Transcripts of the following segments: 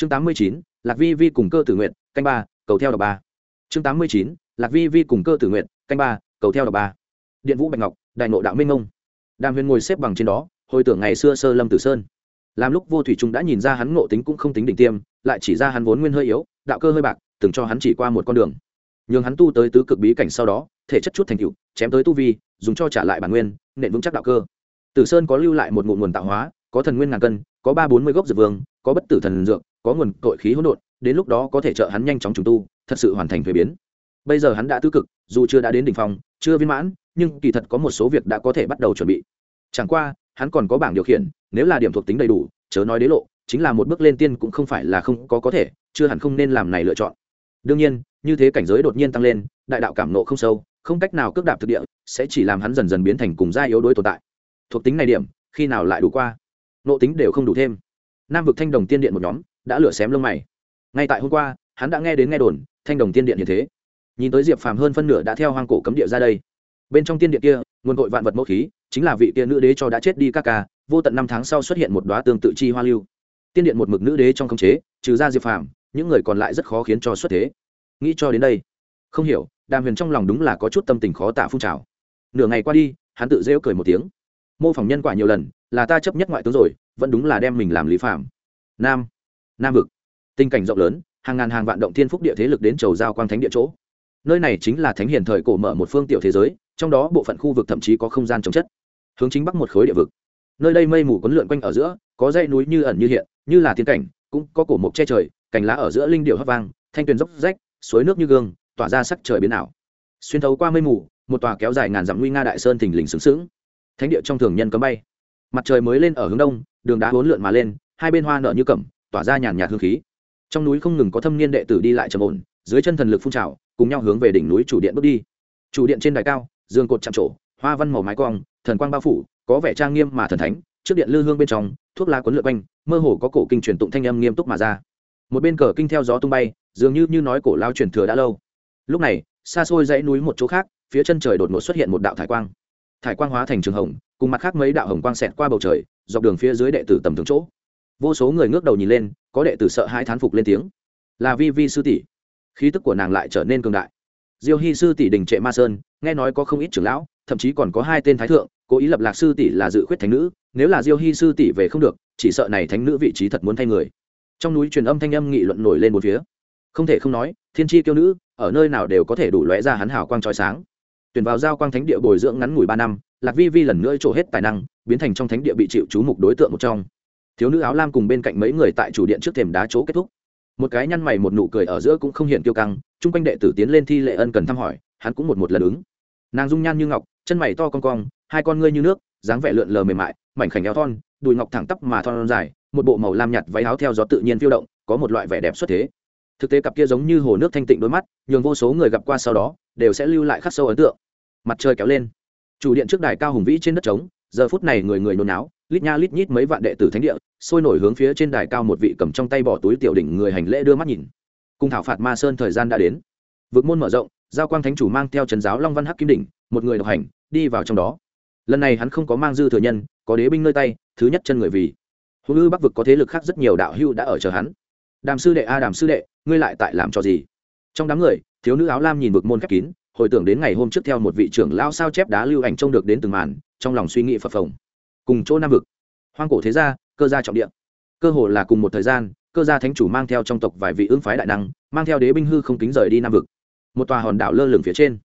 chương tám mươi chín, lạc vi vi cùng cơ tử nguyện canh ba, cầu theo đọc ba. Chương tám mươi chín, lạc vi vi cùng cơ tử nguyện canh ba, cầu theo đọc ba. Điện vũ bạch ngọc, đại nội đạo minh ngông. Đàm huyền ngồi xếp bằng trên đó, hồi tưởng ngày xưa sơ lâm tử sơn. Làm lúc vô thủy trung đã nhìn ra hắn ngộ tính cũng không tính đỉnh tiêm, lại chỉ ra hắn vốn nguyên hơi yếu, đạo cơ hơi bạc, từng cho hắn chỉ qua một con đường. Nhường hắn tu tới tứ cực bí cảnh sau đó, thể chất chút thành cựu chém tới tu vi, dùng cho trả lại bản nguyên, nện vững chắc đạo cơ. Tử sơn có lưu lại một ngụm nguồn tạo hóa, có thần nguyên ngàn cân có ba bốn mươi gốc dược vương, có bất tử thần dược, có nguồn cội khí hỗn độn, đến lúc đó có thể trợ hắn nhanh chóng trùng tu, thật sự hoàn thành thuế biến. Bây giờ hắn đã tư cực, dù chưa đã đến đỉnh phong, chưa viên mãn, nhưng kỳ thật có một số việc đã có thể bắt đầu chuẩn bị. Chẳng qua, hắn còn có bảng điều khiển, nếu là điểm thuộc tính đầy đủ, chớ nói đế lộ, chính là một bước lên tiên cũng không phải là không có có thể, chưa hẳn không nên làm này lựa chọn. Đương nhiên, như thế cảnh giới đột nhiên tăng lên, đại đạo cảm nộ không sâu, không cách nào cước đạp thực địa, sẽ chỉ làm hắn dần dần biến thành cùng gia yếu đối tồn tại. Thuộc tính này điểm, khi nào lại đủ qua? Nộ tính đều không đủ thêm. Nam vực thanh đồng tiên điện một nhóm đã lửa xém lông mày. Ngay tại hôm qua, hắn đã nghe đến nghe đồn, thanh đồng tiên điện như thế. Nhìn tới diệp phàm hơn phân nửa đã theo hoang cổ cấm địa ra đây. Bên trong tiên điện kia, nguồn cội vạn vật mẫu khí, chính là vị tiên nữ đế cho đã chết đi các ca, vô tận năm tháng sau xuất hiện một đoá tương tự chi hoa lưu. Tiên điện một mực nữ đế trong khống chế, trừ ra diệp phàm, những người còn lại rất khó khiến cho xuất thế. Nghĩ cho đến đây, không hiểu, đàm huyền trong lòng đúng là có chút tâm tình khó tả phun trào. Nửa ngày qua đi, hắn tự rêu cười một tiếng. Mô phỏng nhân quả nhiều lần là ta chấp nhất ngoại tướng rồi, vẫn đúng là đem mình làm lý phạm nam nam vực. Tình cảnh rộng lớn, hàng ngàn hàng vạn động thiên phúc địa thế lực đến chầu giao quang thánh địa chỗ. Nơi này chính là thánh hiền thời cổ mở một phương tiểu thế giới, trong đó bộ phận khu vực thậm chí có không gian trồng chất. Hướng chính bắc một khối địa vực. Nơi đây mây mù quấn lượn quanh ở giữa, có dãy núi như ẩn như hiện, như là thiên cảnh, cũng có cổ mộc che trời, cành lá ở giữa linh điệu hấp vang, thanh tuyền dốc rách, suối nước như gương, tỏa ra sắc trời biến ảo. Xuyên thấu qua mây mù, một tòa kéo dài ngàn dặm nguy nga đại sơn thình lình sướng sướng. Thánh địa trong thường nhân cấm bay mặt trời mới lên ở hướng đông, đường đá hốn lượn mà lên, hai bên hoa nở như cẩm, tỏa ra nhàn nhạt hương khí. Trong núi không ngừng có thâm niên đệ tử đi lại trầm ổn, dưới chân thần lực phun trào, cùng nhau hướng về đỉnh núi chủ điện bước đi. Chủ điện trên đài cao dương cột chạm trổ, hoa văn màu mái cong, thần quang bao phủ, có vẻ trang nghiêm mà thần thánh, trước điện lư hương bên trong, thuốc lá cuốn lượn quanh, mơ hồ có cổ kinh truyền tụng thanh âm nghiêm túc mà ra. Một bên cờ kinh theo gió tung bay, dường như như nói cổ lao truyền thừa đã lâu. Lúc này, xa xôi dãy núi một chỗ khác, phía chân trời đột ngột xuất hiện một đạo thải quang. Thải quang hóa thành trường hồng cùng mặt khác mấy đạo hồng quang xẹt qua bầu trời, dọc đường phía dưới đệ tử tầm thường chỗ. Vô số người ngước đầu nhìn lên, có đệ tử sợ hai thán phục lên tiếng. Là vi vi sư tỷ. Khí tức của nàng lại trở nên cường đại. Diêu hy sư tỷ đình trệ ma sơn, nghe nói có không ít trưởng lão, thậm chí còn có hai tên thái thượng, cố ý lập lạc sư tỷ là dự khuyết thánh nữ, nếu là diêu hy sư tỷ về không được, chỉ sợ này thánh nữ vị trí thật muốn thay người. Trong núi truyền âm thanh âm nghị luận nổi lên một phía. Không thể không nói, thiên tri kiêu nữ, ở nơi nào đều có thể đủ lóe ra hắn hào quang trói sáng. Tuyển vào giao quang thánh địa bồi dưỡng ngắn ngủi ba năm lạc vi vi lần nữa trổ hết tài năng, biến thành trong thánh địa bị chịu chú mục đối tượng một trong. Thiếu nữ áo lam cùng bên cạnh mấy người tại chủ điện trước thềm đá chỗ kết thúc. Một cái nhăn mày một nụ cười ở giữa cũng không hiện kiêu căng, chung quanh đệ tử tiến lên thi lệ ân cần thăm hỏi, hắn cũng một một lần ứng. Nàng dung nhan như ngọc, chân mày to con cong, hai con ngươi như nước, dáng vẻ lượn lờ mềm mại, mảnh khảnh eo thon, đùi ngọc thẳng tắp mà thon dài, một bộ màu lam nhạt váy áo theo gió tự nhiên phiêu động, có một loại vẻ đẹp xuất thế. Thực tế cặp kia giống như hồ nước thanh tịnh đôi mắt, nhường vô số người gặp qua sau đó, đều sẽ lưu lại khắc sâu ấn tượng. Mặt trời kéo lên chủ điện trước đài cao hùng vĩ trên đất trống, giờ phút này người người nôn náo, lít nha lít nhít mấy vạn đệ tử thánh địa, sôi nổi hướng phía trên đài cao một vị cầm trong tay bỏ túi tiểu đỉnh người hành lễ đưa mắt nhìn. Cùng thảo phạt ma sơn thời gian đã đến. Vượt môn mở rộng, giao quang thánh chủ mang theo trần giáo long văn hắc kim đỉnh, một người độc hành, đi vào trong đó. Lần này hắn không có mang dư thừa nhân, có đế binh nơi tay, thứ nhất chân người vì. Hữu ư bắc vực có thế lực khác rất nhiều đạo hưu đã ở chờ hắn. Đàm sư đệ a, đàm sư đệ, ngươi lại tại làm cho gì? Trong đám người, thiếu nữ áo lam nhìn vực môn khép kín hồi tưởng đến ngày hôm trước theo một vị trưởng lao sao chép đá lưu ảnh trông được đến từng màn, trong lòng suy nghĩ phập phồng. Cùng chỗ nam vực, hoang cổ thế gia, cơ gia trọng địa. Cơ hồ là cùng một thời gian, cơ gia thánh chủ mang theo trong tộc vài vị ương phái đại năng, mang theo đế binh hư không kính rời đi nam vực. Một tòa hòn đảo lơ lửng phía trên.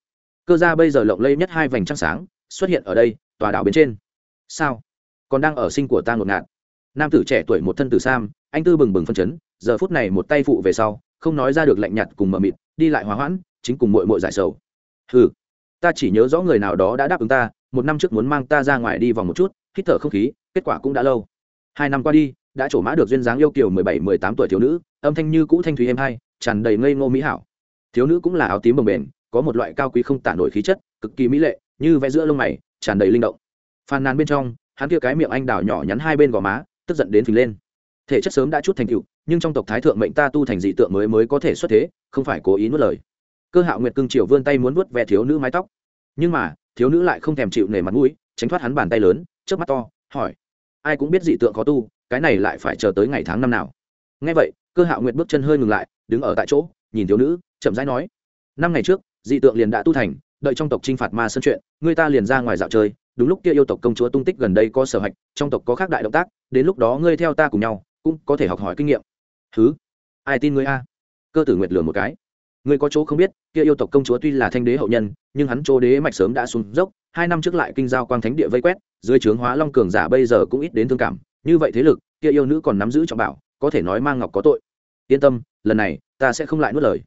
Cơ gia bây giờ lộng lây nhất hai vành trăng sáng, xuất hiện ở đây, tòa đảo bên trên. Sao? Còn đang ở sinh của ta ngột ngạt. Nam tử trẻ tuổi một thân tử sam, anh tư bừng bừng phân chấn, giờ phút này một tay phụ về sau, không nói ra được lạnh nhạt cùng mờ mịt, đi lại hòa hoãn, chính cùng mội mội giải sầu hừ, ta chỉ nhớ rõ người nào đó đã đáp ứng ta, một năm trước muốn mang ta ra ngoài đi vòng một chút, hít thở không khí, kết quả cũng đã lâu. Hai năm qua đi, đã trổ mã được duyên dáng yêu kiều mười bảy, mười tám tuổi thiếu nữ, âm thanh như cũ thanh thúy êm hai tràn đầy ngây ngô mỹ hảo. Thiếu nữ cũng là áo tím bồng bềnh, có một loại cao quý không tả nổi khí chất, cực kỳ mỹ lệ, như vẽ giữa lông mày, tràn đầy linh động. Phàn nàn bên trong, hắn kia cái miệng anh đào nhỏ nhắn hai bên gò má, tức giận đến phình lên. Thể chất sớm đã chút thành tựu, nhưng trong tộc thái thượng mệnh ta tu thành dị tượng mới mới có thể xuất thế, không phải cố ý nuốt lời cơ hạo nguyệt cương triều vươn tay muốn vuốt ve thiếu nữ mái tóc. Nhưng mà, thiếu nữ lại không thèm chịu nể mặt mũi, tránh thoát hắn bàn tay lớn trước mắt to, hỏi. Ai cũng biết dị tượng khó tu, cái này lại phải chờ tới ngày tháng năm nào. Ngay vậy, cơ hạo nguyệt bước chân hơi ngừng lại, đứng ở tại chỗ, nhìn thiếu nữ, chậm rãi nói. Năm ngày trước, dị tượng liền đã tu thành, đợi trong tộc t r i n h phạt ma sân chuyện, người ta liền ra ngoài dạo chơi, đúng lúc kia yêu tộc công chúa tung tích gần đây có sở hạch, trong tộc có khác đại động tác, đến lúc đó ngươi theo ta cùng nhau, cũng có thể học hỏi kinh nghiệm. Thứ ai tin ngươi a? Cơ tử nguyệt lừa một cái ngươi có chỗ không biết, kia yêu tộc công chúa tuy là thanh đế hậu nhân, nhưng hắn chỗ đế mạch sớm đã xuống dốc, hai năm trước lại kinh giao quang thánh địa vây quét, dưới trướng hóa long cường giả bây giờ cũng ít đến thương cảm, như vậy thế lực, kia yêu nữ còn nắm giữ trọng bảo, có thể nói mang ngọc có tội. Yên tâm, lần này, ta sẽ không lại nuốt lời.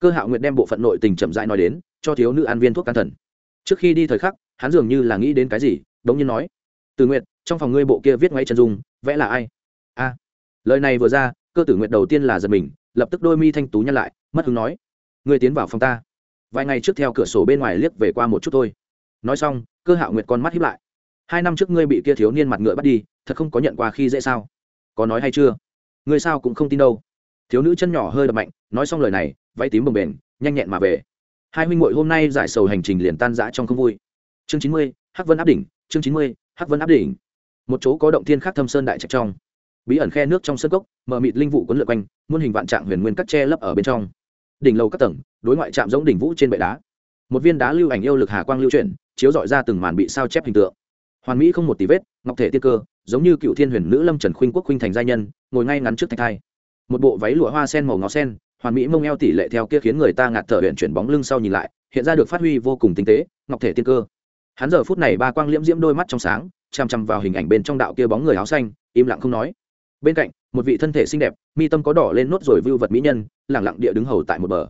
Cơ hạo nguyệt đem bộ phận nội tình chậm rãi nói đến, cho thiếu nữ an viên thuốc can thần. Trước khi đi thời khắc, hắn dường như là nghĩ đến cái gì đống nhiên nói từ nguyệt, trong phòng ngươi bộ kia viết ngay chân dung, vẽ là ai? A. Lời này vừa ra, cơ tử nguyệt đầu tiên là giật mình, lập tức đôi mi thanh tú nhăn lại, mất hứng nói ngươi tiến vào phòng ta. Vài ngày trước theo cửa sổ bên ngoài liếc về qua một chút thôi. Nói xong, cơ hạo nguyệt con mắt hiếp lại. Hai năm trước ngươi bị kia thiếu niên mặt ngựa bắt đi, thật không có nhận qua khi dễ sao? Có nói hay chưa? Ngươi sao cũng không tin đâu. Thiếu nữ chân nhỏ hơi đập mạnh, nói xong lời này, váy tím bồng bềnh, nhanh nhẹn mà về. Hai huynh muội hôm nay giải sầu hành trình liền tan rã trong không vui. Chương chín mươi, hắc vân áp đỉnh, chương chín mươi, hắc vân áp đỉnh. Một chỗ có động thiên khác thâm sơn đại trạch trong. Bí ẩn khe nước trong sân cốc, mờ mịt linh vụ quấn lượn quanh, muôn hình vạn trạng huyền nguyên cắt tre lấp ở bên trong đỉnh lầu các tầng, đối ngoại chạm giống đỉnh vũ trên bệ đá. Một viên đá lưu ảnh yêu lực hà quang lưu chuyển, chiếu dọi ra từng màn bị sao chép hình tượng. Hoàn mỹ không một tí vết, ngọc thể tiên cơ, giống như cựu thiên huyền nữ lâm trần khuynh quốc khuynh thành gia nhân, ngồi ngay ngắn trước thạch thai. Một bộ váy lụa hoa sen màu ngó sen, hoàn mỹ mông eo tỷ lệ theo kia khiến người ta ngạt thở huyện chuyển bóng lưng sau nhìn lại, hiện ra được phát huy vô cùng tinh tế, ngọc thể tiên cơ. Hắn giờ phút này ba quang liễm diễm đôi mắt trong sáng chằm chằm vào hình ảnh bên trong đạo kia bóng người áo xanh, im lặng không nói. Bên cạnh một vị thân thể xinh đẹp, mi tâm có đỏ lên nốt rồi vưu vật mỹ nhân lẳng lặng địa đứng hầu tại một bờ.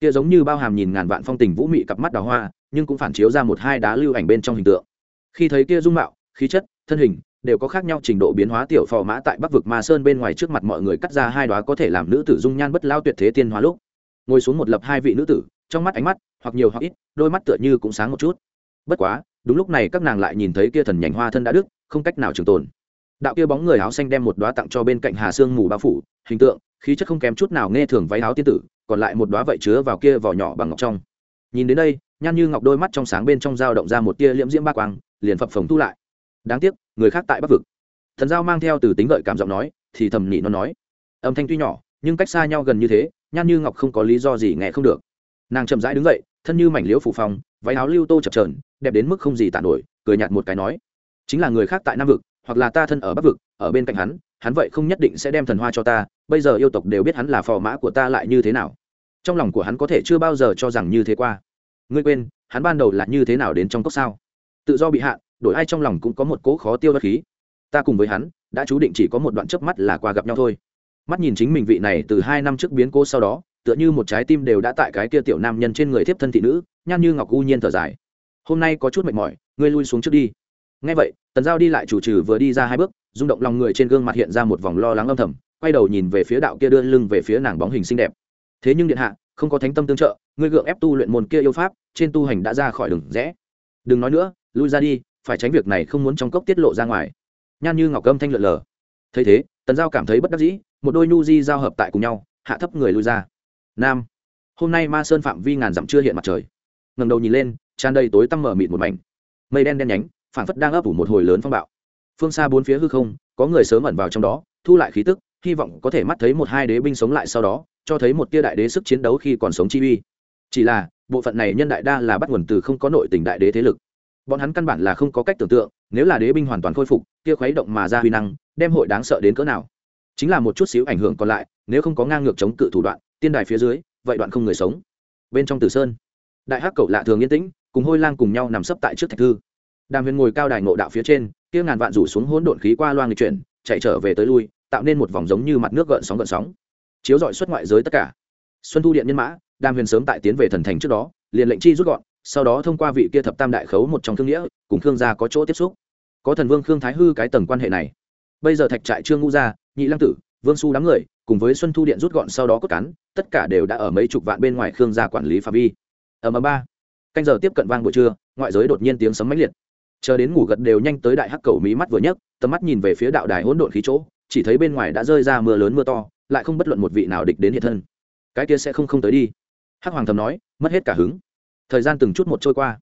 Kia giống như bao hàm nhìn ngàn vạn phong tình vũ mị cặp mắt đào hoa, nhưng cũng phản chiếu ra một hai đá lưu ảnh bên trong hình tượng. Khi thấy kia dung mạo, khí chất, thân hình đều có khác nhau trình độ biến hóa tiểu phò mã tại bắc vực ma sơn bên ngoài trước mặt mọi người cắt ra hai đoá có thể làm nữ tử dung nhan bất lao tuyệt thế tiên hóa lúc. Ngồi xuống một lập hai vị nữ tử, trong mắt ánh mắt, hoặc nhiều hoặc ít, đôi mắt tựa như cũng sáng một chút. Bất quá, đúng lúc này các nàng lại nhìn thấy kia thần nhành hoa thân đã đức, không cách nào trường tồn đạo kia bóng người áo xanh đem một đoá tặng cho bên cạnh hà sương mù bao phủ, hình tượng, khí chất không kém chút nào nghe thường váy áo tiên tử, còn lại một đoá vậy chứa vào kia vỏ nhỏ bằng ngọc trong. Nhìn đến đây, nhan như ngọc đôi mắt trong sáng bên trong dao động ra một tia liễm diễm ba quang, liền phập phồng thu lại. Đáng tiếc, người khác tại bắc vực. Thần giao mang theo từ tính gợi cảm giọng nói, thì thầm nhị nó nói. Âm thanh tuy nhỏ, nhưng cách xa nhau gần như thế, nhan như ngọc không có lý do gì nghe không được. Nàng chậm rãi đứng dậy, thân như mảnh liễu phủ phong, váy áo lưu tô chập trờn đẹp đến mức không gì tàn nổi, cười nhạt một cái nói. Chính là người khác tại nam vực hoặc là ta thân ở bắc vực, ở bên cạnh hắn hắn vậy không nhất định sẽ đem thần hoa cho ta, bây giờ yêu tộc đều biết hắn là phò mã của ta lại như thế nào. Trong lòng của hắn có thể chưa bao giờ cho rằng như thế qua. Ngươi quên, hắn ban đầu là như thế nào đến trong cốc sao? Tự do bị hạn, đổi ai trong lòng cũng có một cỗ khó tiêu bất khí. Ta cùng với hắn, đã chú định chỉ có một đoạn chớp mắt là qua gặp nhau thôi. Mắt nhìn chính mình vị này từ hai năm trước biến cô sau đó, tựa như một trái tim đều đã tại cái kia tiểu nam nhân trên người thiếp thân thị nữ nhan như ngọc u nhiên thở dài. Hôm nay có chút mệt mỏi, ngươi lui xuống trước đi ngay vậy, tần giao đi lại chủ trừ vừa đi ra hai bước, rung động lòng người trên gương mặt hiện ra một vòng lo lắng âm thầm, quay đầu nhìn về phía đạo kia đưa lưng về phía nàng bóng hình xinh đẹp. Thế nhưng điện hạ, không có thánh tâm tương trợ, ngươi gượng ép tu luyện môn kia yêu pháp, trên tu hành đã ra khỏi đường rẽ. Đừng nói nữa, lui ra đi, phải tránh việc này không muốn trong cốc tiết lộ ra ngoài. Nhan như ngọc âm thanh lượn lờ. Thấy thế, tần giao cảm thấy bất đắc dĩ, một đôi nhu di giao hợp tại cùng nhau, hạ thấp người lui ra. Nam, hôm nay ma sơn phạm vi ngàn dặm chưa hiện mặt trời. Ngầm đầu nhìn lên, tràn đầy tối tăm mở mịt một mảnh. Mây đen đen nhánh phản phất đang ấp ủ một hồi lớn phong bạo. Phương xa bốn phía hư không, có người sớm ẩn vào trong đó, thu lại khí tức, hy vọng có thể mắt thấy một hai đế binh sống lại sau đó, cho thấy một tia đại đế sức chiến đấu khi còn sống chi uy. Chỉ là, bộ phận này nhân đại đa là bắt nguồn từ không có nội tình đại đế thế lực. Bọn hắn căn bản là không có cách tưởng tượng, nếu là đế binh hoàn toàn khôi phục kia khuấy động mà ra huy năng, đem hội đáng sợ đến cỡ nào. Chính là một chút xíu ảnh hưởng còn lại, nếu không có ngang ngược chống cự thủ đoạn, tiên đài phía dưới, vậy đoạn không người sống. Bên trong tử sơn, đại hắc cậu lạ thường yên tĩnh, cùng hôi lang cùng nhau nằm sấp tại trước thạch thư đàm huyền ngồi cao đài ngộ đạo phía trên, kia ngàn vạn rủ xuống hỗn độn khí qua loang lịch chuyển, chạy trở về tới lui, tạo nên một vòng giống như mặt nước gợn sóng gợn sóng. Chiếu dọi xuất ngoại giới tất cả. Xuân thu điện nhân mã, đàm huyền sớm tại tiến về thần thành trước đó, liền lệnh chi rút gọn, sau đó thông qua vị kia thập tam đại khấu một trong thương nghĩa, cùng khương gia có chỗ tiếp xúc. Có thần vương khương thái hư cái tầng quan hệ này. Bây giờ thạch trại trương ngũ gia, nhị lăng tử, vương su đám người, cùng với xuân thu điện rút gọn sau đó cốt cán, tất cả đều đã ở mấy chục vạn bên ngoài khương gia quản lý phạm vi. Ở mờ ba. Canh giờ tiếp cận vang buổi trưa, ngoại giới đột nhiên tiếng sấm mãnh liệt chờ đến ngủ gật đều nhanh tới đại hắc cầu mí mắt vừa nhấc, tầm mắt nhìn về phía đạo đài hỗn độn khí chỗ, chỉ thấy bên ngoài đã rơi ra mưa lớn mưa to, lại không bất luận một vị nào địch đến hiện thân. Cái kia sẽ không không tới đi. Hắc hoàng thầm nói, mất hết cả hứng. Thời gian từng chút một trôi qua.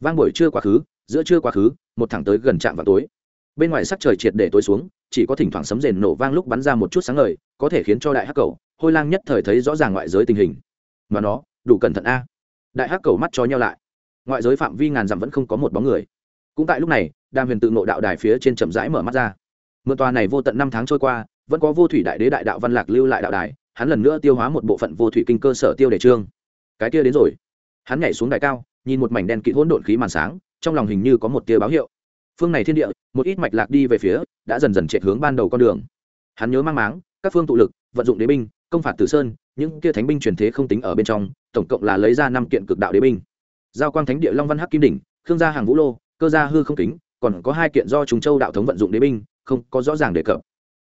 Vang buổi trưa quá khứ, giữa trưa quá khứ, một thẳng tới gần trạm vào tối. Bên ngoài sắc trời triệt để tối xuống, chỉ có thỉnh thoảng sấm rền nổ vang lúc bắn ra một chút sáng ngời, có thể khiến cho đại hắc cầu, hôi lang nhất thời thấy rõ ràng ngoại giới tình hình. Mà nó, đủ cẩn thận a. Đại hắc cầu mắt cho nhau lại. Ngoại giới phạm vi ngàn dặm vẫn không có một bóng người cũng tại lúc này, đàm huyền tự ngộ đạo đài phía trên chậm rãi mở mắt ra. Mượn tòa này vô tận năm tháng trôi qua, vẫn có vô thủy đại đế đại đạo văn lạc lưu lại đạo đài, hắn lần nữa tiêu hóa một bộ phận vô thủy kinh cơ sở tiêu đề trương cái kia đến rồi. Hắn nhảy xuống đài cao, nhìn một mảnh đen kịt hỗn độn khí màn sáng, trong lòng hình như có một tia báo hiệu. Phương này thiên địa, một ít mạch lạc đi về phía, đã dần dần chạy hướng ban đầu con đường. Hắn nhớ mang máng, các phương tụ lực, vận dụng đế binh, công phạt tử sơn, những kia thánh binh truyền thế không tính ở bên trong, tổng cộng là lấy ra năm kiện cực đạo đế binh. Giao quang thánh địa long văn hắc kim đỉnh, khương gia hàng vũ lô cơ gia hư không kính, còn có hai kiện do chúng châu đạo thống vận dụng đế binh, không có rõ ràng đề cập.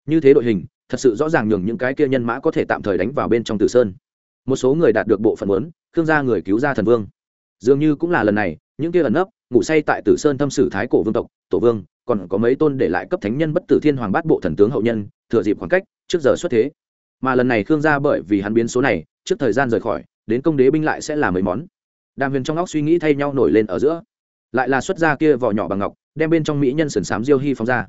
Như thế đội hình, thật sự rõ ràng nhường những cái kia nhân mã có thể tạm thời đánh vào bên trong tử sơn. Một số người đạt được bộ phận muốn, khương gia người cứu ra thần vương. Dường như cũng là lần này, những kia ẩn nấp, ngủ say tại tử sơn thâm sử thái cổ vương tộc, tổ vương, còn có mấy tôn để lại cấp thánh nhân bất tử thiên hoàng bát bộ thần tướng hậu nhân, thừa dịp khoảng cách, trước giờ xuất thế. Mà lần này khương gia bởi vì hắn biến số này, trước thời gian rời khỏi, đến công đế binh lại sẽ là mấy món. Đàm huyền trong óc suy nghĩ thay nhau nổi lên ở giữa lại là xuất gia kia vỏ nhỏ bằng ngọc, đem bên trong mỹ nhân sườn xám diêu hy phóng ra.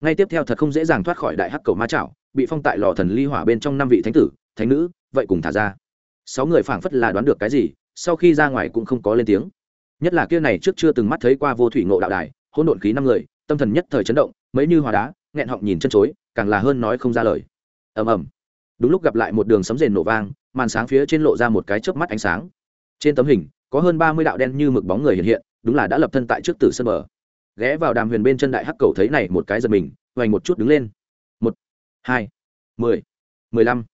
Ngay tiếp theo thật không dễ dàng thoát khỏi đại hắc cầu ma chảo, bị phong tại lò thần ly hỏa bên trong năm vị thánh tử, thánh nữ, vậy cùng thả ra. Sáu người phảng phất là đoán được cái gì, sau khi ra ngoài cũng không có lên tiếng. Nhất là kia này trước chưa từng mắt thấy qua vô thủy ngộ đạo đài, hỗn độn khí năm người, tâm thần nhất thời chấn động, mấy như hòa đá, nghẹn họng nhìn chân chối, càng là hơn nói không ra lời. Ầm ầm. Đúng lúc gặp lại một đường sấm rền nổ vang, màn sáng phía trên lộ ra một cái chớp mắt ánh sáng. Trên tấm hình, có hơn ba mươi đạo đen như mực bóng người hiện hiện đúng là đã lập thân tại trước tử sân bờ. Ghé vào đàm huyền bên chân đại hắc cầu thấy này một cái giật mình, hoành một chút đứng lên. Một, hai, mười mười lăm,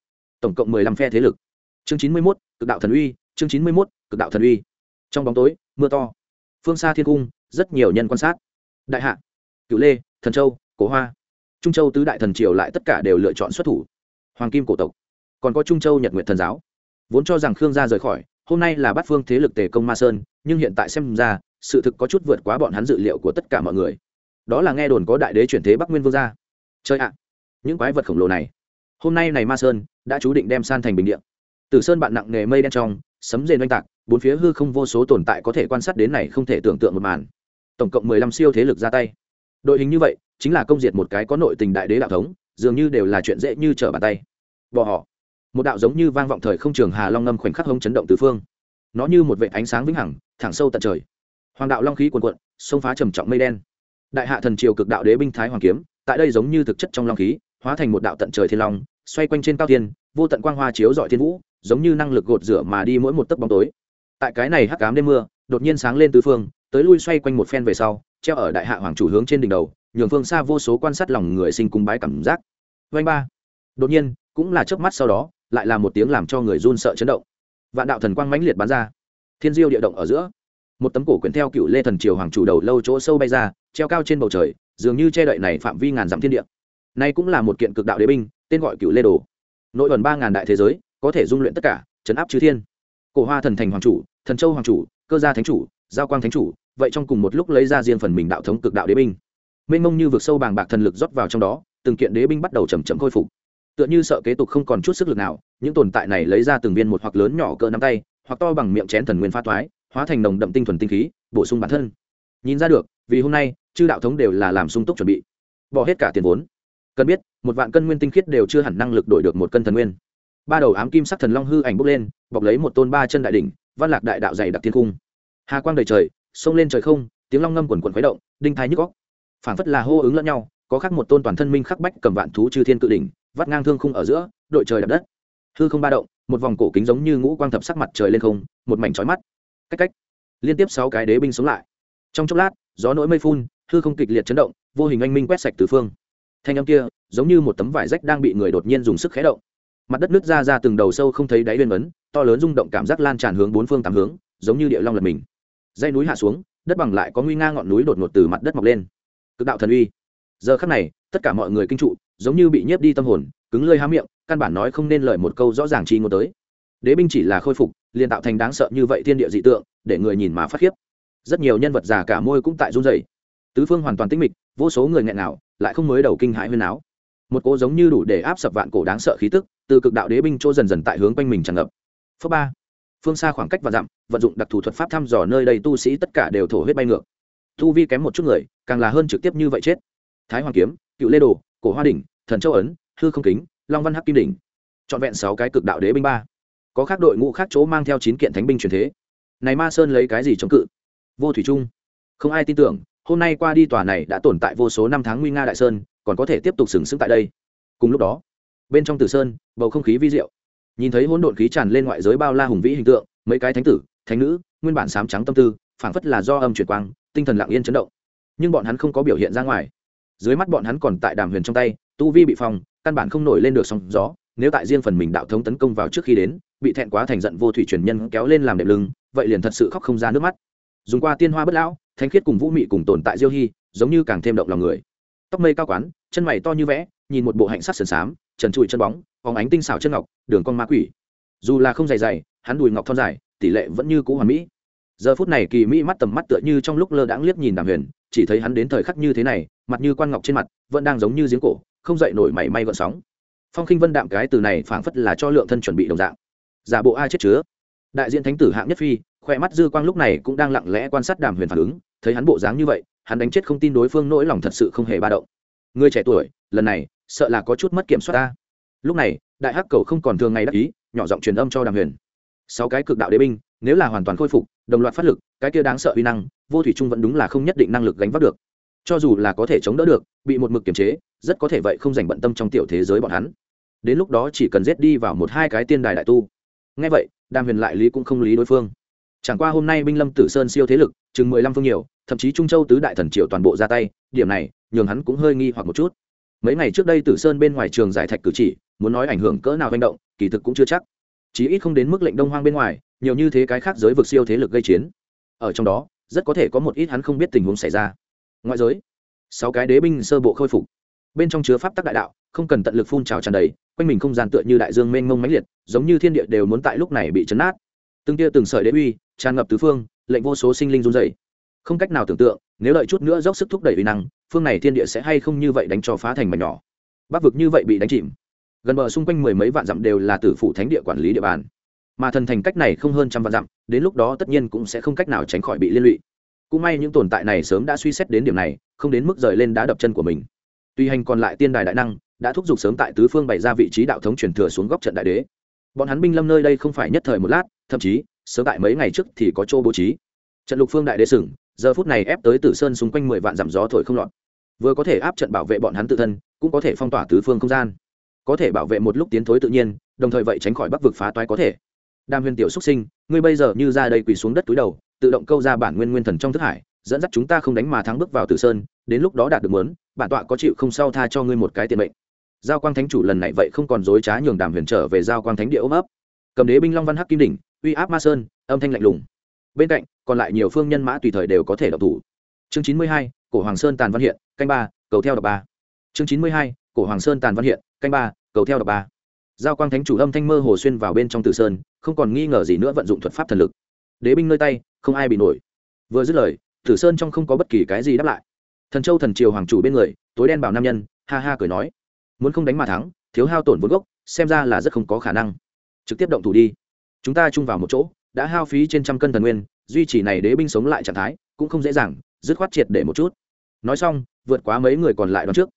tổng cộng mười lăm phe thế lực. Chương chín mươi mốt, cực đạo thần uy, chương chín mươi mốt, cực đạo thần uy. Trong bóng tối, mưa to. Phương xa thiên cung, rất nhiều nhân quan sát. Đại hạ cựu lê, thần châu, cổ hoa. Trung châu tứ đại thần triều lại tất cả đều lựa chọn xuất thủ. Hoàng kim cổ tộc. Còn có trung châu nhật nguyện thần giáo. Vốn cho rằng khương gia rời khỏi, hôm nay là bắt phương thế lực tề công ma sơn, nhưng hiện tại xem ra sự thực có chút vượt quá bọn hắn dự liệu của tất cả mọi người. Đó là nghe đồn có đại đế chuyển thế bắc nguyên vương gia chơi ạ! Những quái vật khổng lồ này. Hôm nay này ma sơn đã chú định đem san thành bình điện từ sơn bạn nặng nghề mây đen trong, sấm rền oanh tạc, bốn phía hư không vô số tồn tại có thể quan sát đến này không thể tưởng tượng một màn. Tổng cộng mười lăm siêu thế lực ra tay. Đội hình như vậy, chính là công diệt một cái có nội tình đại đế đạo thống, dường như đều là chuyện dễ như trở bàn tay. Bỏ họ. Một đạo giống như vang vọng thời không trường hà long ngâm khoảnh khắc hông chấn động tứ phương. Nó như một vệ ánh sáng vĩnh hằng, thẳng sâu tận trời hoàng đạo long khí cuồn cuộn xông phá trầm trọng mây đen. Đại hạ thần triều cực đạo đế binh thái hoàng kiếm tại đây giống như thực chất trong long khí hóa thành một đạo tận trời thiên long xoay quanh trên cao thiên, vô tận quang hoa chiếu dọi thiên vũ giống như năng lực gột rửa mà đi mỗi một tấc bóng tối. Tại cái này hắc cám đêm mưa đột nhiên sáng lên tứ phương tới lui xoay quanh một phen về sau treo ở đại hạ hoàng chủ hướng trên đỉnh đầu nhường phương xa vô số quan sát lòng người sinh cung bái cảm giác. Vanh ba. Đột nhiên cũng là chớp mắt sau đó lại là một tiếng làm cho người run sợ chấn động. Vạn đạo thần quang mãnh liệt bắn ra. Thiên diêu địa động ở giữa một tấm cổ quyển theo cựu lê thần triều hoàng chủ đầu lâu chỗ sâu bay ra, treo cao trên bầu trời, dường như che đậy này phạm vi ngàn dặm thiên địa. Nay cũng là một kiện cực đạo đế binh, tên gọi cựu lê đồ. Nội ẩn ba ngàn đại thế giới, có thể dung luyện tất cả chấn áp chư thiên. Cổ hoa thần thành hoàng chủ, thần châu hoàng chủ, cơ gia thánh chủ, giao quang thánh chủ, vậy trong cùng một lúc lấy ra riêng phần mình đạo thống cực đạo đế binh. Mênh mông như vực sâu bàng bạc thần lực rót vào trong đó, từng kiện đế binh bắt đầu chầm chậm khôi phục. Tựa như sợ kế tục không còn chút sức lực nào, những tồn tại này lấy ra từng viên một hoặc lớn nhỏ cỡ nắm tay, hoặc to bằng miệng chén thần nguyên pha toái hóa thành nồng đậm tinh thuần tinh khí, bổ sung bản thân. Nhìn ra được, vì hôm nay, chư đạo thống đều là làm sung túc chuẩn bị. Bỏ hết cả tiền vốn. Cần biết, một vạn cân nguyên tinh khiết đều chưa hẳn năng lực đổi được một cân thần nguyên. Ba đầu ám kim sắc thần long hư ảnh bốc lên, bọc lấy một tôn ba chân đại đỉnh, văn lạc đại đạo dày đặc thiên cung. Hà quang đầy trời xông lên trời không, tiếng long ngâm quần quần khuấy động, đinh thái nhức góc phảng phất là hô ứng lẫn nhau, có khác một tôn toàn thân minh khắc bách cầm vạn thú chư thiên cự đỉnh, vắt ngang thương khung ở giữa, đội trời đập đất. Hư không ba động, một vòng cổ kính giống như ngũ quang thập sắc mặt trời lên không, một mảnh trói mắt cách cách. Liên tiếp sáu cái đế binh sống lại. Trong chốc lát, gió nỗi mây phun, hư không kịch liệt chấn động, vô hình anh minh quét sạch từ phương. Thanh âm kia, giống như một tấm vải rách đang bị người đột nhiên dùng sức khé động. Mặt đất nước ra ra từng đầu sâu không thấy đáy lên vấn to lớn rung động cảm giác lan tràn hướng bốn phương tám hướng, giống như địa long lật mình. Dây núi hạ xuống, đất bằng lại có nguy nga ngọn núi đột ngột từ mặt đất mọc lên. Cực đạo thần uy. Giờ khắc này, tất cả mọi người kinh trụ, giống như bị nhiếp đi tâm hồn, cứng lơi há miệng, căn bản nói không nên lời một câu rõ ràng chi ngôn tới. Đế binh chỉ là khôi phục liền tạo thành đáng sợ như vậy thiên địa dị tượng, để người nhìn mà phát khiếp. Rất nhiều nhân vật già cả môi cũng tại run rẩy. Tứ phương hoàn toàn tĩnh mịch, vô số người nghẹn nào lại không mới đầu kinh hãi huyên áo một cỗ giống như đủ để áp sập vạn cổ đáng sợ khí tức, từ cực đạo đế binh chỗ dần dần tại hướng quanh mình tràn ngập. Phước ba. Phương xa khoảng cách và dặm, vận dụng đặc thù thuật pháp thăm dò nơi đây tu sĩ tất cả đều thổ huyết bay ngược. Thu vi kém một chút người, càng là hơn trực tiếp như vậy chết. Thái hoàng kiếm, cựu lê đồ, cổ hoa đỉnh, thần châu ấn, hư không kính, long văn hắc kim đỉnh. Trọn vẹn sáu cái cực đạo đế binh ba có khác đội ngũ khác chỗ mang theo chín kiện thánh binh truyền thế. Này ma sơn lấy cái gì chống cự? Vô thủy trung không ai tin tưởng, hôm nay qua đi tòa này đã tồn tại vô số năm tháng nguy nga đại sơn, còn có thể tiếp tục sừng sững tại đây. Cùng lúc đó, bên trong tử sơn, bầu không khí vi diệu. Nhìn thấy hỗn độn khí tràn lên ngoại giới bao la hùng vĩ hình tượng, mấy cái thánh tử, thánh nữ, nguyên bản sám trắng tâm tư, phảng phất là do âm chuyển quang, tinh thần lặng yên chấn động. Nhưng bọn hắn không có biểu hiện ra ngoài. Dưới mắt bọn hắn còn tại đàm huyền trong tay, tu vi bị phong, căn bản không nổi lên được sóng gió, nếu tại riêng phần mình đạo thống tấn công vào trước khi đến bị thẹn quá thành giận vô thủy truyền nhân kéo lên làm đệm lưng, vậy liền thật sự khóc không ra nước mắt. Dùng qua tiên hoa bất lão, thánh khiết cùng vũ mị cùng tồn tại diêu hy, giống như càng thêm động lòng người. Tóc mây cao quán, chân mày to như vẽ, nhìn một bộ hạnh sắc sườn xám, trần trụi chân bóng, phóng ánh tinh xảo chân ngọc, đường con ma quỷ. Dù là không dày dày, hắn đùi ngọc thon dài, tỷ lệ vẫn như cũ hoàn mỹ. Giờ phút này kỳ mỹ mắt tầm mắt tựa như trong lúc lơ đãng liếc nhìn đàm huyền, chỉ thấy hắn đến thời khắc như thế này, mặt như quan ngọc trên mặt, vẫn đang giống như giếng cổ, không dậy nổi mảy may gọn sóng. Phong khinh vân đạm cái từ này phảng phất là cho lượng thân chuẩn bị đồng dạng giả bộ ai chết chứa. Đại diện thánh tử hạng nhất phi, khoe mắt dư quang lúc này cũng đang lặng lẽ quan sát đàm huyền phản ứng, thấy hắn bộ dáng như vậy, hắn đánh chết không tin đối phương nỗi lòng thật sự không hề ba động. Người trẻ tuổi, lần này, sợ là có chút mất kiểm soát ta. Lúc này, đại hắc cầu không còn thường ngày đắc ý, nhỏ giọng truyền âm cho đàm huyền. Sáu cái cực đạo đế binh, nếu là hoàn toàn khôi phục, đồng loạt phát lực, cái kia đáng sợ uy năng, vô thủy trung vẫn đúng là không nhất định năng lực gánh vác được. Cho dù là có thể chống đỡ được, bị một mực kiềm chế, rất có thể vậy không dành bận tâm trong tiểu thế giới bọn hắn. Đến lúc đó chỉ cần giết đi vào một hai cái tiên đài đại tu ngay vậy, đàm huyền lại lý cũng không lý đối phương. Chẳng qua hôm nay binh lâm tử sơn siêu thế lực, chừng mười lăm phương nhiều, thậm chí trung châu tứ đại thần triều toàn bộ ra tay, điểm này, nhường hắn cũng hơi nghi hoặc một chút. Mấy ngày trước đây tử sơn bên ngoài trường giải thạch cử chỉ, muốn nói ảnh hưởng cỡ nào manh động, kỳ thực cũng chưa chắc. Chí ít không đến mức lệnh đông hoang bên ngoài, nhiều như thế cái khác giới vực siêu thế lực gây chiến. Ở trong đó, rất có thể có một ít hắn không biết tình huống xảy ra. Ngoại giới, sáu cái đế binh sơ bộ khôi phục bên trong chứa pháp tắc đại đạo, không cần tận lực phun trào tràn đầy, quanh mình không gian tựa như đại dương mênh mông mãnh liệt, giống như thiên địa đều muốn tại lúc này bị chấn nát. Từng tia từng sợi đế uy, tràn ngập tứ phương, lệnh vô số sinh linh run dày không cách nào tưởng tượng, nếu đợi chút nữa dốc sức thúc đẩy uy năng, phương này thiên địa sẽ hay không như vậy đánh cho phá thành mảnh nhỏ. Bắc vực như vậy bị đánh chìm. Gần bờ xung quanh mười mấy vạn dặm đều là tử phủ thánh địa quản lý địa bàn. Mà thần thành cách này không hơn trăm vạn dặm, đến lúc đó tất nhiên cũng sẽ không cách nào tránh khỏi bị liên lụy. Cũng may những tồn tại này sớm đã suy xét đến điểm này, không đến mức rời lên đá đập chân của mình tuy hành còn lại tiên đài đại năng, đã thúc giục sớm tại tứ phương bày ra vị trí đạo thống truyền thừa xuống góc trận đại đế. Bọn hắn binh lâm nơi đây không phải nhất thời một lát, thậm chí, sớm tại mấy ngày trước thì có chỗ bố trí. Trận lục phương đại đế sừng giờ phút này ép tới tử sơn xung quanh mười vạn dặm gió thổi không lọt. Vừa có thể áp trận bảo vệ bọn hắn tự thân, cũng có thể phong tỏa tứ phương không gian. Có thể bảo vệ một lúc tiến thối tự nhiên, đồng thời vậy tránh khỏi bắc vực phá toái có thể. Đam huyền tiểu xuất sinh, ngươi bây giờ như ra đây quỳ xuống đất túi đầu, tự động câu ra bản nguyên nguyên thần trong thức hải, dẫn dắt chúng ta không đánh mà thắng bước vào tử sơn đến lúc đó đạt được mớn bản tọa có chịu không sao tha cho ngươi một cái tiền mệnh. Giao quang thánh chủ lần này vậy không còn dối trá nhường đàm huyền trở về giao quang thánh địa ôm ấp. Cầm đế binh long văn hắc kim đỉnh, uy áp ma sơn, âm thanh lạnh lùng. Bên cạnh, còn lại nhiều phương nhân mã tùy thời đều có thể đọc thủ. Chương chín mươi hai, cổ hoàng sơn tàn văn hiện, canh ba, cầu theo đọc ba. Chương chín mươi hai, cổ hoàng sơn tàn văn hiện, canh ba, cầu theo đọc ba. Giao quang thánh chủ âm thanh mơ hồ xuyên vào bên trong tử sơn, không còn nghi ngờ gì nữa vận dụng thuật pháp thần lực. Đế binh nơi tay, không ai bị nổi. Vừa dứt lời tử sơn trong không có bất kỳ cái gì đáp lại thần châu thần triều hoàng chủ bên người, tối đen bảo nam nhân, ha ha cười nói, muốn không đánh mà thắng, thiếu hao tổn vốn gốc, xem ra là rất không có khả năng. Trực tiếp động thủ đi. Chúng ta chung vào một chỗ, đã hao phí trên trăm cân thần nguyên, duy trì này đế binh sống lại trạng thái, cũng không dễ dàng, dứt khoát triệt để một chút. Nói xong, vượt quá mấy người còn lại đón trước.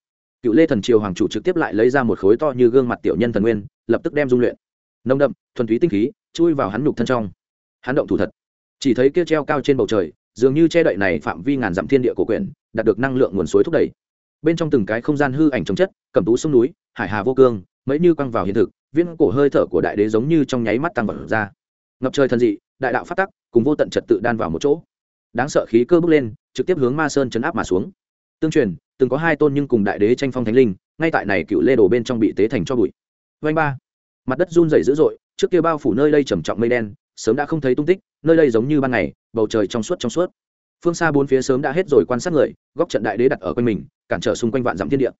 Cựu lê thần triều hoàng chủ trực tiếp lại lấy ra một khối to như gương mặt tiểu nhân thần nguyên, lập tức đem dung luyện. Nông đậm, thuần túy tinh khí, chui vào hắn nhục thân trong. Hắn động thủ thật. Chỉ thấy kia treo cao trên bầu trời, dường như che đậy này phạm vi ngàn dặm thiên địa của quyển đạt được năng lượng nguồn suối thúc đẩy. Bên trong từng cái không gian hư ảnh trồng chất, cầm tú sông núi, hải hà vô cương, mấy như quăng vào hiện thực viên cổ hơi thở của đại đế giống như trong nháy mắt tăng vật ra. Ngập trời thần dị, đại đạo phát tắc, cùng vô tận trật tự đan vào một chỗ. Đáng sợ khí cơ bước lên, trực tiếp hướng ma sơn chấn áp mà xuống. Tương truyền, từng có hai tôn nhưng cùng đại đế tranh phong thánh linh, ngay tại này cựu lê đồ bên trong bị tế thành cho bụi. Vanh ba, mặt đất run rẩy dữ dội, trước kia bao phủ nơi đây trầm trọng mây đen, sớm đã không thấy tung tích, nơi đây giống như ban ngày, bầu trời trong suốt trong suốt phương xa bốn phía sớm đã hết rồi quan sát người, góc trận đại đế đặt ở quanh mình, cản trở xung quanh vạn dặm thiên địa.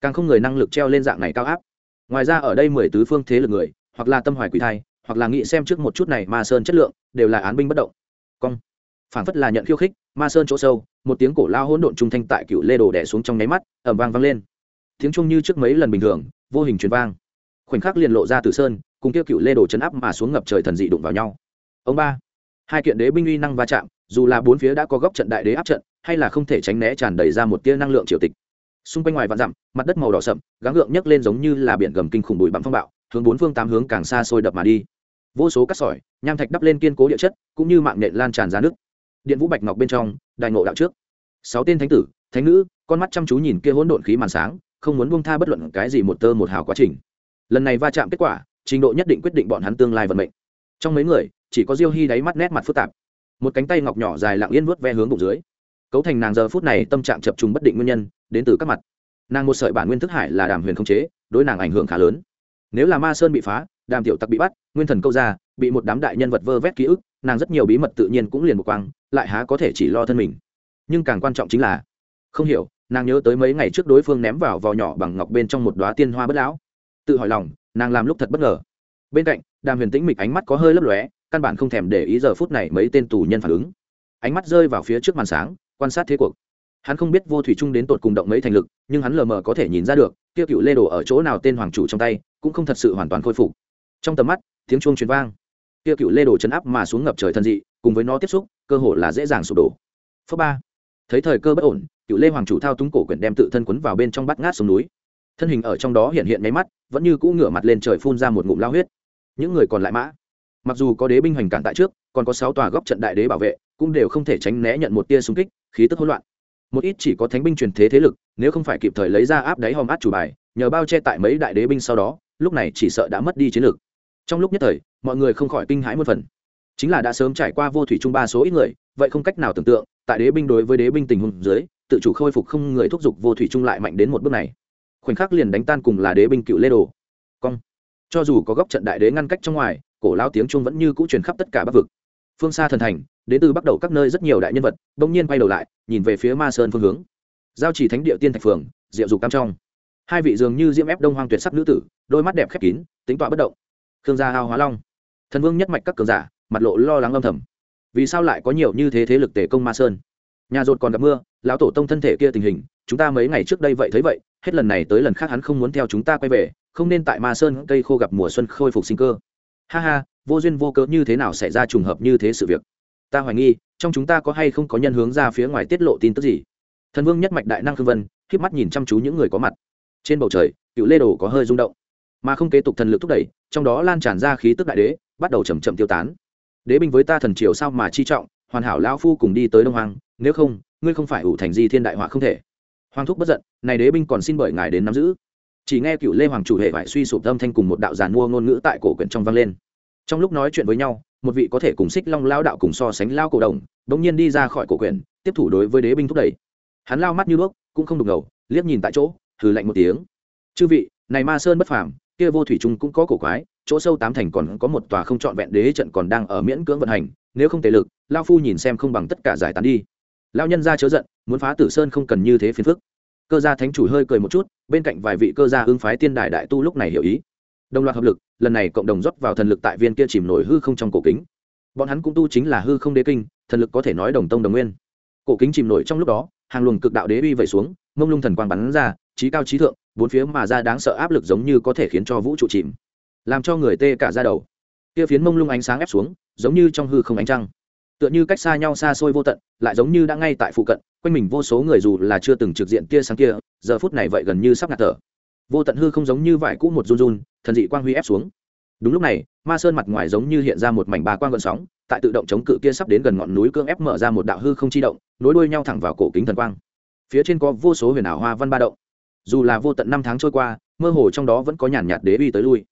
Càng không người năng lực treo lên dạng này cao áp. Ngoài ra ở đây mười tứ phương thế lực người, hoặc là tâm hoài quỷ thai, hoặc là nghĩ xem trước một chút này ma sơn chất lượng, đều là án binh bất động. Cong. Phản phất là nhận khiêu khích, ma sơn chỗ sâu, một tiếng cổ lao hỗn độn trung thanh tại cựu lê đồ đẻ xuống trong nháy mắt ẩm vang vang lên. Tiếng trung như trước mấy lần bình thường, vô hình truyền vang. Khoảnh khắc liền lộ ra từ sơn, cùng kia cựu lê đồ chấn áp mà xuống ngập trời thần dị đụng vào nhau. Ông ba hai kiện đế binh uy năng va chạm, dù là bốn phía đã có góc trận đại đế áp trận, hay là không thể tránh né tràn đầy ra một tia năng lượng triều tịch. Xung quanh ngoài vạn dặm, mặt đất màu đỏ sậm, gắng gượng nhấc lên giống như là biển gầm kinh khủng bụi bặm phong bạo, hướng bốn phương tám hướng càng xa xôi đập mà đi. Vô số cát sỏi, nham thạch đắp lên kiên cố địa chất, cũng như mạng nện lan tràn ra nước. Điện vũ bạch ngọc bên trong, đại ngộ đạo trước. Sáu tên thánh tử, thánh nữ, con mắt chăm chú nhìn kia hỗn độn khí màn sáng, không muốn buông tha bất luận cái gì một tơ một hào quá trình. Lần này va chạm kết quả, trình độ nhất định quyết định bọn hắn tương lai vận mệnh trong mấy người, chỉ có diêu hy đáy mắt nét mặt phức tạp. Một cánh tay ngọc nhỏ dài lặng yên vuốt ve hướng bụng dưới. Cấu thành nàng giờ phút này tâm trạng chập trùng bất định nguyên nhân, đến từ các mặt. Nàng một sợi bản nguyên thức hải là đàm huyền không chế, đối nàng ảnh hưởng khá lớn. Nếu là ma sơn bị phá, đàm tiểu tặc bị bắt, nguyên thần câu ra, bị một đám đại nhân vật vơ vét ký ức, nàng rất nhiều bí mật tự nhiên cũng liền một quang, lại há có thể chỉ lo thân mình. Nhưng càng quan trọng chính là, không hiểu, nàng nhớ tới mấy ngày trước đối phương ném vào vò nhỏ bằng ngọc bên trong một đoá tiên hoa bất lão. Tự hỏi lòng, nàng làm lúc thật bất ngờ. Bên cạnh đàm huyền tĩnh mịch ánh mắt có hơi lấp lóe, căn bản không thèm để ý giờ phút này mấy tên tù nhân phản ứng. Ánh mắt rơi vào phía trước màn sáng, quan sát thế cuộc. Hắn không biết vô thủy trung đến tột cùng động mấy thành lực, nhưng hắn lờ mờ có thể nhìn ra được kia cựu lê đồ ở chỗ nào tên hoàng chủ trong tay, cũng không thật sự hoàn toàn khôi phục. Trong tầm mắt, tiếng chuông truyền vang. Kia cựu lê đồ chấn áp mà xuống ngập trời thân dị, cùng với nó tiếp xúc, cơ hội là dễ dàng sụp đổ. Phớ ba. Thấy thời cơ bất ổn, cựu lê hoàng chủ thao túng cổ quyển đem tự thân quấn vào bên trong bắt ngát xuống núi. Thân hình ở trong đó hiện hiện nháy mắt, vẫn như cũ ngửa mặt lên trời phun ra một ngụm lao huyết những người còn lại mã. Mặc dù có đế binh hoành cản tại trước, còn có sáu tòa góc trận đại đế bảo vệ, cũng đều không thể tránh né nhận một tia xung kích, khí tức hỗn loạn. Một ít chỉ có thánh binh truyền thế thế lực, nếu không phải kịp thời lấy ra áp đáy hòm át chủ bài, nhờ bao che tại mấy đại đế binh sau đó, lúc này chỉ sợ đã mất đi chiến lược. Trong lúc nhất thời, mọi người không khỏi kinh hãi một phần. Chính là đã sớm trải qua vô thủy trung ba số ít người, vậy không cách nào tưởng tượng, tại đế binh đối với đế binh tình huống dưới, tự chủ khôi phục không người thúc giục vô thủy trung lại mạnh đến một bước này. Khoảnh khắc liền đánh tan cùng là đế binh cựu lê đồ. Cong cho dù có góc trận đại đế ngăn cách trong ngoài, cổ lao tiếng trung vẫn như cũ truyền khắp tất cả bắc vực. Phương xa thần thành, đến từ bắt đầu các nơi rất nhiều đại nhân vật, bỗng nhiên quay đầu lại, nhìn về phía ma sơn phương hướng. Giao chỉ thánh địa tiên thạch phường, diệu dục cam trong. Hai vị dường như diễm ép đông hoang tuyệt sắc nữ tử, đôi mắt đẹp khép kín, tính tọa bất động. Khương gia hao hóa long. Thần vương nhất mạch các cường giả, mặt lộ lo lắng âm thầm. Vì sao lại có nhiều như thế thế lực tề công ma sơn? Nhà rột còn gặp mưa, lão tổ tông thân thể kia tình hình, chúng ta mấy ngày trước đây vậy thấy vậy, hết lần này tới lần khác hắn không muốn theo chúng ta quay về không nên tại ma sơn cây khô gặp mùa xuân khôi phục sinh cơ. Ha ha, vô duyên vô cớ như thế nào xảy ra trùng hợp như thế sự việc? Ta hoài nghi, trong chúng ta có hay không có nhân hướng ra phía ngoài tiết lộ tin tức gì? Thần vương nhất mạch đại năng khương vân k mắt nhìn chăm chú những người có mặt. Trên bầu trời, cựu lê đồ có hơi rung động. Mà không kế tục thần lực thúc đẩy, trong đó lan tràn ra khí tức đại đế, bắt đầu chầm chậm tiêu tán. Đế binh với ta thần triều sao mà chi trọng, hoàn hảo lão phu cùng đi tới đông hoàng nếu không, ngươi không phải ủ thành di thiên đại họa không thể. Hoàng thúc bất giận, này đế binh còn xin bởi ngài đến nắm giữ chỉ nghe cựu lê hoàng chủ hệ phải suy sụp tâm thanh cùng một đạo giàn mua ngôn ngữ tại cổ quyển trong vang lên. Trong lúc nói chuyện với nhau, một vị có thể cùng xích long lao đạo cùng so sánh lao cổ đồng, bỗng nhiên đi ra khỏi cổ quyển, tiếp thủ đối với đế binh thúc đẩy. Hắn lao mắt như đuốc, cũng không đục ngầu liếc nhìn tại chỗ thử lạnh một tiếng. Chư vị, này ma sơn bất phàm, kia vô thủy trung cũng có cổ quái, chỗ sâu tám thành còn có một tòa không trọn vẹn đế trận còn đang ở miễn cưỡng vận hành, nếu không thể lực, lao phu nhìn xem không bằng tất cả giải tán đi. Lao nhân ra chớ giận, muốn phá tử sơn không cần như thế phiền phức cơ gia thánh chủ hơi cười một chút, bên cạnh vài vị cơ gia ương phái tiên đại đại tu lúc này hiểu ý. Đồng loạt hợp lực, lần này cộng đồng rót vào thần lực tại viên kia chìm nổi hư không trong cổ kính. Bọn hắn cũng tu chính là hư không đế kinh, thần lực có thể nói đồng tông đồng nguyên. Cổ kính chìm nổi trong lúc đó, hàng luồng cực đạo đế uy vẩy xuống, mông lung thần quang bắn ra, trí cao trí thượng, bốn phía mà ra đáng sợ áp lực giống như có thể khiến cho vũ trụ chìm, làm cho người tê cả ra đầu. Kia phiến mông lung ánh sáng ép xuống, giống như trong hư không ánh trăng tựa như cách xa nhau xa xôi vô tận, lại giống như đã ngay tại phụ cận, quanh mình vô số người dù là chưa từng trực diện tia sáng kia, giờ phút này vậy gần như sắp ngạt thở. Vô tận hư không giống như vải cũ một run run, thần dị quang huy ép xuống. Đúng lúc này, ma sơn mặt ngoài giống như hiện ra một mảnh bà quang gợn sóng, tại tự động chống cự kia sắp đến gần ngọn núi cương ép mở ra một đạo hư không chi động, nối đuôi nhau thẳng vào cổ kính thần quang. Phía trên có vô số huyền ảo hoa văn ba động. Dù là vô tận năm tháng trôi qua, mơ hồ trong đó vẫn có nhàn nhạt đế uy tới lui.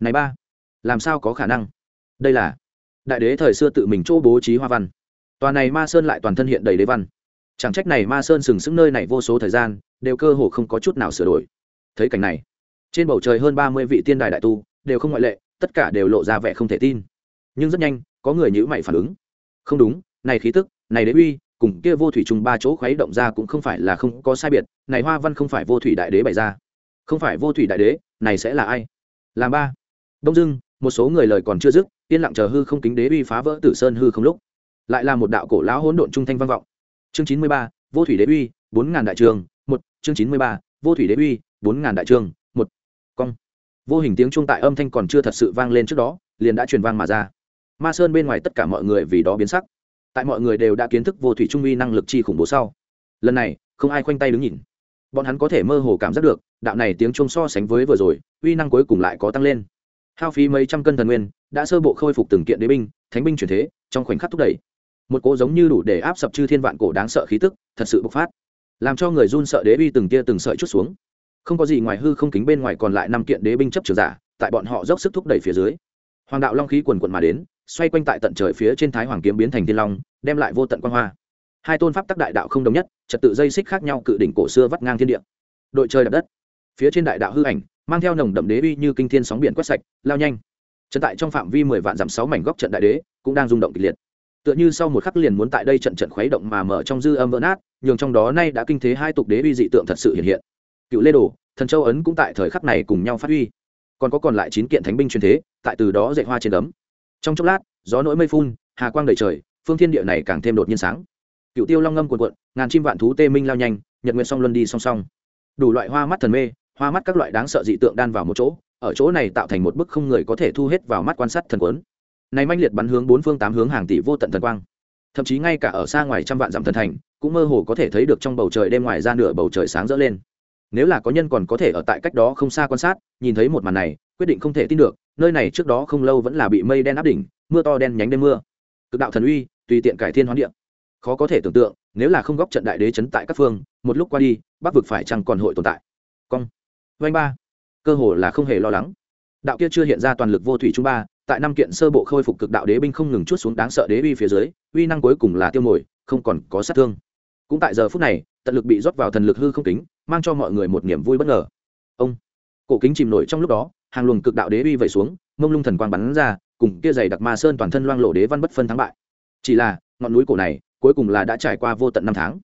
Này ba, làm sao có khả năng? Đây là đại đế thời xưa tự mình chỗ bố trí hoa văn. Tòa này ma sơn lại toàn thân hiện đầy đế văn. Chẳng trách này ma sơn sừng sững nơi này vô số thời gian, đều cơ hồ không có chút nào sửa đổi. Thấy cảnh này, trên bầu trời hơn ba mươi vị tiên đài đại tu, đều không ngoại lệ, tất cả đều lộ ra vẻ không thể tin. Nhưng rất nhanh, có người nhữ mày phản ứng. Không đúng, này khí tức, này đế uy, cùng kia vô thủy trùng ba chỗ khuấy động ra cũng không phải là không có sai biệt, này hoa văn không phải vô thủy đại đế bày ra. Không phải vô thủy đại đế, này sẽ là ai? Làm ba. Đông dưng một số người lời còn chưa dứt yên lặng chờ hư không kính đế uy phá vỡ tử sơn hư không lúc, lại là một đạo cổ lão hỗn độn trung thanh vang vọng. Chương chín mươi ba, vô thủy đế uy, bốn ngàn đại trường, một, chương chín mươi ba, vô thủy đế uy, bốn ngàn đại trường, một. Cong. Vô hình tiếng trung tại âm thanh còn chưa thật sự vang lên trước đó, liền đã truyền vang mà ra. Ma sơn bên ngoài tất cả mọi người vì đó biến sắc. Tại mọi người đều đã kiến thức vô thủy trung uy năng lực chi khủng bố sau. Lần này, không ai khoanh tay đứng nhìn. Bọn hắn có thể mơ hồ cảm giác được, đạo này tiếng trung so sánh với vừa rồi, uy năng cuối cùng lại có tăng lên hao phí mấy trăm cân thần nguyên, đã sơ bộ khôi phục từng kiện đế binh, thánh binh chuyển thế, trong khoảnh khắc thúc đẩy. Một cỗ giống như đủ để áp sập chư thiên vạn cổ đáng sợ khí tức, thật sự bộc phát, làm cho người run sợ đế bi từng tia từng sợi chút xuống. Không có gì ngoài hư không kính bên ngoài còn lại năm kiện đế binh chấp trường giả, tại bọn họ dốc sức thúc đẩy phía dưới. Hoàng đạo long khí quần quận mà đến, xoay quanh tại tận trời phía trên thái hoàng kiếm biến thành thiên long, đem lại vô tận quan hoa. Hai tôn pháp tắc đại đạo không đồng nhất, trật tự dây xích khác nhau, cự đỉnh cổ xưa vắt ngang thiên địa. Đội chơi đập đất phía trên đại đạo hư ảnh, mang theo nồng đậm đế uy như kinh thiên sóng biển quét sạch, lao nhanh. Trận tại trong phạm vi mười vạn dặm sáu mảnh góc trận đại đế cũng đang rung động kịch liệt. Tựa như sau một khắc liền muốn tại đây trận trận khuấy động mà mở trong dư âm vỡ nát, nhường trong đó nay đã kinh thế hai tục đế uy dị tượng thật sự hiện hiện. Cựu lê đồ, thần châu ấn cũng tại thời khắc này cùng nhau phát huy. Còn có còn lại chín kiện thánh binh truyền thế, tại từ đó dạy hoa trên đấm. Trong chốc lát, gió nỗi mây phun, hà quang đầy trời, phương thiên địa này càng thêm đột nhiên sáng. Cựu tiêu long ngâm cuộn cuộn, ngàn chim vạn thú tê minh lao nhanh, nhật nguyện song luân đi song song. Đủ loại hoa mắt thần mê hoa mắt các loại đáng sợ dị tượng đan vào một chỗ, ở chỗ này tạo thành một bức không người có thể thu hết vào mắt quan sát thần quấn. Này manh liệt bắn hướng bốn phương tám hướng hàng tỷ vô tận thần quang. Thậm chí ngay cả ở xa ngoài trăm vạn dặm thần thành, cũng mơ hồ có thể thấy được trong bầu trời đêm ngoài ra nửa bầu trời sáng rỡ lên. Nếu là có nhân còn có thể ở tại cách đó không xa quan sát, nhìn thấy một màn này, quyết định không thể tin được, nơi này trước đó không lâu vẫn là bị mây đen áp đỉnh, mưa to đen nhánh đêm mưa. Cực đạo thần uy, tùy tiện cải thiên hoán địa. Khó có thể tưởng tượng, nếu là không góc trận đại đế chấn tại các phương, một lúc qua đi, bắc vực phải chăng còn hội tồn tại. Cong vanh ba. Cơ hồ là không hề lo lắng. Đạo kia chưa hiện ra toàn lực vô thủy trung ba, tại năm kiện sơ bộ khôi phục cực đạo đế binh không ngừng chút xuống đáng sợ đế uy phía dưới, uy năng cuối cùng là tiêu mồi, không còn có sát thương. Cũng tại giờ phút này, tận lực bị rót vào thần lực hư không kính, mang cho mọi người một niềm vui bất ngờ. Ông. Cổ kính chìm nổi trong lúc đó, hàng luồng cực đạo đế uy vẩy xuống, mông lung thần quang bắn ra, cùng kia dày đặc ma sơn toàn thân loang lộ đế văn bất phân thắng bại. Chỉ là, ngọn núi cổ này, cuối cùng là đã trải qua vô tận năm tháng.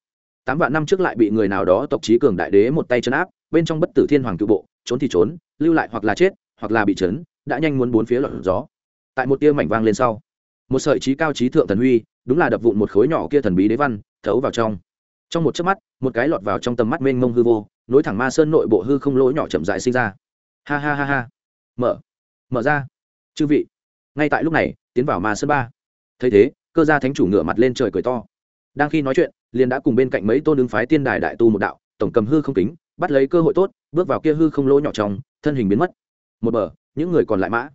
Tám vạn năm trước lại bị người nào đó tộc trí cường đại đế một tay chân áp bên trong bất tử thiên hoàng cựu bộ, trốn thì trốn, lưu lại hoặc là chết, hoặc là bị trấn, đã nhanh muốn bốn phía lọt gió. Tại một tia mảnh vang lên sau, một sợi trí cao trí thượng thần huy, đúng là đập vụn một khối nhỏ kia thần bí đế văn, thấu vào trong. Trong một chớp mắt, một cái lọt vào trong tầm mắt mênh mông hư vô, nối thẳng ma sơn nội bộ hư không lỗ nhỏ chậm dại sinh ra. Ha ha ha ha. Mở. Mở ra. Chư vị. Ngay tại lúc này, tiến vào ma sơn ba. Thấy thế, cơ gia thánh chủ ngửa mặt lên trời cười to. Đang khi nói chuyện, liền đã cùng bên cạnh mấy tôn ứng phái tiên đài đại tu một đạo, tổng cầm hư không kính bắt lấy cơ hội tốt, bước vào kia hư không lỗ nhỏ trong, thân hình biến mất. Một bờ, những người còn lại mã.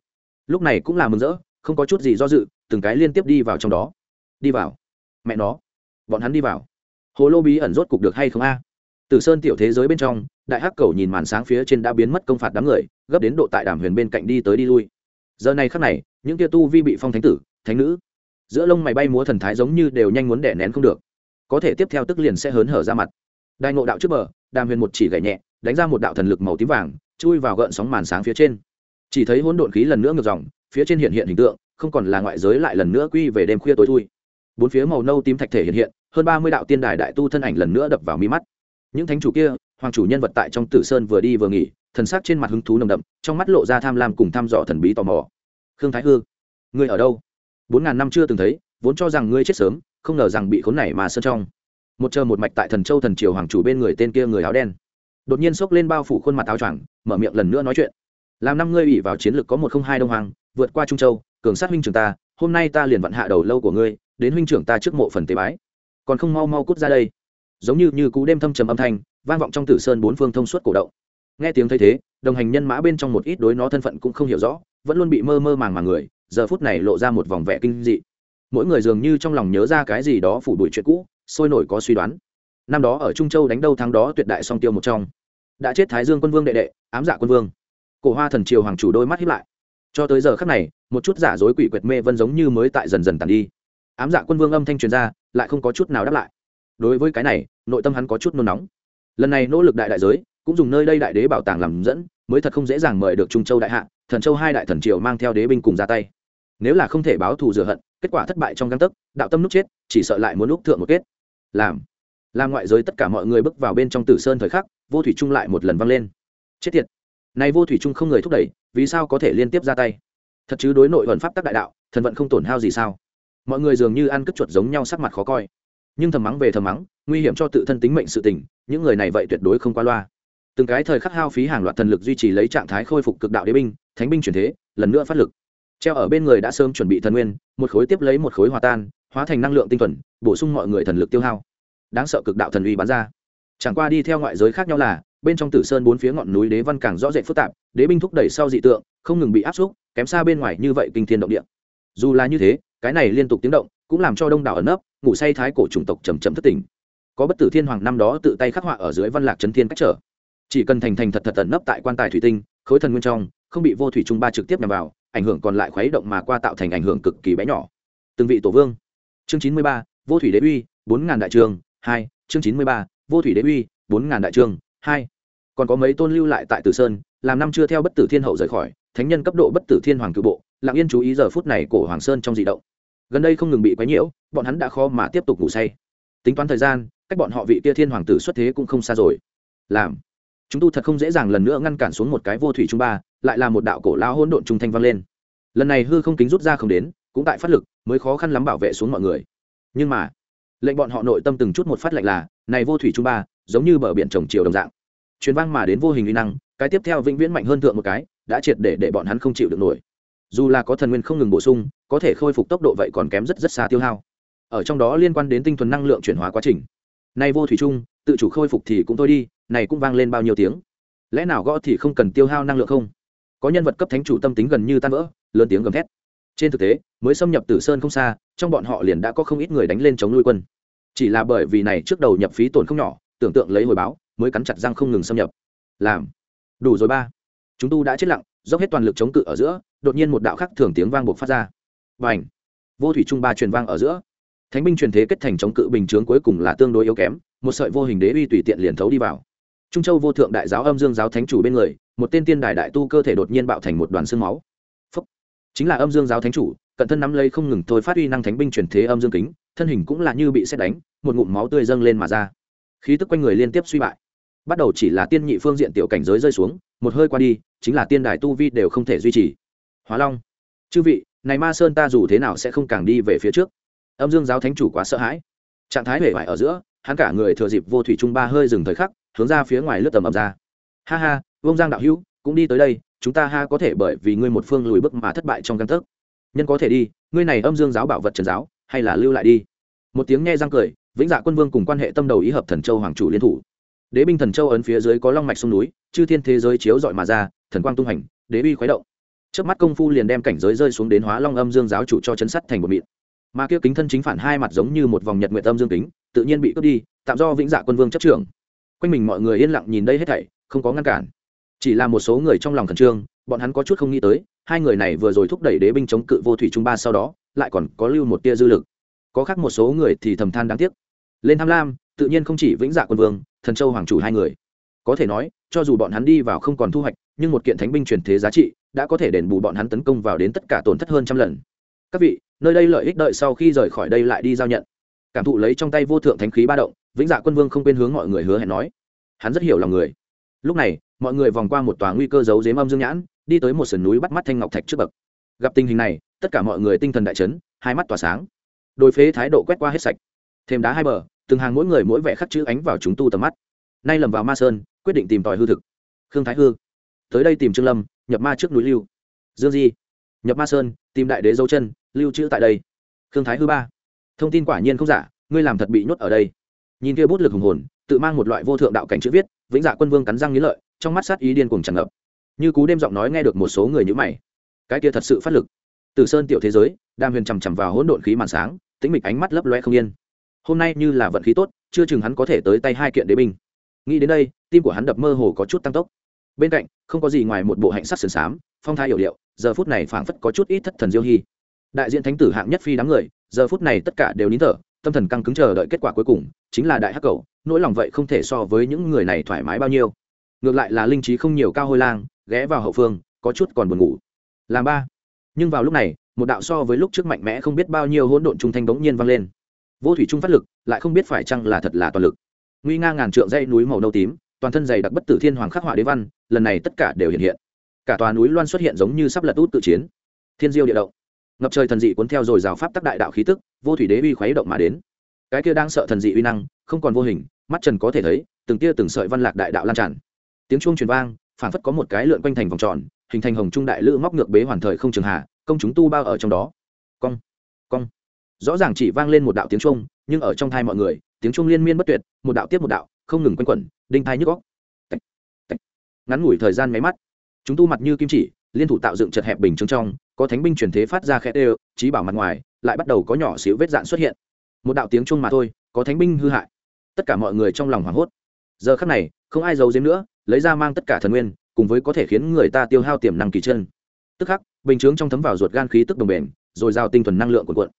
Lúc này cũng là mừng rỡ, không có chút gì do dự, từng cái liên tiếp đi vào trong đó. Đi vào. Mẹ nó. Bọn hắn đi vào. Hồ lô bí ẩn rốt cục được hay không a? Từ sơn tiểu thế giới bên trong, đại hắc cầu nhìn màn sáng phía trên đã biến mất công phạt đám người, gấp đến độ tại đàm huyền bên cạnh đi tới đi lui. Giờ này khắc này, những kia tu vi bị phong thánh tử, thánh nữ, giữa lông mày bay múa thần thái giống như đều nhanh muốn đẻ nén không được. Có thể tiếp theo tức liền sẽ hớn hở ra mặt. Đại ngộ đạo trước bờ đàm huyền một chỉ gảy nhẹ, đánh ra một đạo thần lực màu tím vàng, chui vào gợn sóng màn sáng phía trên. Chỉ thấy hỗn độn khí lần nữa ngược dòng, phía trên hiện hiện hình tượng, không còn là ngoại giới lại lần nữa quy về đêm khuya tối thui. Bốn phía màu nâu tím thạch thể hiện hiện, hơn ba mươi đạo tiên đài đại tu thân ảnh lần nữa đập vào mi mắt. Những thánh chủ kia, hoàng chủ nhân vật tại trong tử sơn vừa đi vừa nghỉ, thần sắc trên mặt hứng thú nồng đậm, trong mắt lộ ra tham lam cùng thăm dò thần bí tò mò. Khương thái hư, ngươi ở đâu? Bốn ngàn năm chưa từng thấy, vốn cho rằng ngươi chết sớm, không ngờ rằng bị khốn này mà sơn trong một chờ một mạch tại thần châu thần triều hoàng chủ bên người tên kia người áo đen. Đột nhiên xốc lên bao phủ khuôn mặt áo choàng, mở miệng lần nữa nói chuyện. Làm năm ngươi ủy vào chiến lược có một không hai đông hoàng, vượt qua trung châu, cường sát huynh trưởng ta, hôm nay ta liền vận hạ đầu lâu của ngươi, đến huynh trưởng ta trước mộ phần tế bái. Còn không mau mau cút ra đây. Giống như như cú đêm thâm trầm âm thanh, vang vọng trong tử sơn bốn phương thông suốt cổ động. Nghe tiếng thấy thế, đồng hành nhân mã bên trong một ít đối nó thân phận cũng không hiểu rõ, vẫn luôn bị mơ mơ màng màng người, giờ phút này lộ ra một vòng vẻ kinh dị. Mỗi người dường như trong lòng nhớ ra cái gì đó phủ đuổi chuyện cũ sôi nổi có suy đoán. Năm đó ở trung châu đánh đâu thắng đó tuyệt đại song tiêu một trong. Đã chết thái dương quân vương đệ đệ, ám dạ quân vương. Cổ hoa thần triều hoàng chủ đôi mắt hiếp lại. Cho tới giờ khắc này, một chút giả dối quỷ quyệt mê vân giống như mới tại dần dần tàn đi. Ám dạ quân vương âm thanh truyền ra, lại không có chút nào đáp lại. Đối với cái này, nội tâm hắn có chút nôn nóng. Lần này nỗ lực đại đại giới, cũng dùng nơi đây đại đế bảo tàng làm dẫn, mới thật không dễ dàng mời được trung châu đại hạ, thần châu hai đại thần triều mang theo đế binh cùng ra tay. Nếu là không thể báo thù rửa hận, kết quả thất bại trong găng tấc, đạo tâm nút chết, chỉ sợ lại muốn lúc thượng một kết làm. Làm ngoại giới tất cả mọi người bước vào bên trong tử sơn thời khắc, vô thủy trung lại một lần vang lên. Chết tiệt. Này vô thủy trung không người thúc đẩy, vì sao có thể liên tiếp ra tay? Thật chứ đối nội vận pháp tắc đại đạo, thần vận không tổn hao gì sao? Mọi người dường như ăn cất chuột giống nhau sắc mặt khó coi. Nhưng thầm mắng về thầm mắng, nguy hiểm cho tự thân tính mệnh sự tình, những người này vậy tuyệt đối không qua loa. Từng cái thời khắc hao phí hàng loạt thần lực duy trì lấy trạng thái khôi phục cực đạo đế binh, thánh binh chuyển thế, lần nữa phát lực. Treo ở bên người đã sớm chuẩn bị thần nguyên, một khối tiếp lấy một khối hòa tan hóa thành năng lượng tinh thuần, bổ sung mọi người thần lực tiêu hao. Đáng sợ cực đạo thần uy bắn ra. Chẳng qua đi theo ngoại giới khác nhau là, bên trong tử sơn bốn phía ngọn núi đế văn càng rõ rệt phức tạp, đế binh thúc đẩy sau dị tượng, không ngừng bị áp xúc, kém xa bên ngoài như vậy kinh thiên động địa. Dù là như thế, cái này liên tục tiếng động, cũng làm cho đông đảo ẩn nấp, ngủ say thái cổ chủng tộc chầm chậm thất tình có bất tử thiên hoàng năm đó tự tay khắc họa ở dưới văn lạc trấn thiên cách trở. Chỉ cần thành thành thật thật ẩn nấp tại quan tài thủy tinh, khối thần nguyên trong, không bị vô thủy trung ba trực tiếp nhằm vào, ảnh hưởng còn lại khuấy động mà qua tạo thành ảnh hưởng cực kỳ bé nhỏ. Từng vị tổ vương chương chín mươi ba, vô thủy đế uy, bốn ngàn đại trường, hai, chương chín mươi ba, vô thủy đế uy, bốn ngàn đại trường, hai. Còn có mấy tôn lưu lại tại tử sơn, làm năm chưa theo bất tử thiên hậu rời khỏi, thánh nhân cấp độ bất tử thiên hoàng cự bộ, lặng yên chú ý giờ phút này cổ hoàng sơn trong dị động. Gần đây không ngừng bị quấy nhiễu, bọn hắn đã khó mà tiếp tục ngủ say. Tính toán thời gian, cách bọn họ vị tia thiên hoàng tử xuất thế cũng không xa rồi. Làm. Chúng tu thật không dễ dàng lần nữa ngăn cản xuống một cái vô thủy trung ba, lại là một đạo cổ lao hỗn độn trung thanh vang lên. Lần này hư không kính rút ra không đến cũng tại phát lực, mới khó khăn lắm bảo vệ xuống mọi người. Nhưng mà, lệnh bọn họ nội tâm từng chút một phát lệnh là, này vô thủy trung ba, giống như bờ biển trồng chiều đồng dạng. Truyền vang mà đến vô hình uy năng, cái tiếp theo vĩnh viễn mạnh hơn thượng một cái, đã triệt để để bọn hắn không chịu được nổi. Dù là có thần nguyên không ngừng bổ sung, có thể khôi phục tốc độ vậy còn kém rất rất xa tiêu hao. Ở trong đó liên quan đến tinh thuần năng lượng chuyển hóa quá trình. Nay vô thủy chung tự chủ khôi phục thì cũng thôi đi, này cũng vang lên bao nhiêu tiếng. Lẽ nào gõ thì không cần tiêu hao năng lượng không? Có nhân vật cấp thánh chủ tâm tính gần như tan vỡ, lớn tiếng gầm thét. Trên thực tế mới xâm nhập tử sơn không xa, trong bọn họ liền đã có không ít người đánh lên chống nuôi quân. Chỉ là bởi vì này trước đầu nhập phí tổn không nhỏ, tưởng tượng lấy hồi báo, mới cắn chặt răng không ngừng xâm nhập. Làm. Đủ rồi ba. Chúng tu đã chết lặng, dốc hết toàn lực chống cự ở giữa, đột nhiên một đạo khắc thường tiếng vang buộc phát ra. Và ảnh vô thủy trung ba truyền vang ở giữa. Thánh binh truyền thế kết thành chống cự bình chướng cuối cùng là tương đối yếu kém, một sợi vô hình đế uy tùy tiện liền thấu đi vào. Trung châu vô thượng đại giáo âm dương giáo thánh chủ bên người, một tên tiên đài đại tu cơ thể đột nhiên bạo thành một đoàn xương máu. Phúc. chính là âm dương giáo thánh chủ cận thân nắm lấy không ngừng thôi phát uy năng thánh binh truyền thế âm dương kính, thân hình cũng là như bị xét đánh, một ngụm máu tươi dâng lên mà ra. Khí tức quanh người liên tiếp suy bại. Bắt đầu chỉ là tiên nhị phương diện tiểu cảnh giới rơi xuống, một hơi qua đi, chính là tiên đài tu vi đều không thể duy trì. Hóa long, chư vị, này ma sơn ta dù thế nào sẽ không càng đi về phía trước? Âm dương giáo thánh chủ quá sợ hãi. Trạng thái hể vải ở giữa, hắn cả người thừa dịp vô thủy trung ba hơi dừng thời khắc, hướng ra phía ngoài lướt tầm ầm ra. Ha ha vông giang đạo hữu, cũng đi tới đây, chúng ta ha có thể bởi vì ngươi một phương lùi bước mà thất bại trong căn thức nhân có thể đi, ngươi này âm dương giáo bảo vật trần giáo, hay là lưu lại đi. Một tiếng nghe răng cười, vĩnh dạ quân vương cùng quan hệ tâm đầu ý hợp thần châu hoàng chủ liên thủ. Đế binh thần châu ấn phía dưới có long mạch sông núi, chư thiên thế giới chiếu dọi mà ra, thần quang tung hành, đế uy khuấy động. Trước mắt công phu liền đem cảnh giới rơi xuống đến hóa long âm dương giáo chủ cho chấn sắt thành một mịn. Mà kia kính thân chính phản hai mặt giống như một vòng nhật nguyện âm dương kính, tự nhiên bị cướp đi, tạm do vĩnh dạ quân vương chấp trưởng. Quanh mình mọi người yên lặng nhìn đây hết thảy, không có ngăn cản. Chỉ là một số người trong lòng khẩn trương, bọn hắn có chút không nghĩ tới hai người này vừa rồi thúc đẩy đế binh chống cự vô thủy trung ba sau đó, lại còn có lưu một tia dư lực. Có khác một số người thì thầm than đáng tiếc. Lên tham lam, tự nhiên không chỉ vĩnh dạ quân vương, thần châu hoàng chủ hai người. Có thể nói, cho dù bọn hắn đi vào không còn thu hoạch, nhưng một kiện thánh binh truyền thế giá trị đã có thể đền bù bọn hắn tấn công vào đến tất cả tổn thất hơn trăm lần. Các vị, nơi đây lợi ích đợi sau khi rời khỏi đây lại đi giao nhận. Cảm thụ lấy trong tay vô thượng thánh khí ba động, vĩnh dạ quân vương không quên hướng mọi người hứa hẹn nói. Hắn rất hiểu lòng người. Lúc này, mọi người vòng qua một tòa nguy cơ giấu dếm âm dương nhãn đi tới một sườn núi bắt mắt thanh ngọc thạch trước bậc. Gặp tình hình này, tất cả mọi người tinh thần đại chấn, hai mắt tỏa sáng. Đôi phế thái độ quét qua hết sạch. Thêm đá hai bờ, từng hàng mỗi người mỗi vẻ khắc chữ ánh vào chúng tu tầm mắt. Nay lầm vào ma sơn, quyết định tìm tòi hư thực. Khương thái hư, tới đây tìm trương lâm, nhập ma trước núi lưu. Dương di, nhập ma sơn, tìm đại đế dấu chân, lưu trữ tại đây. Khương thái hư ba, thông tin quả nhiên không giả, ngươi làm thật bị nhốt ở đây. Nhìn kia bút lực hùng hồn, tự mang một loại vô thượng đạo cảnh chữ viết, vĩnh dạ quân vương cắn răng nghĩ lợi, trong mắt sát ý điên cùng tràn ngập như cú đêm giọng nói nghe được một số người nhữ mày. Cái kia thật sự phát lực. Từ sơn tiểu thế giới, đam huyền chằm chằm vào hỗn độn khí màn sáng, tĩnh mịch ánh mắt lấp loe không yên. Hôm nay như là vận khí tốt, chưa chừng hắn có thể tới tay hai kiện đế binh. Nghĩ đến đây, tim của hắn đập mơ hồ có chút tăng tốc. Bên cạnh, không có gì ngoài một bộ hạnh sắc sườn xám phong thái hiểu điệu, giờ phút này phảng phất có chút ít thất thần diêu hy. Đại diện thánh tử hạng nhất phi đám người, giờ phút này tất cả đều nín thở, tâm thần căng cứng chờ đợi kết quả cuối cùng, chính là đại hắc cầu, nỗi lòng vậy không thể so với những người này thoải mái bao nhiêu. Ngược lại là linh trí không nhiều cao hôi lang ghé vào hậu phương, có chút còn buồn ngủ. Làm ba. Nhưng vào lúc này, một đạo so với lúc trước mạnh mẽ không biết bao nhiêu hỗn độn trung thanh bỗng nhiên vang lên. Vô thủy trung phát lực, lại không biết phải chăng là thật là toàn lực. Nguy nga ngàn trượng dây núi màu nâu tím, toàn thân dày đặc bất tử thiên hoàng khắc họa đế văn, lần này tất cả đều hiện hiện. Cả tòa núi loan xuất hiện giống như sắp lật út tự chiến. Thiên diêu địa động. Ngập trời thần dị cuốn theo rồi rào pháp tắc đại đạo khí tức, vô thủy đế uy khuấy động mà đến. Cái kia đang sợ thần dị uy năng, không còn vô hình, mắt trần có thể thấy, từng tia từng sợi văn lạc đại đạo lan tràn. Tiếng chuông truyền vang phản phất có một cái lượn quanh thành vòng tròn hình thành hồng trung đại lữ móc ngược bế hoàn thời không trường hạ công chúng tu bao ở trong đó. Cong cong. Rõ ràng chỉ vang lên một đạo tiếng trung, nhưng ở trong thai mọi người tiếng trung liên miên bất tuyệt một đạo tiếp một đạo không ngừng quanh quẩn đinh thai nhức góc ngắn ngủi thời gian máy mắt chúng tu mặt như kim chỉ liên thủ tạo dựng chật hẹp bình chứng trong có thánh binh truyền thế phát ra khẽ đều trí bảo mặt ngoài lại bắt đầu có nhỏ xíu vết dạn xuất hiện. Một đạo tiếng chuông mà thôi có thánh binh hư hại. Tất cả mọi người trong lòng hoảng hốt. Giờ khắc này không ai giấu giếm nữa lấy ra mang tất cả thần nguyên, cùng với có thể khiến người ta tiêu hao tiềm năng kỳ chân. Tức khắc, bình chướng trong thấm vào ruột gan khí tức đồng bền, rồi giao tinh thuần năng lượng của quận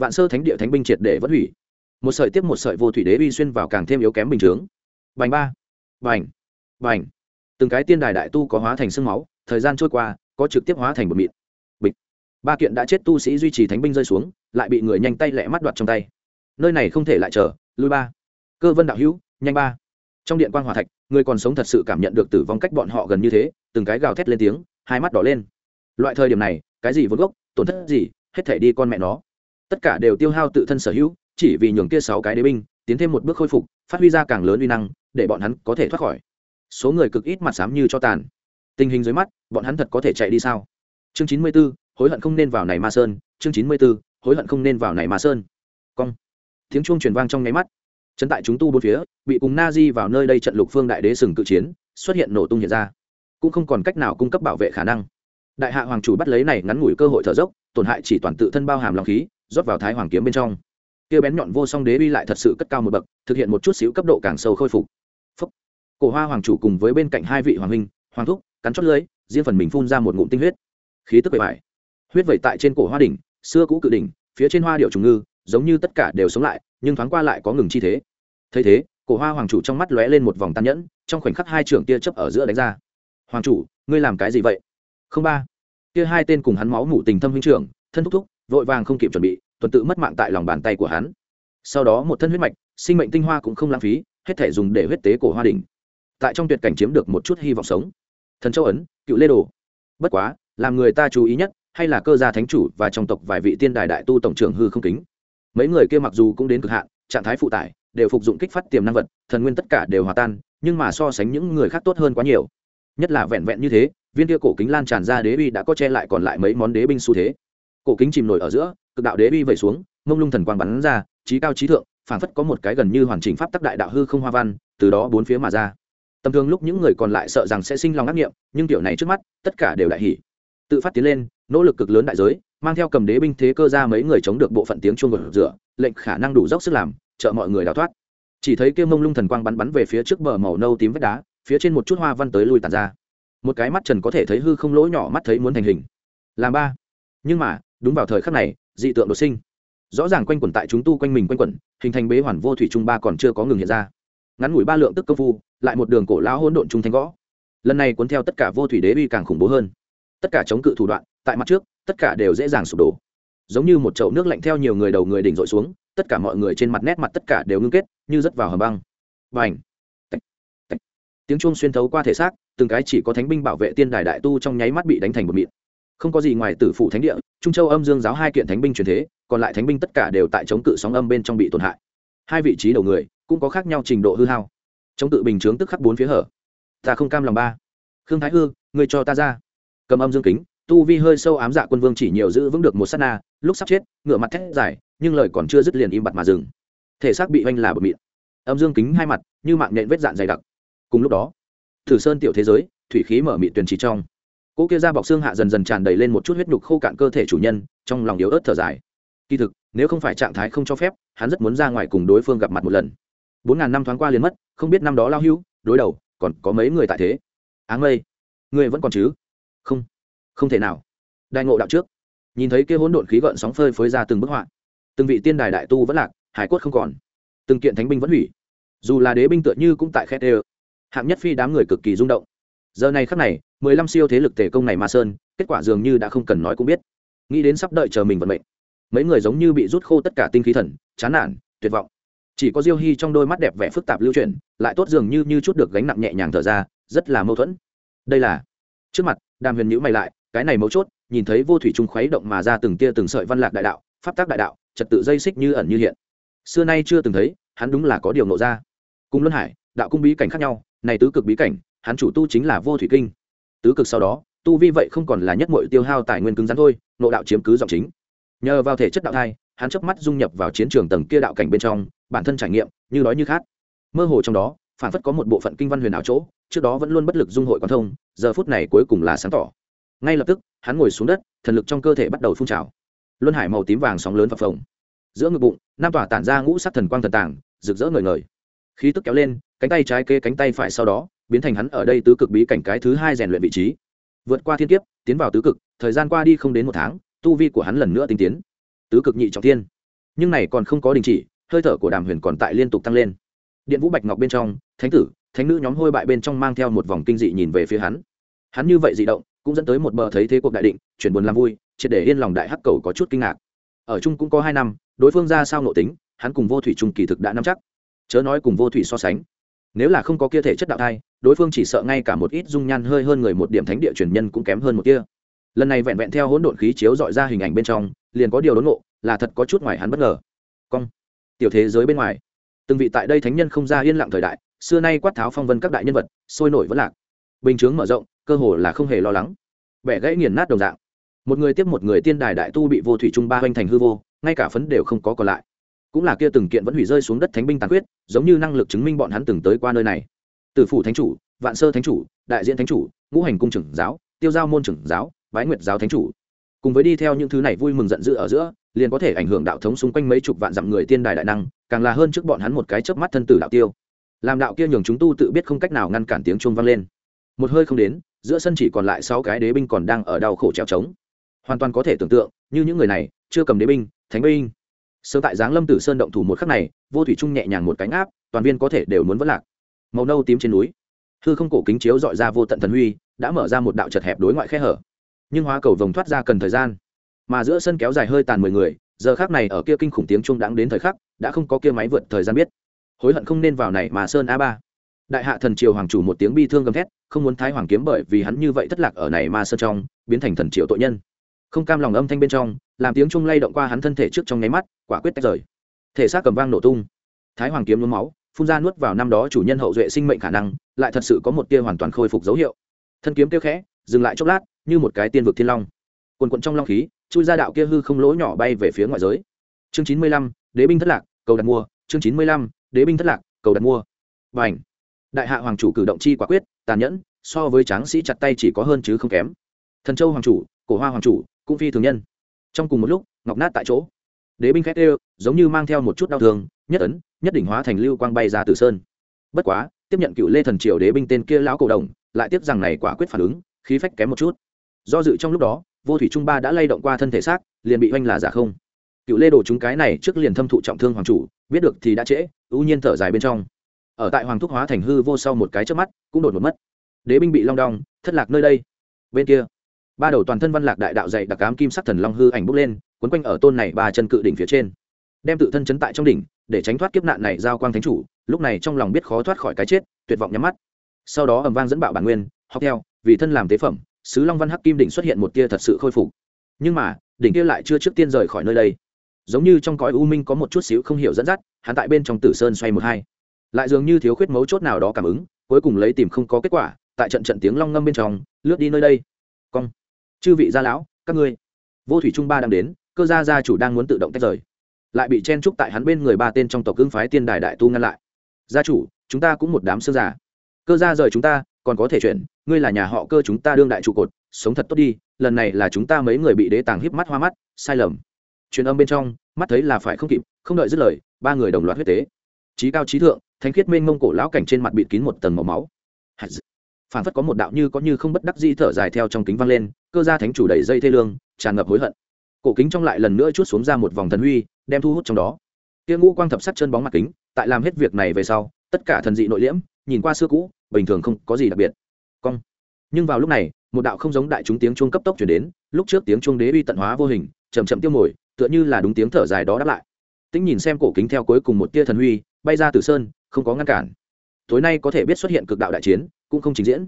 vạn sơ thánh địa thánh binh triệt để vẫn hủy. Một sợi tiếp một sợi vô thủy đế uy xuyên vào càng thêm yếu kém bình chướng. Bành ba. Bành. Bành. Từng cái tiên đài đại tu có hóa thành sương máu, thời gian trôi qua, có trực tiếp hóa thành bột mịn. Bịch. Ba kiện đã chết tu sĩ duy trì thánh binh rơi xuống, lại bị người nhanh tay lẹ mắt đoạt trong tay. Nơi này không thể lại chờ. Lui ba. Cơ vân đạo hữu, nhanh ba trong điện quan hòa thạch, người còn sống thật sự cảm nhận được tử vong cách bọn họ gần như thế, từng cái gào thét lên tiếng, hai mắt đỏ lên. Loại thời điểm này, cái gì vốn gốc, tổn thất gì, hết thể đi con mẹ nó. Tất cả đều tiêu hao tự thân sở hữu, chỉ vì nhường kia sáu cái đế binh, tiến thêm một bước khôi phục, phát huy ra càng lớn uy năng, để bọn hắn có thể thoát khỏi. Số người cực ít mặt xám như cho tàn. Tình hình dưới mắt, bọn hắn thật có thể chạy đi sao? Chương chín mươi b ố hối hận không nên vào này ma sơn. Chương chín mươi b ố hối hận không nên vào này ma sơn. Cong. Tiếng chuông truyền vang trong nháy mắt chấn tại chúng tu bốn phía, bị cùng na di vào nơi đây trận lục phương đại đế sừng cự chiến, xuất hiện nổ tung hiện ra. Cũng không còn cách nào cung cấp bảo vệ khả năng. Đại hạ hoàng chủ bắt lấy này ngắn ngủi cơ hội thở dốc, tổn hại chỉ toàn tự thân bao hàm lòng khí, rót vào thái hoàng kiếm bên trong. Kia bén nhọn vô song đế uy lại thật sự cất cao một bậc, thực hiện một chút xíu cấp độ càng sâu khôi phục. Phúc. cổ hoa hoàng chủ cùng với bên cạnh hai vị hoàng huynh, hoàng thúc, cắn chót lưới riêng phần mình phun ra một ngụm tinh huyết. Khí tức bề bài huyết vẩy tại trên cổ hoa đỉnh, xưa cũ cự đỉnh, phía trên hoa điệu trùng ngư, giống như tất cả đều sống lại, nhưng thoáng qua lại có ngừng chi thế thấy thế, cổ hoa hoàng chủ trong mắt lóe lên một vòng tàn nhẫn, trong khoảnh khắc hai trưởng tia chớp ở giữa đánh ra. Hoàng chủ, ngươi làm cái gì vậy? Không ba. Kia hai tên cùng hắn máu mủ tình thâm huynh trưởng, thân thúc thúc, vội vàng không kịp chuẩn bị, tuần tự mất mạng tại lòng bàn tay của hắn. Sau đó một thân huyết mạch, sinh mệnh tinh hoa cũng không lãng phí, hết thể dùng để huyết tế cổ hoa đỉnh. Tại trong tuyệt cảnh chiếm được một chút hy vọng sống. Thần châu ấn, cựu lê đồ. Bất quá, làm người ta chú ý nhất, hay là cơ gia thánh chủ và trong tộc vài vị tiên đài đại tu tổng trưởng hư không kính. Mấy người kia mặc dù cũng đến cực hạn, trạng thái phụ tải đều phục dụng kích phát tiềm năng vật, thần nguyên tất cả đều hòa tan, nhưng mà so sánh những người khác tốt hơn quá nhiều. Nhất là vẹn vẹn như thế, viên kia cổ kính lan tràn ra đế uy đã có che lại còn lại mấy món đế binh xu thế. Cổ kính chìm nổi ở giữa, cực đạo đế uy vẩy xuống, mông lung thần quang bắn ra, trí cao trí thượng, phảng phất có một cái gần như hoàn chỉnh pháp tắc đại đạo hư không hoa văn, từ đó bốn phía mà ra. Tầm thường lúc những người còn lại sợ rằng sẽ sinh lòng ác nghiệm, nhưng tiểu này trước mắt, tất cả đều đại hỉ. Tự phát tiến lên, nỗ lực cực lớn đại giới, mang theo cầm đế binh thế cơ ra mấy người chống được bộ phận tiếng chuông gột rửa lệnh khả năng đủ dốc sức làm trợ mọi người đào thoát. Chỉ thấy kia mông lung thần quang bắn bắn về phía trước bờ màu nâu tím vách đá, phía trên một chút hoa văn tới lui tàn ra. Một cái mắt trần có thể thấy hư không lỗ nhỏ mắt thấy muốn thành hình. Làm ba. Nhưng mà, đúng vào thời khắc này, dị tượng đột sinh. Rõ ràng quanh quẩn tại chúng tu quanh mình quanh quẩn, hình thành bế hoàn vô thủy trung ba còn chưa có ngừng hiện ra. Ngắn ngủi ba lượng tức công phu, lại một đường cổ lão hỗn độn trung thanh gõ. Lần này cuốn theo tất cả vô thủy đế uy càng khủng bố hơn. Tất cả chống cự thủ đoạn, tại mặt trước, tất cả đều dễ dàng sụp đổ. Giống như một chậu nước lạnh theo nhiều người đầu người đỉnh dội xuống tất cả mọi người trên mặt nét mặt tất cả đều ngưng kết, như rớt vào hầm băng. Và ảnh tiếng chuông xuyên thấu qua thể xác, từng cái chỉ có thánh binh bảo vệ tiên đài đại tu trong nháy mắt bị đánh thành một mịn. Không có gì ngoài tử phụ thánh địa, trung châu âm dương giáo hai kiện thánh binh truyền thế, còn lại thánh binh tất cả đều tại chống cự sóng âm bên trong bị tổn hại. Hai vị trí đầu người cũng có khác nhau trình độ hư hao. Chống tự bình chướng tức khắc bốn phía hở. Ta không cam lòng ba. Khương thái hư, người cho ta ra. Cầm âm dương kính, tu vi hơi sâu ám dạ quân vương chỉ nhiều giữ vững được một s á t na, lúc sắp chết, ngựa mặt thét dài nhưng lời còn chưa dứt liền im bặt mà dừng. Thể xác bị oanh là bờ mịn. Âm dương kính hai mặt, như mạng nhện vết dạn dày đặc. Cùng lúc đó, thử sơn tiểu thế giới, thủy khí mở miệng tuyền trì trong. Cỗ kia ra bọc xương hạ dần dần tràn đầy lên một chút huyết nhục khô cạn cơ thể chủ nhân, trong lòng yếu ớt thở dài. Kỳ thực, nếu không phải trạng thái không cho phép, hắn rất muốn ra ngoài cùng đối phương gặp mặt một lần. Bốn ngàn năm thoáng qua liền mất, không biết năm đó lao hưu, đối đầu, còn có mấy người tại thế. Áng mây người vẫn còn chứ? Không không thể nào. Đại ngộ đạo trước. Nhìn thấy kia hỗn độn khí gợn sóng phơi phới ra từng bức họa từng vị tiên đài đại tu vẫn lạc, hải cốt không còn. Từng kiện thánh binh vẫn hủy. Dù là đế binh tựa như cũng tại khét đê hạng nhất phi đám người cực kỳ rung động. Giờ này khắc này, mười lăm siêu thế lực tề công này ma sơn, kết quả dường như đã không cần nói cũng biết. Nghĩ đến sắp đợi chờ mình vận mệnh. Mấy người giống như bị rút khô tất cả tinh khí thần, chán nản, tuyệt vọng. Chỉ có diêu hy trong đôi mắt đẹp vẻ phức tạp lưu chuyển, lại tốt dường như như chút được gánh nặng nhẹ nhàng thở ra, rất là mâu thuẫn. Đây là trước mặt, đàm huyền nhữ mày lại, cái này mấu chốt, nhìn thấy vô thủy trung khuấy động mà ra từng tia từng sợi văn lạc đại đạo, pháp tác đại đạo trật tự dây xích như ẩn như hiện. Xưa nay chưa từng thấy, hắn đúng là có điều nộ ra. Cung luân hải, đạo cung bí cảnh khác nhau, này tứ cực bí cảnh, hắn chủ tu chính là vô thủy kinh. Tứ cực sau đó, tu vi vậy không còn là nhất mọi tiêu hao tài nguyên cứng rắn thôi, nộ đạo chiếm cứ giọng chính. Nhờ vào thể chất đạo thai, hắn chớp mắt dung nhập vào chiến trường tầng kia đạo cảnh bên trong, bản thân trải nghiệm, như đói như khát. Mơ hồ trong đó, phản phất có một bộ phận kinh văn huyền ảo chỗ, trước đó vẫn luôn bất lực dung hội quan thông, giờ phút này cuối cùng là sáng tỏ. Ngay lập tức, hắn ngồi xuống đất, thần lực trong cơ thể bắt đầu phun trào luân hải màu tím vàng sóng lớn phập phồng. Giữa ngực bụng nam tỏa tản ra ngũ sắc thần quang thần tàng rực rỡ ngời ngời. Khí tức kéo lên, cánh tay trái kê cánh tay phải sau đó, biến thành hắn ở đây tứ cực bí cảnh cái thứ hai rèn luyện vị trí. Vượt qua thiên kiếp, tiến vào tứ cực, thời gian qua đi không đến một tháng, tu vi của hắn lần nữa tinh tiến. Tứ cực nhị trọng thiên. Nhưng này còn không có đình chỉ, hơi thở của đàm huyền còn tại liên tục tăng lên. Điện vũ bạch ngọc bên trong, thánh tử, thánh nữ nhóm hôi bại bên trong mang theo một vòng kinh dị nhìn về phía hắn. Hắn như vậy dị động, cũng dẫn tới một bờ thấy thế cuộc đại định, chuyển buồn làm vui triệt để yên lòng đại hắc cầu có chút kinh ngạc. Ở chung cũng có hai năm, đối phương ra sao nội tính, hắn cùng vô thủy trung kỳ thực đã nắm chắc. Chớ nói cùng vô thủy so sánh. Nếu là không có kia thể chất đạo thai, đối phương chỉ sợ ngay cả một ít dung nhan hơi hơn người một điểm thánh địa truyền nhân cũng kém hơn một kia. Lần này vẹn vẹn theo hỗn độn khí chiếu dọi ra hình ảnh bên trong, liền có điều đốn ngộ, là thật có chút ngoài hắn bất ngờ. Cong. Tiểu thế giới bên ngoài. Từng vị tại đây thánh nhân không ra yên lặng thời đại, xưa nay quát tháo phong vân các đại nhân vật, sôi nổi vẫn lạc. Bình chướng mở rộng, cơ hồ là không hề lo lắng. Bẻ gãy nghiền nát đồng dạng một người tiếp một người tiên đài đại tu bị vô thủy trung ba hoành thành hư vô, ngay cả phấn đều không có còn lại. Cũng là kia từng kiện vẫn hủy rơi xuống đất thánh binh tàn quyết giống như năng lực chứng minh bọn hắn từng tới qua nơi này. Từ phủ thánh chủ, vạn sơ thánh chủ, đại diện thánh chủ, ngũ hành cung trưởng giáo, tiêu giao môn trưởng giáo, bái nguyệt giáo thánh chủ. Cùng với đi theo những thứ này vui mừng giận dữ ở giữa, liền có thể ảnh hưởng đạo thống xung quanh mấy chục vạn dặm người tiên đài đại năng, càng là hơn trước bọn hắn một cái chớp mắt thân tử đạo tiêu. Làm đạo kia nhường chúng tu tự biết không cách nào ngăn cản tiếng chuông vang lên. Một hơi không đến, giữa sân chỉ còn lại sáu cái đế binh còn đang ở đau khổ trèo trống hoàn toàn có thể tưởng tượng, như những người này, chưa cầm đế binh, thánh binh. Sơ tại giáng lâm tử sơn động thủ một khắc này, vô thủy trung nhẹ nhàng một cánh áp, toàn viên có thể đều muốn vất lạc. Màu nâu tím trên núi, hư không cổ kính chiếu dọi ra vô tận thần huy, đã mở ra một đạo chật hẹp đối ngoại khe hở. Nhưng hóa cầu vồng thoát ra cần thời gian. Mà giữa sân kéo dài hơi tàn mười người, giờ khác này ở kia kinh khủng tiếng trung đáng đến thời khắc, đã không có kia máy vượt thời gian biết. Hối hận không nên vào này mà sơn a ba. Đại hạ thần triều hoàng chủ một tiếng bi thương gầm thét, không muốn thái hoàng kiếm bởi vì hắn như vậy thất lạc ở này mà sơn trong, biến thành thần triều tội nhân không cam lòng âm thanh bên trong, làm tiếng trung lay động qua hắn thân thể trước trong nháy mắt, quả quyết tách rời. Thể xác cầm vang nổ tung. Thái hoàng kiếm nhuốm máu, phun ra nuốt vào năm đó chủ nhân hậu duệ sinh mệnh khả năng, lại thật sự có một tia hoàn toàn khôi phục dấu hiệu. Thân kiếm tiêu khẽ, dừng lại chốc lát, như một cái tiên vực thiên long. Quần quận trong long khí, chui ra đạo kia hư không lỗ nhỏ bay về phía ngoại giới. Chương chín mươi lăm, đế binh thất lạc, cầu đặt mua. Chương chín mươi lăm, đế binh thất lạc, cầu đặt mua. Và ảnh đại hạ hoàng chủ cử động chi quả quyết, tàn nhẫn, so với tráng sĩ chặt tay chỉ có hơn chứ không kém. Thần châu hoàng chủ, cổ hoa hoàng chủ cũng phi thường nhân. Trong cùng một lúc, ngọc nát tại chỗ. Đế binh khét ê giống như mang theo một chút đau thương, nhất ấn, nhất định hóa thành lưu quang bay ra từ sơn. Bất quá, tiếp nhận cựu lê thần triều đế binh tên kia lão cổ đồng, lại tiếp rằng này quả quyết phản ứng, khí phách kém một chút. Do dự trong lúc đó, vô thủy trung ba đã lay động qua thân thể xác, liền bị oanh là giả không. Cựu lê đồ chúng cái này trước liền thâm thụ trọng thương hoàng chủ, biết được thì đã trễ, ưu nhiên thở dài bên trong. Ở tại hoàng thúc hóa thành hư vô sau một cái trước mắt, cũng đột một mất. Đế binh bị long đong, thất lạc nơi đây. Bên kia ba đầu toàn thân văn lạc đại đạo dạy đặc cám kim sắc thần long hư ảnh bốc lên, quấn quanh ở tôn này ba chân cự đỉnh phía trên. Đem tự thân chấn tại trong đỉnh, để tránh thoát kiếp nạn này giao quang thánh chủ, lúc này trong lòng biết khó thoát khỏi cái chết, tuyệt vọng nhắm mắt. Sau đó ầm vang dẫn bạo bản nguyên, học theo, vì thân làm tế phẩm, sứ long văn hắc kim đỉnh xuất hiện một tia thật sự khôi phục. Nhưng mà, đỉnh kia lại chưa trước tiên rời khỏi nơi đây. Giống như trong cõi u minh có một chút xíu không hiểu dẫn dắt, hắn tại bên trong tử sơn xoay một hai. Lại dường như thiếu khuyết mấu chốt nào đó cảm ứng, cuối cùng lấy tìm không có kết quả, tại trận trận tiếng long ngâm bên trong, lướt đi nơi đây. Cong chư vị gia lão, các ngươi. Vô thủy trung ba đang đến, cơ gia gia chủ đang muốn tự động tách rời. Lại bị chen trúc tại hắn bên người ba tên trong tộc cương phái tiên đài đại tu ngăn lại. Gia chủ, chúng ta cũng một đám xương giả cơ gia rời chúng ta, còn có thể chuyển, ngươi là nhà họ cơ chúng ta đương đại trụ cột, sống thật tốt đi, lần này là chúng ta mấy người bị đế tàng híp mắt hoa mắt, sai lầm. Truyền âm bên trong, mắt thấy là phải không kịp, không đợi dứt lời, ba người đồng loạt huyết tế. Trí cao trí thượng, thánh khiết mênh mông cổ lão cảnh trên mặt bịt kín một tầng màu máu phản phất có một đạo như có như không bất đắc dĩ thở dài theo trong kính văng lên, cơ gia thánh chủ đầy dây thê lương, tràn ngập hối hận. Cổ kính trong lại lần nữa chút xuống ra một vòng thần huy, đem thu hút trong đó. Kia ngũ quang thập sắc chân bóng mặt kính, tại làm hết việc này về sau, tất cả thần dị nội liễm, nhìn qua xưa cũ, bình thường không có gì đặc biệt. Cong. Nhưng vào lúc này, một đạo không giống đại chúng tiếng chuông cấp tốc chuyển đến, lúc trước tiếng chuông đế uy tận hóa vô hình chầm chậm tiêu mồi, tựa như là đúng tiếng thở dài đó đáp lại. Tính nhìn xem cổ kính theo cuối cùng một tia thần huy, bay ra từ sơn, không có ngăn cản. Tối nay có thể biết xuất hiện cực đạo đại chiến cũng không trình diễn.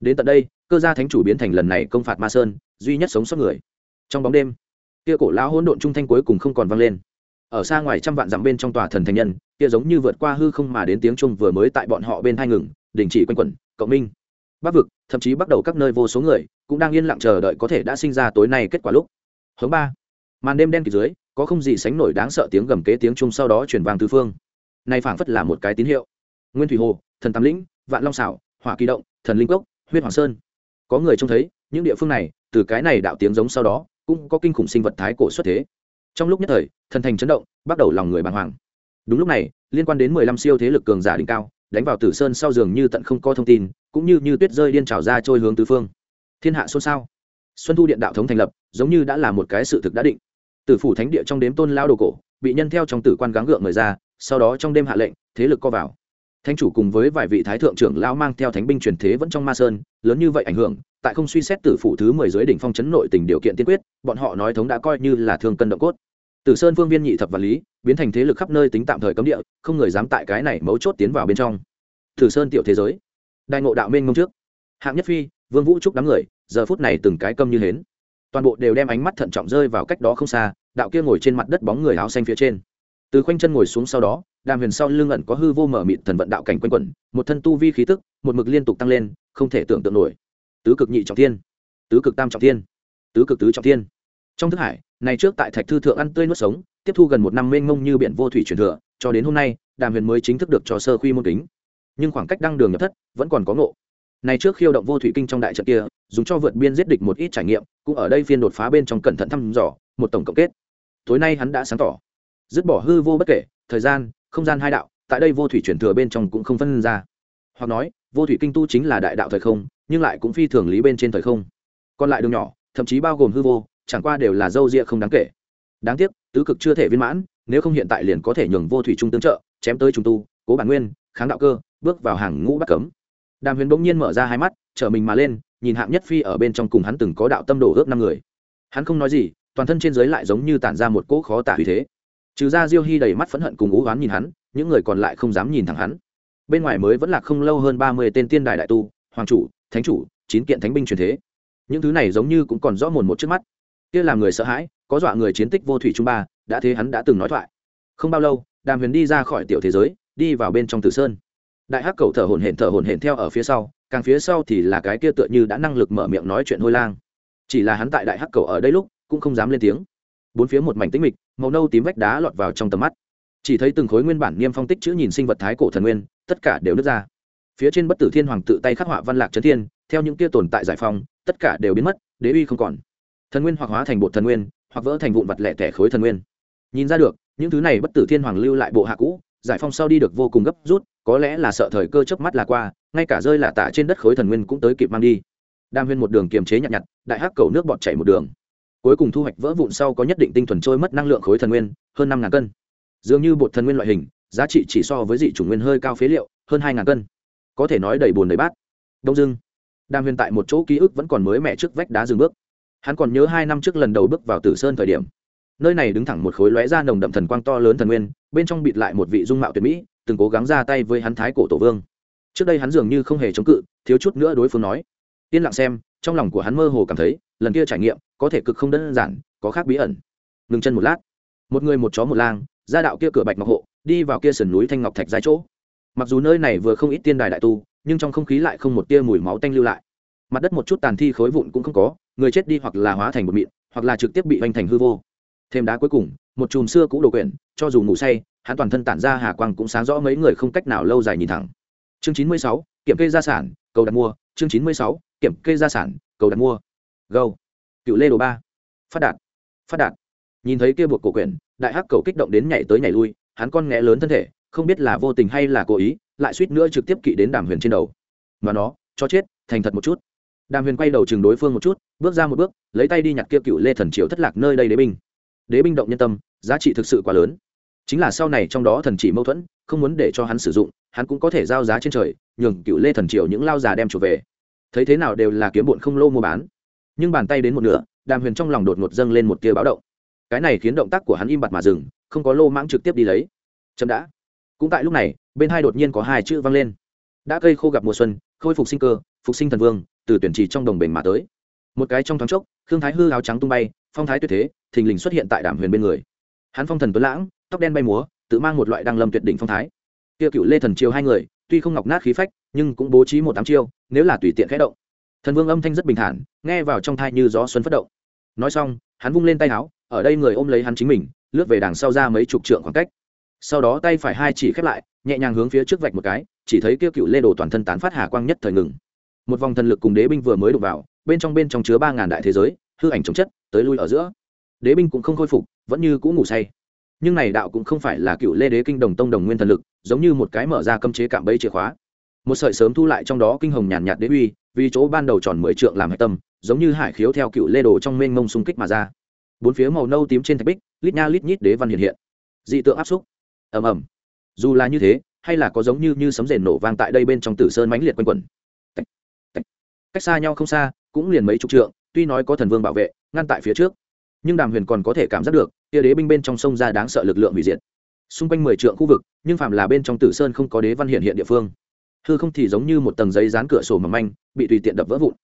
Đến tận đây, cơ gia thánh chủ biến thành lần này công phạt ma sơn, duy nhất sống sót người. Trong bóng đêm, kia cổ lão hỗn độn trung thanh cuối cùng không còn vang lên. Ở xa ngoài trăm vạn dặm bên trong tòa thần thành nhân, kia giống như vượt qua hư không mà đến tiếng trung vừa mới tại bọn họ bên hai ngừng, đình chỉ quanh quẩn, cộng minh. Bắc vực, thậm chí bắt đầu các nơi vô số người, cũng đang yên lặng chờ đợi có thể đã sinh ra tối nay kết quả lúc. Hướng ba, màn đêm đen kịt dưới, có không gì sánh nổi đáng sợ tiếng gầm kế tiếng trung sau đó chuyển vang tứ phương. Nay phảng phất là một cái tín hiệu. Nguyên thủy hồ, thần tam lĩnh, vạn long xảo hỏa kỳ động, thần linh cốc, huyết hoàng sơn. Có người trông thấy, những địa phương này, từ cái này đạo tiếng giống sau đó, cũng có kinh khủng sinh vật thái cổ xuất thế. Trong lúc nhất thời, thần thành chấn động, bắt đầu lòng người bàng hoàng. Đúng lúc này, liên quan đến mười lăm siêu thế lực cường giả đỉnh cao, đánh vào tử sơn sau giường như tận không có thông tin, cũng như như tuyết rơi điên trào ra trôi hướng tứ phương. Thiên hạ xôn xao. Xuân thu điện đạo thống thành lập, giống như đã là một cái sự thực đã định. Tử phủ thánh địa trong đếm tôn lao đồ cổ, bị nhân theo trong tử quan gắng gượng người ra, sau đó trong đêm hạ lệnh, thế lực co vào thánh chủ cùng với vài vị thái thượng trưởng lao mang theo thánh binh truyền thế vẫn trong ma sơn, lớn như vậy ảnh hưởng, tại không suy xét tử phủ thứ mười dưới đỉnh phong chấn nội tình điều kiện tiên quyết, bọn họ nói thống đã coi như là thương cân động cốt. Tử sơn phương viên nhị thập và lý, biến thành thế lực khắp nơi tính tạm thời cấm địa, không người dám tại cái này mấu chốt tiến vào bên trong. Tử sơn tiểu thế giới, đại ngộ đạo minh ngông trước. Hạng nhất phi, vương vũ trúc đám người, giờ phút này từng cái câm như hến. Toàn bộ đều đem ánh mắt thận trọng rơi vào cách đó không xa, đạo kia ngồi trên mặt đất bóng người áo xanh phía trên. Từ khoanh chân ngồi xuống sau đó đàm huyền sau lưng ẩn có hư vô mở mịt thần vận đạo cảnh quanh quẩn, một thân tu vi khí tức, một mực liên tục tăng lên, không thể tưởng tượng nổi. Tứ cực nhị trọng thiên, tứ cực tam trọng thiên, tứ cực tứ trọng thiên. Trong thức hải, này trước tại thạch thư thượng ăn tươi nuốt sống, tiếp thu gần một năm mênh mông như biển vô thủy truyền thừa, cho đến hôm nay, đàm huyền mới chính thức được cho sơ khuy môn kính. Nhưng khoảng cách đăng đường nhập thất, vẫn còn có ngộ. Này trước khiêu động vô thủy kinh trong đại trận kia, dùng cho vượt biên giết địch một ít trải nghiệm, cũng ở đây phiên đột phá bên trong cẩn thận thăm dò, một tổng cộng kết. Tối nay hắn đã sáng tỏ. Dứt bỏ hư vô bất kể, thời gian không gian hai đạo, tại đây vô thủy chuyển thừa bên trong cũng không phân ra. Hoặc nói, vô thủy kinh tu chính là đại đạo thời không, nhưng lại cũng phi thường lý bên trên thời không. Còn lại đường nhỏ, thậm chí bao gồm hư vô, chẳng qua đều là dâu ria không đáng kể. Đáng tiếc, tứ cực chưa thể viên mãn, nếu không hiện tại liền có thể nhường vô thủy trung tướng trợ, chém tới trung tu, cố bản nguyên, kháng đạo cơ, bước vào hàng ngũ bắt cấm. Đàm huyền bỗng nhiên mở ra hai mắt chở mình mà lên, nhìn hạng nhất phi ở bên trong cùng hắn từng có đạo tâm đổ ước năm người. Hắn không nói gì, toàn thân trên giới lại giống như tản ra một cỗ khó tả vì thế trừ ra diêu hy đầy mắt phẫn hận cùng ú oán nhìn hắn, những người còn lại không dám nhìn thẳng hắn. Bên ngoài mới vẫn là không lâu hơn ba mươi tên tiên đài đại tu, hoàng chủ, thánh chủ, chín kiện thánh binh truyền thế. Những thứ này giống như cũng còn rõ mồn một trước mắt. Kia làm người sợ hãi, có dọa người chiến tích vô thủy trung ba, đã thế hắn đã từng nói thoại. Không bao lâu, đàm huyền đi ra khỏi tiểu thế giới, đi vào bên trong tử sơn. Đại hắc cầu thở hổn hển thở hổn hển theo ở phía sau, càng phía sau thì là cái kia tựa như đã năng lực mở miệng nói chuyện hôi lang. Chỉ là hắn tại đại hắc cầu ở đây lúc, cũng không dám lên tiếng. Bốn phía một mảnh tĩnh mịch màu nâu tím vách đá lọt vào trong tầm mắt. Chỉ thấy từng khối nguyên bản niêm phong tích chữ nhìn sinh vật thái cổ thần nguyên, tất cả đều nứt ra. Phía trên bất tử thiên hoàng tự tay khắc họa văn lạc trấn thiên, theo những kia tồn tại giải phong tất cả đều biến mất, đế uy không còn. Thần nguyên hoặc hóa thành bộ thần nguyên, hoặc vỡ thành vụn vật lẻ tẻ khối thần nguyên. Nhìn ra được, những thứ này bất tử thiên hoàng lưu lại bộ hạ cũ, giải phong sau đi được vô cùng gấp rút, có lẽ là sợ thời cơ chớp mắt là qua, ngay cả rơi là tả trên đất khối thần nguyên cũng tới kịp mang đi. Đam huyên một đường kiềm chế nhặt nhặt, đại hắc cầu nước bọt chảy một đường cuối cùng thu hoạch vỡ vụn sau có nhất định tinh thuần trôi mất năng lượng khối thần nguyên, hơn năm ngàn cân. Dường như bột thần nguyên loại hình, giá trị chỉ so với dị chủng nguyên hơi cao phế liệu, hơn hai ngàn cân. Có thể nói đầy bùn đầy bát. Đông dưng đang huyền tại một chỗ ký ức vẫn còn mới mẹ trước vách đá dừng bước. Hắn còn nhớ hai năm trước lần đầu bước vào tử sơn thời điểm. Nơi này đứng thẳng một khối lóe ra nồng đậm thần quang to lớn thần nguyên, bên trong bịt lại một vị dung mạo tuyệt mỹ, từng cố gắng ra tay với hắn thái cổ tổ vương. Trước đây hắn dường như không hề chống cự, thiếu chút nữa đối phương nói, yên lặng xem trong lòng của hắn mơ hồ cảm thấy, lần kia trải nghiệm có thể cực không đơn giản, có khác bí ẩn. Ngừng chân một lát, một người một chó một lang, ra đạo kia cửa bạch ngọc hộ, đi vào kia sườn núi thanh ngọc thạch dài chỗ. Mặc dù nơi này vừa không ít tiên đài đại tu, nhưng trong không khí lại không một tia mùi máu tanh lưu lại. Mặt đất một chút tàn thi khối vụn cũng không có, người chết đi hoặc là hóa thành bột mịn, hoặc là trực tiếp bị vanh thành hư vô. Thêm đá cuối cùng, một chùm xưa cũ đồ quyển, cho dù ngủ say, hắn toàn thân tản ra hà quang cũng sáng rõ mấy người không cách nào lâu dài nhìn thẳng. Chương chín mươi sáu, kiểm kê gia sản, cầu đặt mua chương chín mươi sáu, kiểm kê gia sản, cầu đặt mua. Gâu cựu lê đồ ba. Phát đạt. Phát đạt. Nhìn thấy kia buộc cổ quyển, đại hắc cầu kích động đến nhảy tới nhảy lui, hắn con ngẽ lớn thân thể, không biết là vô tình hay là cố ý, lại suýt nữa trực tiếp kỵ đến đàm huyền trên đầu. Mà nó, cho chết, thành thật một chút. Đàm huyền quay đầu chừng đối phương một chút, bước ra một bước, lấy tay đi nhặt kia cựu lê thần triều thất lạc nơi đây đế binh. Đế binh động nhân tâm, giá trị thực sự quá lớn. Chính là sau này trong đó thần chỉ mâu thuẫn, không muốn để cho hắn sử dụng hắn cũng có thể giao giá trên trời, nhường cựu lê thần triều những lao già đem trở về. Thấy thế nào đều là kiếm bụn không lô mua bán. Nhưng bàn tay đến một nửa, đàm huyền trong lòng đột ngột dâng lên một tia báo động. Cái này khiến động tác của hắn im bặt mà dừng, không có lô mãng trực tiếp đi lấy. Chậm đã. Cũng tại lúc này, bên hai đột nhiên có hai chữ vang lên. Đã cây khô gặp mùa xuân, khôi phục sinh cơ, phục sinh thần vương, từ tuyển trì trong đồng bền mà tới. Một cái trong thoáng chốc, khương thái hư áo trắng tung bay, phong thái tuyệt thế, thình lình xuất hiện tại đàm huyền bên người. Hắn phong thần tuấn lãng, tóc đen bay múa, tự mang một loại đăng lâm tuyệt đỉnh phong thái kia cựu lê thần chiêu hai người, tuy không ngọc nát khí phách, nhưng cũng bố trí một tám chiêu, nếu là tùy tiện khẽ động. Thần vương âm thanh rất bình thản, nghe vào trong thai như gió xuân phất động. Nói xong, hắn vung lên tay áo, ở đây người ôm lấy hắn chính mình, lướt về đằng sau ra mấy chục trượng khoảng cách. Sau đó tay phải hai chỉ khép lại, nhẹ nhàng hướng phía trước vạch một cái, chỉ thấy kia cựu lê đồ toàn thân tán phát hà quang nhất thời ngừng. Một vòng thần lực cùng đế binh vừa mới đục vào, bên trong bên trong chứa ba ngàn đại thế giới, hư ảnh chống chất, tới lui ở giữa. Đế binh cũng không khôi phục, vẫn như cũ ngủ say nhưng này đạo cũng không phải là cựu lê đế kinh đồng tông đồng nguyên thần lực, giống như một cái mở ra cấm chế cạm bẫy chìa khóa. Một sợi sớm thu lại trong đó kinh hồng nhàn nhạt đế uy, vì chỗ ban đầu tròn mười trượng làm hạch tâm, giống như hải khiếu theo cựu lê đồ trong mênh mông xung kích mà ra. Bốn phía màu nâu tím trên thạch bích, lít nha lít nhít đế văn hiện hiện. Dị tượng áp xúc. Ầm ầm. Dù là như thế, hay là có giống như như sấm rền nổ vang tại đây bên trong tử sơn mãnh liệt quanh quẩn. Cách xa nhau không xa, cũng liền mấy chục trượng, tuy nói có thần vương bảo vệ, ngăn tại phía trước nhưng đàm huyền còn có thể cảm giác được, tia đế binh bên trong sông ra đáng sợ lực lượng hủy diệt. Xung quanh mười trượng khu vực, nhưng phạm là bên trong tử sơn không có đế văn hiện hiện địa phương. Hư không thì giống như một tầng giấy dán cửa sổ mầm manh, bị tùy tiện đập vỡ vụn.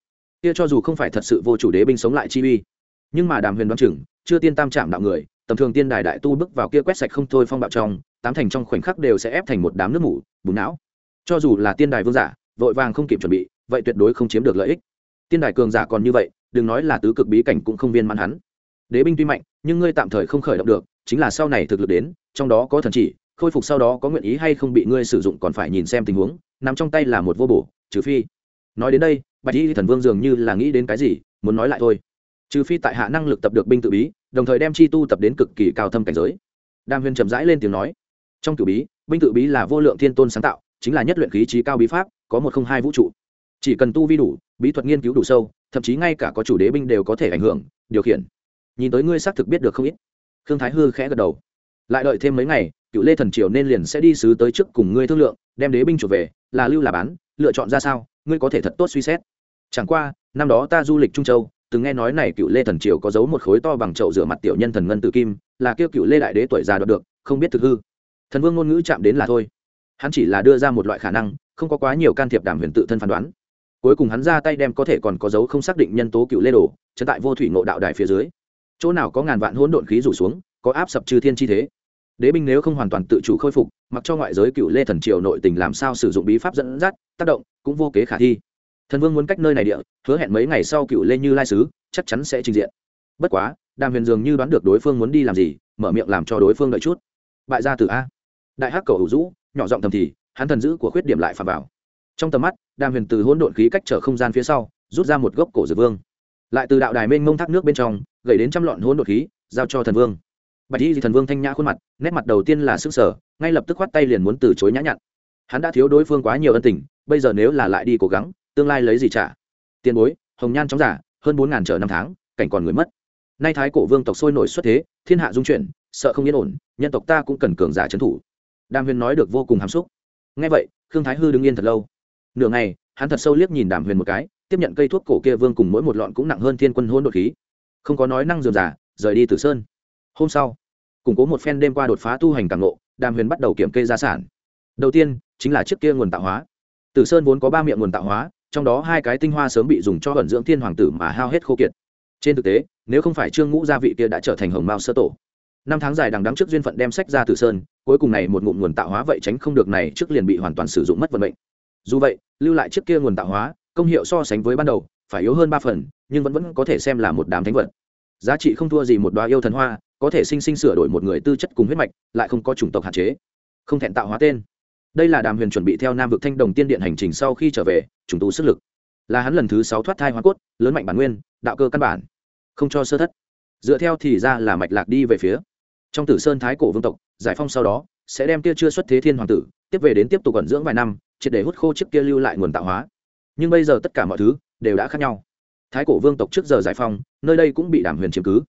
Kia cho dù không phải thật sự vô chủ đế binh sống lại chi uy, nhưng mà đàm huyền đoán chừng, chưa tiên tam chạm đạo người, tầm thường tiên đài đại tu bước vào kia quét sạch không thôi phong bạo trong, tám thành trong khoảnh khắc đều sẽ ép thành một đám nước mủ, bùn não. Cho dù là tiên đài vương giả, vội vàng không kịp chuẩn bị, vậy tuyệt đối không chiếm được lợi ích. Tiên đài cường giả còn như vậy, đừng nói là tứ cực bí cảnh cũng không viên mãn hắn đế binh tuy mạnh, nhưng ngươi tạm thời không khởi động được, chính là sau này thực lực đến, trong đó có thần chỉ, khôi phục sau đó có nguyện ý hay không bị ngươi sử dụng còn phải nhìn xem tình huống, nằm trong tay là một vô bổ, trừ phi. Nói đến đây, bạch y thần vương dường như là nghĩ đến cái gì, muốn nói lại thôi. Trừ phi tại hạ năng lực tập được binh tự bí, đồng thời đem chi tu tập đến cực kỳ cao thâm cảnh giới. Đam huyền chậm rãi lên tiếng nói, trong cử bí, binh tự bí là vô lượng thiên tôn sáng tạo, chính là nhất luyện khí trí cao bí pháp, có một không hai vũ trụ. Chỉ cần tu vi đủ, bí thuật nghiên cứu đủ sâu, thậm chí ngay cả có chủ đế binh đều có thể ảnh hưởng, điều khiển nhìn tới ngươi xác thực biết được không ít. Khương thái hư khẽ gật đầu. Lại đợi thêm mấy ngày, cựu lê thần triều nên liền sẽ đi sứ tới trước cùng ngươi thương lượng, đem đế binh trở về, là lưu là bán, lựa chọn ra sao, ngươi có thể thật tốt suy xét. Chẳng qua, năm đó ta du lịch trung châu, từng nghe nói này cựu lê thần triều có giấu một khối to bằng chậu rửa mặt tiểu nhân thần ngân tử kim, là kêu cựu lê đại đế tuổi già đoạt được, không biết thực hư. Thần vương ngôn ngữ chạm đến là thôi. Hắn chỉ là đưa ra một loại khả năng, không có quá nhiều can thiệp đảm huyền tự thân phán đoán. Cuối cùng hắn ra tay đem có thể còn có dấu không xác định nhân tố cựu lê đồ chân tại vô thủy ngộ đạo đài phía dưới chỗ nào có ngàn vạn hỗn độn khí rủ xuống, có áp sập trừ thiên chi thế. Đế binh nếu không hoàn toàn tự chủ khôi phục, mặc cho ngoại giới cựu lê thần triều nội tình làm sao sử dụng bí pháp dẫn dắt, tác động, cũng vô kế khả thi. Thần vương muốn cách nơi này địa, hứa hẹn mấy ngày sau cựu lê như lai sứ, chắc chắn sẽ trình diện. Bất quá, đàm huyền dường như đoán được đối phương muốn đi làm gì, mở miệng làm cho đối phương đợi chút. Bại gia tử a. Đại hắc cầu hữu dũ, nhỏ giọng thầm thì, hắn thần dữ của khuyết điểm lại phạm vào. Trong tầm mắt, đàm huyền từ hỗn độn khí cách trở không gian phía sau, rút ra một gốc cổ dược vương. Lại từ đạo đài mênh mông thác nước bên trong gậy đến trăm lọn hỗn độn khí, giao cho thần vương. Bạch y thì thần vương thanh nhã khuôn mặt, nét mặt đầu tiên là sức sở ngay lập tức khoát tay liền muốn từ chối nhã nhặn. Hắn đã thiếu đối phương quá nhiều ân tình, bây giờ nếu là lại đi cố gắng, tương lai lấy gì trả? Tiền bối, hồng nhan chóng giả, hơn bốn ngàn trở năm tháng, cảnh còn người mất. Nay thái cổ vương tộc sôi nổi xuất thế, thiên hạ dung chuyển, sợ không yên ổn, nhân tộc ta cũng cần cường giả trấn thủ. Đàm huyền nói được vô cùng hàm xúc. Ngay vậy, khương thái hư đứng yên thật lâu. Nửa ngày, hắn thật sâu liếc nhìn đàm huyền một cái, tiếp nhận cây thuốc cổ kia vương cùng mỗi một lọn cũng nặng hơn thiên quân hôn đột khí không có nói năng dườm giả rời đi Tử sơn. Hôm sau, củng cố một phen đêm qua đột phá tu hành càng ngộ, đàm huyền bắt đầu kiểm kê gia sản. Đầu tiên, chính là chiếc kia nguồn tạo hóa. Tử sơn vốn có ba miệng nguồn tạo hóa, trong đó hai cái tinh hoa sớm bị dùng cho vận dưỡng thiên hoàng tử mà hao hết khô kiệt. Trên thực tế, nếu không phải trương ngũ gia vị kia đã trở thành hồng mao sơ tổ. Năm tháng dài đằng đắng trước duyên phận đem sách ra tử sơn, cuối cùng này một ngụm nguồn tạo hóa vậy tránh không được này trước liền bị hoàn toàn sử dụng mất vận mệnh. Dù vậy, lưu lại chiếc kia nguồn tạo hóa, công hiệu so sánh với ban đầu, phải yếu hơn ba phần nhưng vẫn vẫn có thể xem là một đám thánh vật. Giá trị không thua gì một đoá yêu thần hoa, có thể sinh sinh sửa đổi một người tư chất cùng huyết mạch, lại không có chủng tộc hạn chế. Không thẹn tạo hóa tên. Đây là đàm huyền chuẩn bị theo nam vực thanh đồng tiên điện hành trình sau khi trở về, trùng tu sức lực. Là hắn lần thứ sáu thoát thai hoa cốt, lớn mạnh bản nguyên, đạo cơ căn bản. Không cho sơ thất. Dựa theo thì ra là mạch lạc đi về phía. Trong tử sơn thái cổ vương tộc, giải phong sau đó, sẽ đem kia chưa xuất thế thiên hoàng tử, tiếp về đến tiếp tục ẩn dưỡng vài năm, triệt để hút khô chiếc kia lưu lại nguồn tạo hóa. Nhưng bây giờ tất cả mọi thứ đều đã khác nhau thái cổ vương tộc trước giờ giải phong nơi đây cũng bị đàm huyền chiếm cứ.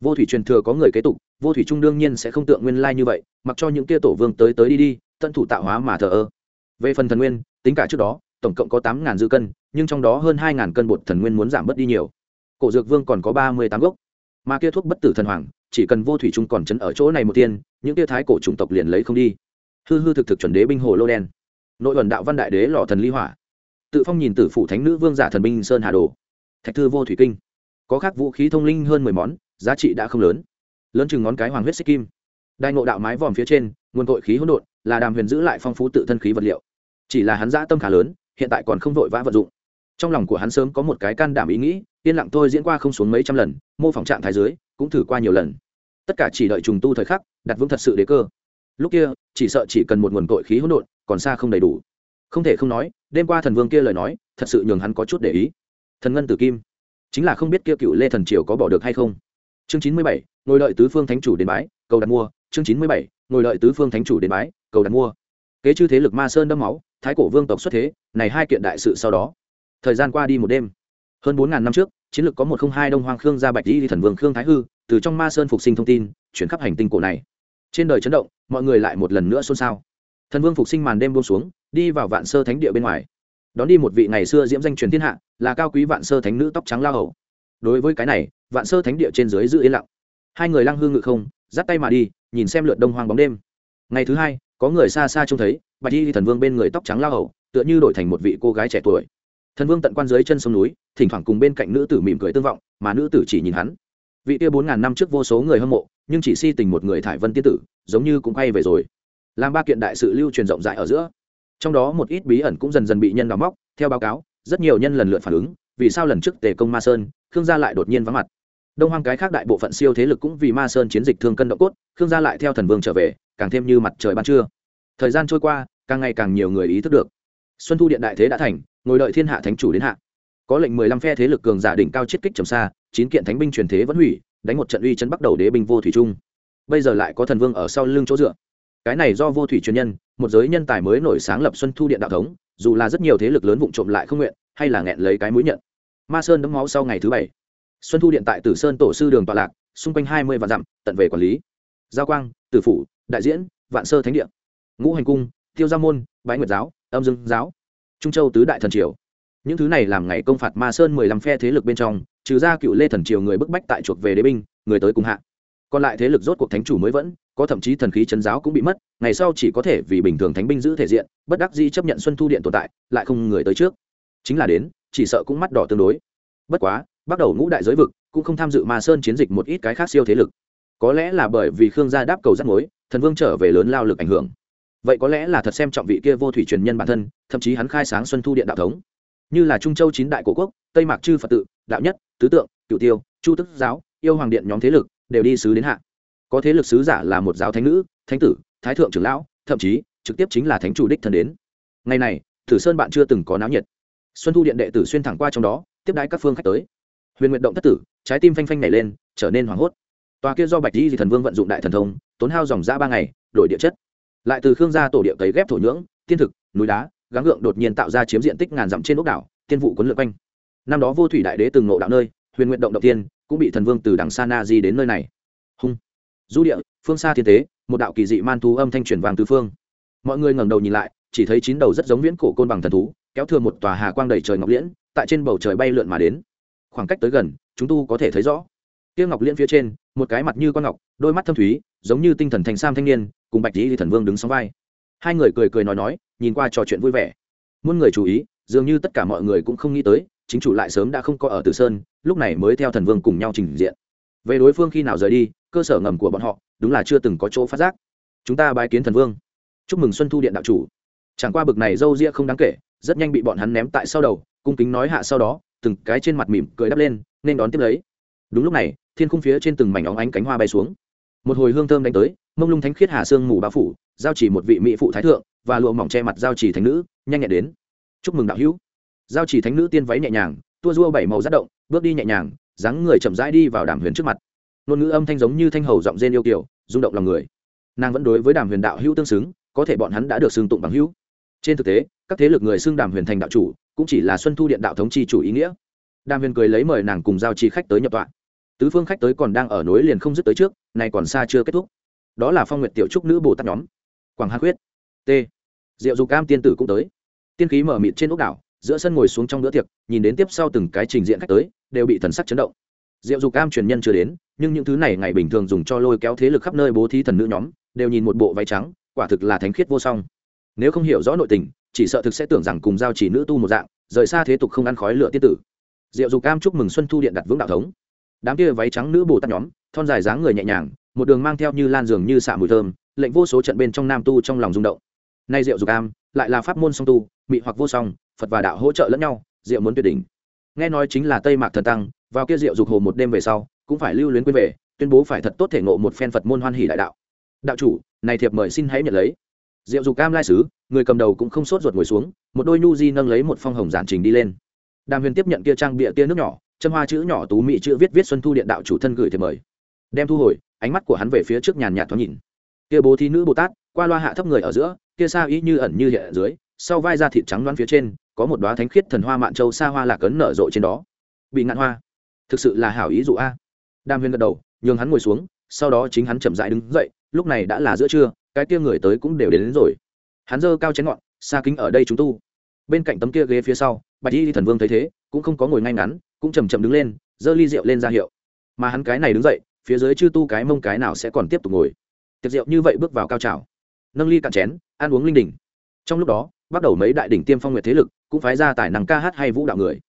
Vô thủy truyền thừa có người kế tục, vô thủy trung đương nhiên sẽ không tượng nguyên lai như vậy, mặc cho những kia tổ vương tới tới đi đi tân thủ tạo hóa mà thờ ơ. Về phần thần nguyên, tính cả trước đó, tổng cộng có tám ngàn dư cân, nhưng trong đó hơn hai ngàn cân bột thần nguyên muốn giảm bớt đi nhiều. Cổ dược vương còn có ba mươi tám gốc. Mà kia thuốc bất tử thần hoàng, chỉ cần vô thủy trung còn chấn ở chỗ này một tiên, những kia thái cổ chủng tộc liền lấy không đi. Hư hư thực thực chuẩn đế binh hồ lô đen. Nội ẩn đạo văn đại đế lò thần ly hỏa. Tự phong nhìn tử phủ thánh nữ vương giả thần binh sơn hà đồ thạch thư vô thủy kinh. Có khác vũ khí thông linh hơn mười món, giá trị đã không lớn. Lớn chừng ngón cái hoàng huyết xích kim. Đại ngộ đạo mái vòm phía trên, nguồn cội khí hỗn độn, là đàm huyền giữ lại phong phú tự thân khí vật liệu. Chỉ là hắn dã tâm khá lớn, hiện tại còn không vội vã vận dụng. Trong lòng của hắn sớm có một cái can đảm ý nghĩ, yên lặng thôi diễn qua không xuống mấy trăm lần, mô phỏng trạng thái dưới, cũng thử qua nhiều lần. Tất cả chỉ đợi trùng tu thời khắc, đặt vững thật sự đế cơ. Lúc kia, chỉ sợ chỉ cần một nguồn cội khí hỗn độn, còn xa không đầy đủ. Không thể không nói, đêm qua thần vương kia lời nói, thật sự nhường hắn có chút để ý thần ngân tử kim. Chính là không biết kia cựu lê thần triều có bỏ được hay không. Chương chín mươi bảy, ngồi đợi tứ phương thánh chủ đến bái, cầu đặt mua. Chương chín mươi bảy, ngồi đợi tứ phương thánh chủ đến bái, cầu đặt mua. Kế chư thế lực ma sơn đâm máu, thái cổ vương tộc xuất thế, này hai kiện đại sự sau đó. Thời gian qua đi một đêm. Hơn bốn ngàn năm trước, chiến lược có một không hai đông hoang khương gia bạch di thần vương khương thái hư, từ trong ma sơn phục sinh thông tin, chuyển khắp hành tinh cổ này. Trên đời chấn động, mọi người lại một lần nữa xôn xao. Thần vương phục sinh màn đêm buông xuống, đi vào vạn sơ thánh địa bên ngoài đón đi một vị ngày xưa diễm danh truyền thiên hạ, là cao quý vạn sơ thánh nữ tóc trắng la hầu. Đối với cái này, vạn sơ thánh địa trên dưới giữ yên lặng. Hai người lăng hương ngự không, dắt tay mà đi, nhìn xem lượt đông hoang bóng đêm. Ngày thứ hai, có người xa xa trông thấy, bạch y thần vương bên người tóc trắng la hầu, tựa như đổi thành một vị cô gái trẻ tuổi. Thần vương tận quan dưới chân sông núi, thỉnh thoảng cùng bên cạnh nữ tử mỉm cười tương vọng, mà nữ tử chỉ nhìn hắn. Vị kia bốn ngàn năm trước vô số người hâm mộ, nhưng chỉ si tình một người thải vân tiên tử, giống như cũng quay về rồi. Làm ba kiện đại sự lưu truyền rộng rãi ở giữa trong đó một ít bí ẩn cũng dần dần bị nhân đào móc, theo báo cáo, rất nhiều nhân lần lượt phản ứng, vì sao lần trước tề công ma sơn, khương gia lại đột nhiên vắng mặt. Đông hoang cái khác đại bộ phận siêu thế lực cũng vì ma sơn chiến dịch thương cân động cốt, khương gia lại theo thần vương trở về, càng thêm như mặt trời ban trưa. Thời gian trôi qua, càng ngày càng nhiều người ý thức được. Xuân thu điện đại thế đã thành, ngồi đợi thiên hạ thánh chủ đến hạ. Có lệnh mười lăm phe thế lực cường giả đỉnh cao chiết kích trầm xa, chín kiện thánh binh truyền thế vẫn hủy, đánh một trận uy chấn bắt đầu đế binh vô thủy trung bây giờ lại có thần vương ở sau lưng chỗ dựa cái này do vô thủy truyền nhân, một giới nhân tài mới nổi sáng lập xuân thu điện đạo thống, dù là rất nhiều thế lực lớn vụng trộm lại không nguyện, hay là nghẹn lấy cái mũi nhận. Ma sơn đấm máu sau ngày thứ bảy. Xuân thu điện tại tử sơn tổ sư đường tọa lạc, xung quanh hai mươi vạn dặm, tận về quản lý. Giao quang, tử phủ, đại diễn, vạn sơ thánh điện ngũ hành cung, tiêu gia môn, bái nguyệt giáo, âm dương giáo. Trung châu tứ đại thần triều. Những thứ này làm ngày công phạt ma sơn mười lăm phe thế lực bên trong, trừ ra cựu lê thần triều người bức bách tại chuộc về đế binh, người tới cùng hạ còn lại thế lực rốt cuộc thánh chủ mới vẫn, có thậm chí thần khí chấn giáo cũng bị mất, ngày sau chỉ có thể vì bình thường thánh binh giữ thể diện, bất đắc dĩ chấp nhận xuân thu điện tồn tại, lại không người tới trước. Chính là đến, chỉ sợ cũng mắt đỏ tương đối. Bất quá, bắt đầu ngũ đại giới vực, cũng không tham dự ma sơn chiến dịch một ít cái khác siêu thế lực. Có lẽ là bởi vì khương gia đáp cầu rắc mối, thần vương trở về lớn lao lực ảnh hưởng. Vậy có lẽ là thật xem trọng vị kia vô thủy truyền nhân bản thân, thậm chí hắn khai sáng xuân thu điện đạo thống. Như là trung châu chín đại cổ quốc, tây mạc chư phật tự, đạo nhất, tứ tượng cựu tiêu, chu tức giáo, yêu hoàng điện nhóm thế lực đều đi sứ đến hạ. Có thế lực sứ giả là một giáo thánh nữ, thánh tử, thái thượng trưởng lão, thậm chí, trực tiếp chính là thánh chủ đích thân đến. Ngày này thử sơn bạn chưa từng có náo nhiệt. Xuân thu điện đệ tử xuyên thẳng qua trong đó, tiếp đãi các phương khách tới. Huyền nguyện động thất tử, trái tim phanh phanh nảy lên, trở nên hoảng hốt. Tòa kia do bạch di thì thần vương vận dụng đại thần thông, tốn hao dòng ra ba ngày, đổi địa chất. Lại từ khương gia tổ địa cấy ghép thổ nhưỡng, tiên thực, núi đá, gắng gượng đột nhiên tạo ra chiếm diện tích ngàn dặm trên ốc đảo, tiên vụ quấn lượt quanh. Năm đó vô thủy đại đế từng ngộ đạo nơi, huyền nguyện động động tiên cũng bị thần vương từ đằng xa na di đến nơi này. Hung. Du địa, phương xa thiên tế một đạo kỳ dị man thú âm thanh truyền vàng tứ phương. Mọi người ngẩng đầu nhìn lại, chỉ thấy chín đầu rất giống viễn cổ côn bằng thần thú, kéo thừa một tòa hà quang đầy trời ngọc liễn, tại trên bầu trời bay lượn mà đến. Khoảng cách tới gần, chúng tu có thể thấy rõ. Tiêu ngọc liễn phía trên, một cái mặt như con ngọc, đôi mắt thâm thúy, giống như tinh thần thành sam thanh niên, cùng bạch lý thần vương đứng sóng vai. Hai người cười cười nói nói, nhìn qua trò chuyện vui vẻ. Muôn người chú ý, dường như tất cả mọi người cũng không nghĩ tới chính chủ lại sớm đã không có ở tử sơn, lúc này mới theo thần vương cùng nhau trình diện. Về đối phương khi nào rời đi, cơ sở ngầm của bọn họ, đúng là chưa từng có chỗ phát giác. Chúng ta bái kiến thần vương. Chúc mừng xuân thu điện đạo chủ. Chẳng qua bực này dâu ria không đáng kể, rất nhanh bị bọn hắn ném tại sau đầu, cung kính nói hạ sau đó, từng cái trên mặt mỉm cười đáp lên, nên đón tiếp lấy. Đúng lúc này, thiên khung phía trên từng mảnh óng ánh cánh hoa bay xuống. Một hồi hương thơm đánh tới, mông lung thánh khiết hà sương mù bao phủ, giao chỉ một vị mỹ phụ thái thượng, và lụa mỏng che mặt giao chỉ thánh nữ, nhanh nhẹn đến. Chúc mừng đạo hữu giao chỉ thánh nữ tiên váy nhẹ nhàng, tua rua bảy màu rát động, bước đi nhẹ nhàng, dáng người chậm rãi đi vào đàm huyền trước mặt. Ngôn ngữ âm thanh giống như thanh hầu giọng rên yêu kiểu, rung động lòng người. Nàng vẫn đối với đàm huyền đạo hữu tương xứng, có thể bọn hắn đã được xưng tụng bằng hữu. Trên thực tế, các thế lực người xưng đàm huyền thành đạo chủ, cũng chỉ là xuân thu điện đạo thống chi chủ ý nghĩa. Đàm huyền cười lấy mời nàng cùng giao trì khách tới nhập tọa. Tứ phương khách tới còn đang ở nối liền không dứt tới trước này còn xa chưa kết thúc. Đó là phong nguyện tiểu trúc nữ bồ tát nhóm. Quảng hà khuyết. T. Diệu dục cam tiên tử cũng tới. Tiên khí mở mịt trên ốc đảo giữa sân ngồi xuống trong bữa tiệc, nhìn đến tiếp sau từng cái trình diện khách tới, đều bị thần sắc chấn động. Diệu dục cam truyền nhân chưa đến, nhưng những thứ này ngày bình thường dùng cho lôi kéo thế lực khắp nơi bố thí thần nữ nhóm, đều nhìn một bộ váy trắng, quả thực là thánh khiết vô song. Nếu không hiểu rõ nội tình, chỉ sợ thực sẽ tưởng rằng cùng giao chỉ nữ tu một dạng, rời xa thế tục không ăn khói lửa tiết tử. Diệu dục cam chúc mừng xuân thu điện đặt vững đạo thống. Đám kia váy trắng nữ bồ tát nhóm, thon dài dáng người nhẹ nhàng, một đường mang theo như lan dường như xạ mùi thơm, lệnh vô số trận bên trong nam tu trong lòng rung động. Nay diệu dục cam lại là pháp môn song tu, mị hoặc vô song, phật và đạo hỗ trợ lẫn nhau, diệu muốn tuyệt đỉnh. Nghe nói chính là tây mạc thần tăng, vào kia diệu dục hồ một đêm về sau, cũng phải lưu luyến quên về, tuyên bố phải thật tốt thể ngộ một phen phật môn hoan hỷ đại đạo. Đạo chủ, này thiệp mời xin hãy nhận lấy. Diệu dục cam lai sứ, người cầm đầu cũng không sốt ruột ngồi xuống, một đôi nhu di nâng lấy một phong hồng giản trình đi lên. Đàm huyền tiếp nhận kia trang bịa tia nước nhỏ, chân hoa chữ nhỏ tú mỹ chữ viết viết xuân thu điện đạo chủ thân gửi thiệp mời. Đem thu hồi, ánh mắt của hắn về phía trước nhàn nhạt thoáng nhìn. Kia bố thí nữ bồ tát, qua loa hạ thấp người ở giữa kia xa ý như ẩn như hiện dưới sau vai da thịt trắng đoán phía trên có một đoá thánh khiết thần hoa mạn châu xa hoa lạc cấn nở rộ trên đó. Bị ngạn hoa. Thực sự là hảo ý dụ a. Đam huyên gật đầu nhường hắn ngồi xuống sau đó chính hắn chậm rãi đứng dậy lúc này đã là giữa trưa cái kia người tới cũng đều đến, đến rồi. Hắn dơ cao chén ngọn xa kính ở đây chúng tu. Bên cạnh tấm kia ghế phía sau bạch y thần vương thấy thế cũng không có ngồi ngay ngắn cũng chầm chậm đứng lên dơ ly rượu lên ra hiệu. Mà hắn cái này đứng dậy phía dưới chư tu cái mông cái nào sẽ còn tiếp tục ngồi. Tiệc rượu như vậy bước vào cao trào nâng ly cạn chén, ăn uống linh đình. Trong lúc đó, bắt đầu mấy đại đỉnh tiêm phong nguyệt thế lực cũng phái ra tài năng ca hát hay vũ đạo người.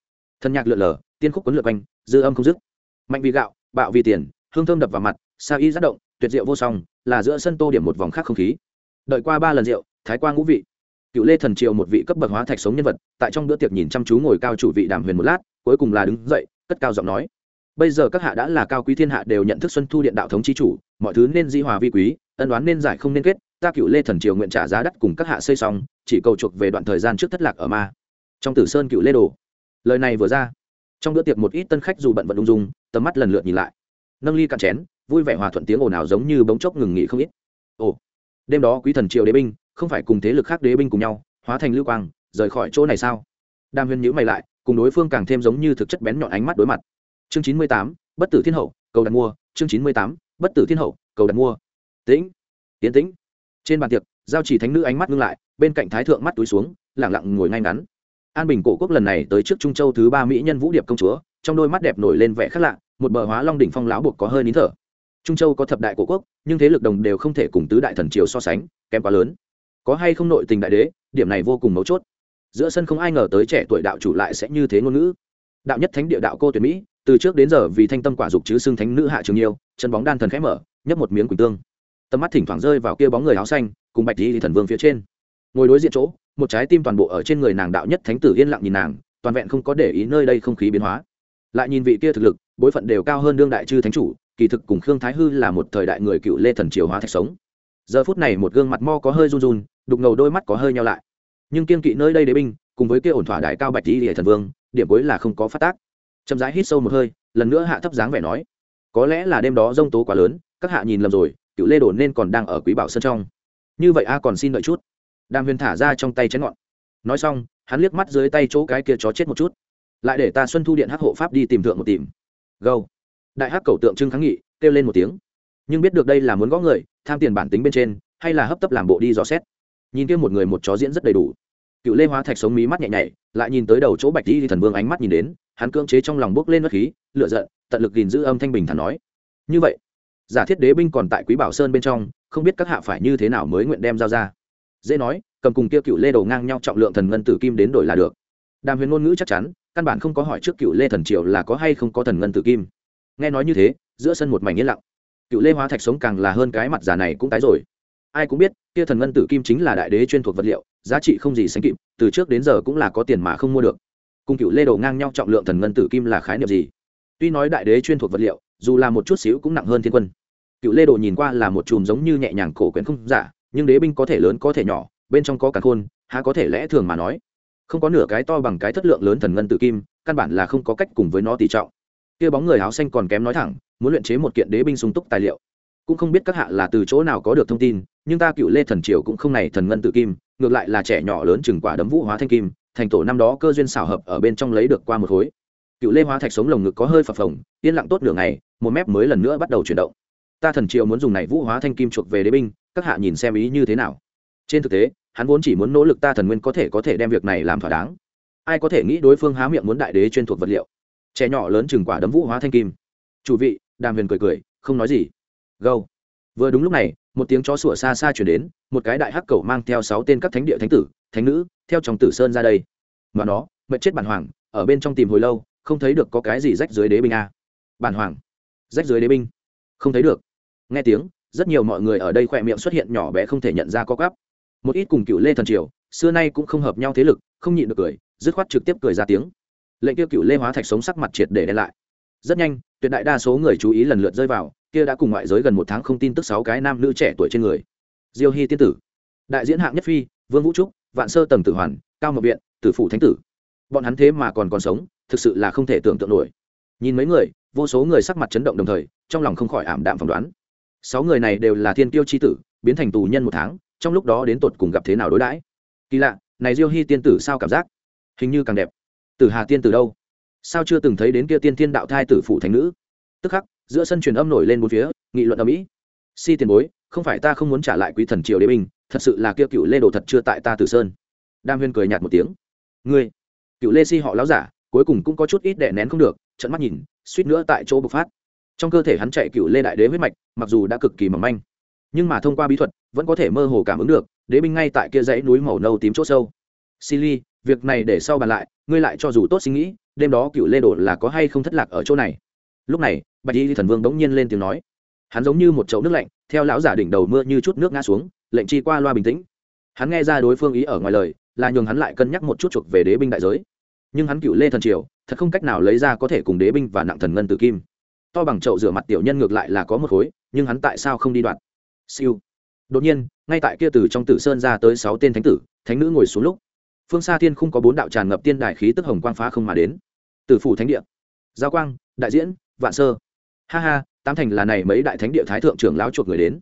Thân nhạc lượn lờ, tiên khúc quấn lượt quanh, dư âm không dứt. Mạnh vì gạo, bạo vì tiền, hương thơm đập vào mặt, sa y giác động, tuyệt diệu vô song, là giữa sân tô điểm một vòng khác không khí. Đợi qua ba lần rượu, thái qua ngũ vị. Cựu lê thần triều một vị cấp bậc hóa thạch sống nhân vật, tại trong bữa tiệc nhìn chăm chú ngồi cao chủ vị đàm huyền một lát, cuối cùng là đứng dậy, cất cao giọng nói. Bây giờ các hạ đã là cao quý thiên hạ đều nhận thức xuân thu điện đạo thống chi chủ, mọi thứ nên di hòa vi quý, ân đoán nên giải không nên kết ta cựu lê thần triều nguyện trả giá đắt cùng các hạ xây xong, chỉ cầu chuộc về đoạn thời gian trước thất lạc ở ma. Trong tử sơn cựu lê đồ. Lời này vừa ra, trong bữa tiệc một ít tân khách dù bận vận ung dung, tầm mắt lần lượt nhìn lại. Nâng ly cạn chén, vui vẻ hòa thuận tiếng ồn ào giống như bóng chốc ngừng nghỉ không ít. Ồ, đêm đó quý thần triều đế binh, không phải cùng thế lực khác đế binh cùng nhau, hóa thành lưu quang, rời khỏi chỗ này sao? Đam huyên nhữ mày lại, cùng đối phương càng thêm giống như thực chất bén nhọn ánh mắt đối mặt. Chương chín mươi tám, bất tử thiên hậu, cầu đặt mua. Chương chín mươi tám, bất tử thiên hậu, cầu đặt mua. Tĩnh, tiến tĩnh trên bàn tiệc, giao chỉ thánh nữ ánh mắt ngưng lại, bên cạnh thái thượng mắt túi xuống lẳng lặng ngồi ngay ngắn. An bình cổ quốc lần này tới trước trung châu thứ ba mỹ nhân vũ điệp công chúa, trong đôi mắt đẹp nổi lên vẻ khác lạ, một bờ hóa long đỉnh phong lão buộc có hơi nín thở. Trung châu có thập đại cổ quốc, nhưng thế lực đồng đều không thể cùng tứ đại thần triều so sánh, kém quá lớn. Có hay không nội tình đại đế, điểm này vô cùng mấu chốt. Giữa sân không ai ngờ tới trẻ tuổi đạo chủ lại sẽ như thế ngôn ngữ. Đạo nhất thánh địa đạo cô tuyển mỹ, từ trước đến giờ vì thanh tâm quả dục chứ xưng thánh nữ hạ trường yêu chân bóng đan thần khẽ mở, nhấp một miếng quỳnh tương tầm mắt thỉnh thoảng rơi vào kia bóng người áo xanh, cùng bạch di thần vương phía trên. Ngồi đối diện chỗ, một trái tim toàn bộ ở trên người nàng đạo nhất thánh tử yên lặng nhìn nàng, toàn vẹn không có để ý nơi đây không khí biến hóa. Lại nhìn vị kia thực lực, bối phận đều cao hơn đương đại chư thánh chủ, kỳ thực cùng khương thái hư là một thời đại người cựu lê thần triều hóa thạch sống. Giờ phút này một gương mặt mo có hơi run run, đục ngầu đôi mắt có hơi nhau lại. Nhưng kiên kỵ nơi đây đế binh, cùng với kia ổn thỏa đại cao bạch di hệ thần vương, điểm cuối là không có phát tác. Chậm rãi hít sâu một hơi, lần nữa hạ thấp dáng vẻ nói, có lẽ là đêm đó rông tố quá lớn, các hạ nhìn lầm rồi cựu lê đồ nên còn đang ở quý bảo sơn trong. Như vậy a còn xin đợi chút. Đàm huyền thả ra trong tay chén ngọn. Nói xong, hắn liếc mắt dưới tay chỗ cái kia chó chết một chút. Lại để ta xuân thu điện hắc hộ pháp đi tìm thượng một tìm. Gâu đại hắc cầu tượng trưng kháng nghị, kêu lên một tiếng. Nhưng biết được đây là muốn gõ người, tham tiền bản tính bên trên, hay là hấp tấp làm bộ đi dò xét. Nhìn kia một người một chó diễn rất đầy đủ. Cựu lê hóa thạch sống mí mắt nhẹ nhảy, lại nhìn tới đầu chỗ bạch di thần vương ánh mắt nhìn đến, hắn cưỡng chế trong lòng bước lên mất khí lựa giận, tận lực gìn giữ âm thanh bình thản nói. Như vậy giả thiết đế binh còn tại quý bảo sơn bên trong, không biết các hạ phải như thế nào mới nguyện đem giao ra. Dễ nói, cầm cùng kia cựu lê đầu ngang nhau trọng lượng thần ngân tử kim đến đổi là được. Đàm huyền ngôn ngữ chắc chắn, căn bản không có hỏi trước cựu lê thần triều là có hay không có thần ngân tử kim. Nghe nói như thế, giữa sân một mảnh yên lặng. Cựu lê hóa thạch sống càng là hơn cái mặt giả này cũng tái rồi. Ai cũng biết, kia thần ngân tử kim chính là đại đế chuyên thuộc vật liệu, giá trị không gì sánh kịp, từ trước đến giờ cũng là có tiền mà không mua được. Cùng cựu lê đầu ngang nhau trọng lượng thần ngân tử kim là khái niệm gì? Tuy nói đại đế chuyên thuộc vật liệu dù là một chút xíu cũng nặng hơn thiên quân. Cựu lê đồ nhìn qua là một chùm giống như nhẹ nhàng cổ quyển không giả, nhưng đế binh có thể lớn có thể nhỏ, bên trong có cả khôn, há có thể lẽ thường mà nói. Không có nửa cái to bằng cái thất lượng lớn thần ngân tự kim, căn bản là không có cách cùng với nó tỷ trọng. Kia bóng người áo xanh còn kém nói thẳng, muốn luyện chế một kiện đế binh sung túc tài liệu. Cũng không biết các hạ là từ chỗ nào có được thông tin, nhưng ta cựu lê thần triều cũng không này thần ngân tự kim, ngược lại là trẻ nhỏ lớn chừng quả đấm vũ hóa thanh kim, thành tổ năm đó cơ duyên xảo hợp ở bên trong lấy được qua một khối. Cựu lê hóa thạch sống lồng ngực có hơi phập phồng, yên lặng tốt nửa ngày một mép mới lần nữa bắt đầu chuyển động. Ta thần triều muốn dùng này vũ hóa thanh kim chuộc về đế binh, các hạ nhìn xem ý như thế nào. Trên thực tế, hắn vốn chỉ muốn nỗ lực ta thần nguyên có thể có thể đem việc này làm thỏa đáng. Ai có thể nghĩ đối phương há miệng muốn đại đế chuyên thuộc vật liệu. Trẻ nhỏ lớn chừng quả đấm vũ hóa thanh kim. Chủ vị, đàm huyền cười cười, không nói gì. Gâu. Vừa đúng lúc này, một tiếng chó sủa xa xa chuyển đến, một cái đại hắc cầu mang theo sáu tên các thánh địa thánh tử, thánh nữ, theo trong tử sơn ra đây. Mà nó, mệt chết bản hoàng, ở bên trong tìm hồi lâu, không thấy được có cái gì rách dưới đế binh a. Bản hoàng rách dưới đế binh. Không thấy được. Nghe tiếng, rất nhiều mọi người ở đây khỏe miệng xuất hiện nhỏ bé không thể nhận ra có cắp một ít cùng cựu lê thần triều, xưa nay cũng không hợp nhau thế lực, không nhịn được cười, dứt khoát trực tiếp cười ra tiếng. Lệnh kia cựu lê hóa thạch sống sắc mặt triệt để đen lại. Rất nhanh, tuyệt đại đa số người chú ý lần lượt rơi vào, kia đã cùng ngoại giới gần một tháng không tin tức sáu cái nam nữ trẻ tuổi trên người. Diêu hy tiên tử, đại diễn hạng nhất phi, vương vũ trúc, vạn sơ tầng tử hoàn, cao mộc viện, tử phủ thánh tử. Bọn hắn thế mà còn còn sống, thực sự là không thể tưởng tượng nổi. Nhìn mấy người vô số người sắc mặt chấn động đồng thời, trong lòng không khỏi ảm đạm phỏng đoán. Sáu người này đều là thiên tiêu c h i tử, biến thành tù nhân một tháng, trong lúc đó đến tột cùng gặp thế nào đối đãi? Kỳ lạ, này diêu hy tiên tử sao cảm giác? Hình như càng đẹp. Tử hà tiên tử đâu? Sao chưa từng thấy đến kia tiên thiên đạo thai tử phụ thành nữ? Tức khắc, giữa sân truyền âm nổi lên một phía, nghị luận ở mỹ si tiền bối, không phải ta không muốn trả lại quý thần triều đế binh, thật sự là kia cựu lê đồ thật chưa tại ta tử sơn. Đam huyên cười nhạt một tiếng. Ngươi, cựu lê si họ láo giả, cuối cùng cũng có chút ít đè nén không được trận mắt nhìn suýt nữa tại chỗ bộc phát. Trong cơ thể hắn chạy cựu lê đại đế huyết mạch, mặc dù đã cực kỳ mỏng manh, nhưng mà thông qua bí thuật, vẫn có thể mơ hồ cảm ứng được, đế binh ngay tại kia dãy núi màu nâu tím chỗ sâu. Silly việc này để sau bàn lại, ngươi lại cho dù tốt suy nghĩ, đêm đó cựu lê đồ là có hay không thất lạc ở chỗ này? Lúc này, bạch y thần vương bỗng nhiên lên tiếng nói. Hắn giống như một chậu nước lạnh, theo lão giả đỉnh đầu mưa như chút nước ngã xuống, lệnh chi qua loa bình tĩnh. Hắn nghe ra đối phương ý ở ngoài lời, là nhường hắn lại cân nhắc một chút chuộc về đế binh đại giới. Nhưng hắn cựu lê thần triều thật không cách nào lấy ra có thể cùng đế binh và nặng thần ngân tử kim. To bằng chậu rửa mặt tiểu nhân ngược lại là có một khối, nhưng hắn tại sao không đi đoạn? Siêu. Đột nhiên, ngay tại kia từ trong tử sơn ra tới sáu tên thánh tử, thánh nữ ngồi xuống lúc. Phương xa thiên không có bốn đạo tràn ngập tiên đại khí tức hồng quang phá không mà đến. Tử phủ thánh địa. Giao quang, đại diễn, vạn sơ. Ha ha, tám thành là này mấy đại thánh địa thái thượng trưởng lão chuộc người đến.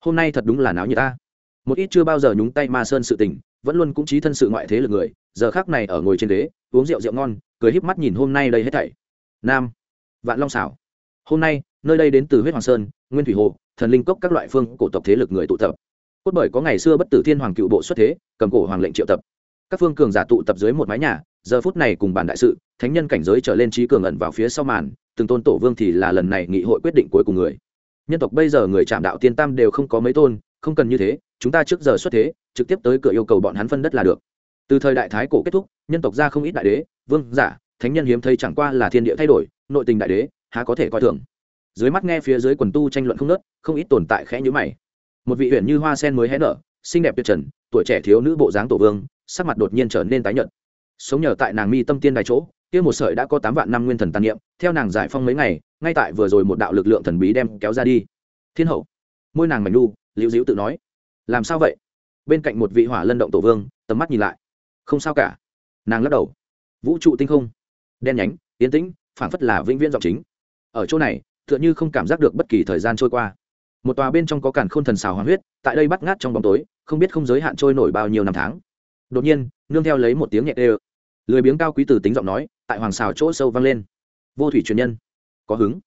Hôm nay thật đúng là náo như ta. Một ít chưa bao giờ nhúng tay ma sơn sự tình, vẫn luôn cũng trí thân sự ngoại thế lực người, giờ khác này ở ngồi trên đế uống rượu rượu ngon, cười híp mắt nhìn hôm nay đây hết thảy. Nam, vạn long xảo. Hôm nay, nơi đây đến từ huyết hoàng sơn, nguyên thủy hồ, thần linh cốc các loại phương cổ tộc thế lực người tụ tập. Cốt bởi có ngày xưa bất tử thiên hoàng cựu bộ xuất thế, cầm cổ hoàng lệnh triệu tập. Các phương cường giả tụ tập dưới một mái nhà, giờ phút này cùng bàn đại sự, thánh nhân cảnh giới trở lên trí cường ẩn vào phía sau màn, từng tôn tổ vương thì là lần này nghị hội quyết định cuối cùng người. Nhân tộc bây giờ người chạm đạo tiên tam đều không có mấy tôn, không cần như thế, chúng ta trước giờ xuất thế, trực tiếp tới cửa yêu cầu bọn hắn phân đất là được từ thời đại thái cổ kết thúc, nhân tộc ra không ít đại đế, vương, giả, thánh nhân hiếm thấy chẳng qua là thiên địa thay đổi, nội tình đại đế, há có thể coi thường. Dưới mắt nghe phía dưới quần tu tranh luận không nớt không ít tồn tại khẽ nhữ mày. Một vị huyện như hoa sen mới hé nở, xinh đẹp tuyệt trần, tuổi trẻ thiếu nữ bộ dáng tổ vương, sắc mặt đột nhiên trở nên tái nhợt. Sống nhờ tại nàng mi tâm tiên đài chỗ, kia một sợi đã có tám vạn năm nguyên thần tàn niệm, theo nàng giải phong mấy ngày, ngay tại vừa rồi một đạo lực lượng thần bí đem kéo ra đi. Thiên hậu, môi nàng mảnh nu, liễu diễu tự nói, làm sao vậy? Bên cạnh một vị hỏa lân động tổ vương, tầm mắt nhìn lại không sao cả. Nàng lắc đầu. Vũ trụ tinh không. Đen nhánh tiến tĩnh, phảng phất là vĩnh viễn giọng chính. Ở chỗ này, tựa như không cảm giác được bất kỳ thời gian trôi qua. Một tòa bên trong có cản khôn thần xào hoàng huyết, tại đây bắt ngát trong bóng tối, không biết không giới hạn trôi nổi bao nhiêu năm tháng. Đột nhiên, nương theo lấy một tiếng nhẹ đê lười biếng cao quý từ tính giọng nói, tại hoàng xào chỗ sâu vang lên. Vô thủy truyền nhân. Có hứng.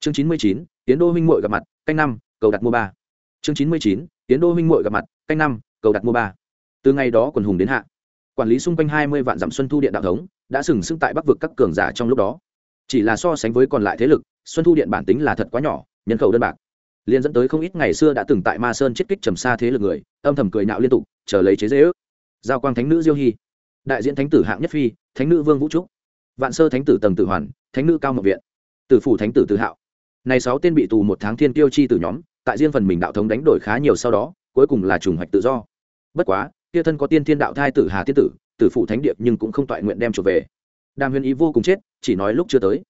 Chương chín mươi chín tiến đô huynh muội gặp mặt, canh năm, cầu đặt mua ba. Chương chín mươi chín tiến đô huynh muội gặp mặt, canh năm, cầu đặt mua ba. Từ ngày đó quần hùng đến hạ quản lý xung quanh hai mươi vạn dặm xuân thu điện đạo thống, đã sừng sững tại bắc vực các cường giả trong lúc đó. Chỉ là so sánh với còn lại thế lực, xuân thu điện bản tính là thật quá nhỏ, nhân khẩu đơn bạc. Liên dẫn tới không ít ngày xưa đã từng tại ma sơn chiết kích trầm xa thế lực người, âm thầm cười nạo liên tục, chờ lấy chế dễ ước. Giao quang thánh nữ diêu hy, đại diện thánh tử hạng nhất phi, thánh nữ vương vũ trúc, vạn sơ thánh tử tầng tử hoàn, thánh nữ cao mộc viện, tử phủ thánh tử tự hạo. Này sáu tên bị tù một tháng thiên tiêu chi từ nhóm, tại riêng phần mình đạo thống đánh đổi khá nhiều sau đó, cuối cùng là trùng hoạch tự do. Bất quá kia thân có tiên thiên đạo thai tử hà tiên tử tử phụ thánh điệp nhưng cũng không toại nguyện đem trở về. Đàm huyền ý vô cùng chết, chỉ nói lúc chưa tới.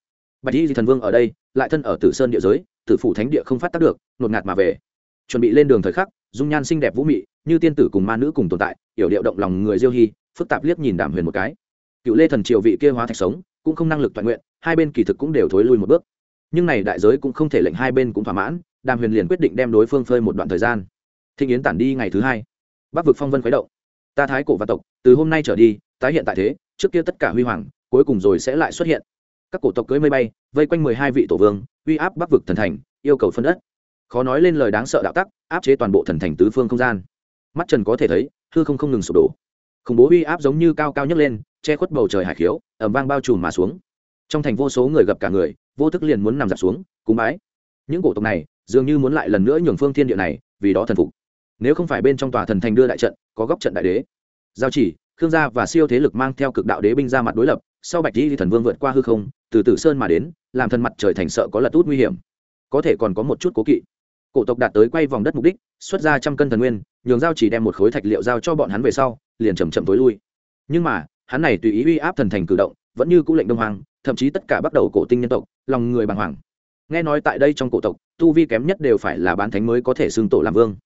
Bạch y thần vương ở đây, lại thân ở tử sơn địa giới, tử phụ thánh địa không phát tác được, nột ngạt mà về. Chuẩn bị lên đường thời khắc, dung nhan xinh đẹp vũ mị, như tiên tử cùng ma nữ cùng tồn tại, yểu điệu động lòng người diêu hy phức tạp liếc nhìn đàm huyền một cái. Cựu lê thần triều vị kia hóa thạch sống, cũng không năng lực toàn nguyện, hai bên kỳ thực cũng đều thối lui một bước. Nhưng này đại giới cũng không thể lệnh hai bên cũng thỏa mãn, đàm huyền liền quyết định đem đối phương phơi một đoạn thời gian. Thịnh yến tản đi ngày thứ hai bắc vực phong vân khuấy động. Ta thái cổ và tộc, từ hôm nay trở đi, tái hiện tại thế, trước kia tất cả huy hoàng, cuối cùng rồi sẽ lại xuất hiện. Các cổ tộc cưới mây bay, vây quanh mười hai vị tổ vương, uy áp bắc vực thần thành, yêu cầu phân đất. Khó nói lên lời đáng sợ đạo tắc, áp chế toàn bộ thần thành tứ phương không gian. Mắt trần có thể thấy, hư không không ngừng sụp đổ. Khủng bố uy áp giống như cao cao nhấc lên, che khuất bầu trời hải khiếu ẩm vang bao trùm mà xuống. Trong thành vô số người gặp cả người, vô thức liền muốn nằm giặt xuống, cúng bái. Những cổ tộc này, dường như muốn lại lần nữa nhường phương thiên địa này, vì đó thần phục nếu không phải bên trong tòa thần thành đưa đại trận, có góc trận đại đế. Giao chỉ, khương gia và siêu thế lực mang theo cực đạo đế binh ra mặt đối lập, sau bạch di thần vương vượt qua hư không, từ tử sơn mà đến, làm thần mặt trời thành sợ có lật út nguy hiểm. Có thể còn có một chút cố kỵ. Cổ tộc đạt tới quay vòng đất mục đích, xuất ra trăm cân thần nguyên, nhường giao chỉ đem một khối thạch liệu giao cho bọn hắn về sau, liền chầm chậm tối lui. Nhưng mà, hắn này tùy ý uy áp thần thành cử động, vẫn như cũ lệnh đông hoàng thậm chí tất cả bắt đầu cổ tinh nhân tộc, lòng người bàng hoàng. Nghe nói tại đây trong cổ tộc, tu vi kém nhất đều phải là bán thánh mới có thể xưng tổ làm vương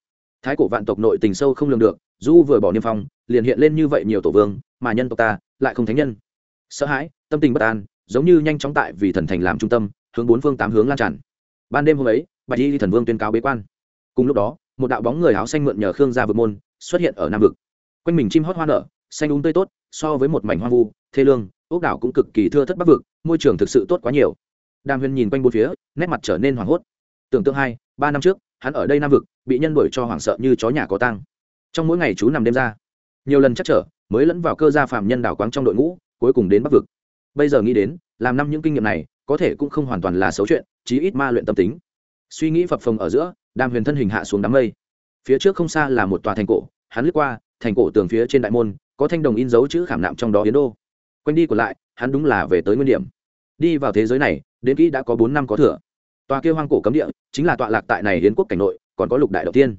thái cổ vạn tộc nội tình sâu không lường được du vừa bỏ niêm phong, liền hiện lên như vậy nhiều tổ vương, mà nhân tộc ta lại không thánh nhân. Sợ hãi, tâm tình bất an, giống như nhanh chóng tại vì thần thành làm trung tâm, hướng bốn phương tám hướng lan tràn. Ban đêm hôm ấy, bạch y thần vương tuyên cáo bế quan. Cùng lúc đó, một đạo bóng người áo xanh mượn nhờ khương gia vượt môn, xuất hiện ở nam vực. Quanh mình chim hót hoa nở, xanh úng tươi tốt, so với một mảnh hoang vu, thê lương, ốc đảo cũng cực kỳ thưa thất bắc vực, môi trường thực sự tốt quá nhiều. Đàm huyền nhìn quanh bốn phía, nét mặt trở nên hoảng hốt. Tưởng tượng hai, ba năm trước hắn ở đây nam vực, bị nhân đuổi cho hoảng sợ như chó nhà có tăng trong mỗi ngày chú nằm đêm ra. Nhiều lần chắc trở, mới lẫn vào cơ gia phạm nhân đảo quáng trong đội ngũ, cuối cùng đến bắc vực. Bây giờ nghĩ đến, làm năm những kinh nghiệm này, có thể cũng không hoàn toàn là xấu chuyện, chí ít ma luyện tâm tính. Suy nghĩ phập phồng ở giữa, đàm huyền thân hình hạ xuống đám mây. Phía trước không xa là một tòa thành cổ, hắn lướt qua, thành cổ tường phía trên đại môn, có thanh đồng in dấu chữ khảm nạm trong đó yến đô. Quanh đi còn lại, hắn đúng là về tới nguyên điểm. Đi vào thế giới này, đến kỹ đã có bốn năm có thừa tòa kia hoang cổ cấm địa chính là tọa lạc tại này hiến quốc cảnh nội, còn có lục đại đầu tiên.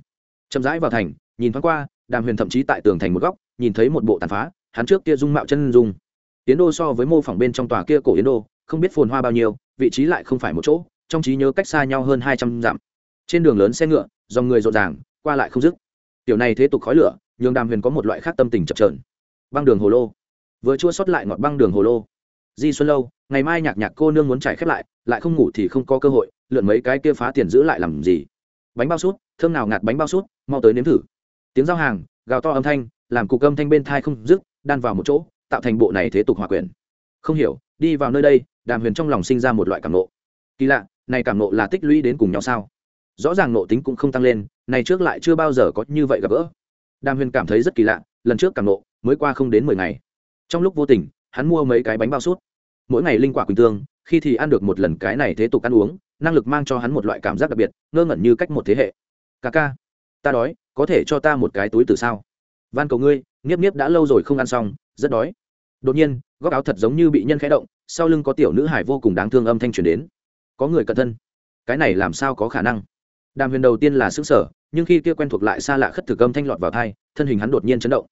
Chậm rãi vào thành, nhìn thoáng qua, đàm huyền thậm chí tại tường thành một góc, nhìn thấy một bộ tàn phá, hắn trước kia dung mạo chân dung. Yến đô so với mô phỏng bên trong tòa kia cổ yến đô, không biết phồn hoa bao nhiêu, vị trí lại không phải một chỗ, trong trí nhớ cách xa nhau hơn hai trăm dặm. Trên đường lớn xe ngựa, dòng người rộn ràng, qua lại không dứt. Tiểu này thế tục khói lửa, nhường đàm huyền có một loại khác tâm tình chập trờn băng đường hồ lô. Vừa chua sót lại ngọt băng đường hồ lô di xuân lâu, ngày mai nhạc nhạc cô nương muốn chạy khép lại lại không ngủ thì không có cơ hội, lượn mấy cái kia phá tiền giữ lại làm gì? Bánh bao sút, thơm nào ngạt bánh bao sút, mau tới nếm thử. Tiếng giao hàng, gào to âm thanh, làm cục âm thanh bên thai không dứt, đan vào một chỗ, tạo thành bộ này thế tục hòa quyền không hiểu, đi vào nơi đây, đàm huyền trong lòng sinh ra một loại cảm nộ kỳ lạ, này cảm nộ là tích lũy đến cùng nhau sao? Rõ ràng nộ tính cũng không tăng lên, này trước lại chưa bao giờ có như vậy gặp gỡ. Đàm huyền cảm thấy rất kỳ lạ, lần trước cảm nộ mới qua không đến mười ngày. Trong lúc vô tình hắn mua mấy cái bánh bao sút. Mỗi ngày linh quả quỳnh tương, khi thì ăn được một lần cái này thế tục ăn uống, năng lực mang cho hắn một loại cảm giác đặc biệt, ngơ ngẩn như cách một thế hệ. Ca ca, ta đói, có thể cho ta một cái túi từ sao? Van cầu ngươi, nghiếp nghiếp đã lâu rồi không ăn xong, rất đói. Đột nhiên, góc áo thật giống như bị nhân khẽ động, sau lưng có tiểu nữ hải vô cùng đáng thương âm thanh truyền đến. Có người cẩn thân. Cái này làm sao có khả năng? Đàm huyền đầu tiên là xứng sở nhưng khi kia quen thuộc lại xa lạ khất thực âm thanh lọt vào thai thân hình hắn đột nhiên chấn động.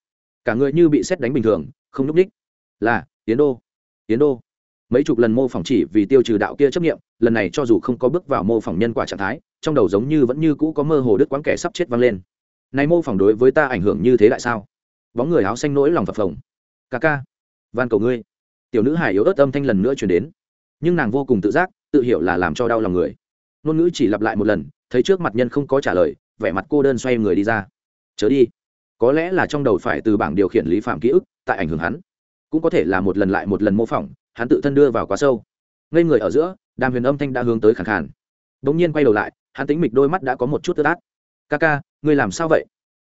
Cả người như bị xét đánh bình thường, không lúc ních là tiến đô. Tiến đô. Mấy chục lần mô phỏng chỉ vì tiêu trừ đạo kia chấp nghiệm lần này cho dù không có bước vào mô phỏng nhân quả trạng thái, trong đầu giống như vẫn như cũ có mơ hồ đứt quãng kẻ sắp chết vang lên. Này mô phỏng đối với ta ảnh hưởng như thế lại sao? Bóng người áo xanh nỗi lòng phập phồng. Ca ca, van cầu ngươi. Tiểu nữ hải yếu ớt âm thanh lần nữa chuyển đến. Nhưng nàng vô cùng tự giác, tự hiểu là làm cho đau lòng người. Ngôn ngữ chỉ lặp lại một lần, thấy trước mặt nhân không có trả lời, vẻ mặt cô đơn xoay người đi ra. Chớ đi. Có lẽ là trong đầu phải từ bảng điều khiển lý phạm ký ức, tại ảnh hưởng hắn cũng có thể là một lần lại một lần mô phỏng, hắn tự thân đưa vào quá sâu. Ngây người ở giữa, đàm huyền âm thanh đã hướng tới khẳng khàn. Đ ỗ n g nhiên quay đầu lại, hắn tính mịch đôi mắt đã có một chút tơ tát. Ca ca, ngươi làm sao vậy?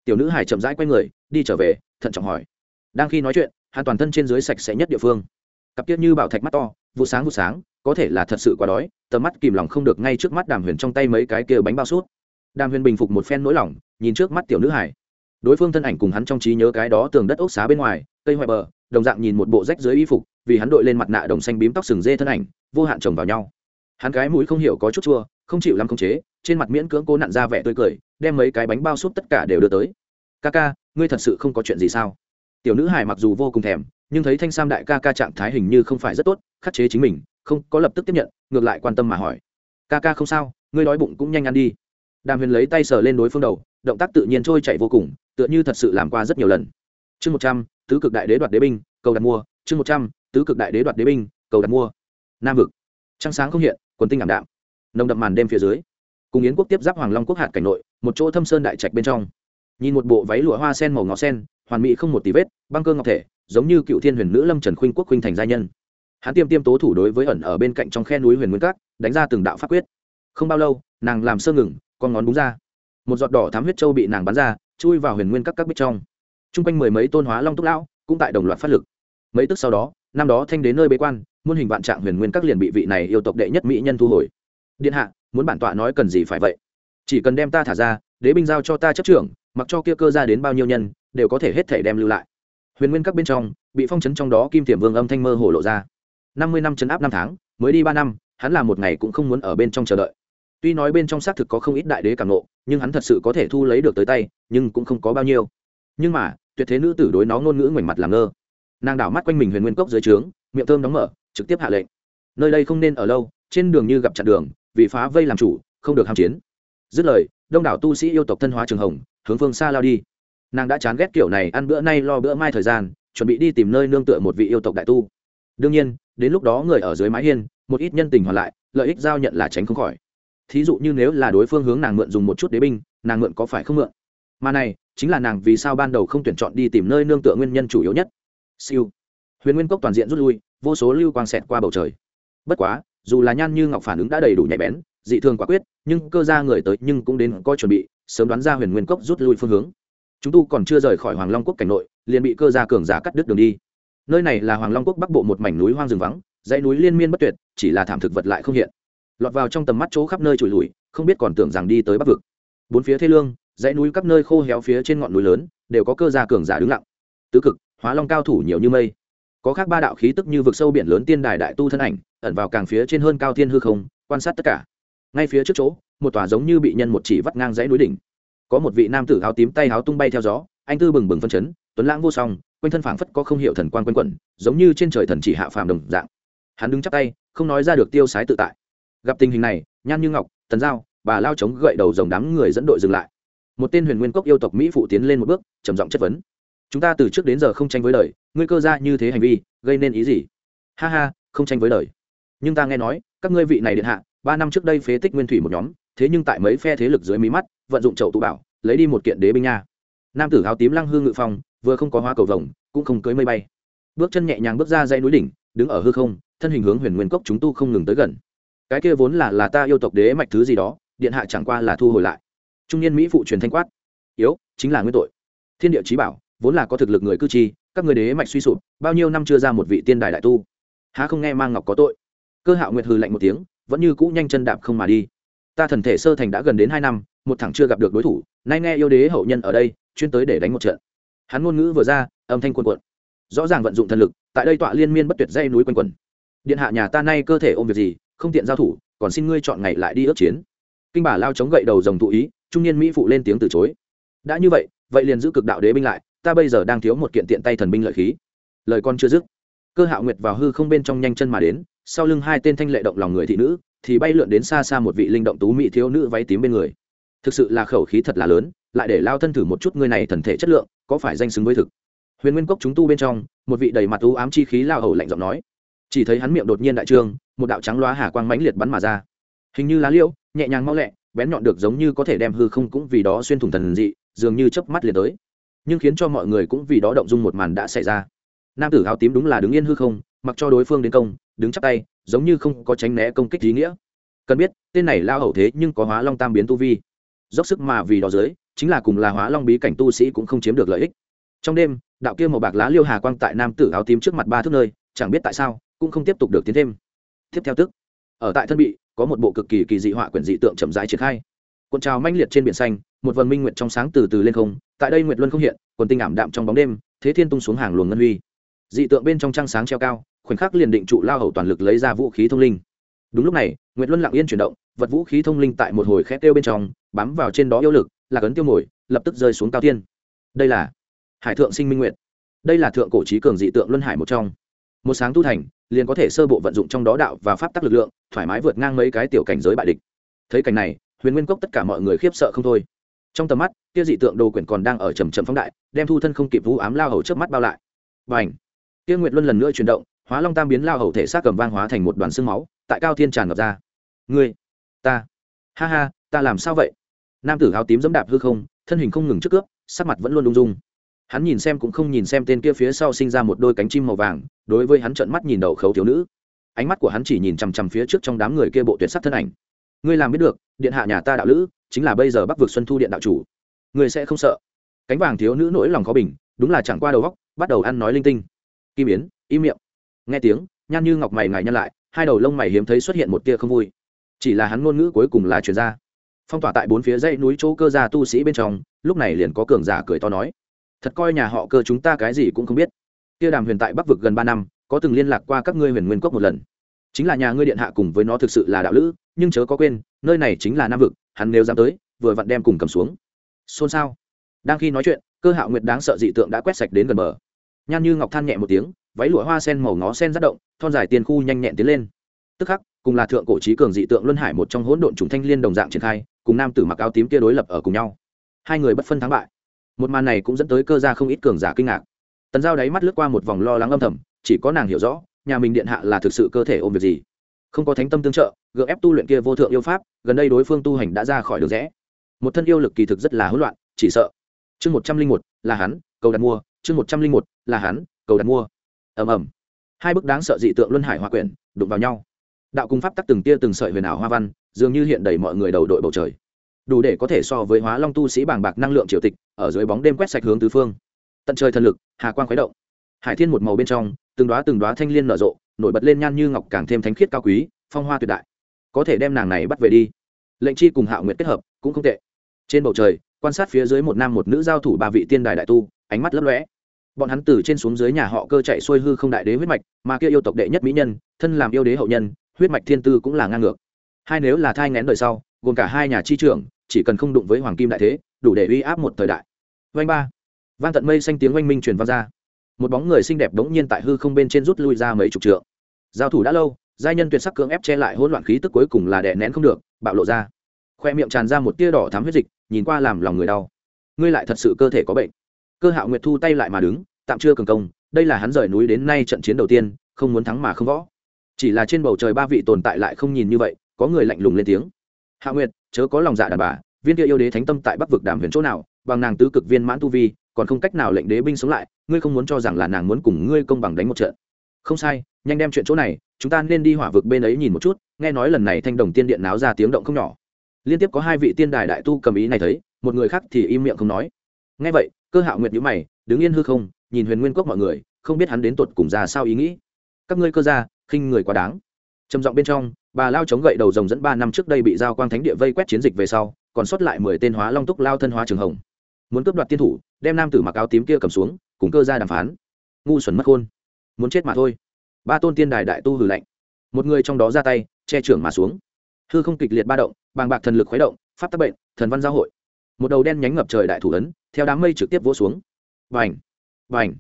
Tiểu nữ hải chậm rãi quay người, đi trở về, thận trọng hỏi. Đang khi nói chuyện, hắn toàn thân trên dưới sạch sẽ nhất địa phương. Cặp tiết như bảo thạch mắt to, vụ sáng vụ sáng, có thể là thật sự quá đói, tầm mắt kìm lòng không được ngay trước mắt đàm huyền trong tay mấy cái kia bánh bao suốt đàm huyền bình phục một phen nỗi lòng, nhìn trước mắt tiểu nữ hải đối phương thân ảnh cùng hắn trong trí nhớ cái đó tường đất ốc xá bên ngoài, cây hoại bờ đồng dạng nhìn một bộ rách dưới y phục, vì hắn đội lên mặt nạ đồng xanh bím tóc sừng dê thân ảnh, vô hạn chồng vào nhau. Hắn cái mũi không hiểu có chút chua, không chịu làm khống chế, trên mặt miễn cưỡng cố nặn ra vẻ tươi cười, đem mấy cái bánh bao súp tất cả đều đưa tới. Ca ca, ngươi thật sự không có chuyện gì sao? Tiểu nữ hải mặc dù vô cùng thèm, nhưng thấy thanh sam đại ca ca trạng thái hình như không phải rất tốt, khắc chế chính mình, không có lập tức tiếp nhận, ngược lại quan tâm mà hỏi. Ca ca không sao, ngươi đói bụng cũng nhanh ăn đi. Đàm huyền lấy tay sờ lên đối phương đầu, động tác tự nhiên trôi chạy vô cùng, tựa như thật sự làm qua rất nhiều lần. Chương một trăm tứ cực đại đế đoạt đế binh, cầu đặt mua, chương một trăm, tứ cực đại đế đoạt đế binh, cầu đặt mua. Nam vực. Trăng sáng không hiện, quần tinh ảm đạm. Nồng đậm màn đêm phía dưới, cùng yến quốc tiếp giáp hoàng long quốc hạt cảnh nội, một chỗ thâm sơn đại trạch bên trong. Nhìn một bộ váy lụa hoa sen màu ngọc sen, hoàn mỹ không một tí vết, băng cơ ngọc thể, giống như cựu thiên huyền nữ lâm trần khuynh quốc khuynh thành gia nhân. Hắn tiêm tiêm tố thủ đối với ẩn ở bên cạnh trong khe núi huyền nguyên cát đánh ra từng đạo pháp quyết. Không bao lâu, nàng làm sơ ngừng, con ngón búng ra. Một giọt đỏ thám huyết châu bị nàng bắn ra, chui vào huyền nguyên các các bích trong t r u n g quanh mười mấy tôn hóa long túc lão cũng tại đồng loạt phát lực. Mấy tức sau đó, năm đó thanh đến nơi bế quan, muôn hình vạn trạng huyền nguyên các liền bị vị này yêu tộc đệ nhất mỹ nhân thu hồi. Điện hạ, muốn bản tọa nói cần gì phải vậy? Chỉ cần đem ta thả ra, đế binh giao cho ta chấp trưởng, mặc cho kia cơ ra đến bao nhiêu nhân, đều có thể hết thể đem lưu lại. Huyền nguyên các bên trong, bị phong chấn trong đó kim tiềm vương âm thanh mơ hồ lộ ra. Năm mươi năm chấn áp năm tháng, mới đi ba năm, hắn làm một ngày cũng không muốn ở bên trong chờ đợi. Tuy nói bên trong xác thực có không ít đại đế cảm nộ, nhưng hắn thật sự có thể thu lấy được tới tay, nhưng cũng không có bao nhiêu nhưng mà, tuyệt thế nữ tử đối nó ngôn ngữ ngoảnh mặt làm ngơ. Nàng đảo mắt quanh mình huyền nguyên cốc dưới trướng, miệng thơm đóng mở, trực tiếp hạ lệnh. Nơi đây không nên ở lâu, trên đường như gặp chặn đường, vì phá vây làm chủ, không được ham chiến. Dứt lời, đông đảo tu sĩ yêu tộc thân hóa trường hồng, hướng phương xa lao đi. Nàng đã chán ghét kiểu này ăn bữa nay lo bữa mai thời gian, chuẩn bị đi tìm nơi nương tựa một vị yêu tộc đại tu. Đương nhiên, đến lúc đó người ở dưới mái hiên, một ít nhân tình hoàn lại, lợi ích giao nhận là tránh không khỏi. Thí dụ như nếu là đối phương hướng nàng mượn dùng một chút đế binh, nàng mượn có phải không mượn? Mà này chính là nàng vì sao ban đầu không tuyển chọn đi tìm nơi nương tựa nguyên nhân chủ yếu nhất. Siêu. Huyền nguyên cốc toàn diện rút lui, vô số lưu quang xẹt qua bầu trời. Bất quá, dù là nhan như ngọc phản ứng đã đầy đủ nhạy bén, dị thường quả quyết, nhưng cơ ra người tới nhưng cũng đến coi chuẩn bị, sớm đoán ra huyền nguyên cốc rút lui phương hướng. Chúng tu còn chưa rời khỏi hoàng long quốc cảnh nội, liền bị cơ gia cường giả cắt đứt đường đi. Nơi này là hoàng long quốc bắc bộ một mảnh núi hoang rừng vắng, dãy núi liên miên bất tuyệt, chỉ là thảm thực vật lại không hiện. Lọt vào trong tầm mắt chỗ khắp nơi trụi lùi, không biết còn tưởng rằng đi tới bắc vực. Bốn phía thê lương dãy núi các nơi khô héo phía trên ngọn núi lớn, đều có cơ gia cường giả đứng lặng. Tứ cực, hóa long cao thủ nhiều như mây. Có khác ba đạo khí tức như vực sâu biển lớn tiên đài đại tu thân ảnh, ẩn vào càng phía trên hơn cao thiên hư không, quan sát tất cả. Ngay phía trước chỗ, một tòa giống như bị nhân một chỉ vắt ngang dãy núi đỉnh. Có một vị nam tử áo tím tay áo tung bay theo gió, anh tư bừng bừng phân chấn, tuấn lãng vô song, quanh thân phảng phất có không hiểu thần quan quanh quẩn, giống như trên trời thần chỉ hạ phàm đồng dạng. Hắn đứng chắp tay, không nói ra được tiêu sái tự tại. Gặp tình hình này, nhan như ngọc, tần giao, bà lao chống gậy đầu dòng đám người dẫn đội dừng lại một tên huyền nguyên cốc yêu tộc mỹ phụ tiến lên một bước, trầm giọng chất vấn. Chúng ta từ trước đến giờ không tranh với đời, ngươi cơ ra như thế hành vi, gây nên ý gì? Ha ha, không tranh với đời. Nhưng ta nghe nói, các ngươi vị này điện hạ, ba năm trước đây phế tích nguyên thủy một nhóm, thế nhưng tại mấy phe thế lực dưới mí mắt, vận dụng chậu tụ bảo, lấy đi một kiện đế binh nha. Nam tử áo tím lăng hương ngự phong, vừa không có hoa cầu vồng, cũng không cưới mây bay. Bước chân nhẹ nhàng bước ra dãy núi đỉnh, đứng ở hư không, thân hình hướng huyền nguyên cốc chúng tu không ngừng tới gần. Cái kia vốn là là ta yêu tộc đế mạch thứ gì đó, điện hạ chẳng qua là thu hồi lại trung niên mỹ phụ truyền thanh quát. Yếu, chính là nguyên tội. Thiên địa trí bảo, vốn là có thực lực người cư chi các người đế mạch suy sụp, bao nhiêu năm chưa ra một vị tiên đài đại tu. Há không nghe mang ngọc có tội? Cơ hạo nguyệt hừ lạnh một tiếng, vẫn như cũ nhanh chân đạp không mà đi. Ta thần thể sơ thành đã gần đến hai năm, một thằng chưa gặp được đối thủ, nay nghe yêu đế hậu nhân ở đây, chuyên tới để đánh một trận. Hắn ngôn ngữ vừa ra, âm thanh cuồn cuộn. Rõ ràng vận dụng thần lực, tại đây tọa liên miên bất tuyệt dây núi quanh quần điện hạ nhà ta nay cơ thể ôm việc gì, không tiện giao thủ, còn xin ngươi chọn ngày lại đi ước chiến. Kinh bà lao chống gậy đầu dòng tụ ý trung niên mỹ phụ lên tiếng từ chối. Đã như vậy vậy liền giữ cực đạo đế binh lại, ta bây giờ đang thiếu một kiện tiện tay thần binh lợi khí. Lời con chưa dứt, cơ hạo nguyệt vào hư không bên trong nhanh chân mà đến, sau lưng hai tên thanh lệ động lòng người thị nữ, thì bay lượn đến xa xa một vị linh động tú mỹ thiếu nữ váy tím bên người. Thực sự là khẩu khí thật là lớn, lại để lao thân thử một chút ngươi này thần thể chất lượng, có phải danh xứng với thực? Huyền nguyên cốc chúng tu bên trong, một vị đầy mặt u ám chi khí lao hầu lạnh giọng nói. Chỉ thấy hắn miệng đột nhiên đại trương, một đạo trắng loá hà quang mãnh liệt bắn mà ra. Hình như lá liễu, nhẹ nhàng mau lẹ bén nhọn được giống như có thể đem hư không cũng vì đó xuyên thủng thần dị, dường như chớp mắt liền tới. Nhưng khiến cho mọi người cũng vì đó động dung một màn đã xảy ra. Nam tử áo tím đúng là đứng yên hư không, mặc cho đối phương đến công, đứng chắp tay, giống như không có tránh né công kích ý nghĩa. Cần biết, tên này lao hậu thế nhưng có hóa long tam biến tu vi. Dốc sức mà vì đó dưới, chính là cùng là hóa long bí cảnh tu sĩ cũng không chiếm được lợi ích. Trong đêm, đạo kia màu bạc lá liêu hà quang tại nam tử áo tím trước mặt ba thước nơi, chẳng biết tại sao, cũng không tiếp tục được tiến thêm. Tiếp theo tức, ở tại thân bị có một bộ cực kỳ kỳ dị họa quyển dị tượng chậm rãi triển khai. Cuộn trào manh liệt trên biển xanh, một vần minh nguyệt trong sáng từ từ lên không, tại đây nguyệt luân không hiện, quần tinh ảm đạm trong bóng đêm, thế thiên tung xuống hàng luồng ngân huy. Dị tượng bên trong trăng sáng treo cao, khoảnh khắc liền định trụ lao hầu toàn lực lấy ra vũ khí thông linh. Đúng lúc này, nguyệt luân lặng yên chuyển động, vật vũ khí thông linh tại một hồi khét kêu bên trong, bám vào trên đó yêu lực, là cấn tiêu mồi, lập tức rơi xuống cao tiên. Đây là hải thượng sinh minh nguyệt. Đây là thượng cổ trí cường dị tượng luân hải một trong. Một sáng tu thành liền có thể sơ bộ vận dụng trong đó đạo và pháp tắc lực lượng thoải mái vượt ngang mấy cái tiểu cảnh giới bại địch. Thấy cảnh này huyền nguyên cốc tất cả mọi người khiếp sợ không thôi. Trong tầm mắt kia dị tượng đồ quyển còn đang ở trầm trầm phóng đại đem thu thân không kịp vũ ám lao hầu trước mắt bao lại. Và ảnh kia nguyệt luân lần nữa chuyển động hóa long tam biến lao hầu thể xác cầm vang hóa thành một đoàn xương máu tại cao thiên tràn ngập ra. Người, ta ha ha ta làm sao vậy? Nam tử áo tím dẫm đạp hư không thân hình không ngừng trước cướp sắc mặt vẫn luôn lung dung hắn nhìn xem cũng không nhìn xem tên kia phía sau sinh ra một đôi cánh chim màu vàng, đối với hắn trợn mắt nhìn đầu khấu thiếu nữ. Ánh mắt của hắn chỉ nhìn chằm chằm phía trước trong đám người kia bộ tuyệt sắc thân ảnh. Ngươi làm biết được, điện hạ nhà ta đạo lữ, chính là bây giờ bắc vực xuân thu điện đạo chủ. Ngươi sẽ không sợ. Cánh vàng thiếu nữ nỗi lòng khó bình, đúng là chẳng qua đầu góc bắt đầu ăn nói linh tinh. Kim yến, im miệng. Nghe tiếng, nhan như ngọc mày ngài nhăn lại, hai đầu lông mày hiếm thấy xuất hiện một tia không vui. Chỉ là hắn ngôn ngữ cuối cùng là chuyển ra. Phong tỏa tại bốn phía dãy núi chỗ cơ gia tu sĩ bên trong, lúc này liền có cường giả cười to nói thật coi nhà họ cơ chúng ta cái gì cũng không biết. Kia đàm huyền tại bắc vực gần ba năm, có từng liên lạc qua các ngươi huyền nguyên cốc một lần. Chính là nhà ngươi điện hạ cùng với nó thực sự là đạo lữ, nhưng chớ có quên, nơi này chính là nam vực, hắn nếu dám tới, vừa vặn đem cùng cầm xuống. Xôn xao. Đang khi nói chuyện, cơ hạo nguyệt đáng sợ dị tượng đã quét sạch đến gần bờ. Nhan như ngọc than nhẹ một tiếng, váy lụa hoa sen màu ngó sen rất động, thon dài tiền khu nhanh nhẹn tiến lên. Tức khắc, cùng là thượng cổ trí cường dị tượng luân hải một trong hỗn độn trùng thanh liên đồng dạng triển khai, cùng nam tử mặc áo tím kia đối lập ở cùng nhau. Hai người bất phân thắng bại một màn này cũng dẫn tới cơ gia không ít cường giả kinh ngạc. Tần giao đáy mắt lướt qua một vòng lo lắng âm thầm, chỉ có nàng hiểu rõ, nhà mình điện hạ là thực sự cơ thể ôm việc gì. Không có thánh tâm tương trợ, gượng ép tu luyện kia vô thượng yêu pháp, gần đây đối phương tu hành đã ra khỏi đường rẽ. Một thân yêu lực kỳ thực rất là hỗn loạn, chỉ sợ. Chương một trăm linh một, là hắn, cầu đặt mua. Chương một trăm linh một, là hắn, cầu đặt mua. Ầm ầm. Hai bức đáng sợ dị tượng luân hải hòa quyển đụng vào nhau. Đạo cung pháp tắc từng tia từng sợi huyền ảo hoa văn, dường như hiện đầy mọi người đầu đội bầu trời đủ để có thể so với hóa long tu sĩ bàng bạc năng lượng triều tịch, ở dưới bóng đêm quét sạch hướng tứ phương. Tận trời thần lực, hà quang khuấy động. Hải thiên một màu bên trong, từng đoá từng đoá thanh liên nở rộ, nổi bật lên nhan như ngọc càng thêm thánh khiết cao quý, phong hoa tuyệt đại. Có thể đem nàng này bắt về đi. Lệnh chi cùng hạo nguyệt kết hợp, cũng không tệ. Trên bầu trời, quan sát phía dưới một nam một nữ giao thủ ba vị tiên đài đại tu, ánh mắt lấp lóe. Bọn hắn từ trên xuống dưới nhà họ cơ chạy xuôi hư không đại đế huyết mạch, mà kia yêu tộc đệ nhất mỹ nhân, thân làm yêu đế hậu nhân, huyết mạch thiên tư cũng là ngang ngược. Hai nếu là thai ngén đời sau, gồm cả hai nhà chi trưởng chỉ cần không đụng với hoàng kim đại thế, đủ để uy áp một thời đại. Vanh ba. Vang tận mây xanh tiếng oanh minh truyền vang ra. Một bóng người xinh đẹp đống nhiên tại hư không bên trên rút lui ra mấy chục trượng. Giao thủ đã lâu, giai nhân tuyệt sắc cưỡng ép che lại hỗn loạn khí tức cuối cùng là đè nén không được, bạo lộ ra. Khoe miệng tràn ra một tia đỏ thắm huyết dịch, nhìn qua làm lòng người đau. Ngươi lại thật sự cơ thể có bệnh. Cơ hạo nguyệt thu tay lại mà đứng, tạm chưa cường công, đây là hắn rời núi đến nay trận chiến đầu tiên, không muốn thắng mà không võ. Chỉ là trên bầu trời ba vị tồn tại lại không nhìn như vậy, có người lạnh lùng lên tiếng hạ nguyệt, chớ có lòng dạ đàn bà, viên kia yêu đế thánh tâm tại bắc vực đàm huyền chỗ nào, bằng nàng tứ cực viên mãn tu vi, còn không cách nào lệnh đế binh sống lại, ngươi không muốn cho rằng là nàng muốn cùng ngươi công bằng đánh một trận. Không sai, nhanh đem chuyện chỗ này, chúng ta nên đi hỏa vực bên ấy nhìn một chút, nghe nói lần này thanh đồng tiên điện náo ra tiếng động không nhỏ. Liên tiếp có hai vị tiên đài đại tu cầm ý này thấy, một người khác thì im miệng không nói. Nghe vậy, cơ hạo nguyệt nhữ mày, đứng yên hư không, nhìn huyền nguyên cốc mọi người, không biết hắn đến tột cùng ra sao ý nghĩ. Các ngươi cơ ra khinh người quá đáng. Trầm giọng bên trong bà lao chống gậy đầu rồng dẫn ba năm trước đây bị giao quang thánh địa vây quét chiến dịch về sau, còn sót lại mười tên hóa long túc lao thân hóa trường hồng. Muốn cướp đoạt tiên thủ, đem nam tử mặc áo tím kia cầm xuống, cùng cơ ra đàm phán. Ngu xuẩn mất khôn. Muốn chết mà thôi. Ba tôn tiên đài đại tu hử lạnh. Một người trong đó ra tay, che trưởng mà xuống. Hư không kịch liệt ba động, bàng bạc thần lực khuấy động, pháp tác bệnh, thần văn giao hội. Một đầu đen nhánh ngập trời đại thủ ấn, theo đám mây trực tiếp vỗ xuống. Vành vành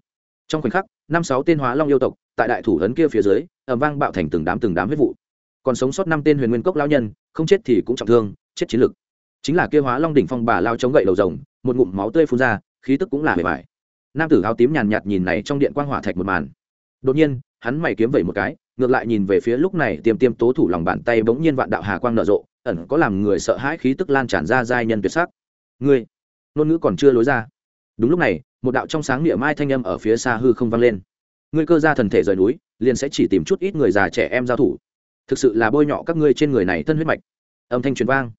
trong khoảnh khắc, năm sáu tên hóa long yêu tộc, tại đại thủ ấn kia phía dưới ẩm vang bạo thành từng đám từng đám huyết vụ còn sống sót năm tên huyền nguyên cốc lao nhân, không chết thì cũng trọng thương, chết chiến lực. Chính là kia hóa long đỉnh phong bà lao chống gậy đầu rồng, một ngụm máu tươi phun ra, khí tức cũng là bề bài nam tử áo tím nhàn nhạt nhìn này trong điện quang hỏa thạch một màn. Đột nhiên, hắn mày kiếm vẩy một cái, ngược lại nhìn về phía lúc này tiêm tiêm tố thủ lòng bàn tay bỗng nhiên vạn đạo hà quang nở rộ, ẩn có làm người sợ hãi khí tức lan tràn ra giai nhân tuyệt sắc. Ngươi, ngôn ngữ còn chưa lối ra. Đúng lúc này, một đạo trong sáng niệm mai thanh âm ở phía xa hư không vang lên. Ngươi cơ ra thần thể rời núi, liền sẽ chỉ tìm chút ít người già trẻ em giao thủ thực sự là bôi nhọ các ngươi trên người này thân huyết mạch. Âm thanh truyền vang.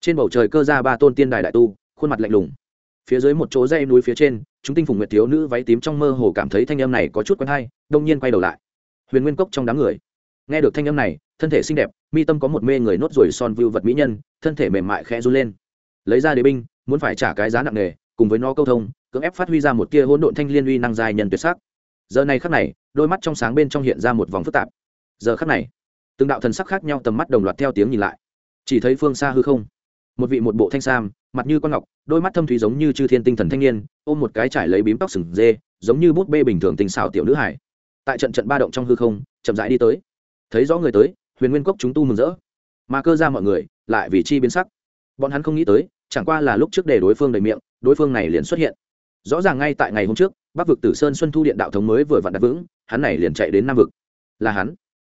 Trên bầu trời cơ ra ba tôn tiên đài đại tu, khuôn mặt lạnh lùng. Phía dưới một chỗ dây núi phía trên, chúng tinh phùng nguyệt thiếu nữ váy tím trong mơ hồ cảm thấy thanh âm này có chút quen hay, đông nhiên quay đầu lại. Huyền nguyên cốc trong đám người. Nghe được thanh âm này, thân thể xinh đẹp, mi tâm có một mê người nốt ruồi son vưu vật mỹ nhân, thân thể mềm mại khẽ run lên. Lấy ra đế binh, muốn phải trả cái giá nặng nề, cùng với nó câu thông, cưỡng ép phát huy ra một tia hỗn độn thanh liên uy năng dài nhân tuyệt sắc. Giờ này khắc này, đôi mắt trong sáng bên trong hiện ra một vòng phức tạp. Giờ khắc này từng đạo thần sắc khác nhau tầm mắt đồng loạt theo tiếng nhìn lại. Chỉ thấy phương xa hư không. Một vị một bộ thanh sam, mặt như con ngọc, đôi mắt thâm thúy giống như chư thiên tinh thần thanh niên, ôm một cái trải lấy bím tóc sừng dê, giống như bút bê bình thường tình xảo tiểu nữ hải. Tại trận trận ba động trong hư không, chậm rãi đi tới. Thấy rõ người tới, huyền nguyên cốc chúng tu mừng rỡ. Mà cơ ra mọi người, lại vì chi biến sắc. Bọn hắn không nghĩ tới, chẳng qua là lúc trước để đối phương đầy miệng, đối phương này liền xuất hiện. Rõ ràng ngay tại ngày hôm trước, bắc vực tử sơn xuân thu điện đạo thống mới vừa vặn đặt vững, hắn này liền chạy đến nam vực. Là hắn.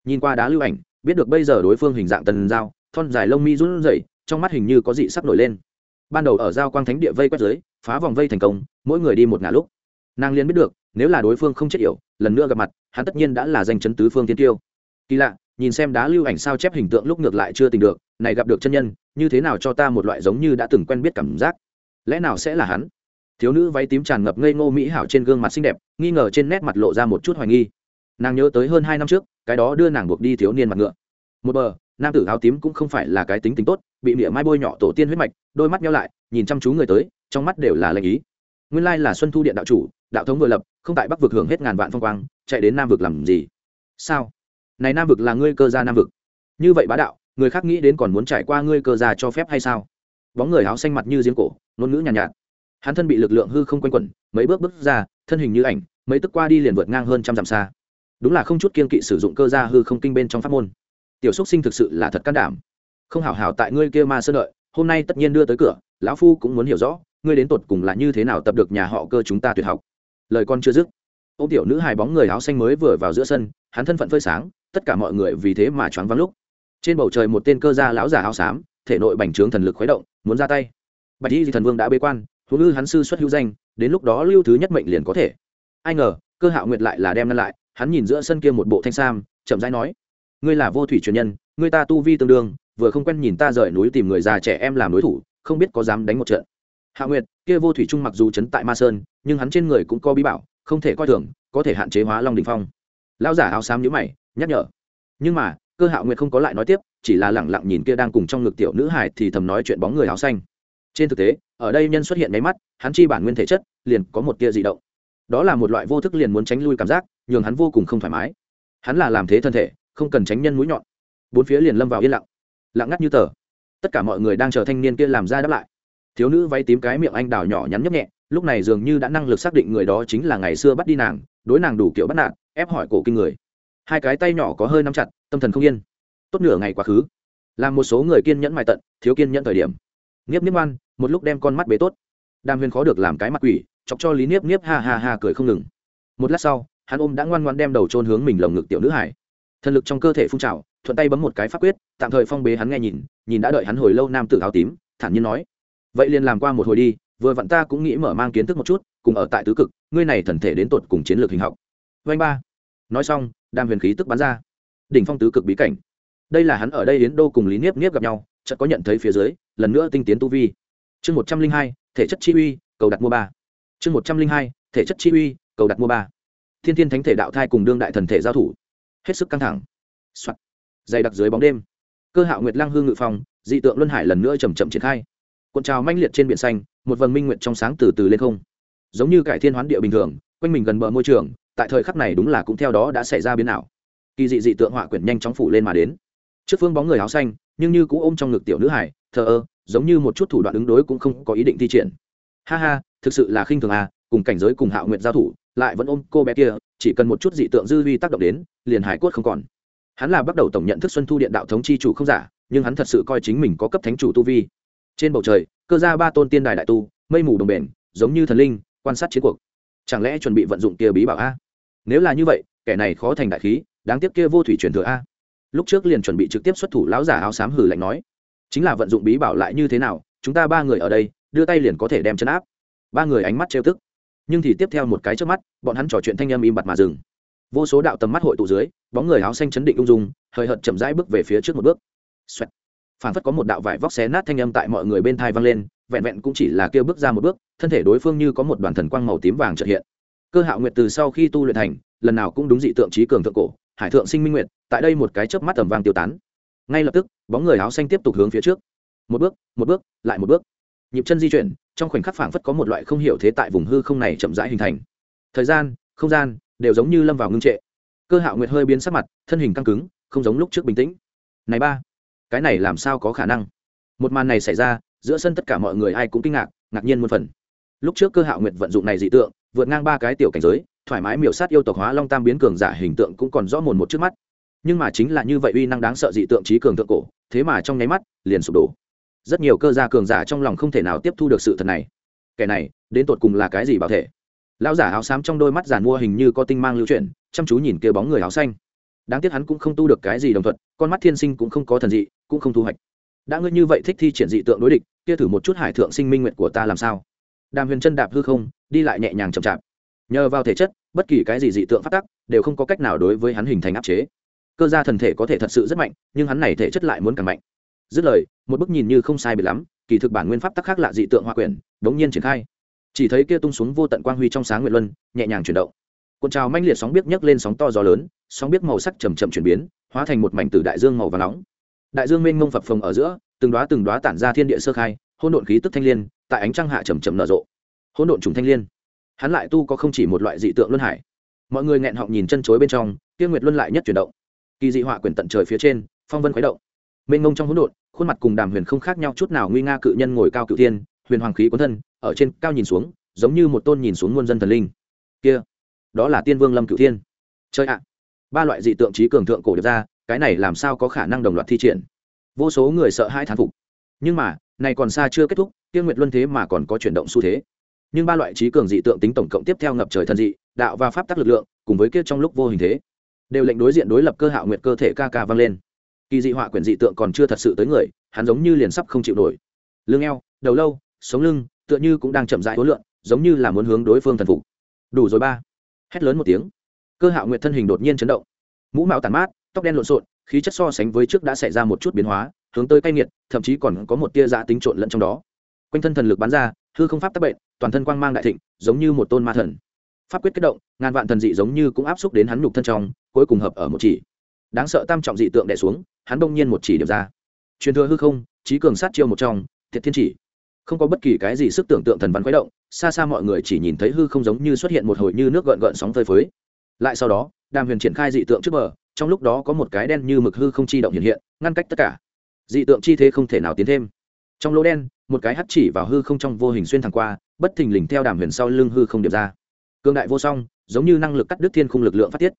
Nhìn qua đá lưu ảnh biết được bây giờ đối phương hình dạng tần dao thon dài lông mi run rẩy, trong mắt hình như có dị sắc nổi lên. Ban đầu ở giao quang thánh địa vây quét dưới phá vòng vây thành công, mỗi người đi một ngã lúc. Nàng liền biết được, nếu là đối phương không chết yểu, lần nữa gặp mặt, hắn tất nhiên đã là danh chấn tứ phương tiên tiêu. Kỳ lạ, nhìn xem đá lưu ảnh sao chép hình tượng lúc ngược lại chưa tình được, này gặp được chân nhân, như thế nào cho ta một loại giống như đã từng quen biết cảm giác? Lẽ nào sẽ là hắn? Thiếu nữ váy tím tràn ngập ngây ngô mỹ hảo trên gương mặt xinh đẹp, nghi ngờ trên nét mặt lộ ra một chút hoài nghi nàng nhớ tới hơn hai năm trước cái đó đưa nàng buộc đi thiếu niên mặt ngựa. Một bờ nam tử áo tím cũng không phải là cái tính tính tốt bị miệng mai bôi nhọ tổ tiên huyết mạch đôi mắt nhau lại nhìn chăm chú người tới trong mắt đều là lệnh ý. Nguyên lai là xuân thu điện đạo chủ đạo thống vừa lập không tại bắc vực hưởng hết ngàn vạn phong quang chạy đến nam vực làm gì? Sao? Này nam vực là ngươi cơ gia nam vực. Như vậy bá đạo người khác nghĩ đến còn muốn trải qua ngươi cơ gia cho phép hay sao? Bóng người áo xanh mặt như giếng cổ ngôn ngữ nhàn nhạt, nhạt. Hắn thân bị lực lượng hư không quanh quẩn mấy bước bước ra thân hình như ảnh mấy tức qua đi liền vượt ngang hơn trăm dặm xa đúng là không chút kiên kỵ sử dụng cơ gia hư không kinh bên trong pháp môn. Tiểu xúc sinh thực sự là thật can đảm. Không hảo hảo tại ngươi kia ma sơn đợi, hôm nay tất nhiên đưa tới cửa, lão phu cũng muốn hiểu rõ, ngươi đến tột cùng là như thế nào tập được nhà họ cơ chúng ta tuyệt học. Lời con chưa dứt, ô tiểu nữ hài bóng người áo xanh mới vừa vào giữa sân, hắn thân phận phơi sáng, tất cả mọi người vì thế mà choáng vắng lúc. Trên bầu trời một tên cơ gia lão già áo xám, thể nội bành trướng thần lực khuấy động, muốn ra tay. Bạch y thần vương đã bế quan, huống ư hắn sư xuất hữu danh, đến lúc đó lưu thứ nhất mệnh liền có thể. Ai ngờ, cơ hạo nguyệt lại là đem ngăn lại hắn nhìn giữa sân kia một bộ thanh sam, chậm rãi nói, ngươi là vô thủy truyền nhân, ngươi ta tu vi tương đương, vừa không quen nhìn ta rời núi tìm người già trẻ em làm đối thủ, không biết có dám đánh một trận. Hạ nguyệt, kia vô thủy trung mặc dù chấn tại ma sơn, nhưng hắn trên người cũng có bí bảo, không thể coi thường, có thể hạn chế hóa long đình phong. Lão giả áo xám nhữ mày, nhắc nhở. Nhưng mà, cơ hạo nguyệt không có lại nói tiếp, chỉ là lẳng lặng nhìn kia đang cùng trong ngực tiểu nữ hải thì thầm nói chuyện bóng người áo xanh. Trên thực tế, ở đây nhân xuất hiện nháy mắt, hắn chi bản nguyên thể chất liền có một tia dị động đó là một loại vô thức liền muốn tránh lui cảm giác, nhường hắn vô cùng không thoải mái. Hắn là làm thế thân thể, không cần tránh nhân mũi nhọn. Bốn phía liền lâm vào yên lặng. Lặng ngắt như tờ. Tất cả mọi người đang chờ thanh niên kia làm ra đáp lại. Thiếu nữ váy tím cái miệng anh đào nhỏ nhắn nhấp nhẹ, lúc này dường như đã năng lực xác định người đó chính là ngày xưa bắt đi nàng, đối nàng đủ kiểu bắt nạt, ép hỏi cổ kinh người. Hai cái tay nhỏ có hơi nắm chặt, tâm thần không yên. Tốt nửa ngày quá khứ. Làm một số người kiên nhẫn mài tận, thiếu kiên nhẫn thời điểm. Nghiếp nghiếp ngoan, một lúc đem con mắt bế tốt đàm huyền khó được làm cái mặt quỷ, chọc cho lý niếp niếp ha ha ha cười không ngừng. Một lát sau, hắn ôm đã ngoan ngoan đem đầu trôn hướng mình lồng ngực tiểu nữ hải. Thần lực trong cơ thể phun trào, thuận tay bấm một cái pháp quyết, tạm thời phong bế hắn nghe nhìn nhìn đã đợi hắn hồi lâu nam tử áo tím, thản nhiên nói, vậy liền làm qua một hồi đi, vừa vặn ta cũng nghĩ mở mang kiến thức một chút, cùng ở tại tứ cực, ngươi này thần thể đến tột cùng chiến lược hình học. Vanh ba. Nói xong, đàm huyền khí tức bắn ra. Đỉnh phong tứ cực bí cảnh. Đây là hắn ở đây yến đô cùng lý niếp niếp gặp nhau, chợt có nhận thấy phía dưới, lần nữa tinh tiến tu vi. Chương một trăm linh hai thể chất chi uy, cầu đặt mua ba. Chương một trăm linh hai, thể chất chi uy, cầu đặt mua ba. Thiên thiên thánh thể đạo thai cùng đương đại thần thể giao thủ. Hết sức căng thẳng、Soạn. dày đặc dưới bóng đêm. Cơ hạo nguyệt lang hương ngự phòng dị tượng luân hải lần nữa chầm chậm triển khai. Cuộn trào manh liệt trên biển xanh, một vầng minh nguyện trong sáng từ từ lên không. Giống như cải thiên hoán địa bình thường, quanh mình gần bờ môi trường, tại thời khắc này đúng là cũng theo đó đã xảy ra biến ảo. Kỳ dị dị tượng họa quyển nhanh chóng phủ lên mà đến. Trước phương bóng người áo xanh, nhưng như cũ ôm trong ngực tiểu nữ hải, thờ ơ giống như một chút thủ đoạn ứng đối cũng không có ý định thi triển. Ha ha, thực sự là khinh thường à cùng cảnh giới cùng hạo nguyện giao thủ, lại vẫn ôm cô bé kia, chỉ cần một chút dị tượng dư vi tác động đến, liền hải cốt không còn. Hắn là bắt đầu tổng nhận thức xuân thu điện đạo thống chi chủ không giả, nhưng hắn thật sự coi chính mình có cấp thánh chủ tu vi. Trên bầu trời, cơ ra ba tôn tiên đài đại tu, mây mù đồng bền, giống như thần linh, quan sát chiến cuộc. Chẳng lẽ chuẩn bị vận dụng kia bí bảo a? Nếu là như vậy, kẻ này khó thành đại khí, đáng tiếc kia vô thủy truyền thừa a. Lúc trước liền chuẩn bị trực tiếp xuất thủ lão giả áo xám hử lạnh nói chính là vận dụng bí bảo lại như thế nào, chúng ta ba người ở đây, đưa tay liền có thể đem chân áp. Ba người ánh mắt trêu tức. Nhưng thì tiếp theo một cái trước mắt, bọn hắn trò chuyện thanh âm im bặt mà dừng. Vô số đạo tầm mắt hội tụ dưới, bóng người áo xanh chấn định ung dung, hơi hợt chậm rãi bước về phía trước một bước. Xoẹt. phản phất có một đạo vải vóc xé nát thanh âm tại mọi người bên thai vang lên, vẹn vẹn cũng chỉ là kêu bước ra một bước, thân thể đối phương như có một đoàn thần quang màu tím vàng trợ hiện. Cơ hạo nguyệt từ sau khi tu luyện thành, lần nào cũng đúng dị tượng trí cường thượng cổ, hải thượng sinh minh nguyệt, tại đây một cái chớp mắt tầm vàng tiêu tán ngay lập tức, bóng người áo xanh tiếp tục hướng phía trước. Một bước một bước, lại một bước. Nhịp chân di chuyển, trong khoảnh khắc phảng phất có một loại không hiểu thế tại vùng hư không này chậm rãi hình thành. Thời gian, không gian đều giống như lâm vào ngưng trệ. Cơ hạo nguyệt hơi biến sắc mặt, thân hình căng cứng, không giống lúc trước bình tĩnh. Này ba, cái này làm sao có khả năng? Một màn này xảy ra, giữa sân tất cả mọi người ai cũng kinh ngạc ngạc nhiên muôn phần. Lúc trước cơ hạo nguyệt vận dụng này dị tượng, vượt ngang ba cái tiểu cảnh giới, thoải mái miểu sát yêu tộc hóa long tam biến cường giả hình tượng cũng còn rõ mồn một trước mắt nhưng mà chính là như vậy uy năng đáng sợ dị tượng trí cường thượng cổ, thế mà trong nháy mắt, liền sụp đổ. Rất nhiều cơ gia cường giả trong lòng không thể nào tiếp thu được sự thật này. Kẻ này, đến tột cùng là cái gì bảo thể? Lão giả áo xám trong đôi mắt giàn mua hình như có tinh mang lưu chuyển, chăm chú nhìn kia bóng người áo xanh. Đáng tiếc hắn cũng không tu được cái gì đồng thuận, con mắt thiên sinh cũng không có thần dị, cũng không thu hoạch. Đã ngươi như vậy thích thi triển dị tượng đối địch, kia thử một chút hải thượng sinh minh nguyện của ta làm sao? Đàm huyền chân đạp hư không, đi lại nhẹ nhàng chậm chạp. Nhờ vào thể chất, bất kỳ cái gì dị tượng phát tắc, đều không có cách nào đối với hắn hình thành áp chế cơ gia thần thể có thể thật sự rất mạnh, nhưng hắn này thể chất lại muốn càng mạnh. Dứt lời, một bức nhìn như không sai biệt lắm, kỳ thực bản nguyên pháp tắc khác lạ dị tượng hoa quyển, đống nhiên triển khai. Chỉ thấy kia tung xuống vô tận quang huy trong sáng nguyện luân, nhẹ nhàng chuyển động. Cuộn trào manh liệt sóng biết nhấc lên sóng to gió lớn, sóng biết màu sắc chầm chậm chuyển biến, hóa thành một mảnh từ đại dương màu và nóng. Đại dương mênh mông phập phồng ở giữa, từng đoá từng đoá tản ra thiên địa sơ khai hôn độn khí tức thanh liên, tại ánh trăng hạ chầm chậm nở rộ. Hôn độn trùng thanh liên. Hắn lại tu có không chỉ một loại dị tượng luân hải. Mọi người nghẹn họng nhìn chân chối bên trong tiên nguyệt luân lại nhất chuyển động kỳ dị họa quyển tận trời phía trên, phong vân khuấy động. Mênh ngông trong hỗn độn, khuôn mặt cùng đàm huyền không khác nhau chút nào, nguy nga cự nhân ngồi cao cự thiên, huyền hoàng khí quấn thân, ở trên cao nhìn xuống, giống như một tôn nhìn xuống muôn dân thần linh. Kia, đó là tiên vương lâm cựu thiên. Chơi ạ, ba loại dị tượng trí cường thượng cổ được ra, cái này làm sao có khả năng đồng loạt thi triển? Vô số người sợ hai thán phục. Nhưng mà, này còn xa chưa kết thúc tiên nguyệt luân thế mà còn có chuyển động xu thế. Nhưng ba loại trí cường dị tượng tính tổng cộng tiếp theo ngập trời thần dị, đạo và pháp tắc lực lượng, cùng với kia trong lúc vô hình thế đều lệnh đối diện đối lập cơ hạo nguyệt cơ thể ca ca vang lên. Kỳ dị họa quyển dị tượng còn chưa thật sự tới người, hắn giống như liền sắp không chịu nổi. Lưng eo, đầu lâu, sống lưng, tựa như cũng đang chậm rãi hối lượn, giống như là muốn hướng đối phương thần phục. Đủ rồi ba. Hét lớn một tiếng. Cơ hạo nguyệt thân hình đột nhiên chấn động. Mũ mạo tàn mát, tóc đen lộn xộn, khí chất so sánh với trước đã xảy ra một chút biến hóa, hướng tới cay nghiệt, thậm chí còn có một tia dạ tính trộn lẫn trong đó. Quanh thân thần lực bắn ra, hư không pháp tắc bệnh, toàn thân quang mang đại thịnh, giống như một tôn ma thần. Pháp quyết kích động, ngàn vạn thần dị giống như cũng áp xúc đến hắn nhục thân trong cuối cùng hợp ở một chỉ. Đáng sợ tam trọng dị tượng đè xuống, hắn bỗng nhiên một chỉ điểm ra. Truyền thừa hư không, trí cường sát chiêu một trong, thiệt thiên chỉ. Không có bất kỳ cái gì sức tưởng tượng thần văn khuấy động, xa xa mọi người chỉ nhìn thấy hư không giống như xuất hiện một hồi như nước gợn gợn sóng phơi phới. Lại sau đó, đàm huyền triển khai dị tượng trước bờ, trong lúc đó có một cái đen như mực hư không chi động hiện hiện, ngăn cách tất cả. Dị tượng chi thế không thể nào tiến thêm. Trong lỗ đen, một cái hắt chỉ vào hư không trong vô hình xuyên thẳng qua, bất thình lình theo đàm huyền sau lưng hư không điệp ra. Cương đại vô song, giống như năng lực cắt đứt thiên khung lực lượng phát tiết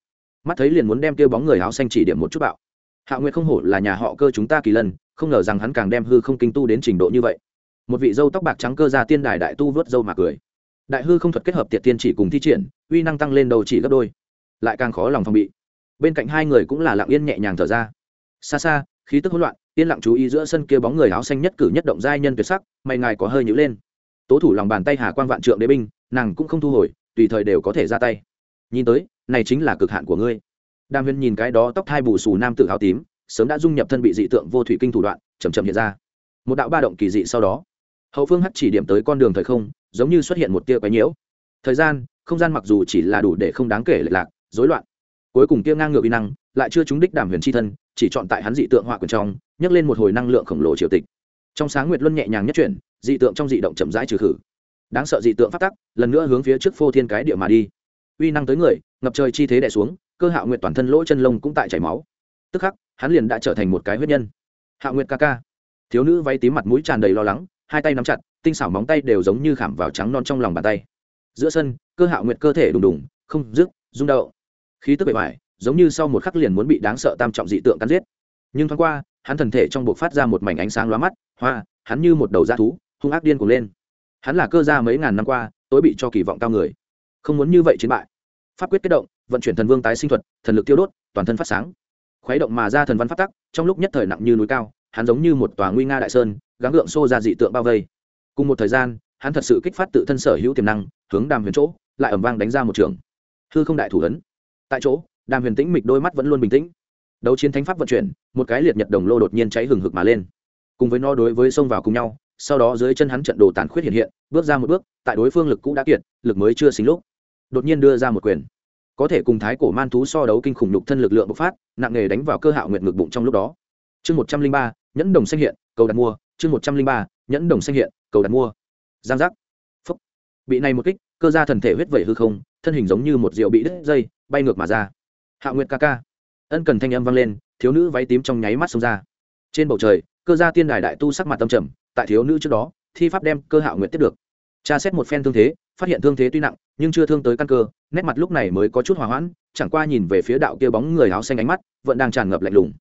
mắt thấy liền muốn đem kêu bóng người áo xanh chỉ điểm một chút bạo. Hạ nguyệt không hổ là nhà họ cơ chúng ta kỳ lần không ngờ rằng hắn càng đem hư không kinh tu đến trình độ như vậy. Một vị dâu tóc bạc trắng cơ ra tiên đài đại tu vớt dâu mà cười. Đại hư không thuật kết hợp tiệt tiên chỉ cùng thi triển, uy năng tăng lên đầu chỉ gấp đôi. Lại càng khó lòng phòng bị. Bên cạnh hai người cũng là lặng yên nhẹ nhàng thở ra. Xa xa, khí tức hỗn loạn, yên lặng chú ý giữa sân kia bóng người áo xanh nhất cử nhất động giai nhân tuyệt sắc mày ngài có hơi nhữ lên. Tố thủ lòng bàn tay hà quan vạn trượng đế binh, nàng cũng không thu hồi, tùy thời đều có thể ra tay. Nhìn tới này chính là cực hạn của ngươi. Đàm huyền nhìn cái đó tóc thai bù xù nam tử áo tím, sớm đã dung nhập thân bị dị tượng vô thủy kinh thủ đoạn chầm chậm hiện ra. Một đạo ba động kỳ dị sau đó, hậu phương hắt chỉ điểm tới con đường thời không, giống như xuất hiện một tia quái nhiễu. Thời gian, không gian mặc dù chỉ là đủ để không đáng kể lệch lạc, rối loạn. Cuối cùng kia ngang ngược uy năng, lại chưa trúng đích đàm huyền c h i thân, chỉ chọn tại hắn dị tượng họa quyền trong, nhấc lên một hồi năng lượng khổng lồ triều tịch. Trong sáng nguyệt luân nhẹ nhàng nhất chuyển, dị tượng trong dị động chậm rãi trừ khử. Đáng sợ dị tượng phát tắc, lần nữa hướng phía trước phô thiên cái địa mà đi uy năng tới người, ngập trời chi thế đẻ xuống, cơ hạo nguyệt toàn thân lỗ chân lông cũng tại chảy máu. Tức khắc, hắn liền đã trở thành một cái huyết nhân. Hạo nguyệt ca ca. Thiếu nữ váy tím mặt mũi tràn đầy lo lắng, hai tay nắm chặt, tinh xảo móng tay đều giống như khảm vào trắng non trong lòng bàn tay. Giữa sân, cơ hạo nguyệt cơ thể đùng đùng, không dứt, rung đậu khí tức bề ngoài, giống như sau một khắc liền muốn bị đáng sợ tam trọng dị tượng cắn giết. Nhưng thoáng qua, hắn thần thể trong buộc phát ra một mảnh ánh sáng lóa mắt, hoa, hắn như một đầu da thú, hung ác điên cuồng lên. Hắn là cơ gia mấy ngàn năm qua, tối bị cho kỳ vọng cao người không muốn như vậy chiến bại. Pháp quyết kết động, vận chuyển thần vương tái sinh thuật, thần lực tiêu đốt, toàn thân phát sáng. Khuấy động mà ra thần văn phát tắc, trong lúc nhất thời nặng như núi cao, hắn giống như một tòa nguy nga đại sơn, gắng gượng xô ra dị tượng bao vây. Cùng một thời gian, hắn thật sự kích phát tự thân sở hữu tiềm năng, hướng đàm huyền chỗ, lại ẩm vang đánh ra một trường. Hư không đại thủ ấn. Tại chỗ, đàm huyền tĩnh mịch đôi mắt vẫn luôn bình tĩnh. Đấu chiến thánh pháp vận chuyển, một cái liệt nhật đồng lô đột nhiên cháy hừng hực mà lên. Cùng với nó đối với xông vào cùng nhau, sau đó dưới chân hắn trận đồ tàn khuyết hiện hiện, bước ra một bước, tại đối phương lực cũ đã kiệt, lực mới chưa xính lúc đột nhiên đưa ra một quyền. Có thể cùng thái cổ man thú so đấu kinh khủng nhục thân lực lượng bộc phát, nặng nghề đánh vào cơ hạo Nguyệt ngực bụng trong lúc đó. Chương một trăm linh ba, nhẫn đồng xanh hiện, cầu đặt mua. Chương một trăm linh ba, nhẫn đồng xanh hiện, cầu đặt mua. Giang giác. Phúc. Bị này một kích, cơ gia thần thể huyết vẩy hư không, thân hình giống như một rượu bị đứt dây, bay ngược mà ra. Hạ nguyệt ca ca. Ân cần thanh âm vang lên, thiếu nữ váy tím trong nháy mắt xông ra. Trên bầu trời, cơ gia tiên đài đại tu sắc mặt tâm trầm, tại thiếu nữ trước đó, thi pháp đem cơ hạo nguyệt tiếp được. Tra xét một phen thương thế, phát hiện thương thế tuy nặng nhưng chưa thương tới căn cơ, nét mặt lúc này mới có chút hòa hoãn, chẳng qua nhìn về phía đạo kia bóng người áo xanh ánh mắt, vẫn đang tràn ngập lạnh lùng.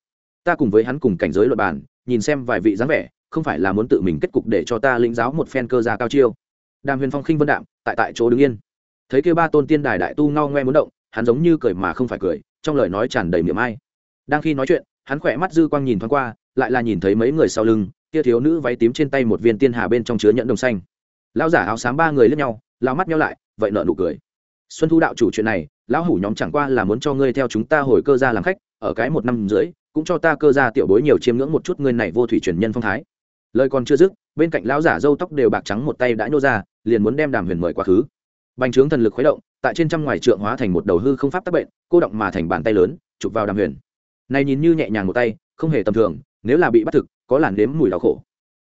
Ta cùng với hắn cùng cảnh giới luật bàn, nhìn xem vài vị dáng vẻ, không phải là muốn tự mình kết cục để cho ta lĩnh giáo một phen cơ gia cao chiêu. Đàm huyền phong khinh vân đạm, tại tại chỗ đứng yên. Thấy kia ba tôn tiên đài đại tu ngao ngoe muốn động, hắn giống như cười mà không phải cười, trong lời nói tràn đầy miệng ai. Đang khi nói chuyện, hắn khỏe mắt dư quang nhìn thoáng qua, lại là nhìn thấy mấy người sau lưng, kia thiếu nữ váy tím trên tay một viên tiên hà bên trong chứa nhẫn đồng xanh. Lão giả áo xám ba người lướt nhau lao mắt nhau lại vậy nợ nụ cười. Xuân thu đạo chủ chuyện này, lão hủ nhóm chẳng qua là muốn cho ngươi theo chúng ta hồi cơ ra làm khách, ở cái một năm rưỡi, cũng cho ta cơ ra tiểu bối nhiều chiêm ngưỡng một chút ngươi này vô thủy truyền nhân phong thái. Lời còn chưa dứt, bên cạnh lão giả râu tóc đều bạc trắng một tay đã nhô ra, liền muốn đem đàm huyền mời quá khứ. Bành trướng thần lực khuấy động, tại trên trăm ngoài trượng hóa thành một đầu hư không pháp tác bệnh, cô động mà thành bàn tay lớn, chụp vào đàm huyền. Này nhìn như nhẹ nhàng một tay, không hề tầm thường, nếu là bị bắt thực, có làn đếm mùi đau khổ.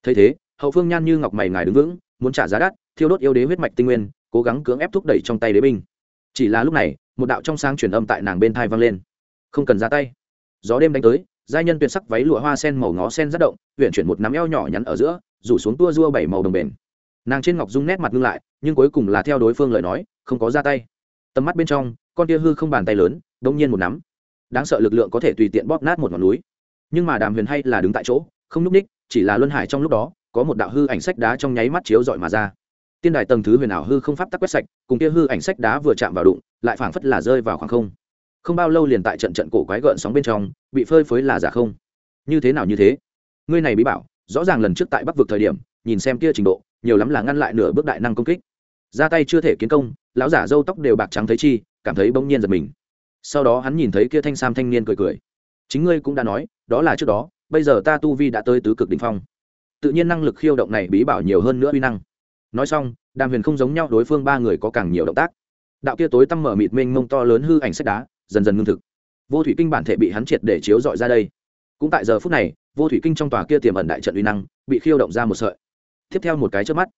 Thấy thế, hậu phương nhan như ngọc mày ngài đứng vững, muốn trả giá đắt, thiêu đốt yêu đế huyết mạch tinh nguyên cố gắng cưỡng ép thúc đẩy trong tay đế binh. Chỉ là lúc này, một đạo trong sáng truyền âm tại nàng bên thai vang lên. Không cần ra tay. Gió đêm đánh tới, giai nhân tuyệt sắc váy lụa hoa sen màu ngó sen rất động huyện chuyển một nắm eo nhỏ nhắn ở giữa, rủ xuống tua rua bảy màu đồng bền. Nàng trên ngọc dung nét mặt ngưng lại, nhưng cuối cùng là theo đối phương lời nói, không có ra tay. Tầm mắt bên trong, con tia hư không bàn tay lớn đông nhiên một nắm. Đáng sợ lực lượng có thể tùy tiện bóp nát một ngọn núi. Nhưng mà đàm huyền hay là đứng tại chỗ, không n ú c ních, chỉ là luân hải trong lúc đó, có một đạo hư ảnh sách đá trong nháy mắt chiếu dọi mà ra tiên đài tầng thứ huyền ảo hư không pháp tắc quét sạch, cùng kia hư ảnh sách đá vừa chạm vào đụng, lại phảng phất là rơi vào khoảng không. Không bao lâu liền tại trận trận cổ quái gợn sóng bên trong, bị phơi phới là giả không. Như thế nào như thế? Ngươi này bí bảo, rõ ràng lần trước tại bắc vực thời điểm, nhìn xem kia trình độ, nhiều lắm là ngăn lại nửa bước đại năng công kích. Ra tay chưa thể kiến công, lão giả râu tóc đều bạc trắng thấy chi, cảm thấy bỗng nhiên giật mình. Sau đó hắn nhìn thấy kia thanh sam thanh niên cười cười. Chính ngươi cũng đã nói, đó là trước đó, bây giờ ta tu vi đã tới tứ cực đ ỉ n h phong. Tự nhiên năng lực khiêu động này bí bảo nhiều hơn nữa uy năng nói xong, đàm huyền không giống nhau đối phương ba người có càng nhiều động tác. Đạo kia tối tăm mở mịt mênh mông to lớn hư ảnh sách đá, dần dần ngưng thực. Vô thủy kinh bản thể bị hắn triệt để chiếu dọi ra đây. Cũng tại giờ phút này, vô thủy kinh trong tòa kia tiềm ẩn đại trận uy năng bị khiêu động ra một sợi. Tiếp theo một cái trước mắt,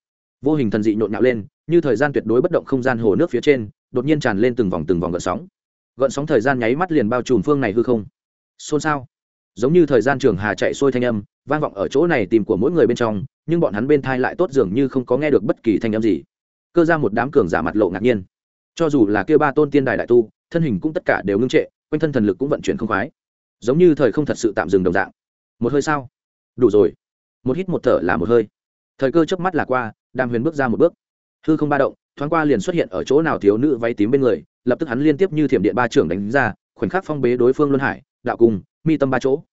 vô hình thần dị nhộn nhạo lên, như thời gian tuyệt đối bất động không gian hồ nước phía trên, đột nhiên tràn lên từng vòng từng vòng gợn sóng. Gợn sóng thời gian nháy mắt liền bao trùm phương này hư không. Xôn xao giống như thời gian trường hà chạy xuôi thanh âm, vang vọng ở chỗ này tìm của mỗi người bên trong, nhưng bọn hắn bên thai lại tốt dường như không có nghe được bất kỳ thanh âm gì. Cơ ra một đám cường giả mặt lộ ngạc nhiên. Cho dù là kêu ba tôn tiên đài đại tu, thân hình cũng tất cả đều ngưng trệ, quanh thân thần lực cũng vận chuyển không khoái. Giống như thời không thật sự tạm dừng đồng dạng. Một hơi sao đủ rồi. Một hít một thở là một hơi. Thời cơ chớp mắt là qua, đàm huyền bước ra một bước. Hư không ba động, thoáng qua liền xuất hiện ở chỗ nào thiếu nữ váy tím bên người, lập tức hắn liên tiếp như thiểm điện ba trưởng đánh ra, khoảnh khắc phong bế đối phương luân hải, đạo cùng mi tâm ba chỗ.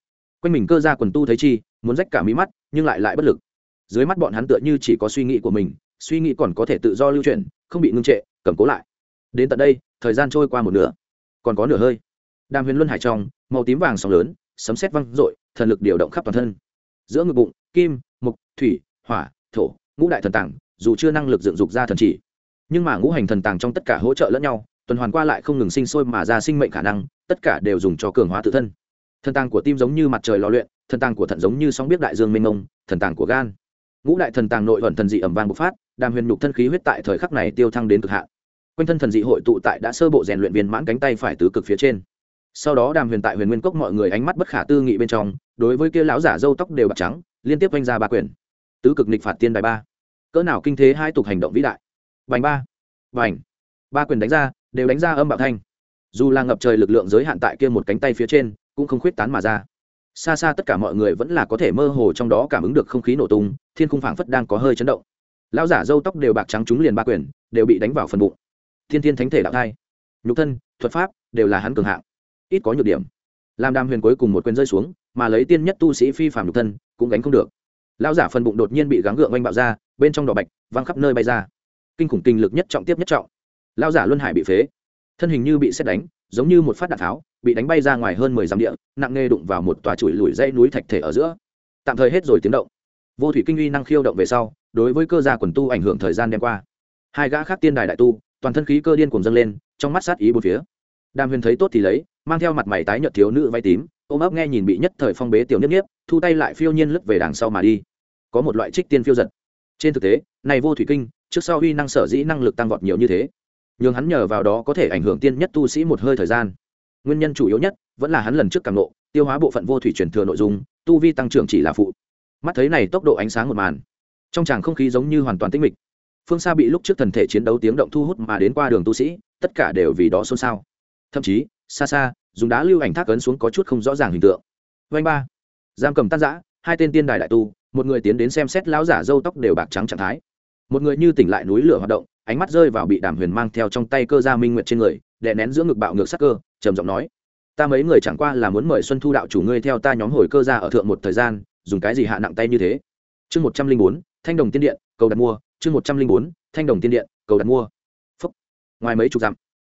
Quanh mình cơ ra quần tu thấy chi muốn rách cả mí mắt nhưng lại lại bất lực. Dưới mắt bọn hắn tựa như chỉ có suy nghĩ của mình suy nghĩ còn có thể tự do lưu chuyển không bị ngưng trệ cầm cố lại. Đến tận đây thời gian trôi qua một nửa. Còn có nửa hơi. Đàm huyền luân hải trong màu tím vàng sóng lớn sấm sét văng r ộ i thần lực điều động khắp toàn thân. Giữa ngực bụng kim mục thủy hỏa thổ ngũ đại thần tàng, dù chưa năng lực dựng dục ra thần chỉ. Nhưng mà ngũ hành thần tàng trong tất cả hỗ trợ lẫn nhau tuần hoàn qua lại không ngừng sinh sôi mà ra sinh mệnh khả năng tất cả đều dùng cho cường hóa tự thân thần tàng của tim giống như mặt trời lò luyện, thần tàng của thận giống như sóng biết đại dương mênh mông, thần tàng của gan. Ngũ đại thần tàng nội vận thần dị ẩm vàng bộc phát, đàm huyền nhục thân khí huyết tại thời khắc này tiêu thăng đến cực hạn. Quanh thân thần dị hội tụ tại đã sơ bộ rèn luyện viên mãn cánh tay phải tứ cực phía trên. Sau đó đàm huyền tại huyền nguyên cốc mọi người ánh mắt bất khả tư nghị bên trong, đối với kia lão giả dâu tóc đều bạc trắng, liên tiếp oanh ra ba quyền. Tứ cực nịch phạt tiên đài ba. Cỡ nào kinh thế hai tục hành động vĩ đại. Vành ba. Vành. Ba quyền đánh ra, đều đánh ra âm bạo thanh. Dù là ngập trời lực lượng giới hạn tại kia một cánh tay phía trên cũng không khuyết tán mà ra. Xa xa tất cả mọi người vẫn là có thể mơ hồ trong đó cảm ứng được không khí nổ tung, thiên khung phảng phất đang có hơi chấn động. Lão giả râu tóc đều bạc trắng trúng liền ba quyền, đều bị đánh vào phần bụng. Thiên thiên thánh thể đạo thai. Nhục thân, thuật pháp, đều là hắn cường hạng. Ít có nhược điểm. Làm đàm huyền cuối cùng một quyền rơi xuống, mà lấy tiên nhất tu sĩ phi phàm nhục thân, cũng gánh không được. Lão giả phần bụng đột nhiên bị gắng gượng oanh bạo ra, bên trong đỏ bạch, văng khắp nơi bay ra. Kinh khủng kinh lực nhất trọng tiếp nhất trọng. Lão giả luân hải bị phế. Thân hình như bị xét đánh, giống như một phát đạn tháo bị đánh bay ra ngoài hơn mười dặm địa, nặng nề đụng vào một tòa chùi lùi dãy núi thạch thể ở giữa. Tạm thời hết rồi tiếng động. Vô thủy kinh uy năng khiêu động về sau, đối với cơ gia quần tu ảnh hưởng thời gian đem qua. Hai gã khác tiên đài đại tu, toàn thân khí cơ điên cùng dâng lên, trong mắt sát ý bốn phía. Đàm huyền thấy tốt thì lấy, mang theo mặt mày tái nhợt thiếu nữ vay tím, ôm ấp nghe nhìn bị nhất thời phong bế tiểu niếp niếp, thu tay lại phiêu nhiên lướt về đằng sau mà đi. Có một loại trích tiên phiêu giật. Trên thực tế, này vô thủy kinh, trước sau uy năng sở dĩ năng lực tăng vọt nhiều như thế nhưng hắn nhờ vào đó có thể ảnh hưởng tiên nhất tu sĩ một hơi thời gian nguyên nhân chủ yếu nhất vẫn là hắn lần trước càng nộ tiêu hóa bộ phận vô thủy truyền thừa nội dung, tu vi tăng trưởng chỉ là phụ. Mắt thấy này tốc độ ánh sáng một màn, trong tràng không khí giống như hoàn toàn tĩnh mịch. Phương xa bị lúc trước thần thể chiến đấu tiếng động thu hút mà đến qua đường tu sĩ, tất cả đều vì đó xôn xao. Thậm chí, xa xa, dùng đá lưu ảnh thác ấn xuống có chút không rõ ràng hình tượng. Vanh ba, giam cầm tan giã hai tên tiên đài đại tu, một người tiến đến xem xét lão giả râu tóc đều bạc trắng trạng thái một người như tỉnh lại núi lửa hoạt động, ánh mắt rơi vào bị đàm huyền mang theo trong tay cơ gia minh nguyệt trên người, đè nén giữa ngực bạo ngược sắc cơ, trầm giọng nói, ta mấy người chẳng qua là muốn mời xuân thu đạo chủ ngươi theo ta nhóm hồi cơ gia ở thượng một thời gian, dùng cái gì hạ nặng tay như thế? Chương một trăm linh bốn, thanh đồng tiên điện, cầu đặt mua, chương một trăm linh bốn, thanh đồng tiên điện, cầu đặt mua. Phúc. ngoài mấy chục dặm,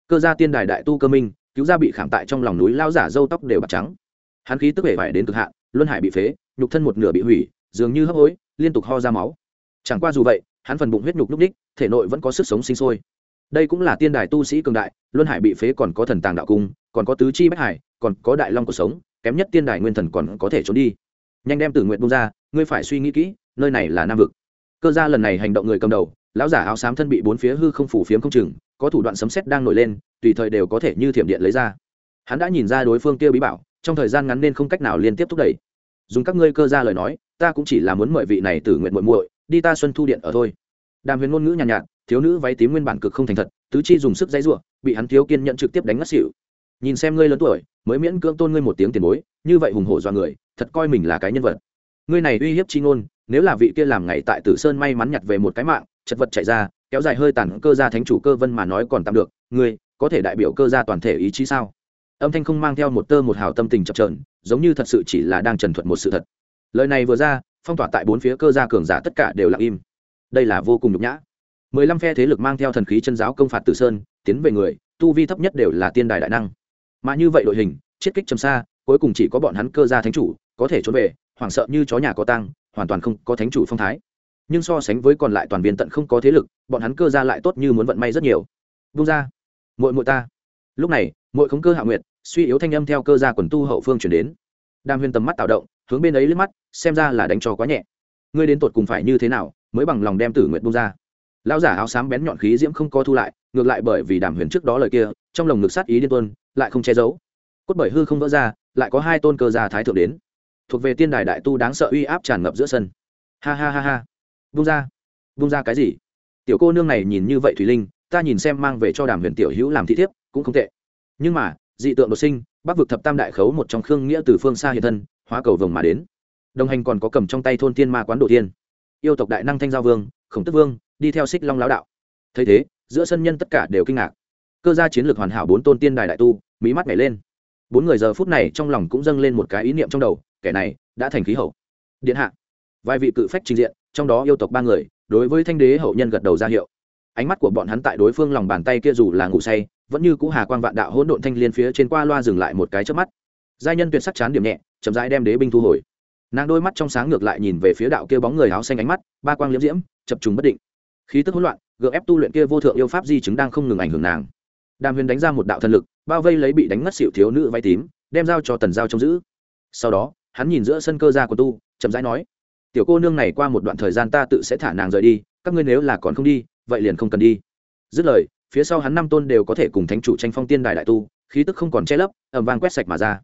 cơ gia tiên đài đại tu cơ minh, cứu gia bị khảm tại trong lòng núi lao giả râu tóc đều bạc trắng. Hắn khí tức vẻ vải đến cực hạn, luân hải bị phế, nhục thân một nửa bị hủy, dường như hấp hối, liên tục ho ra máu. Chẳng qua dù vậy hắn phần bụng huyết nhục lúc đích thể nội vẫn có sức sống sinh sôi. Đây cũng là tiên đài tu sĩ cường đại, luân hải bị phế còn có thần tàng đạo cung, còn có tứ chi bách hải, còn có đại long cuộc sống, kém nhất tiên đài nguyên thần còn có thể trốn đi. Nhanh đem tử nguyện bung ra, ngươi phải suy nghĩ kỹ, nơi này là nam vực. Cơ gia lần này hành động người cầm đầu, lão giả áo xám thân bị bốn phía hư không phủ phiếm không chừng, có thủ đoạn sấm xét đang nổi lên, tùy thời đều có thể như thiểm điện lấy ra. Hắn đã nhìn ra đối phương kia bí bảo, trong thời gian ngắn nên không cách nào liên tiếp thúc đẩy. Dùng các ngươi cơ ra lời nói, ta cũng chỉ là muốn mời vị này tử nguyện muội muội đi ta xuân thu điện ở thôi. Đàm huyền ngôn ngữ nhàn nhạt, nhạt thiếu nữ váy tím nguyên bản cực không thành thật tứ chi dùng sức dãy ruộng bị hắn thiếu kiên nhận trực tiếp đánh ngất xỉu. Nhìn xem ngươi lớn tuổi mới miễn cưỡng tôn ngươi một tiếng tiền bối như vậy hùng hổ do người thật coi mình là cái nhân vật. Ngươi này uy hiếp chi ngôn nếu là vị kia làm ngày tại tử sơn may mắn nhặt về một cái mạng chật vật chạy ra kéo dài hơi tàn cơ gia thánh chủ cơ vân mà nói còn tạm được ngươi có thể đại biểu cơ gia toàn thể ý chí sao? Âm thanh không mang theo một tơ một hào tâm tình chập trờn giống như thật sự chỉ là đang trần thuận một sự thật. Lời này vừa ra phong tỏa tại bốn phía cơ gia cường giả tất cả đều lặng im. Đây là vô cùng nhục nhã. Mười lăm phe thế lực mang theo thần khí chân giáo công phạt tử sơn, tiến về người, tu vi thấp nhất đều là tiên đài đại năng. Mà như vậy đội hình, chiết kích chầm xa, cuối cùng chỉ có bọn hắn cơ gia thánh chủ, có thể trốn về, hoảng sợ như chó nhà có tăng hoàn toàn không có thánh chủ phong thái. Nhưng so sánh với còn lại toàn viên tận không có thế lực, bọn hắn cơ gia lại tốt như muốn vận may rất nhiều. Vung ra. Muội muội ta. Lúc này, muội khống cơ hạ nguyệt, suy yếu thanh âm theo cơ gia quần tu hậu phương chuyển đến. Đàm Huyền tầm mắt tạo động, hướng bên ấy liếc mắt, xem ra là đánh trò quá nhẹ. Ngươi đến tột cùng phải như thế nào, mới bằng lòng đem tử nguyện bung ra. Lão giả áo xám bén nhọn khí diễm không có thu lại, ngược lại bởi vì đàm huyền trước đó lời kia, trong lồng ngực sát ý điên tuân lại không che giấu. Cốt bởi hư không vỡ ra, lại có hai tôn cơ gia thái thượng đến. Thuộc về tiên đài đại tu đáng sợ uy áp tràn ngập giữa sân. Ha ha ha ha. Bung ra. Bung ra cái gì? Tiểu cô nương này nhìn như vậy thủy linh, ta nhìn xem mang về cho đàm huyền tiểu hữu làm thị thiếp, cũng không tệ. Nhưng mà, dị tượng đột sinh bắc vực thập tam đại khấu một trong khương nghĩa từ phương xa hiện thân, hóa cầu vồng mà đến. Đồng hành còn có cầm trong tay thôn tiên ma quán đồ tiên. Yêu tộc đại năng thanh giao vương, khổng tức vương, đi theo xích long lão đạo. Thấy thế, giữa sân nhân tất cả đều kinh ngạc. Cơ gia chiến lược hoàn hảo bốn tôn tiên đài đại tu, mỹ mắt nhảy lên. Bốn người giờ phút này trong lòng cũng dâng lên một cái ý niệm trong đầu, kẻ này đã thành khí hậu. Điện hạ. Vài vị cự phách trình diện, trong đó yêu tộc ba người, đối với thanh đế hậu nhân gật đầu ra hiệu. Ánh mắt của bọn hắn tại đối phương lòng bàn tay kia dù là ngủ say vẫn như cũ hà quang vạn đạo hỗn độn thanh liên phía trên qua loa dừng lại một cái chớp mắt. Giai nhân tuyệt sắc chán điểm nhẹ, chậm rãi đem đế binh thu hồi. Nàng đôi mắt trong sáng ngược lại nhìn về phía đạo kia bóng người áo xanh ánh mắt, ba quang liễm diễm, chập trùng bất định. Khí tức hỗn loạn, gượng ép tu luyện kia vô thượng yêu pháp di chứng đang không ngừng ảnh hưởng nàng. Đàm huyền đánh ra một đạo thần lực, bao vây lấy bị đánh ngất xịu thiếu nữ váy tím, đem giao cho tần giao trông giữ. Sau đó, hắn nhìn giữa sân cơ gia của tu, chậm rãi nói, tiểu cô nương này qua một đoạn thời gian ta tự sẽ thả nàng rời đi, các ngươi nếu là còn không đi, vậy liền không cần đi. Dứt lời phía sau hắn năm tôn đều có thể cùng thánh chủ tranh phong tiên đài đại tu, khí tức không còn che lấp ẩm vang quét sạch mà ra.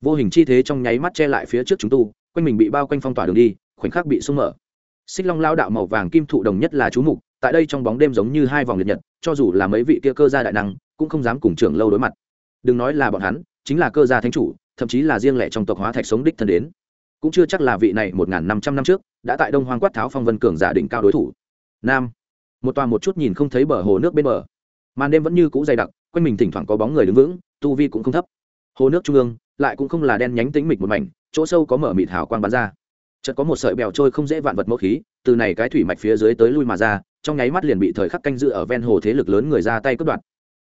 Vô hình chi thế trong nháy mắt che lại phía trước chúng tu, quanh mình bị bao quanh phong tỏa đường đi, khoảnh khắc bị sung mở. Xích long lao đạo màu vàng kim thụ đồng nhất là chú mục, tại đây trong bóng đêm giống như hai vòng liệt nhật, cho dù là mấy vị kia cơ gia đại năng, cũng không dám cùng trưởng lâu đối mặt. Đừng nói là bọn hắn, chính là cơ gia thánh chủ, thậm chí là riêng lẻ trong tộc hóa thạch sống đích thân đến. Cũng chưa chắc là vị này một năm trăm năm trước, đã tại đông hoang quát tháo phong vân cường giả đỉnh cao đối thủ. Nam. Một tòa một chút nhìn không thấy bờ hồ nước bên bờ màn đêm vẫn như cũ dày đặc, quanh mình thỉnh thoảng có bóng người đứng vững, tu vi cũng không thấp. Hồ nước trung ương lại cũng không là đen nhánh tính mịch một mảnh, chỗ sâu có mở mịt hào quang bắn ra. Chợt có một sợi bèo trôi không dễ vạn vật mẫu khí, từ này cái thủy mạch phía dưới tới lui mà ra, trong nháy mắt liền bị thời khắc canh dự ở ven hồ thế lực lớn người ra tay cướp đoạt.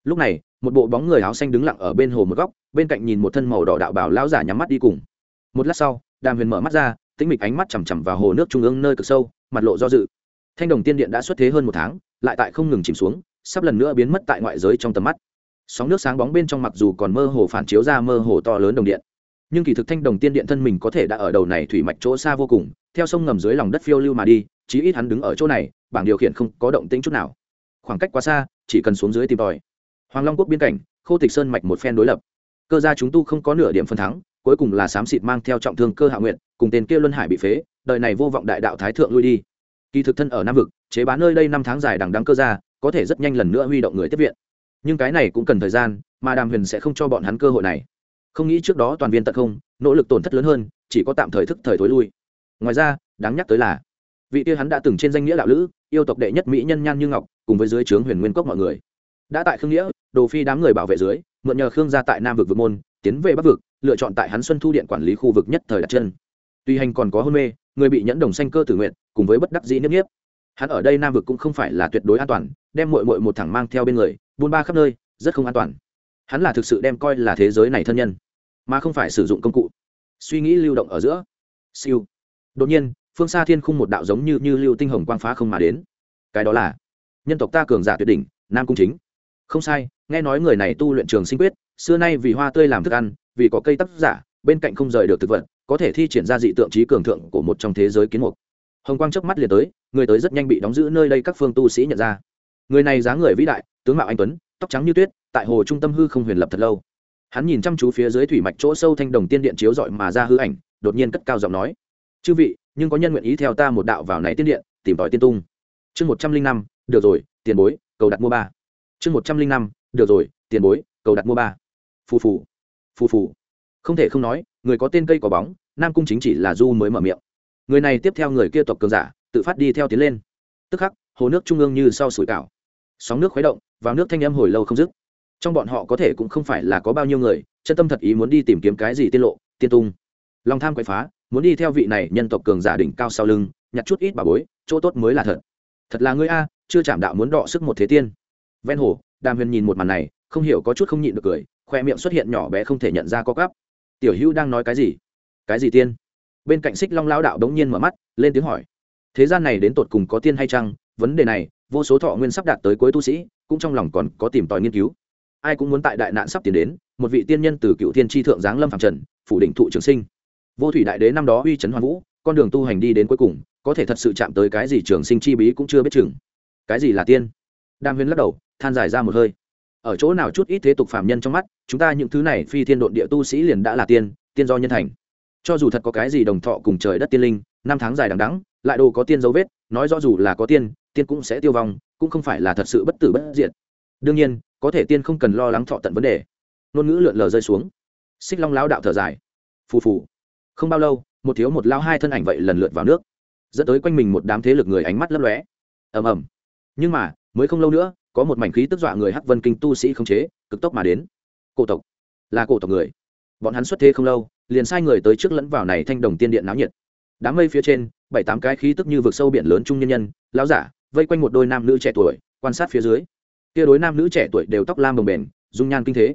Lúc này, một bộ bóng người áo xanh đứng lặng ở bên hồ một góc, bên cạnh nhìn một thân màu đỏ đạo bảo lão giả nhắm mắt đi cùng. Một lát sau, đàm huyền mở mắt ra, tĩnh mịch ánh mắt chằm chằm vào hồ nước trung ương nơi cực sâu, mặt lộ do dự. Thanh đồng tiên điện đã xuất thế hơn một tháng, lại tại không ngừng chìm xuống sắp lần nữa biến mất tại ngoại giới trong tầm mắt. Sóng nước sáng bóng bên trong mặc dù còn mơ hồ phản chiếu ra mơ hồ to lớn đồng điện, nhưng kỳ thực thanh đồng tiên điện thân mình có thể đã ở đầu này thủy mạch chỗ xa vô cùng, theo sông ngầm dưới lòng đất phiêu lưu mà đi, chí ít hắn đứng ở chỗ này, bảng điều khiển không có động tĩnh chút nào. Khoảng cách quá xa, chỉ cần xuống dưới tìm tòi. Hoàng long quốc biên cảnh, khô tịch sơn mạch một phen đối lập. Cơ gia chúng tu không có nửa điểm phân thắng, cuối cùng là xám xịt mang theo trọng thương cơ hạ nguyện, cùng tên kia luân hải bị phế, đời này vô vọng đại đạo thái thượng lui đi. Kỳ thực thân ở nam vực, chế bán nơi đây năm tháng dài đằng đắng cơ gia có thể rất nhanh lần nữa huy động người tiếp viện. Nhưng cái này cũng cần thời gian, mà đàm huyền sẽ không cho bọn hắn cơ hội này. Không nghĩ trước đó toàn viên tận không, nỗ lực tổn thất lớn hơn, chỉ có tạm thời thức thời thối lui. Ngoài ra, đáng nhắc tới là, vị kia hắn đã từng trên danh nghĩa đạo lữ, yêu tộc đệ nhất mỹ nhân nhan như ngọc, cùng với dưới trướng huyền nguyên cốc mọi người. Đã tại khương nghĩa, đồ phi đám người bảo vệ dưới, mượn nhờ khương gia tại nam vực vực môn, tiến về bắc vực, lựa chọn tại hắn xuân thu điện quản lý khu vực nhất thời đặt chân. Tuy hành còn có hôn mê, người bị nhẫn đồng xanh cơ tử nguyện, cùng với bất đắc dĩ nếp nhiếp hắn ở đây nam vực cũng không phải là tuyệt đối an toàn, đem mội mội một thẳng mang theo bên người, buôn ba khắp nơi, rất không an toàn. Hắn là thực sự đem coi là thế giới này thân nhân, mà không phải sử dụng công cụ. Suy nghĩ lưu động ở giữa. Siêu. Đột nhiên, phương xa thiên khung một đạo giống như như lưu tinh hồng quang phá không mà đến. Cái đó là nhân tộc ta cường giả tuyệt đỉnh, nam cung chính. Không sai, nghe nói người này tu luyện trường sinh quyết, xưa nay vì hoa tươi làm thức ăn, vì có cây tác giả, bên cạnh không rời được thực vật, có thể thi triển ra dị tượng trí cường thượng của một trong thế giới kiến mục hồng quang trước mắt liền tới, người tới rất nhanh bị đóng giữ nơi đây các phương tu sĩ nhận ra. Người này dáng người vĩ đại, tướng mạo anh tuấn, tóc trắng như tuyết, tại hồ trung tâm hư không huyền lập thật lâu. Hắn nhìn chăm chú phía dưới thủy mạch chỗ sâu thanh đồng tiên điện chiếu dọi mà ra hư ảnh, đột nhiên cất cao giọng nói, chư vị, nhưng có nhân nguyện ý theo ta một đạo vào này tiên điện, tìm tòi tiên tung. Chương một trăm linh năm, được rồi, tiền bối, cầu đặt mua ba. Chương một trăm linh năm, được rồi, tiền bối, cầu đặt mua ba. Phù phù phù phù. Không thể không nói, người có tên cây có bóng, nam cung chính chỉ là du mới mở miệng người này tiếp theo người kia tộc cường giả, tự phát đi theo tiến lên. Tức khắc, hồ nước trung ương như sau sủi cảo. Sóng nước khuấy động, vào nước thanh âm hồi lâu không dứt. Trong bọn họ có thể cũng không phải là có bao nhiêu người, chân tâm thật ý muốn đi tìm kiếm cái gì tiên lộ, tiên tung. Lòng tham quậy phá, muốn đi theo vị này nhân tộc cường giả đỉnh cao sau lưng, nhặt chút ít bà bối, chỗ tốt mới là thật. Thật là ngươi a, chưa chạm đạo muốn đọ sức một thế tiên. Ven hồ, đàm huyền nhìn một màn này, không hiểu có chút không nhịn được cười, khoe miệng xuất hiện nhỏ bé không thể nhận ra có cắp tiểu hữu đang nói cái gì? Cái gì tiên? Bên cạnh xích long lao đạo đống nhiên mở mắt, lên tiếng hỏi, thế gian này đến tột cùng có tiên hay chăng? Vấn đề này, vô số thọ nguyên sắp đạt tới cuối tu sĩ, cũng trong lòng còn có tìm tòi nghiên cứu. Ai cũng muốn tại đại nạn sắp tiến đến, một vị tiên nhân từ cựu tiên tri thượng giáng lâm phạm trần, phủ định thụ trường sinh. Vô thủy đại đế năm đó uy trấn hoàn vũ, con đường tu hành đi đến cuối cùng, có thể thật sự chạm tới cái gì trường sinh chi bí cũng chưa biết chừng. Cái gì là tiên? Đam huyên lắc đầu, than dài ra một hơi. Ở chỗ nào chút ít thế tục phạm nhân trong mắt, chúng ta những thứ này phi thiên độn địa tu sĩ liền đã là tiên tiên do nhân thành cho dù thật có cái gì đồng thọ cùng trời đất tiên linh, năm tháng dài đằng đắng lại đồ có tiên dấu vết, nói rõ dù là có tiên tiên cũng sẽ tiêu vong, cũng không phải là thật sự bất tử bất diệt. Đương nhiên, có thể tiên không cần lo lắng thọ tận vấn đề. Ngôn ngữ lượn lờ rơi xuống. Xích long lao đạo thở dài. Phù phù. Không bao lâu, một thiếu một lao hai thân ảnh vậy lần lượt vào nước. Dẫn tới quanh mình một đám thế lực người ánh mắt lấp lóe. Ầm ầm. Nhưng mà, mới không lâu nữa, có một mảnh khí tức dọa người hắc vân kinh tu sĩ không chế, cực tốc mà đến. Cổ tộc. Là cổ tộc người. Bọn hắn xuất thế không lâu liền sai người tới trước lẫn vào này thanh đồng tiên điện náo nhiệt. Đám mây phía trên, bảy tám cái khí tức như vực sâu biển lớn trung nhân nhân, lão giả, vây quanh một đôi nam nữ trẻ tuổi, quan sát phía dưới. Kia đối nam nữ trẻ tuổi đều tóc lam bồng bềnh, dung nhan kinh thế.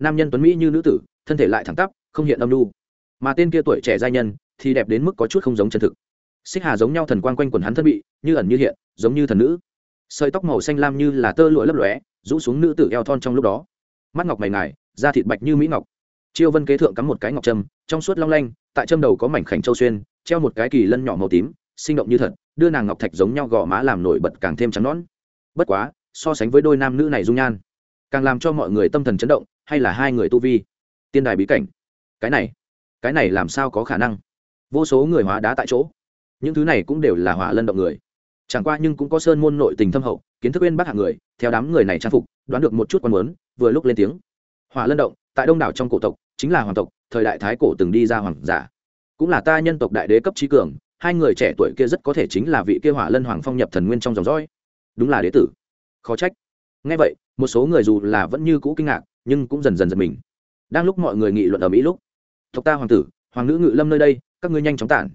Nam nhân tuấn mỹ như nữ tử, thân thể lại thẳng tắp, không hiện âm lưu mà tên kia tuổi trẻ giai nhân, thì đẹp đến mức có chút không giống chân thực. Xích hà giống nhau thần quang quanh quần hắn thân bị, như ẩn như hiện, giống như thần nữ. Sợi tóc màu xanh lam như là tơ lụa lấp lóe, rũ xuống nữ tử eo thon trong lúc đó. Mắt ngọc mày ngài, da thịt bạch như mỹ ngọc chiêu vân kế thượng cắm một cái ngọc trâm, trong suốt long lanh, tại châm đầu có mảnh khảnh châu xuyên, treo một cái kỳ lân nhỏ màu tím, sinh động như thật, đưa nàng ngọc thạch giống nhau gò má làm nổi bật càng thêm trắng nón bất quá, so sánh với đôi nam nữ này dung nhan, càng làm cho mọi người tâm thần chấn động, hay là hai người tu vi, tiên đài bí cảnh. Cái này cái này làm sao có khả năng? Vô số người hóa đá tại chỗ. Những thứ này cũng đều là hỏa lân động người. Chẳng qua nhưng cũng có sơn môn nội tình thâm hậu, kiến thức bên bác hạng người, theo đám người này trang phục, đoán được một chút quan muốn, vừa lúc lên tiếng. Hỏa lân động tại đông đảo trong cổ tộc, chính là hoàng tộc, thời đại thái cổ từng đi ra hoàng giả. Cũng là ta nhân tộc đại đế cấp trí cường, hai người trẻ tuổi kia rất có thể chính là vị kia hỏa lân hoàng phong nhập thần nguyên trong dòng dõi. Đúng là đế tử. Khó trách. Ngay vậy, một số người dù là vẫn như cũ kinh ngạc, nhưng cũng dần dần giật mình. Đang lúc mọi người nghị luận ở mỹ lúc, tộc ta hoàng tử, hoàng nữ ngự lâm nơi đây, các ngươi nhanh chóng tản.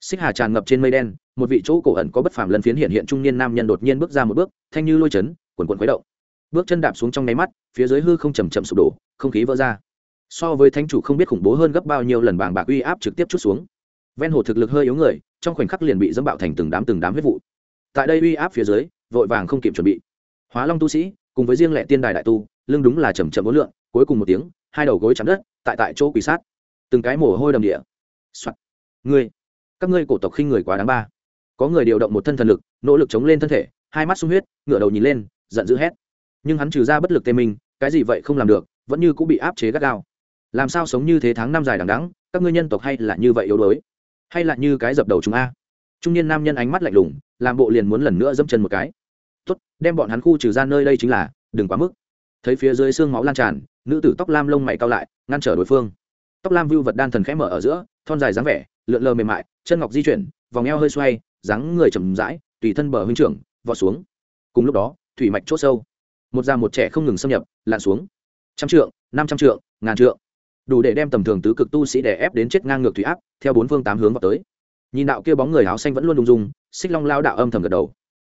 Xích hà tràn ngập trên mây đen, một vị chỗ cổ ẩn có bất phàm lần phiến hiện hiện trung niên nam nhân đột nhiên bước ra một bước, thanh như lôi chấn, quần quần khuấy động bước chân đạp xuống trong nháy mắt, phía dưới hư không chầm chậm sụp đổ, không khí vỡ ra. So với thánh chủ không biết khủng bố hơn gấp bao nhiêu lần bảng bạc uy áp trực tiếp chút xuống. Ven hồ thực lực hơi yếu người, trong khoảnh khắc liền bị dẫm bạo thành từng đám từng đám huyết vụ. Tại đây uy áp phía dưới, vội vàng không kịp chuẩn bị. Hóa long tu sĩ, cùng với riêng lệ tiên đài đại tu, lưng đúng là chầm chậm bốn lượng cuối cùng một tiếng, hai đầu gối chạm đất, tại tại chỗ quỷ sát. Từng cái mồ hôi đầm địa. Soạn. ngươi, các ngươi cổ tộc khinh người quá đáng ba. Có người điều động một thân thần lực, nỗ lực chống lên thân thể, hai mắt sung huyết, ngửa đầu nhìn lên, giận dữ hét nhưng hắn trừ ra bất lực tê minh, cái gì vậy không làm được, vẫn như cũng bị áp chế gắt gao. Làm sao sống như thế tháng năm dài đằng đắng các ngươi nhân tộc hay là như vậy yếu đuối? Hay là như cái dập đầu chúng a? Trung niên nam nhân ánh mắt lạnh lùng, làm bộ liền muốn lần nữa dẫm chân một cái. Tốt, đem bọn hắn khu trừ ra nơi đây chính là, đừng quá mức. Thấy phía dưới xương máu lan tràn, nữ tử tóc lam lông mày cao lại, ngăn trở đối phương. Tóc lam vưu vật đan thần khẽ mở ở giữa, thon dài dáng vẻ, lượn lờ mềm mại, chân ngọc di chuyển, vòng eo hơi xoay, dáng người chầm rãi, tùy thân bờ huynh trưởng, vọt xuống. Cùng lúc đó, thủy mạch chốt sâu một già một trẻ không ngừng xâm nhập, lặn xuống. Trăm trượng, năm trăm trượng, ngàn trượng. Đủ để đem tầm thường tứ cực tu sĩ đè ép đến chết ngang ngược thủy áp, theo bốn phương tám hướng vào tới. Nhìn đạo kia bóng người áo xanh vẫn luôn lung dung, xích long lao đạo âm thầm gật đầu.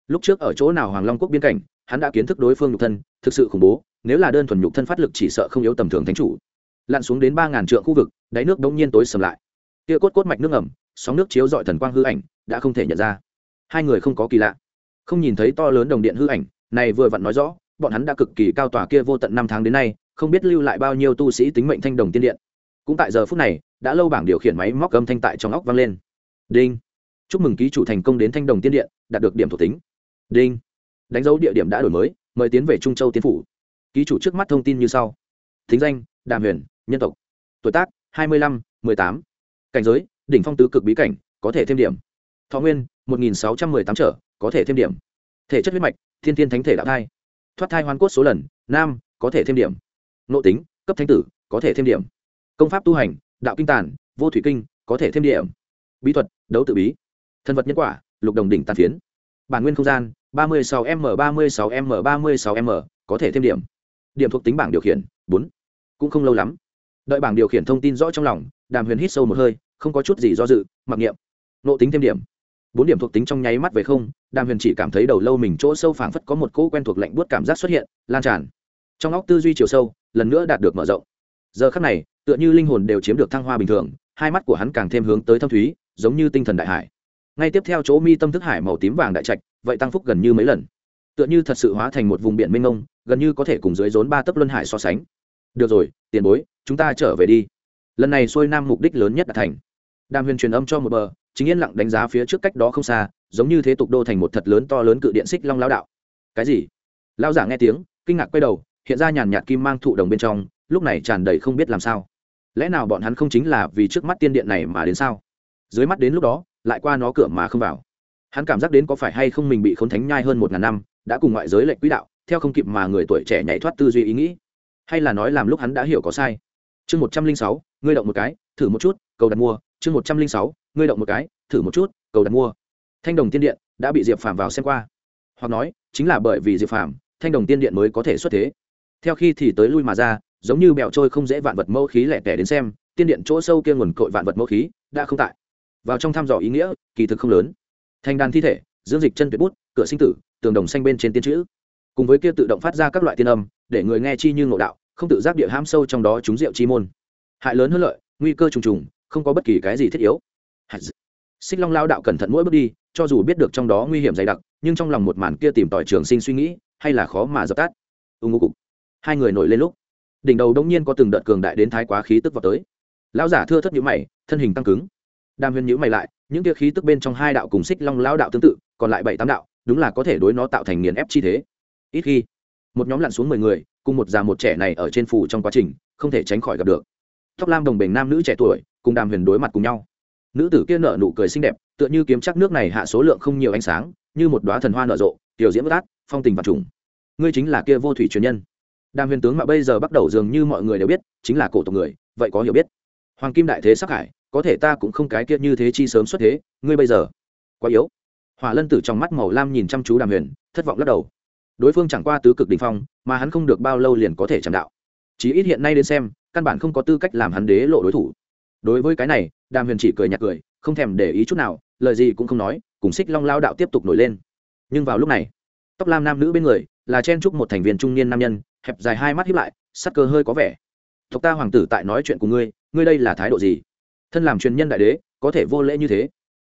Lúc trước ở chỗ nào hoàng long quốc biên cảnh, hắn đã kiến thức đối phương nhục thân, thực sự khủng bố, nếu là đơn thuần nhục thân phát lực chỉ sợ không yếu tầm thường thánh chủ. Lặn xuống đến ba ngàn trượng khu vực, đáy nước đông nhiên tối sầm lại. Kia cốt cốt mạch nước ẩm sóng nước chiếu dọi thần quang hư ảnh, đã không thể nhận ra. Hai người không có kỳ lạ. Không nhìn thấy to lớn đồng điện hư ảnh, này vừa vặn nói rõ bọn hắn đã cực kỳ cao tòa kia vô tận năm tháng đến nay, không biết lưu lại bao nhiêu tu sĩ tính mệnh thanh đồng tiên điện. Cũng tại giờ phút này, đã lâu bảng điều khiển máy móc âm thanh tại trong óc vang lên. Đinh. Chúc mừng ký chủ thành công đến thanh đồng tiên điện, đạt được điểm thuộc tính. Đinh. Đánh dấu địa điểm đã đổi mới, mời tiến về trung châu tiến phủ. Ký chủ trước mắt thông tin như sau. Thính danh, đàm huyền, nhân tộc. Tuổi tác, hai mươi lăm, mười tám. Cảnh giới, đỉnh phong tứ cực bí cảnh, có thể thêm điểm. Thọ nguyên, một nghìn sáu trăm mười tám trở, có thể thêm điểm. Thể chất huyết mạch, thiên thiên thánh thể đạo thai thoát thai hoàn cốt số lần, nam, có thể thêm điểm. Nộ tính, cấp thanh tử, có thể thêm điểm. Công pháp tu hành, đạo kinh tản vô thủy kinh, có thể thêm điểm. Bí thuật, đấu tự bí. Thân vật nhân quả, lục đồng đỉnh tàn phiến. Bản nguyên không gian, ba mươi sáu m, ba mươi sáu m, ba mươi sáu m, có thể thêm điểm. Điểm thuộc tính bảng điều khiển, bốn. Cũng không lâu lắm. Đợi bảng điều khiển thông tin rõ trong lòng, đàm huyền hít sâu một hơi, không có chút gì do dự, mặc niệm. Nộ tính thêm điểm bốn điểm thuộc tính trong nháy mắt về không, đàm huyền chỉ cảm thấy đầu lâu mình chỗ sâu phảng phất có một cỗ quen thuộc lạnh buốt cảm giác xuất hiện, lan tràn. Trong óc tư duy chiều sâu, lần nữa đạt được mở rộng. Giờ khắc này, tựa như linh hồn đều chiếm được thăng hoa bình thường, hai mắt của hắn càng thêm hướng tới thâm thúy, giống như tinh thần đại hải. Ngay tiếp theo chỗ mi tâm thức hải màu tím vàng đại trạch, vậy tăng phúc gần như mấy lần. Tựa như thật sự hóa thành một vùng biển mênh mông, gần như có thể cùng dưới rốn ba tấc luân hải so sánh. Được rồi, tiền bối, chúng ta trở về đi. Lần này xuôi nam mục đích lớn nhất đã thành. Đàm huyền truyền âm cho một bờ chính yên lặng đánh giá phía trước cách đó không xa, giống như thế tục đô thành một thật lớn to lớn cự điện xích long lao đạo. Cái gì? Lao giả nghe tiếng, kinh ngạc quay đầu, hiện ra nhàn nhạt kim mang thụ đồng bên trong, lúc này tràn đầy không biết làm sao. Lẽ nào bọn hắn không chính là vì trước mắt tiên điện này mà đến sao? Dưới mắt đến lúc đó, lại qua nó cửa mà không vào. Hắn cảm giác đến có phải hay không mình bị khốn thánh nhai hơn một ngàn năm, đã cùng ngoại giới lệnh quỹ đạo, theo không kịp mà người tuổi trẻ nhảy thoát tư duy ý nghĩ. Hay là nói làm lúc hắn đã hiểu có sai. Chương một trăm linh sáu, ngươi động một cái, thử một chút, cầu đặt mua. Chương một trăm linh sáu ngươi động một cái, thử một chút, cầu đặt mua. Thanh đồng tiên điện đã bị diệp phàm vào xem qua. Hoặc nói, chính là bởi vì diệp phàm, thanh đồng tiên điện mới có thể xuất thế. Theo khi thì tới lui mà ra, giống như bẹo trôi không dễ vạn vật mẫu khí lẻ tẻ đến xem, tiên điện chỗ sâu kia nguồn cội vạn vật mẫu khí đã không tại. Vào trong thăm dò ý nghĩa, kỳ thực không lớn. Thành đàn thi thể, dưỡng dịch chân tuyệt bút, cửa sinh tử, tường đồng xanh bên trên tiên chữ. Cùng với kia tự động phát ra các loại tiên âm, để người nghe chi như ngộ đạo, không tự giác địa ham sâu trong đó chúng rượu chi môn. Hại lớn hơn lợi, nguy cơ trùng trùng, không có bất kỳ cái gì thiết yếu xích long lao đạo cẩn thận mỗi bước đi, cho dù biết được trong đó nguy hiểm dày đặc, nhưng trong lòng một màn kia tìm tòi trường sinh suy nghĩ, hay là khó mà dập tắt. Ưng ngô cục. Hai người nổi lên lúc, đỉnh đầu đông nhiên có từng đợt cường đại đến thái quá khí tức vào tới. Lão giả thưa thất nhữ mày, thân hình tăng cứng. Đam huyền nhữ mày lại, những kia khí tức bên trong hai đạo cùng xích long lão đạo tương tự, còn lại bảy tám đạo, đúng là có thể đối nó tạo thành nghiền ép chi thế. Ít khi, một nhóm lặn xuống mười người, cùng một già một trẻ này ở trên phủ trong quá trình, không thể tránh khỏi gặp được. Tóc lam đồng bình nam nữ trẻ tuổi, cùng đàm huyền đối mặt cùng nhau nữ tử kia nở nụ cười xinh đẹp, tựa như kiếm chắc nước này hạ số lượng không nhiều ánh sáng, như một đoá thần hoa nở rộ, tiểu diễn bất át, phong tình và trùng. Ngươi chính là kia vô thủy truyền nhân. Đàm huyền tướng mà bây giờ bắt đầu dường như mọi người đều biết, chính là cổ tộc người, vậy có hiểu biết. Hoàng kim đại thế sắc hải, có thể ta cũng không cái kia như thế chi sớm xuất thế, ngươi bây giờ, quá yếu. Hỏa lân tử trong mắt màu lam nhìn chăm chú đàm huyền, thất vọng lắc đầu. Đối phương chẳng qua tứ cực đình phong, mà hắn không được bao lâu liền có thể chạm đạo. Chí ít hiện nay đến xem, căn bản không có tư cách làm hắn đế lộ đối thủ đối với cái này, đàm huyền chỉ cười nhạt cười, không thèm để ý chút nào, lời gì cũng không nói, cùng xích long lao đạo tiếp tục nổi lên. Nhưng vào lúc này, tóc lam nam nữ bên người, là chen chúc một thành viên trung niên nam nhân, hẹp dài hai mắt hiếp lại, sắc cơ hơi có vẻ. Tộc ta hoàng tử tại nói chuyện của ngươi ngươi đây là thái độ gì? Thân làm truyền nhân đại đế, có thể vô lễ như thế.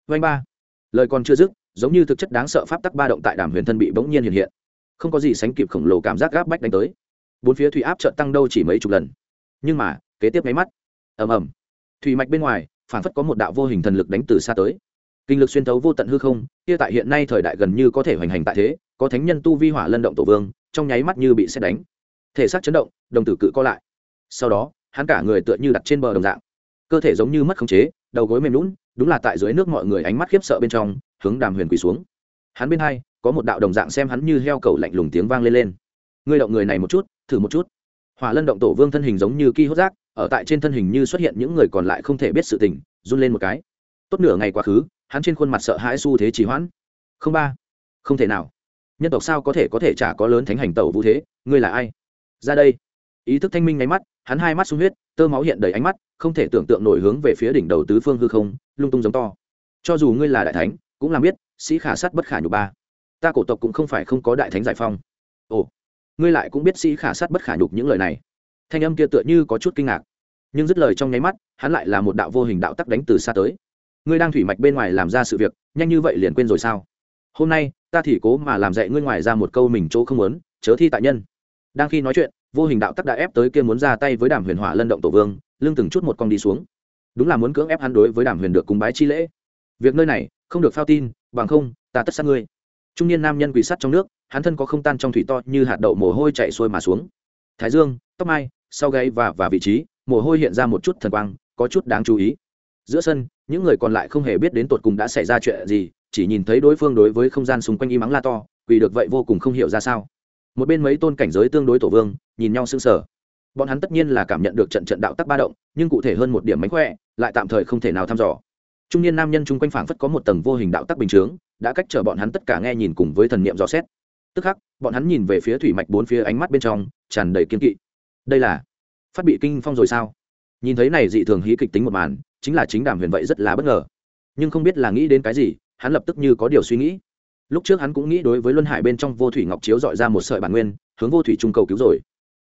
Vanh ba. Lời còn chưa dứt, giống như thực chất đáng sợ pháp tắc ba động tại đàm huyền thân bị bỗng nhiên hiện hiện. Không có gì sánh kịp khổng lồ cảm giác gáp bách đánh tới. Bốn phía thủy áp trợn tăng đâu chỉ mấy chục lần. Nhưng mà, kế tiếp máy mắt. Ầm ầm thủy mạch bên ngoài phản phất có một đạo vô hình thần lực đánh từ xa tới. Kinh lực xuyên thấu vô tận hư không, kia tại hiện nay thời đại gần như có thể hoành hành tại thế, có thánh nhân tu vi hỏa lân động tổ vương, trong nháy mắt như bị xét đánh. Thể xác chấn động, đồng tử cự co lại. Sau đó, hắn cả người tựa như đặt trên bờ đồng dạng. Cơ thể giống như mất khống chế, đầu gối mềm lún đúng là tại dưới nước mọi người ánh mắt khiếp sợ bên trong, hướng đàm huyền quỳ xuống. Hắn bên hai, có một đạo đồng dạng xem hắn như heo cầu lạnh lùng tiếng vang lên lên. Ngươi động người này một chút, thử một chút. Hỏa lân động tổ vương thân hình giống như ki hốt rác ở tại trên thân hình như xuất hiện những người còn lại không thể biết sự tình, run lên một cái. Tốt nửa ngày quá khứ, hắn trên khuôn mặt sợ hãi xu thế trì hoãn. Không ba. Không thể nào. Nhân tộc sao có thể có thể chả có lớn thánh hành tẩu vũ thế? Ngươi là ai? Ra đây. Ý thức thanh minh nháy mắt, hắn hai mắt sung huyết, tơ máu hiện đầy ánh mắt, không thể tưởng tượng nổi hướng về phía đỉnh đầu tứ phương hư không, lung tung giống to. Cho dù ngươi là đại thánh, cũng làm biết, sĩ khả sát bất khả nhục ba. Ta cổ tộc cũng không phải không có đại thánh giải phong. Ồ. Ngươi lại cũng biết sĩ khả sát bất khả nhục những lời này thanh âm kia tựa như có chút kinh ngạc. Nhưng dứt lời trong nháy mắt, hắn lại là một đạo vô hình đạo tắc đánh từ xa tới. Ngươi đang thủy mạch bên ngoài làm ra sự việc, nhanh như vậy liền quên rồi sao? Hôm nay, ta thì cố mà làm dạy ngươi ngoài ra một câu mình chỗ không muốn, chớ thi tại nhân. Đang khi nói chuyện, vô hình đạo tắc đã ép tới kia muốn ra tay với đàm huyền hỏa lân động tổ vương, lưng từng chút một con đi xuống. Đúng là muốn cưỡng ép hắn đối với đàm huyền được cúng bái chi lễ. Việc nơi này, không được phao tin, bằng không, ta tất sát ngươi. Trung niên nam nhân quỳ sắt trong nước, hắn thân có không tan trong thủy to như hạt đậu mồ hôi chạy xuôi mà xuống. Thái dương, tóc mai sau gáy và và vị trí, mồ hôi hiện ra một chút thần quang, có chút đáng chú ý. Giữa sân, những người còn lại không hề biết đến tột cùng đã xảy ra chuyện gì, chỉ nhìn thấy đối phương đối với không gian xung quanh y mắng la to vì được vậy vô cùng không hiểu ra sao. Một bên mấy tôn cảnh giới tương đối tổ vương, nhìn nhau sững sờ. Bọn hắn tất nhiên là cảm nhận được trận trận đạo tắc ba động, nhưng cụ thể hơn một điểm mánh khỏe, lại tạm thời không thể nào thăm dò. Trung niên nam nhân chung quanh phảng phất có một tầng vô hình đạo tắc bình chướng, đã cách trở bọn hắn tất cả nghe nhìn cùng với thần niệm dò xét. Tức khắc, bọn hắn nhìn về phía thủy mạch bốn phía ánh mắt bên trong, tràn đầy kiên kỵ đây là phát bị kinh phong rồi sao? Nhìn thấy này dị thường hí kịch tính một màn, chính là chính đàm huyền vậy rất là bất ngờ. Nhưng không biết là nghĩ đến cái gì, hắn lập tức như có điều suy nghĩ. Lúc trước hắn cũng nghĩ đối với luân hải bên trong vô thủy ngọc chiếu dọi ra một sợi bản nguyên, hướng vô thủy trung cầu cứu rồi.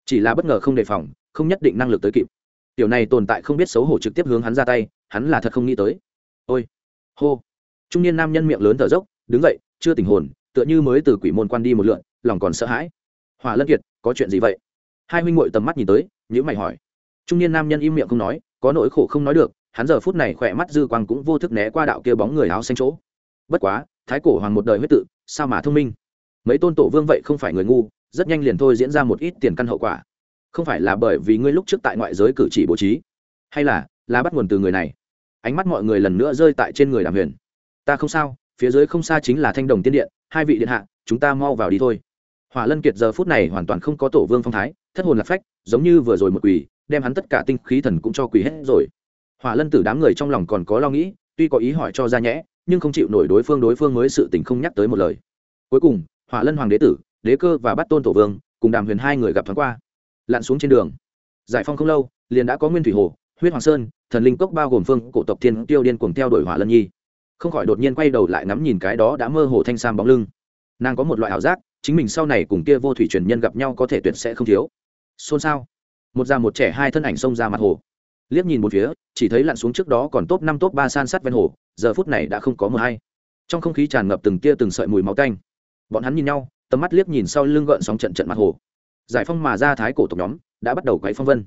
Chỉ là bất ngờ không đề phòng, không nhất định năng lực tới kịp. Tiểu này tồn tại không biết xấu hổ trực tiếp hướng hắn ra tay, hắn là thật không nghĩ tới. Ôi, hô. Trung niên nam nhân miệng lớn thở dốc, đứng dậy, chưa tình hồn, tựa như mới từ quỷ môn quan đi một lượn, lòng còn sợ hãi. Hỏa lân kiệt, có chuyện gì vậy? Hai huynh ngội tầm mắt nhìn tới nhữ mày hỏi. Trung niên nam nhân im miệng không nói, có nỗi khổ không nói được, hắn giờ phút này khỏe mắt dư quang cũng vô thức né qua đạo kia bóng người áo xanh chỗ. Bất quá, thái cổ hoàng một đời huyết tự, sao mà thông minh? Mấy tôn tổ vương vậy không phải người ngu, rất nhanh liền thôi diễn ra một ít tiền căn hậu quả. Không phải là bởi vì ngươi lúc trước tại ngoại giới cử chỉ bố trí, hay là là bắt nguồn từ người này? Ánh mắt mọi người lần nữa rơi tại trên người đàm huyền. Ta không sao, phía dưới không xa chính là thanh đồng tiên điện, hai vị điện hạ, chúng ta mau vào đi thôi hỏa lân kiệt giờ phút này hoàn toàn không có tổ vương phong thái, thất hồn lạc phách, giống như vừa rồi một quỳ đem hắn tất cả tinh khí thần cũng cho quỳ hết rồi. Hỏa lân tử đám người trong lòng còn có lo nghĩ, tuy có ý hỏi cho ra nhẽ, nhưng không chịu nổi đối phương đối phương mới sự tình không nhắc tới một lời. Cuối cùng, hỏa lân hoàng đế tử, đế cơ và bắt tôn tổ vương, cùng đàm huyền hai người gặp thoáng qua. Lặn xuống trên đường. Giải phong không lâu, liền đã có nguyên thủy hồ, huyết hoàng sơn, thần linh cốc bao gồm phương cổ tộc thiên tiêu điên cuồng theo đuổi hỏa lân nhi. Không khỏi đột nhiên quay đầu lại ngắm nhìn cái đó đã mơ hồ thanh sam bóng lưng. Nàng có một loại ảo giác chính mình sau này cùng kia vô thủy truyền nhân gặp nhau có thể tuyệt sẽ không thiếu. Xôn xao. Một già một trẻ hai thân ảnh xông ra mặt hồ. Liếc nhìn một phía, chỉ thấy lặn xuống trước đó còn top năm top ba san sát ven hồ, giờ phút này đã không có mờ hay. Trong không khí tràn ngập từng tia từng sợi mùi máu tanh. Bọn hắn nhìn nhau, tầm mắt liếc nhìn sau lưng gợn sóng trận trận mặt hồ. Giải phong mà ra thái cổ tộc nhóm đã bắt đầu quấy phong vân.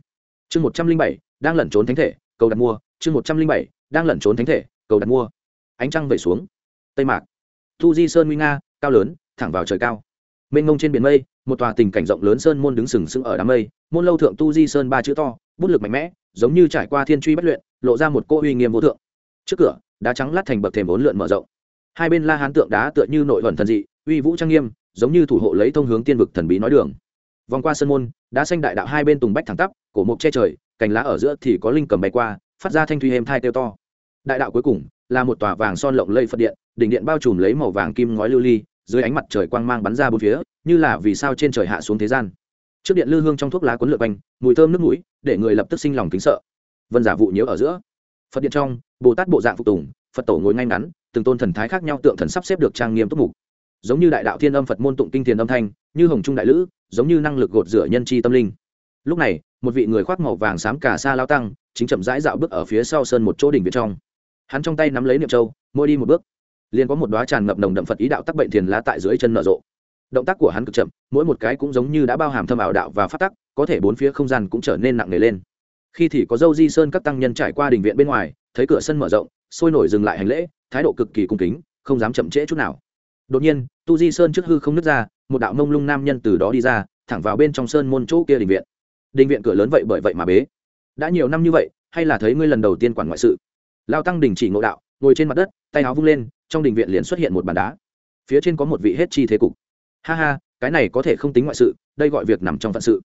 Chương một trăm linh bảy, đang lẩn trốn thánh thể, cầu đặt mua. Chương một trăm linh bảy, đang lẩn trốn thánh thể, cầu đặt mua. Ánh trăng về xuống. Tây mạc. Thu di sơn nguy nga, cao lớn, thẳng vào trời cao mênh ngông trên biển mây, một tòa tình cảnh rộng lớn sơn môn đứng sừng sững ở đám mây. Môn lâu thượng tu di sơn ba chữ to, bút lực mạnh mẽ, giống như trải qua thiên truy bất luyện, lộ ra một cô uy nghiêm vô thượng. Trước cửa, đá trắng lát thành bậc thềm bốn lượn mở rộng. Hai bên la hán tượng đá tựa như nội thuần thần dị, uy vũ trang nghiêm, giống như thủ hộ lấy thông hướng tiên vực thần bí nói đường. Vòng qua sơn môn, đá xanh đại đạo hai bên tùng bách thẳng tắp, cổ mục che trời, cành lá ở giữa thì có linh cầm bay qua, phát ra thanh thuy êm thai kêu to. Đại đạo cuối cùng là một tòa vàng son lộng lây phật điện, đỉnh điện bao trùm lấy màu vàng kim ngói lưu ly dưới ánh mặt trời quang mang bắn ra bốn phía, như là vì sao trên trời hạ xuống thế gian. Trước điện lư hương trong thuốc lá cuốn lượt quanh, mùi thơm nước mũi, để người lập tức sinh lòng kính sợ. Vân giả vụ nhiễu ở giữa. Phật điện trong, bồ tát bộ dạng phục tùng, phật tổ ngồi ngay ngắn, từng tôn thần thái khác nhau tượng thần sắp xếp được trang nghiêm túc mục. Giống như đại đạo thiên âm phật môn tụng kinh thiền âm thanh, như hồng trung đại lữ, giống như năng lực gột rửa nhân chi tâm linh. Lúc này, một vị người khoác màu vàng xám cả sa lao tăng, chính chậm rãi dạo bước ở phía sau sơn một chỗ đỉnh việt trong. Hắn trong tay nắm lấy niệm châu, mỗi đi một bước liền có một đóa tràn ngập nồng đậm phật ý đạo tắc bệnh thiền lá tại dưới chân nở rộ. Động tác của hắn cực chậm, mỗi một cái cũng giống như đã bao hàm thâm ảo đạo và phát tắc, có thể bốn phía không gian cũng trở nên nặng nề lên. Khi thì có dâu di sơn các tăng nhân trải qua đình viện bên ngoài, thấy cửa sân mở rộng, sôi nổi dừng lại hành lễ, thái độ cực kỳ cung kính, không dám chậm trễ chút nào. Đột nhiên, tu di sơn trước hư không nứt ra, một đạo mông lung nam nhân từ đó đi ra, thẳng vào bên trong sơn môn chỗ kia đình viện. Đình viện cửa lớn vậy bởi vậy mà bế. Đã nhiều năm như vậy, hay là thấy ngươi lần đầu tiên quản ngoại sự? Lao tăng đình chỉ ngộ đạo, ngồi trên mặt đất, tay áo vung lên trong đình viện liền xuất hiện một bàn đá. Phía trên có một vị hết chi thế cục. Ha ha, cái này có thể không tính ngoại sự, đây gọi việc nằm trong phận sự.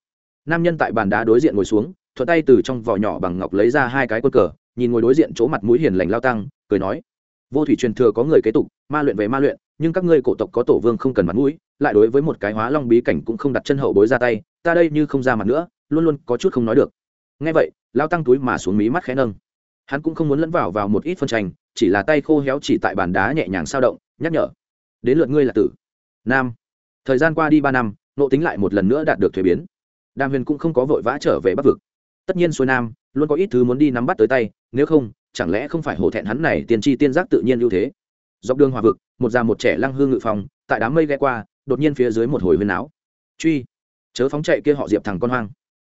Nam nhân tại bàn đá đối diện ngồi xuống, thuận tay từ trong vỏ nhỏ bằng ngọc lấy ra hai cái quân cờ, nhìn ngồi đối diện chỗ mặt mũi hiền lành lao tăng, cười nói, vô thủy truyền thừa có người kế tục, ma luyện về ma luyện, nhưng các ngươi cổ tộc có tổ vương không cần mặt mũi, lại đối với một cái hóa long bí cảnh cũng không đặt chân hậu bối ra tay, ta đây như không ra mặt nữa, luôn luôn có chút không nói được. Nghe vậy, lao tăng túi mà xuống mí mắt khẽ nâng hắn cũng không muốn lẫn vào vào một ít phân tranh, chỉ là tay khô héo chỉ tại bàn đá nhẹ nhàng sao động, nhắc nhở. Đến lượt ngươi là tử. Nam. Thời gian qua đi ba năm nộ tính lại một lần nữa đạt được thuế biến. Đàm huyền cũng không có vội vã trở về bắc vực. Tất nhiên xuôi nam, luôn có ít thứ muốn đi nắm bắt tới tay, nếu không, chẳng lẽ không phải hổ thẹn hắn này tiên tri tiên giác tự nhiên ưu thế? Dọc đường hòa vực, một già một trẻ lăng hương ngự phòng tại đám mây ghe qua, đột nhiên phía dưới một hồi huyên áo truy. Chớ phóng chạy kia họ diệp thằng con hoang.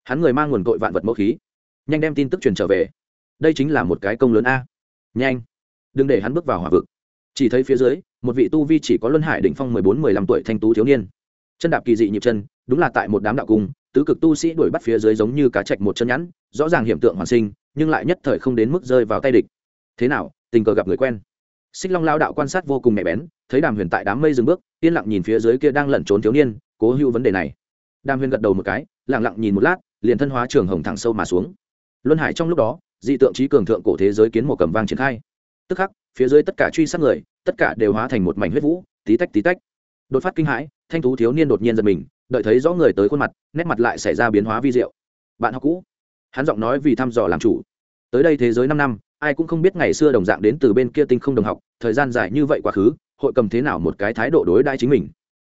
Hắn người mang nguồn cội vạn vật mẫu khí. Nhanh đem tin tức truyền trở về đây chính là một cái công lớn a. Nhanh. Đừng để hắn bước vào hỏa vực. Chỉ thấy phía dưới, một vị tu vi chỉ có luân hải đỉnh phong mười bốn mười lăm tuổi thanh tú thiếu niên. Chân đạp kỳ dị nhịp chân, đúng là tại một đám đạo cung, tứ cực tu sĩ đuổi bắt phía dưới giống như cá chạch một chân nhẵn, rõ ràng hiện tượng hoàn sinh, nhưng lại nhất thời không đến mức rơi vào tay địch. Thế nào, tình cờ gặp người quen. Xích long lao đạo quan sát vô cùng nhạy bén, thấy đàm huyền tại đám mây dừng bước, yên lặng nhìn phía dưới kia đang lẩn trốn thiếu niên, cố hữu vấn đề này. Đàm huyền gật đầu một cái, lặng lặng nhìn một lát, liền thân hóa trường hồng thẳng sâu mà xuống. Luân hải trong lúc đó dị tượng trí cường thượng cổ thế giới kiến một cầm vang triển khai. Tức khắc, phía dưới tất cả truy sát người, tất cả đều hóa thành một mảnh huyết vũ, tí tách tí tách. Đột phát kinh hãi, thanh tú thiếu niên đột nhiên giật mình, đợi thấy rõ người tới khuôn mặt, nét mặt lại xảy ra biến hóa vi diệu. Bạn học cũ. Hắn giọng nói vì thăm dò làm chủ. Tới đây thế giới năm năm, ai cũng không biết ngày xưa đồng dạng đến từ bên kia tinh không đồng học, thời gian dài như vậy quá khứ, hội cầm thế nào một cái thái độ đối đãi chính mình.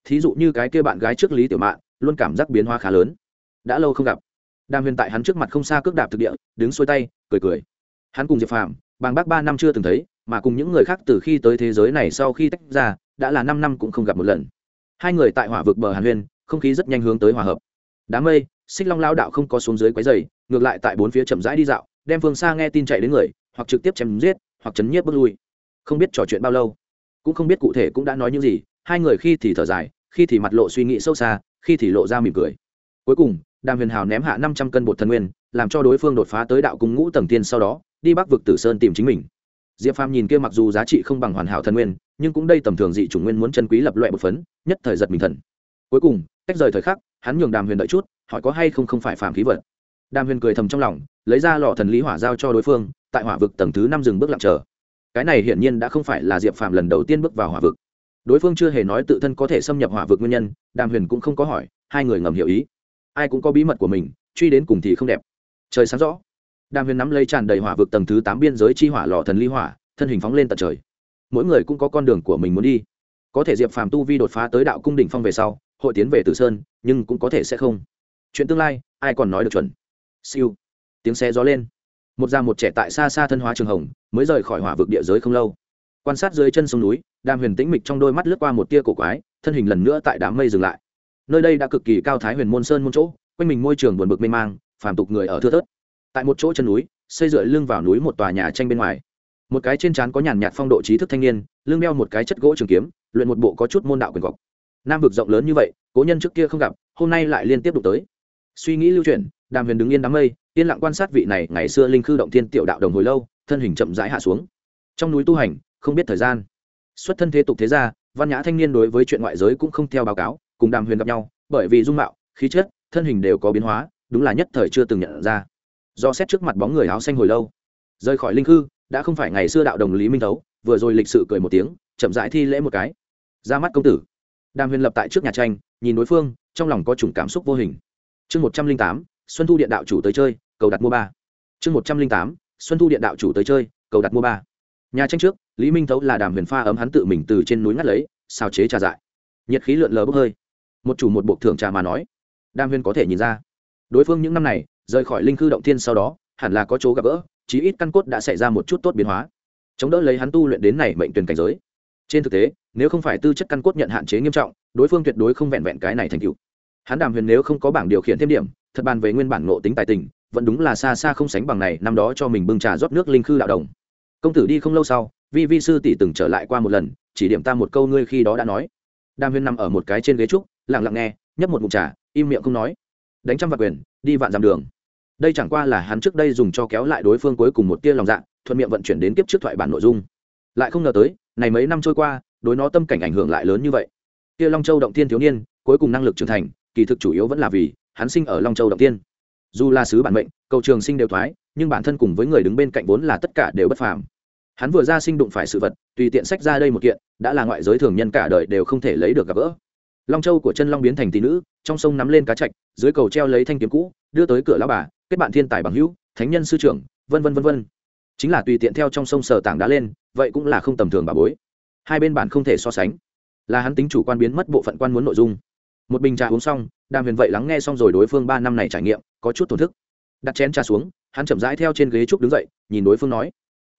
Thí dụ như cái kia bạn gái trước lý tiểu mạn, luôn cảm giác biến hóa khá lớn. Đã lâu không gặp đàm huyền tại hắn trước mặt không xa cước đạp thực địa, đứng xuôi tay, cười cười. Hắn cùng diệp phàm, bàng bác ba năm chưa từng thấy, mà cùng những người khác từ khi tới thế giới này sau khi tách ra, đã là năm năm cũng không gặp một lần. Hai người tại hỏa vực bờ hàn huyên không khí rất nhanh hướng tới hòa hợp. Đám mây, xích long lao đạo không có xuống dưới quái dày ngược lại tại bốn phía chậm rãi đi dạo, đem phương xa nghe tin chạy đến người, hoặc trực tiếp chém giết, hoặc chấn nhiếp bước lui. Không biết trò chuyện bao lâu, cũng không biết cụ thể cũng đã nói những gì, hai người khi thì thở dài, khi thì mặt lộ suy nghĩ sâu xa, khi thì lộ ra mỉm cười. Cuối cùng đàm huyền hào ném hạ năm trăm cân bột thần nguyên, làm cho đối phương đột phá tới đạo cung ngũ tầng tiên sau đó, đi bắc vực tử sơn tìm chính mình. Diệp phàm nhìn kia mặc dù giá trị không bằng hoàn hảo thần nguyên, nhưng cũng đây tầm thường dị chủ nguyên muốn chân quý lập loại bột phấn, nhất thời giật mình thần. Cuối cùng, cách rời thời khắc, hắn nhường đàm huyền đợi chút, hỏi có hay không không phải phàm khí vật. Đàm huyền cười thầm trong lòng, lấy ra lò thần lý hỏa giao cho đối phương, tại hỏa vực tầng thứ năm dừng bước lặng chờ. Cái này hiển nhiên đã không phải là diệp phàm lần đầu tiên bước vào hỏa vực. Đối phương chưa hề nói tự thân có thể xâm nhập hỏa vực nguyên nhân, đàm huyền cũng không có hỏi, hai người ngầm hiểu ý ai cũng có bí mật của mình, truy đến cùng thì không đẹp. Trời sáng rõ. Đàm huyền nắm lấy tràn đầy hỏa vực tầng thứ tám biên giới chi hỏa lò thần ly hỏa, thân hình phóng lên tận trời. Mỗi người cũng có con đường của mình muốn đi. Có thể diệp phàm tu vi đột phá tới đạo cung đỉnh phong về sau, hội tiến về tử sơn, nhưng cũng có thể sẽ không. Chuyện tương lai, ai còn nói được chuẩn? Siêu. Tiếng xe gió lên. Một già một trẻ tại xa xa thân hóa trường hồng, mới rời khỏi hỏa vực địa giới không lâu. Quan sát dưới chân sông núi, đàm huyền tĩnh mịch trong đôi mắt lướt qua một tia cổ quái, thân hình lần nữa tại đám mây dừng lại nơi đây đã cực kỳ cao thái huyền môn sơn môn chỗ, quanh mình môi trường buồn bực mênh mang, phàm tục người ở thưa thớt. Tại một chỗ chân núi, xây dựa lưng vào núi một tòa nhà tranh bên ngoài. Một cái trên trán có nhàn nhạt phong độ trí thức thanh niên, lưng đeo một cái chất gỗ trường kiếm, luyện một bộ có chút môn đạo quyền cọc. Nam vực rộng lớn như vậy, cố nhân trước kia không gặp, hôm nay lại liên tiếp đụng tới. Suy nghĩ lưu chuyển, đàm huyền đứng yên đám mây, yên lặng quan sát vị này ngày xưa linh khư động thiên tiểu đạo đồng hồi lâu, thân hình chậm rãi hạ xuống. Trong núi tu hành, không biết thời gian. Xuất thân thế tục thế gia, văn nhã thanh niên đối với chuyện ngoại giới cũng không theo báo cáo cùng đàm huyền gặp nhau, bởi vì dung mạo, khí chất, thân hình đều có biến hóa, đúng là nhất thời chưa từng nhận ra. Do xét trước mặt bóng người áo xanh hồi lâu, rời khỏi linh khư, đã không phải ngày xưa đạo đồng lý minh thấu, vừa rồi lịch sự cười một tiếng, chậm rãi thi lễ một cái. Ra mắt công tử. Đàm huyền lập tại trước nhà tranh, nhìn đối phương, trong lòng có chủng cảm xúc vô hình. Chương một trăm linh tám, xuân thu điện đạo chủ tới chơi, cầu đặt mua ba. Chương một trăm linh tám, xuân thu điện đạo chủ tới chơi, cầu đặt mua ba. Nhà tranh trước, lý minh thấu là đàm huyền pha ấm hắn tự mình từ trên núi ngắt lấy, xào chế trà dại. Nhiệt khí lượn lờ bốc hơi một chủ một bộ thưởng trà mà nói. Đam huyền có thể nhìn ra. Đối phương những năm này, rời khỏi linh khư động thiên sau đó, hẳn là có chỗ gặp gỡ, chí ít căn cốt đã xảy ra một chút tốt biến hóa. Chống đỡ lấy hắn tu luyện đến này mệnh tuyển cảnh giới. Trên thực tế, nếu không phải tư chất căn cốt nhận hạn chế nghiêm trọng, đối phương tuyệt đối không vẹn vẹn cái này thành cựu hắn đàm huyền nếu không có bảng điều khiển thêm điểm, thật bàn về nguyên bản ngộ tính tài tình, vẫn đúng là xa xa không sánh bằng này, năm đó cho mình bưng trà rót nước linh khư đạo đồng. Công tử đi không lâu sau, vi vi sư tỷ từng trở lại qua một lần, chỉ điểm ta một câu ngươi khi đó đã nói. Đàm huyền nằm ở một cái trên ghế trúc lặng lặng nghe, nhấp một mụn trà, im miệng không nói. Đánh trăm vạn quyền, đi vạn dặm đường. Đây chẳng qua là hắn trước đây dùng cho kéo lại đối phương cuối cùng một tia lòng dạ thuận miệng vận chuyển đến kiếp trước thoại bản nội dung. Lại không ngờ tới, này mấy năm trôi qua, đối nó tâm cảnh ảnh hưởng lại lớn như vậy. Kia long châu động tiên thiếu niên, cuối cùng năng lực trưởng thành, kỳ thực chủ yếu vẫn là vì hắn sinh ở long châu động tiên. Dù là sứ bản mệnh, cầu trường sinh đều thoái, nhưng bản thân cùng với người đứng bên cạnh vốn là tất cả đều bất phàm. Hắn vừa ra sinh đụng phải sự vật, tùy tiện sách ra đây một kiện, đã là ngoại giới thường nhân cả đời đều không thể lấy được gặp gỡ long châu của chân long biến thành tỷ nữ, trong sông nắm lên cá chạch, dưới cầu treo lấy thanh kiếm cũ, đưa tới cửa lão bà, kết bạn thiên tài bằng hữu, thánh nhân sư trưởng, vân vân vân vân. Chính là tùy tiện theo trong sông sở tảng đá lên, vậy cũng là không tầm thường bà bối. Hai bên bản không thể so sánh. Là hắn tính chủ quan biến mất bộ phận quan muốn nội dung. Một bình trà uống xong, đàm huyền vậy lắng nghe xong rồi đối phương ba năm này trải nghiệm, có chút thổn thức. Đặt chén trà xuống, hắn chậm rãi theo trên ghế trúc đứng dậy, nhìn đối phương nói,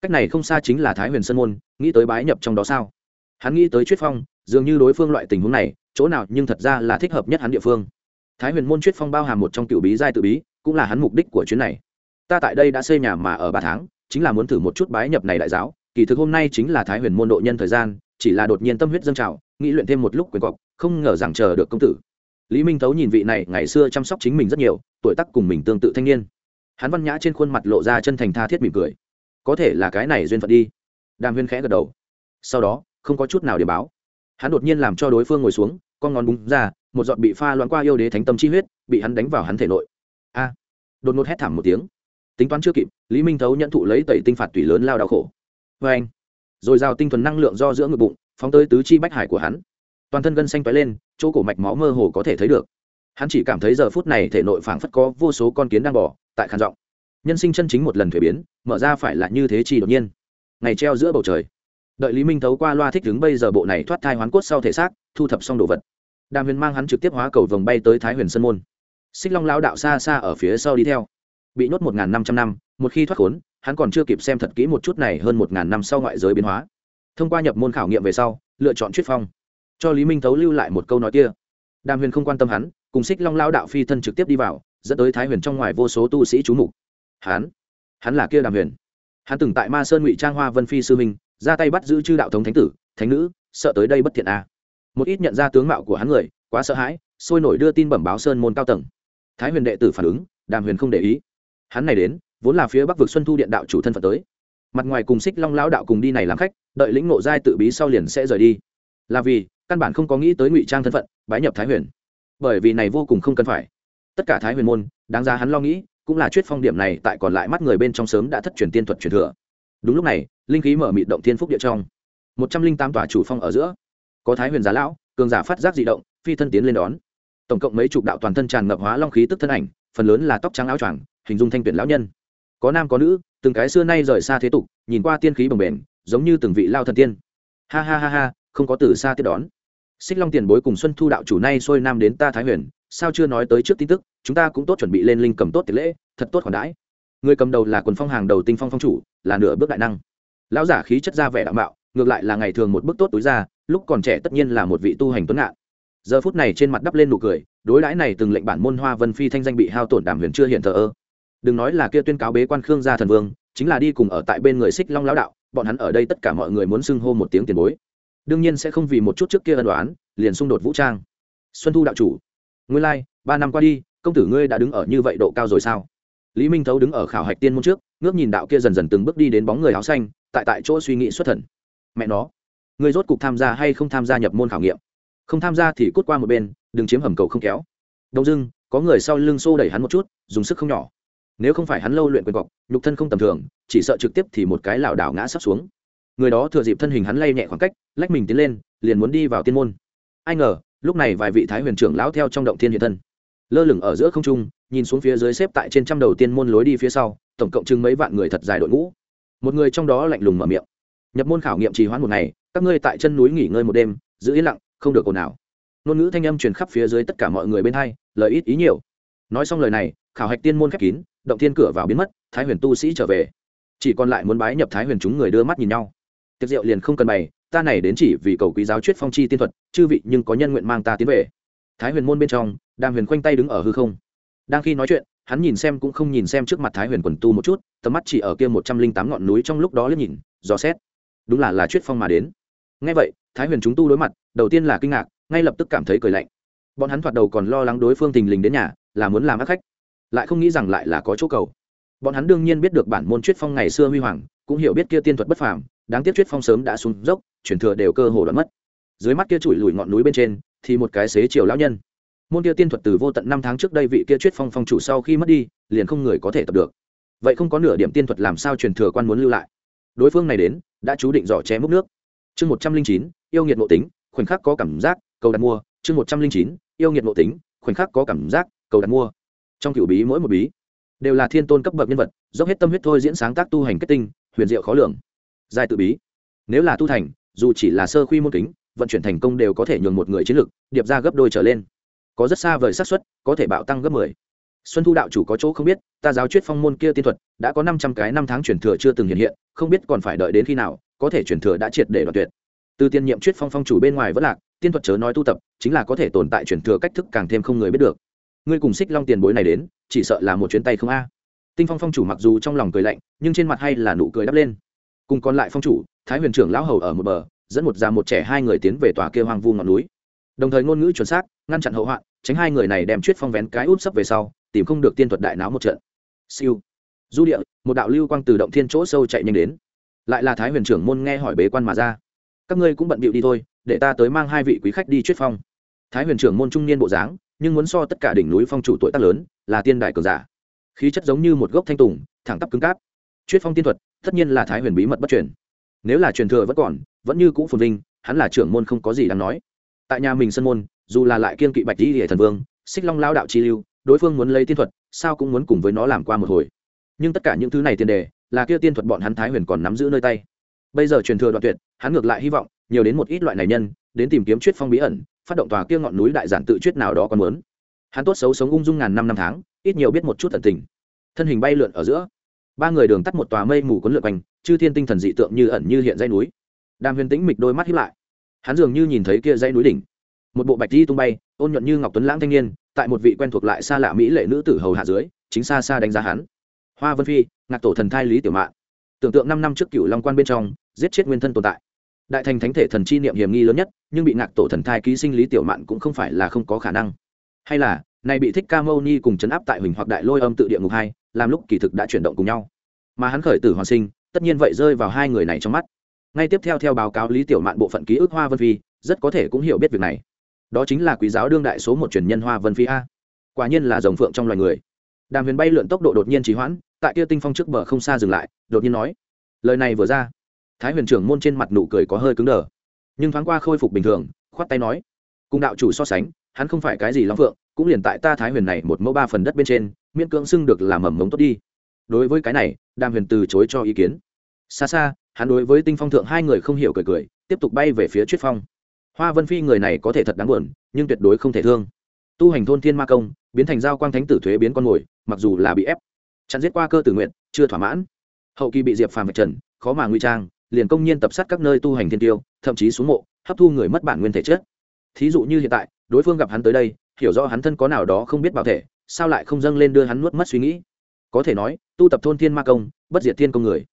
cách này không xa chính là thái huyền sơn môn, nghĩ tới bái nhập trong đó sao? Hắn nghĩ tới chuyết phong, dường như đối phương loại tình huống này chỗ nào nhưng thật ra là thích hợp nhất hắn địa phương. Thái huyền môn chuyết phong bao hàm một trong cựu bí giai tự bí, cũng là hắn mục đích của chuyến này. Ta tại đây đã xây nhà mà ở ba tháng, chính là muốn thử một chút bái nhập này đại giáo. Kỳ thực hôm nay chính là thái huyền môn độ nhân thời gian, chỉ là đột nhiên tâm huyết dâng trào, nghĩ luyện thêm một lúc quyền cọc, không ngờ rằng chờ được công tử. Lý minh thấu nhìn vị này, ngày xưa chăm sóc chính mình rất nhiều, tuổi tác cùng mình tương tự thanh niên. Hắn văn nhã trên khuôn mặt lộ ra chân thành tha thiết mỉm cười. Có thể là cái này duyên phận đi. Đàm huyên khẽ gật đầu. Sau đó, không có chút nào để báo. Hắn đột nhiên làm cho đối phương ngồi xuống con ngón búng ra, một giọt bị pha loãng qua yêu đế thánh tâm chi huyết, bị hắn đánh vào hắn thể nội. A. Đột ngột hét thảm một tiếng. Tính toán chưa kịp, lý minh thấu nhận thụ lấy tẩy tinh phạt tùy lớn lao đau khổ. Vê anh rồi rào tinh thuần năng lượng do giữa ngực bụng, phóng tới tứ chi bách hải của hắn. Toàn thân gân xanh tói lên, chỗ cổ mạch máu mơ hồ có thể thấy được. Hắn chỉ cảm thấy giờ phút này thể nội phảng phất có vô số con kiến đang bỏ tại khán giọng. Nhân sinh chân chính một lần thuế biến, mở ra phải là như thế chi đột nhiên. Ngày treo giữa bầu trời đợi lý minh thấu qua loa thích đứng bây giờ bộ này thoát thai hoán cốt sau thể xác, thu thập xong đồ vật. Đàm huyền mang hắn trực tiếp hóa cầu vồng bay tới thái huyền sơn môn. Xích long lao đạo xa xa ở phía sau đi theo. Bị nhốt một n g h n năm trăm năm, một khi thoát khốn, hắn còn chưa kịp xem thật kỹ một chút này hơn một n g h n năm sau ngoại giới biến hóa. Thông qua nhập môn khảo nghiệm về sau, lựa chọn triết phong. Cho lý minh thấu lưu lại một câu nói kia. Đàm huyền không quan tâm hắn, cùng xích long lao đạo phi thân trực tiếp đi vào, dẫn tới thái huyền trong ngoài vô số tu sĩ trú mục. Hắn? Hắn là kia đàm huyền. Hắn từng tại ma sơn ngụy trang hoa vân phi sư minh ra tay bắt giữ chư đạo thống thánh tử, thánh nữ, sợ tới đây bất thiện a. À. một ít nhận ra tướng mạo của hắn người, quá sợ hãi, sôi nổi đưa tin bẩm báo sơn môn cao tầng. Thái huyền đệ tử phản ứng, đàm huyền không để ý. Hắn này đến, vốn là phía bắc vực xuân thu điện đạo chủ thân phận tới. Mặt ngoài cùng xích long lão đạo cùng đi này làm khách, đợi lĩnh ngộ giai tự bí sau liền sẽ rời đi. Là vì, căn bản không có nghĩ tới ngụy trang thân phận, bái nhập thái huyền. Bởi vì này vô cùng không cần phải. Tất cả thái huyền môn, đáng ra hắn lo nghĩ, cũng là chuyết phong điểm này tại còn lại mắt người bên trong sớm đã thất truyền tiên thuật truyền thừa. Đúng lúc này linh khí mở mịt động thiên phúc địa trong. Một trăm linh tám tòa chủ phong ở giữa. Có thái huyền giá lão, cường giả phát giác dị động, phi thân tiến lên đón. Tổng cộng mấy chục đạo toàn thân tràn ngập hóa long khí tức thân ảnh, phần lớn là tóc trắng áo choàng, hình dung thanh tuyển lão nhân. Có nam có nữ, từng cái xưa nay rời xa thế tục, nhìn qua tiên khí bồng bềnh, giống như từng vị lao thần tiên. Ha ha ha ha, không có từ xa tiếp đón. Xích long tiền bối cùng xuân thu đạo chủ nay xuôi nam đến ta thái huyền, sao chưa nói tới trước tin tức, chúng ta cũng tốt chuẩn bị lên linh cầm tốt tiệc lễ, thật tốt khoản đãi. Người cầm đầu là quần phong hàng đầu tinh phong phong chủ, là nửa bước đại năng lão giả khí chất ra vẻ đạo mạo, ngược lại là ngày thường một bức tốt túi ra, lúc còn trẻ tất nhiên là một vị tu hành tuấn ngạn. Giờ phút này trên mặt đắp lên nụ cười, đối đãi này từng lệnh bản môn hoa vân phi thanh danh bị hao tổn đàm huyền chưa hiện thờ ơ. Đừng nói là kia tuyên cáo bế quan khương gia thần vương, chính là đi cùng ở tại bên người xích long lão đạo, bọn hắn ở đây tất cả mọi người muốn xưng hô một tiếng tiền bối. Đương nhiên sẽ không vì một chút trước kia ân đoán liền xung đột vũ trang. Xuân thu đạo chủ, nguyên lai, ba năm qua đi, công tử ngươi đã đứng ở như vậy độ cao rồi sao? Lý minh thấu đứng ở khảo hạch tiên môn trước ngước nhìn đạo kia dần dần từng bước đi đến bóng người áo xanh, tại tại chỗ suy nghĩ xuất thần. Mẹ nó ngươi rốt cục tham gia hay không tham gia nhập môn khảo nghiệm? Không tham gia thì cút qua một bên, đừng chiếm hầm cầu không kéo. Đông dưng có người sau lưng xô đẩy hắn một chút, dùng sức không nhỏ. Nếu không phải hắn lâu luyện quyền cọc, nhục thân không tầm thường, chỉ sợ trực tiếp thì một cái lảo đảo ngã sắp xuống. Người đó thừa dịp thân hình hắn lay nhẹ khoảng cách, lách mình tiến lên, liền muốn đi vào tiên môn. Ai ngờ, lúc này vài vị thái huyền trưởng lão theo trong động thiên hiện thân. Lơ lửng ở giữa không trung nhìn xuống phía dưới xếp tại trên trăm đầu tiên môn lối đi phía sau, tổng cộng chừng mấy vạn người thật dài đội ngũ. Một người trong đó lạnh lùng mở miệng. Nhập môn khảo nghiệm trì hoãn một ngày, các ngươi tại chân núi nghỉ ngơi một đêm, giữ yên lặng, không được ồn ào. Ngôn ngữ thanh âm truyền khắp phía dưới tất cả mọi người bên hai, lời ít ý nhiều. Nói xong lời này, khảo hạch tiên môn khép kín, động thiên cửa vào biến mất, thái huyền tu sĩ trở về. Chỉ còn lại muốn bái nhập thái huyền chúng người đưa mắt nhìn nhau. Tiệc rượu liền không cần bày, ta này đến chỉ vì cầu quý giáo chuyết phong chi tiên thuật, chư vị nhưng có nhân nguyện mang ta tiến về. Thái huyền môn bên trong, đàm huyền khoanh tay đứng ở hư không đang khi nói chuyện, hắn nhìn xem cũng không nhìn xem trước mặt thái huyền quần tu một chút, tầm mắt chỉ ở kia một trăm linh tám ngọn núi trong lúc đó liếc nhìn, dò xét. Đúng là là chuyết phong mà đến. Ngay vậy, thái huyền chúng tu đối mặt, đầu tiên là kinh ngạc, ngay lập tức cảm thấy cười lạnh. Bọn hắn thoạt đầu còn lo lắng đối phương tình lình đến nhà, là muốn làm ác khách. Lại không nghĩ rằng lại là có chỗ cầu. Bọn hắn đương nhiên biết được bản môn chuyết phong ngày xưa huy hoàng, cũng hiểu biết kia tiên thuật bất phàm, đáng tiếc chuyết phong sớm đã xuống dốc chuyển thừa đều cơ hồ đoạn mất. Dưới mắt kia chùi lùi ngọn núi bên trên, thì một cái xế chiều lão nhân môn kia tiên thuật từ vô tận năm tháng trước đây vị kia chuyết phong phong chủ sau khi mất đi, liền không người có thể tập được. Vậy không có nửa điểm tiên thuật làm sao truyền thừa quan muốn lưu lại? Đối phương này đến, đã chú định giỏ che múc nước. Chương một trăm linh chín, yêu nghiệt nội tính, khoảnh khắc có cảm giác, cầu đặt mua. Chương một trăm linh chín, yêu nghiệt nội tính, khoảnh khắc có cảm giác, cầu đặt mua. Trong cựu bí mỗi một bí, đều là thiên tôn cấp bậc nhân vật, dốc hết tâm huyết thôi diễn sáng tác tu hành kết tinh, huyền diệu khó lường. Giai tự bí, nếu là tu thành, dù chỉ là sơ khuy môn kính, vận chuyển thành công đều có thể nhường một người chiến lực, điệp ra gấp đôi trở lên có rất xa vời xác suất, có thể bạo tăng gấp mười. Xuân thu đạo chủ có chỗ không biết, ta giáo chuyết phong môn kia tiên thuật, đã có năm trăm cái năm tháng chuyển thừa chưa từng hiện hiện, không biết còn phải đợi đến khi nào, có thể chuyển thừa đã triệt để đoạt tuyệt. Từ tiên nhiệm chuyết phong phong chủ bên ngoài vẫn lạc, tiên thuật chớ nói tu tập, chính là có thể tồn tại chuyển thừa cách thức càng thêm không người biết được. Ngươi cùng xích long tiền bối này đến, chỉ sợ là một chuyến tay không a. Tinh phong phong chủ mặc dù trong lòng cười lạnh, nhưng trên mặt hay là nụ cười đắp lên. Cùng còn lại phong chủ, thái huyền trưởng lão hầu ở một bờ, dẫn một già một trẻ hai người tiến về tòa kia hoang vu ngọn núi. Đồng thời ngôn ngữ chuẩn xác, ngăn chặn hậu hoạn tránh hai người này đem chuyết phong vén cái út sấp về sau, tìm không được tiên thuật đại náo một trận. Siêu. Du địa, một đạo lưu quang từ động thiên chỗ sâu chạy nhanh đến. Lại là thái huyền trưởng môn nghe hỏi bế quan mà ra. Các ngươi cũng bận bịu đi thôi, để ta tới mang hai vị quý khách đi chuyết phong. Thái huyền trưởng môn trung niên bộ dáng, nhưng muốn so tất cả đỉnh núi phong chủ tuổi tác lớn, là tiên đại cường giả. Khí chất giống như một gốc thanh tùng, thẳng tắp cứng cáp. Chuyết phong tiên thuật, tất nhiên là thái huyền bí mật bất truyền. Nếu là truyền thừa vẫn còn, vẫn như cũ phồn vinh, hắn là trưởng môn không có gì đáng nói. Tại nhà mình sân môn dù là lại kiên kỵ bạch di hệ thần vương, xích long lao đạo chi lưu, đối phương muốn lấy tiên thuật, sao cũng muốn cùng với nó làm qua một hồi. Nhưng tất cả những thứ này tiền đề, là kia tiên thuật bọn hắn thái huyền còn nắm giữ nơi tay. Bây giờ truyền thừa đoạn tuyệt, hắn ngược lại hy vọng, nhiều đến một ít loại này nhân, đến tìm kiếm chuyết phong bí ẩn, phát động tòa kia ngọn núi đại giản tự chuyết nào đó còn muốn. Hắn tốt xấu sống ung dung ngàn năm năm tháng, ít nhiều biết một chút tận tình. Thân hình bay lượn ở giữa, ba người đường tắt một tòa mây mù cuốn lượn quanh, chư thiên tinh thần dị tượng như ẩn như hiện dãy núi. Đàm huyền tĩnh mịch đôi mắt hiếp lại. Hắn dường như nhìn thấy kia dãy núi đỉnh một bộ bạch di tung bay, ôn nhuận như ngọc tuấn lãng thanh niên, tại một vị quen thuộc lại xa lạ mỹ lệ nữ tử hầu hạ dưới, chính xa xa đánh giá hắn. Hoa vân phi, ngạc tổ thần thai lý tiểu mạn. Tưởng tượng năm năm trước cựu long quan bên trong, giết chết nguyên thân tồn tại. Đại thành thánh thể thần chi niệm hiểm nghi lớn nhất, nhưng bị ngạc tổ thần thai ký sinh lý tiểu mạn cũng không phải là không có khả năng. Hay là này bị thích ca mâu ni cùng chấn áp tại huỳnh hoặc đại lôi âm tự địa ngục hai, làm lúc kỳ thực đã chuyển động cùng nhau. Mà hắn khởi tử hoàn sinh, tất nhiên vậy rơi vào hai người này trong mắt. Ngay tiếp theo theo báo cáo lý tiểu mạn bộ phận ký ức hoa vân phi, rất có thể cũng hiểu biết việc này đó chính là quý giáo đương đại số một truyền nhân hoa vân phi a. Quả nhiên là dòng phượng trong loài người. Đàm huyền bay lượn tốc độ đột nhiên trì hoãn, tại kia tinh phong trước bờ không xa dừng lại, đột nhiên nói, lời này vừa ra. Thái huyền trưởng môn trên mặt nụ cười có hơi cứng đờ, nhưng thoáng qua khôi phục bình thường, khoát tay nói, cùng đạo chủ so sánh, hắn không phải cái gì long phượng, cũng liền tại ta thái huyền này một mẫu ba phần đất bên trên, miễn cưỡng xưng được làm mầm mống tốt đi. Đối với cái này, đàm huyền từ chối cho ý kiến. Xa xa, hắn đối với tinh phong thượng hai người không hiểu cười cười, tiếp tục bay về phía chuyết phong hoa vân phi người này có thể thật đáng buồn, nhưng tuyệt đối không thể thương. Tu hành thôn thiên ma công, biến thành giao quang thánh tử thuế biến con mồi, mặc dù là bị ép. Chặn giết qua cơ tử nguyện, chưa thỏa mãn. Hậu kỳ bị diệp phàm vạch trần, khó mà nguy trang, liền công nhiên tập sát các nơi tu hành thiên tiêu, thậm chí xuống mộ, hấp thu người mất bản nguyên thể chết. thí dụ như hiện tại, đối phương gặp hắn tới đây, hiểu rõ hắn thân có nào đó không biết bảo thể, sao lại không dâng lên đưa hắn nuốt mất suy nghĩ? Có thể nói, tu tập thôn thiên ma công, bất diệt thiên công người.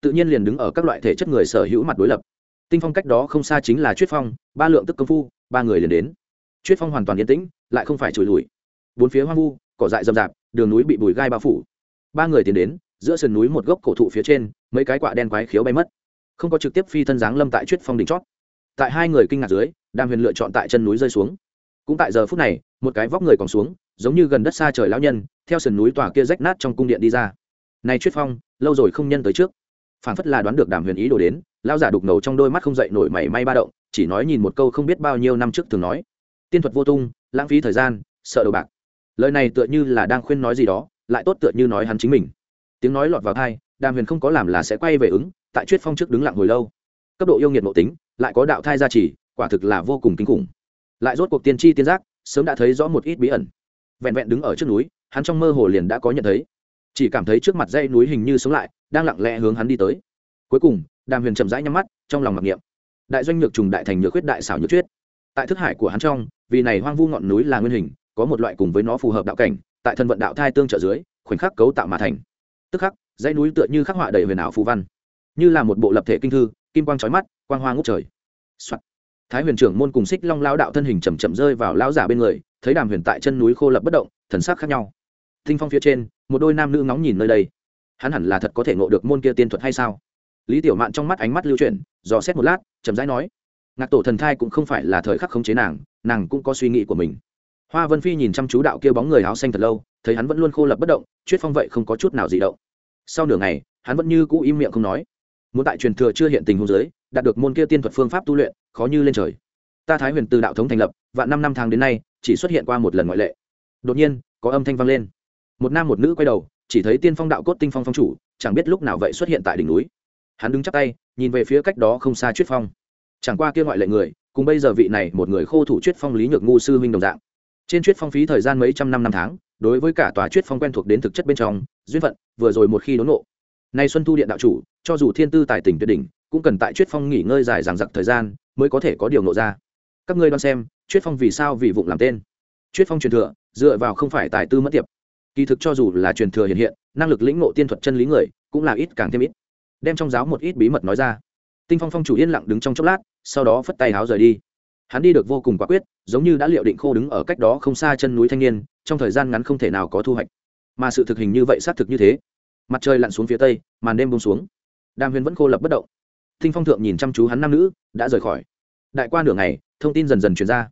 Tự nhiên liền đứng ở các loại thể chất người sở hữu mặt đối lập tinh phong cách đó không xa chính là chuyết phong, ba lượng tức công phu, ba người liền đến. Chuyết phong hoàn toàn yên tĩnh, lại không phải trồi lùi. Bốn phía hoang vu, cỏ dại rậm rạp, đường núi bị bùi gai bao phủ. Ba người tiến đến, giữa sườn núi một gốc cổ thụ phía trên, mấy cái quạ đen quái khiếu bay mất. Không có trực tiếp phi thân dáng lâm tại chuyết phong đỉnh chót. Tại hai người kinh ngạc dưới, đàm huyền lựa chọn tại chân núi rơi xuống. Cũng tại giờ phút này, một cái vóc người còn xuống, giống như gần đất xa trời lão nhân, theo sườn núi tòa kia rách nát trong cung điện đi ra. Này chuyết phong, lâu rồi không nhân tới trước. Phản phất là đoán được đàm huyền ý đồ đến lao giả đục ngầu trong đôi mắt không dậy nổi mảy may ba động, chỉ nói nhìn một câu không biết bao nhiêu năm trước thường nói. Tiên thuật vô tung, lãng phí thời gian, sợ đồ bạc. Lời này tựa như là đang khuyên nói gì đó, lại tốt tựa như nói hắn chính mình. Tiếng nói lọt vào thai đàm huyền không có làm là sẽ quay về ứng, tại chuyết phong trước đứng lặng hồi lâu. Cấp độ yêu nghiệt nội tính, lại có đạo thai gia trì, quả thực là vô cùng kinh khủng. Lại rốt cuộc tiên tri tiên giác, sớm đã thấy rõ một ít bí ẩn. Vẹn vẹn đứng ở trước núi, hắn trong mơ hồ liền đã có nhận thấy. Chỉ cảm thấy trước mặt dây núi hình như sống lại, đang lặng lẽ hướng hắn đi tới. Cuối cùng đàm huyền chậm rãi nhắm mắt, trong lòng mặc niệm. Đại doanh nhược trùng đại thành nhược huyết đại xảo nhược chuyết tại thức hải của hắn trong, vì này hoang vu ngọn núi là nguyên hình, có một loại cùng với nó phù hợp đạo cảnh, tại thân vận đạo thai tương trợ dưới, khoảnh khắc cấu tạo mà thành. Tức khắc, dãy núi tựa như khắc họa đầy huyền ảo phù văn. Như là một bộ lập thể kinh thư, kim quang trói mắt, quang hoa ngút trời、Soạn. thái huyền trưởng môn cùng xích long lao đạo thân hình chầm chậm rơi vào lão giả bên người, thấy đàm huyền tại chân núi khô lập bất động, thần sắc khác nhau. Tinh phong phía trên, một đôi nam nữ ngóng nhìn nơi đây. Hắn hẳn là thật có thể ngộ được môn kia tiên thuật hay sao? Lý tiểu mạn trong mắt ánh mắt lưu chuyển, dò xét một lát, chậm rãi nói, ngạc tổ thần thai cũng không phải là thời khắc khống chế nàng nàng cũng có suy nghĩ của mình. Hoa vân phi nhìn chăm chú đạo kia bóng người áo xanh thật lâu, thấy hắn vẫn luôn khô lập bất động, chuyết phong vậy không có chút nào gì động. Sau nửa ngày, hắn vẫn như cũ im miệng không nói. Muốn tại truyền thừa chưa hiện tình hôn giới đạt được môn kia tiên thuật phương pháp tu luyện, khó như lên trời. Ta thái huyền từ đạo thống thành lập và năm năm tháng đến nay, chỉ xuất hiện qua một lần ngoại lệ. Đột nhiên, có âm thanh vang lên. Một nam một nữ quay đầu, chỉ thấy tiên phong đạo cốt tinh phong phong chủ, chẳng biết lúc nào vậy xuất hiện tại đỉnh núi hắn đứng chắp tay, nhìn về phía cách đó không xa chuyết phong. Chẳng qua kia ngoại lệ người, cùng bây giờ vị này một người khô thủ chuyết phong lý nhược ngu sư huynh đồng dạng. Trên chuyết phong phí thời gian mấy trăm năm năm tháng, đối với cả tòa chuyết phong quen thuộc đến thực chất bên trong, duyên phận, vừa rồi một khi đốn nộ nay xuân thu điện đạo chủ, cho dù thiên tư tài tỉnh tuyệt đỉnh, cũng cần tại chuyết phong nghỉ ngơi dài dằng dặc thời gian, mới có thể có điều nộ ra. Các ngươi đoán xem chuyết phong vì sao vì vụng làm tên? Chuyết phong truyền thừa, dựa vào không phải tài tư mất tiệp. Kỳ thực cho dù là truyền thừa hiện hiện, năng lực lĩnh ngộ tiên thuật chân lý người, cũng là ít càng thêm ít đem trong giáo một ít bí mật nói ra. Tinh phong phong chủ yên lặng đứng trong chốc lát, sau đó phất tay háo rời đi. Hắn đi được vô cùng quả quyết, giống như đã liệu định khô đứng ở cách đó không xa chân núi thanh niên, trong thời gian ngắn không thể nào có thu hoạch. Mà sự thực hình như vậy xác thực như thế. Mặt trời lặn xuống phía tây, màn đêm bông xuống. Đàm huyền vẫn khô lập bất động. Tinh phong thượng nhìn chăm chú hắn nam nữ, đã rời khỏi. Đại qua nửa ngày, thông tin dần dần truyền ra.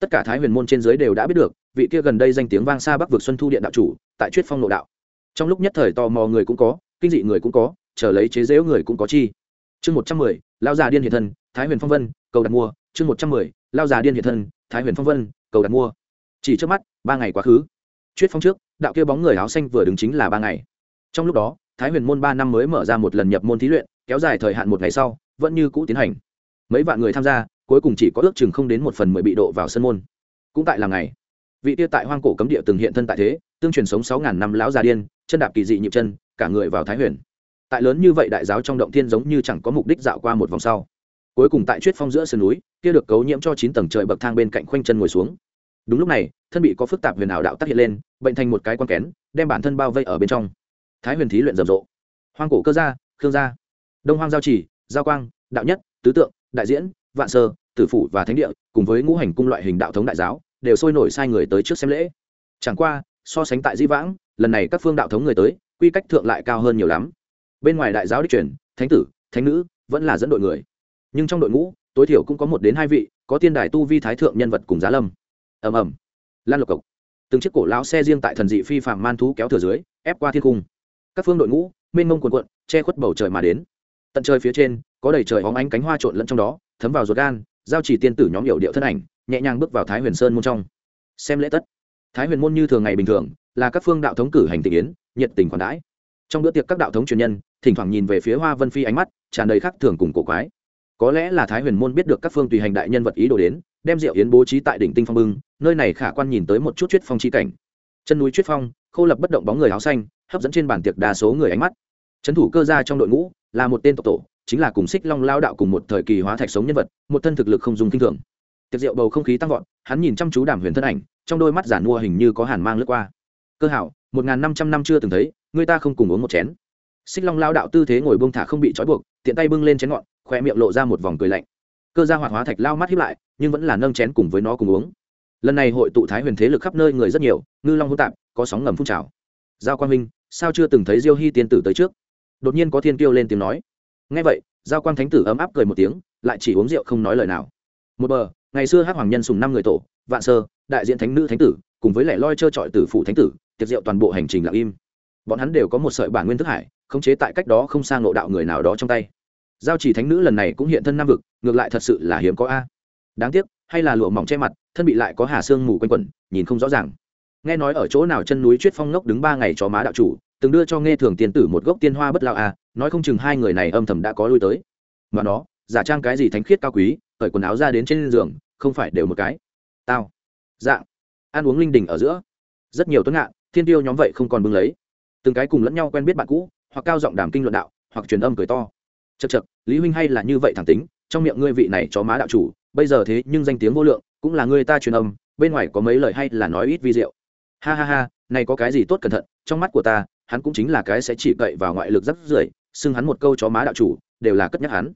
Tất cả thái huyền môn trên dưới đều đã biết được, vị kia gần đây danh tiếng vang xa bắc vực xuân thu điện đạo chủ, tại chuyết phong nội đạo. Trong lúc nhất thời tò mò người cũng có kinh dị người cũng có trở lấy chế dễu người cũng có chi. Chương một trăm mười lao già điên hiện thân, thái huyền phong vân, cầu đặt mua. Chương một trăm mười lao già điên hiện thân, thái huyền phong vân, cầu đặt mua. Chỉ trước mắt, ba ngày quá khứ. Chuyết phong trước, đạo kia bóng người áo xanh vừa đứng chính là ba ngày. Trong lúc đó, thái huyền môn ba năm mới mở ra một lần nhập môn thí luyện, kéo dài thời hạn một ngày sau, vẫn như cũ tiến hành. Mấy vạn người tham gia, cuối cùng chỉ có ước chừng không đến một phần mười bị độ vào sân môn. Cũng tại là ngày, vị tia tại hoang cổ cấm địa từng hiện thân tại thế, tương truyền sống sáu ngàn năm lão già điên, chân đạp kỳ dị nhịp chân cả người vào thái huyền. Tại lớn như vậy đại giáo trong động thiên giống như chẳng có mục đích dạo qua một vòng sau. Cuối cùng tại chuyết phong giữa sườn núi, kia được cấu nhiễm cho chín tầng trời bậc thang bên cạnh khoanh chân ngồi xuống. Đúng lúc này, thân bị có phức tạp huyền ảo đạo tác hiện lên, bệnh thành một cái quan kén, đem bản thân bao vây ở bên trong. Thái huyền thí luyện rầm rộ. Hoang cổ cơ gia, khương gia. Đông hoang giao chỉ giao quang, đạo nhất, tứ tượng, đại diễn, vạn sơ, tử phủ và thánh địa, cùng với ngũ hành cung loại hình đạo thống đại giáo, đều sôi nổi sai người tới trước xem lễ. Chẳng qua, so sánh tại di vãng, lần này các phương đạo thống người tới quy cách thượng lại cao hơn nhiều lắm. Bên ngoài đại giáo đích truyền, thánh tử, thánh nữ, vẫn là dẫn đội người. Nhưng trong đội ngũ, tối thiểu cũng có một đến hai vị, có tiên đài tu vi thái thượng nhân vật cùng giá lâm. Ầm ầm. Lan lộc cộc. Từng chiếc cổ lão xe riêng tại thần dị phi phạm man thú kéo thừa dưới, ép qua thiên cung. Các phương đội ngũ, mênh mông quần quận che khuất bầu trời mà đến. Tận trời phía trên, có đầy trời hóng ánh cánh hoa trộn lẫn trong đó, thấm vào ruột gan, giao chỉ tiên tử nhóm hiệu điệu thân ảnh, nhẹ nhàng bước vào thái huyền sơn môn trong. Xem lễ tất. Thái huyền môn như thường ngày bình thường là các phương đạo thống cử hành tình yến, nhiệt tình khoản đãi. Trong bữa tiệc các đạo thống truyền nhân, thỉnh thoảng nhìn về phía hoa vân phi ánh mắt, tràn đầy khắc thường cùng cổ quái. Có lẽ là thái huyền môn biết được các phương tùy hành đại nhân vật ý đồ đến, đem rượu yến bố trí tại đỉnh tinh phong bưng, nơi này khả quan nhìn tới một chút chuyết phong chi cảnh. Chân núi chuyết phong, khô lập bất động bóng người áo xanh, hấp dẫn trên bàn tiệc đa số người ánh mắt. Trấn thủ cơ gia trong đội ngũ, là một tên tộc tổ, chính là cùng xích long lao đạo cùng một thời kỳ hóa thạch sống nhân vật, một thân thực lực không dùng kinh thường. Tiệc rượu bầu không khí tăng vọt, hắn nhìn chăm chú đàm huyền thân ảnh, trong đôi mắt giản mua hình như có hàn mang lướt qua cơ hảo, một n g h n năm trăm năm chưa từng thấy, người ta không cùng uống một chén. Xích long lao đạo tư thế ngồi bông thả không bị trói buộc, tiện tay bưng lên chén ngọn khoe miệng lộ ra một vòng cười lạnh. Cơ gia hoạt hóa thạch lao mắt hiếp lại, nhưng vẫn là nâng chén cùng với nó cùng uống. Lần này hội tụ thái huyền thế lực khắp nơi người rất nhiều, ngư long hỗn tạp, có sóng ngầm phun trào. Giao quang minh, sao chưa từng thấy diêu hy tiên tử tới trước? Đột nhiên có thiên tiêu lên tiếng nói. Ngay vậy, giao quang thánh tử ấm áp cười một tiếng, lại chỉ uống rượu không nói lời nào. Một bờ, ngày xưa hát hoàng nhân sùng năm người tổ, vạn sơ, đại diện thánh nữ thánh tử cùng với lẻ loi trơ trọi tử phụ thánh tử, tiệc rượu toàn bộ hành trình lặng im. Bọn hắn đều có một sợi bản nguyên thức hải, khống chế tại cách đó không sang ngộ đạo người nào đó trong tay. Giao chỉ thánh nữ lần này cũng hiện thân nam vực, ngược lại thật sự là hiếm có a. Đáng tiếc, hay là lụa mỏng che mặt, thân bị lại có hà xương mù quanh quẩn, nhìn không rõ ràng. Nghe nói ở chỗ nào chân núi chuyết phong ngốc đứng ba ngày cho má đạo chủ, từng đưa cho nghe thường tiền tử một gốc tiên hoa bất lao a, nói không chừng hai người này âm thầm đã có lui tới. Mà nó, giả trang cái gì thánh khiết cao quý, cởi quần áo ra đến trên giường, không phải đều một cái. Tao. Dạng ăn uống linh đình ở giữa. Rất nhiều tuấn ngạn, thiên tiêu nhóm vậy không còn bưng lấy. Từng cái cùng lẫn nhau quen biết bạn cũ, hoặc cao giọng đàm kinh luận đạo, hoặc truyền âm cười to. Chật chật lý huynh hay là như vậy thẳng tính, trong miệng ngươi vị này chó má đạo chủ, bây giờ thế nhưng danh tiếng vô lượng, cũng là ngươi ta truyền âm, bên ngoài có mấy lời hay là nói ít vi diệu. Ha ha ha, này có cái gì tốt cẩn thận, trong mắt của ta, hắn cũng chính là cái sẽ chỉ cậy vào ngoại lực rất rưởi, xưng hắn một câu chó má đạo chủ, đều là cất nhắc hắn.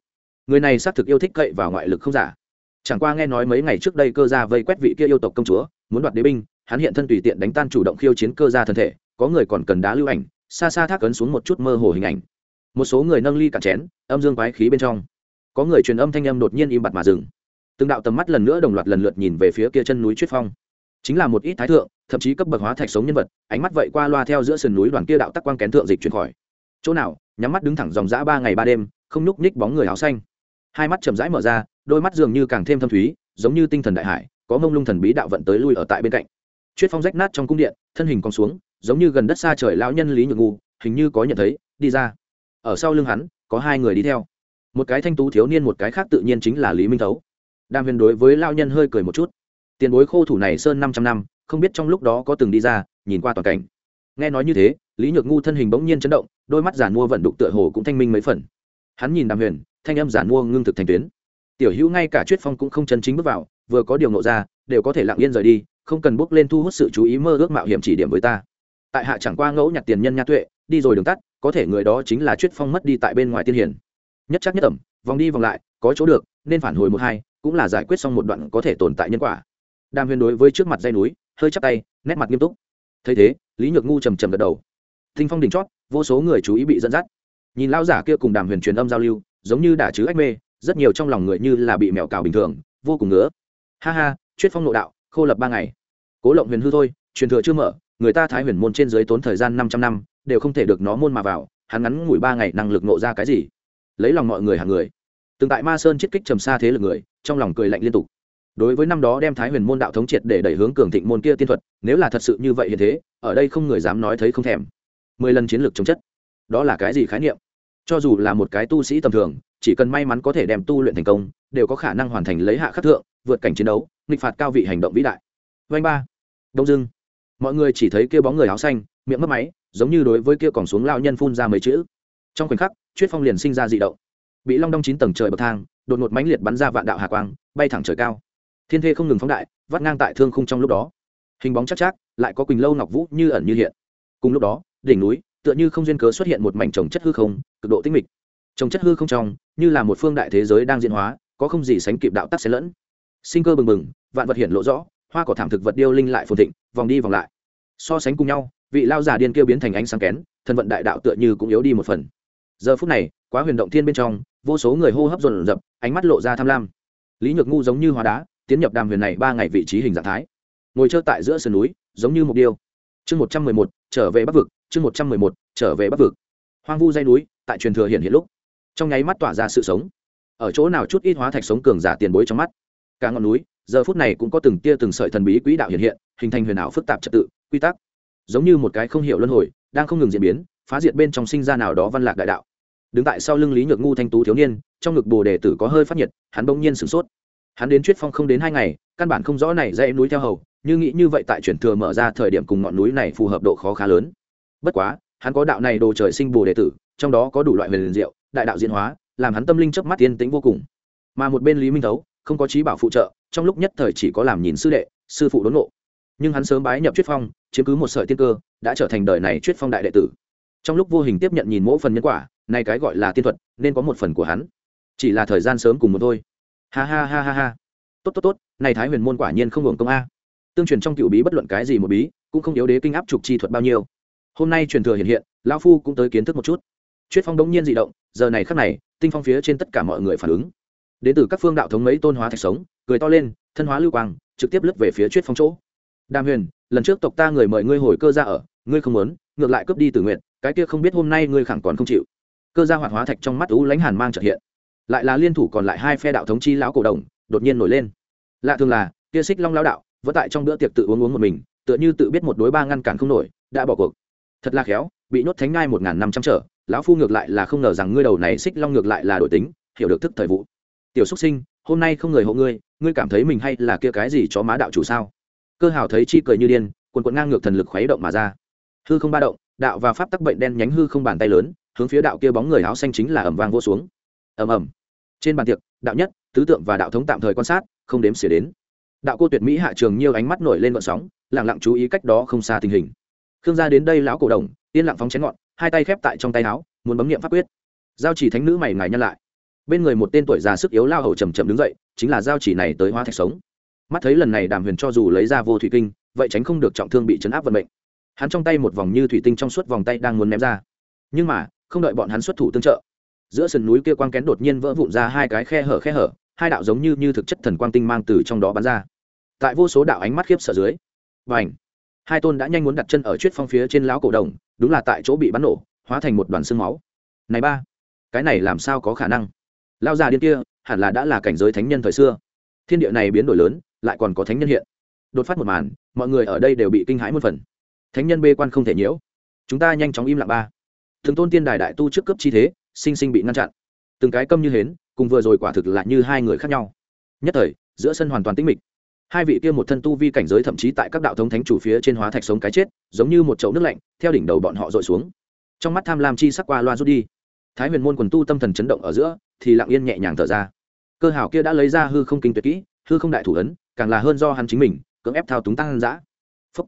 Người này xác thực yêu thích cậy vào ngoại lực không giả. Chẳng qua nghe nói mấy ngày trước đây cơ gia vây quét vị kia yêu tộc công chúa muốn đoạt đế binh, hắn hiện thân tùy tiện đánh tan chủ động khiêu chiến cơ gia thân thể, có người còn cần đá lưu ảnh, xa xa thác ấn xuống một chút mơ hồ hình ảnh. Một số người nâng ly cả chén, âm dương quái khí bên trong. Có người truyền âm thanh âm đột nhiên im bặt mà dừng. Từng đạo tầm mắt lần nữa đồng loạt lần lượt nhìn về phía kia chân núi chuyết phong. Chính là một ít thái thượng, thậm chí cấp bậc hóa thạch sống nhân vật, ánh mắt vậy qua loa theo giữa sườn núi đoàn kia đạo tắc quang kén thượng dịch chuyển khỏi. Chỗ nào, nhắm mắt đứng thẳng dòng dã ba ngày ba đêm, không nhúc nhích bóng người áo xanh. Hai mắt chậm rãi mở ra, đôi mắt dường như càng thêm thâm thúy, giống như tinh thần đại hải có mông lung thần bí đạo vận tới lui ở tại bên cạnh. Chuyết phong rách nát trong cung điện, thân hình còn xuống, giống như gần đất xa trời lão nhân lý nhược ngu, hình như có nhận thấy, đi ra. Ở sau lưng hắn, có hai người đi theo. Một cái thanh tú thiếu niên, một cái khác tự nhiên chính là lý minh thấu. Đam huyền đối với lao nhân hơi cười một chút. Tiền bối khô thủ này sơn năm trăm năm, không biết trong lúc đó có từng đi ra, nhìn qua toàn cảnh. Nghe nói như thế, lý nhược ngu thân hình bỗng nhiên chấn động, đôi mắt giản mua vận đục tựa hồ cũng thanh minh mấy phần. Hắn nhìn đàm huyền, thanh âm giản mua ngưng thực thành tuyến. Tiểu hữu ngay cả chuyết phong cũng không chân chính bước vào vừa có điều nộ ra, đều có thể lặng yên rời đi, không cần bước lên thu hút sự chú ý mơ ước mạo hiểm chỉ điểm với ta. Tại hạ chẳng qua ngẫu nhặt tiền nhân nha tuệ, đi rồi đường tắt, có thể người đó chính là chuyết phong mất đi tại bên ngoài tiên hiển. Nhất chắc nhất ẩm, vòng đi vòng lại, có chỗ được, nên phản hồi một hai, cũng là giải quyết xong một đoạn có thể tồn tại nhân quả. Đàm huyền đối với trước mặt dây núi, hơi chắp tay, nét mặt nghiêm túc. Thấy thế, lý nhược ngu trầm trầm gật đầu. Thinh phong đỉnh chót, vô số người chú ý bị dẫn dắt. Nhìn lao giả kia cùng đàm huyền truyền âm giao lưu, giống như đả chứ ách mê, rất nhiều trong lòng người như là bị mèo cào bình thường, vô cùng ngứa ha ha, chuyết phong nội đạo, khô lập ba ngày. Cố lộng huyền hư thôi, truyền thừa chưa mở, người ta thái huyền môn trên dưới tốn thời gian năm trăm năm, đều không thể được nó môn mà vào, hắn ngắn ngủi ba ngày năng lực nộ ra cái gì? Lấy lòng mọi người hàng người. Từng tại ma sơn chiết kích trầm xa thế lực người, trong lòng cười lạnh liên tục. Đối với năm đó đem thái huyền môn đạo thống triệt để đẩy hướng cường thịnh môn kia tiên thuật, nếu là thật sự như vậy hiện thế, ở đây không người dám nói thấy không thèm. Mười lần chiến lược chống chất. Đó là cái gì khái niệm? Cho dù là một cái tu sĩ tầm thường, chỉ cần may mắn có thể đem tu luyện thành công, đều có khả năng hoàn thành lấy hạ khắc thượng vượt cảnh chiến đấu, nghịch phạt cao vị hành động vĩ đại. Vanh ba, đông dưng mọi người chỉ thấy kia bóng người áo xanh, miệng mất máy, giống như đối với kia còn xuống lao nhân phun ra mấy chữ. Trong khoảnh khắc, chuyết phong liền sinh ra dị động. Bị long đong chín tầng trời bậc thang, đột ngột mãnh liệt bắn ra vạn đạo hà quang, bay thẳng trời cao. Thiên thê không ngừng phóng đại, vắt ngang tại thương khung trong lúc đó. Hình bóng chắc chắc, lại có quỳnh lâu, ngọc vũ như ẩn như hiện. Cùng lúc đó, đỉnh núi, tựa như không duyên cớ xuất hiện một mảnh trồng chất hư không, cực độ tinh mịch. Trồng chất hư không trong, như là một phương đại thế giới đang diễn hóa, có không gì sánh kịp đạo tắc xen lẫn sinh cơ bừng bừng, vạn vật hiện lộ rõ, hoa cỏ thảm thực vật điêu linh lại phồn thịnh, vòng đi vòng lại. So sánh cùng nhau, vị lao giả điên kêu biến thành ánh sáng kén thân vận đại đạo tựa như cũng yếu đi một phần. Giờ phút này, quá huyền động thiên bên trong, vô số người hô hấp dồn dập, ánh mắt lộ ra tham lam. Lý nhược ngu giống như hóa đá, tiến nhập đàm huyền này ba ngày vị trí hình dạng thái. Ngồi chơi tại giữa sườn núi, giống như một điêu. Chương một trăm mười một, trở về bắc vực, chương một trăm mười một, trở về bắc vực. Hoang vu dây núi, tại truyền thừa hiện hiện lúc. Trong nháy mắt tỏa ra sự sống. Ở chỗ nào chút ít hóa thạch sống cường giả tiền bối trong mắt cả ngọn núi, giờ phút này cũng có từng tia từng sợi thần bí quỹ đạo hiện hiện, hình thành huyền ảo phức tạp trật tự, quy tắc. Giống như một cái không hiểu luân hồi, đang không ngừng diễn biến, phá diệt bên trong sinh ra nào đó văn lạc đại đạo. Đứng tại sau lưng lý nhược ngu thanh tú thiếu niên, trong ngực bồ đề tử có hơi phát nhiệt, hắn bỗng nhiên sửng sốt. Hắn đến chuyết phong không đến hai ngày, căn bản không rõ này dãy núi theo hầu, như nghĩ như vậy tại chuyển thừa mở ra thời điểm cùng ngọn núi này phù hợp độ khó khá lớn. Bất quá, hắn có đạo này đồ trời sinh bồ đề tử, trong đó có đủ loại huyền diệu, đại đạo diễn hóa, làm hắn tâm linh chớp mắt tiên tĩnh vô cùng. Mà một bên lý minh thấu không có trí bảo phụ trợ, trong lúc nhất thời chỉ có làm nhìn sư đệ, sư phụ đốn ngộ. Nhưng hắn sớm bái nhập triết phong, chiếm cứ một sợi tiên cơ, đã trở thành đời này triết phong đại đệ tử. Trong lúc vô hình tiếp nhận nhìn mỗi phần nhân quả, nay cái gọi là tiên thuật, nên có một phần của hắn. Chỉ là thời gian sớm cùng một thôi. Ha ha ha ha ha. Tốt tốt tốt, này thái huyền môn quả nhiên không hưởng công a. Tương truyền trong cựu bí bất luận cái gì một bí, cũng không yếu đế kinh áp trục chi thuật bao nhiêu. Hôm nay truyền thừa hiện hiện lao phu cũng tới kiến thức một chút. Triết phong đống nhiên dị động, giờ này khắc này, tinh phong phía trên tất cả mọi người phản ứng đến từ các phương đạo thống mấy tôn hóa thạch sống, cười to lên, thân hóa lưu quang, trực tiếp lướt về phía chuyết phong chỗ. Đàm huyền, lần trước tộc ta người mời ngươi hồi cơ ra ở, ngươi không muốn, ngược lại cướp đi tử nguyện cái kia không biết hôm nay ngươi khẳng còn không chịu. Cơ gia hoạt hóa thạch trong mắt ú lãnh hàn mang trợ hiện. Lại là liên thủ còn lại hai phe đạo thống chi lão cổ đồng, đột nhiên nổi lên. Lạ thường là, kia xích long lão đạo, vẫn tại trong bữa tiệc tự uống uống một mình, tựa như tự biết một đối ba ngăn cản không nổi, đã bỏ cuộc. Thật là khéo, bị nhốt thánh ngai một n g h n năm trăm trở, lão phu ngược lại là không ngờ rằng ngươi đầu này xích long ngược lại là đổi tính, hiểu được thức thời vụ tiểu xúc sinh, hôm nay không người hộ ngươi ngươi cảm thấy mình hay là kia cái gì cho má đạo chủ sao? Cơ hào thấy chi cười như điên, quần quần ngang ngược thần lực khuấy động mà ra. Hư không ba động, đạo và pháp tắc bệnh đen nhánh hư không bàn tay lớn, hướng phía đạo kia bóng người áo xanh chính là ẩm vang vô xuống. Ầm ầm. Trên bàn tiệc, đạo nhất, tứ tượng và đạo thống tạm thời quan sát, không đếm xỉa đến. Đạo cô tuyệt mỹ hạ trường nhiều ánh mắt nổi lên vận sóng lẳng lặng chú ý cách đó không xa tình hình. Khương gia đến đây lão cổ đồng, yên lặng phóng chén ngọn, hai tay khép tại trong tay áo, muốn bấm nghiệm pháp quyết. Giao chỉ thánh nữ mày ngài nhăn lại bên người một tên tuổi già sức yếu lao hầu chầm chậm đứng dậy, chính là giao chỉ này tới hóa thạch sống. Mắt thấy lần này đàm huyền cho dù lấy ra vô thủy kinh, vậy tránh không được trọng thương bị chấn áp vận mệnh. Hắn trong tay một vòng như thủy tinh trong suốt vòng tay đang muốn ném ra. Nhưng mà, không đợi bọn hắn xuất thủ tương trợ, giữa sườn núi kia quang kén đột nhiên vỡ vụn ra hai cái khe hở khe hở, hai đạo giống như như thực chất thần quang tinh mang từ trong đó bắn ra. Tại vô số đạo ánh mắt khiếp sợ dưới và ảnh hai tôn đã nhanh muốn đặt chân ở chuyết phong phía trên lão cổ đồng, đúng là tại chỗ bị bắn nổ, hóa thành một đoàn xương máu. Này ba, cái này làm sao có khả năng? Lao già điên kia, hẳn là đã là cảnh giới thánh nhân thời xưa. Thiên địa này biến đổi lớn, lại còn có thánh nhân hiện. Đột phát một màn, mọi người ở đây đều bị kinh hãi một phần. Thánh nhân bê quan không thể nhiễu. Chúng ta nhanh chóng im lặng ba. Thường tôn tiên đài đại tu trước cấp chi thế, sinh sinh bị ngăn chặn. Từng cái câm như hến, cùng vừa rồi quả thực là như hai người khác nhau. Nhất thời, giữa sân hoàn toàn tĩnh mịch. Hai vị kia một thân tu vi cảnh giới thậm chí tại các đạo thống thánh chủ phía trên hóa thạch sống cái chết, giống như một chậu nước lạnh, theo đỉnh đầu bọn họ dội xuống. Trong mắt tham lam chi sắc qua loa rút đi. Thái huyền môn quần tu tâm thần chấn động ở giữa thì lặng yên nhẹ nhàng thở ra. Cơ hảo kia đã lấy ra hư không kinh tuyệt kỹ, hư không đại thủ ấn, càng là hơn do hắn chính mình, cưỡng ép thao túng tăng giã. Phúc.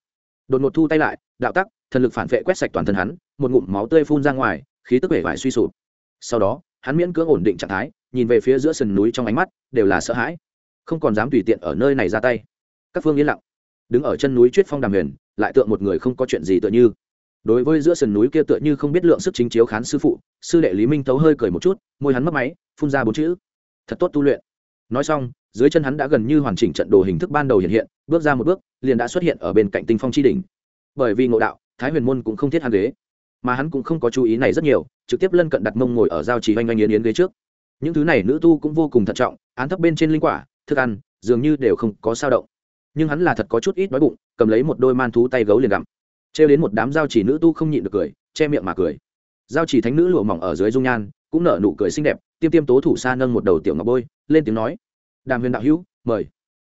Đột ngột thu tay lại, đạo tắc, thần lực phản vệ quét sạch toàn thân hắn, một ngụm máu tươi phun ra ngoài, khí tức vẻ vải suy sụp. Sau đó, hắn miễn cưỡng ổn định trạng thái, nhìn về phía giữa sườn núi trong ánh mắt, đều là sợ hãi. Không còn dám tùy tiện ở nơi này ra tay. Các phương yên lặng. Đứng ở chân núi chuyết phong đàm huyền, lại tượng một người không có chuyện gì tựa như đối với giữa sườn núi kia tựa như không biết lượng sức chính chiếu khán sư phụ, sư đệ lý minh tấu hơi cười một chút, môi hắn mất máy, phun ra bốn chữ. Thật tốt tu luyện. Nói xong, dưới chân hắn đã gần như hoàn chỉnh trận đồ hình thức ban đầu hiện hiện, bước ra một bước, liền đã xuất hiện ở bên cạnh tinh phong chi đỉnh. Bởi vì ngộ đạo, thái huyền môn cũng không thiết hàng ghế, mà hắn cũng không có chú ý này rất nhiều, trực tiếp lân cận đặt mông ngồi ở giao chỉ oanh oanh yến yến ghế trước. Những thứ này nữ tu cũng vô cùng thận trọng, án thấp bên trên linh quả, thức ăn, dường như đều không có sao động. Nhưng hắn là thật có chút ít đói bụng, cầm lấy một đôi man thú tay gấu liền gặm trêu đến một đám giao chỉ nữ tu không nhịn được cười, che miệng mà cười. Giao chỉ thánh nữ lụa mỏng ở dưới dung nhan, cũng nở nụ cười xinh đẹp, tiêm tiêm tố thủ xa nâng một đầu tiểu ngọc bôi, lên tiếng nói, đàm huyền đạo hữu, mời.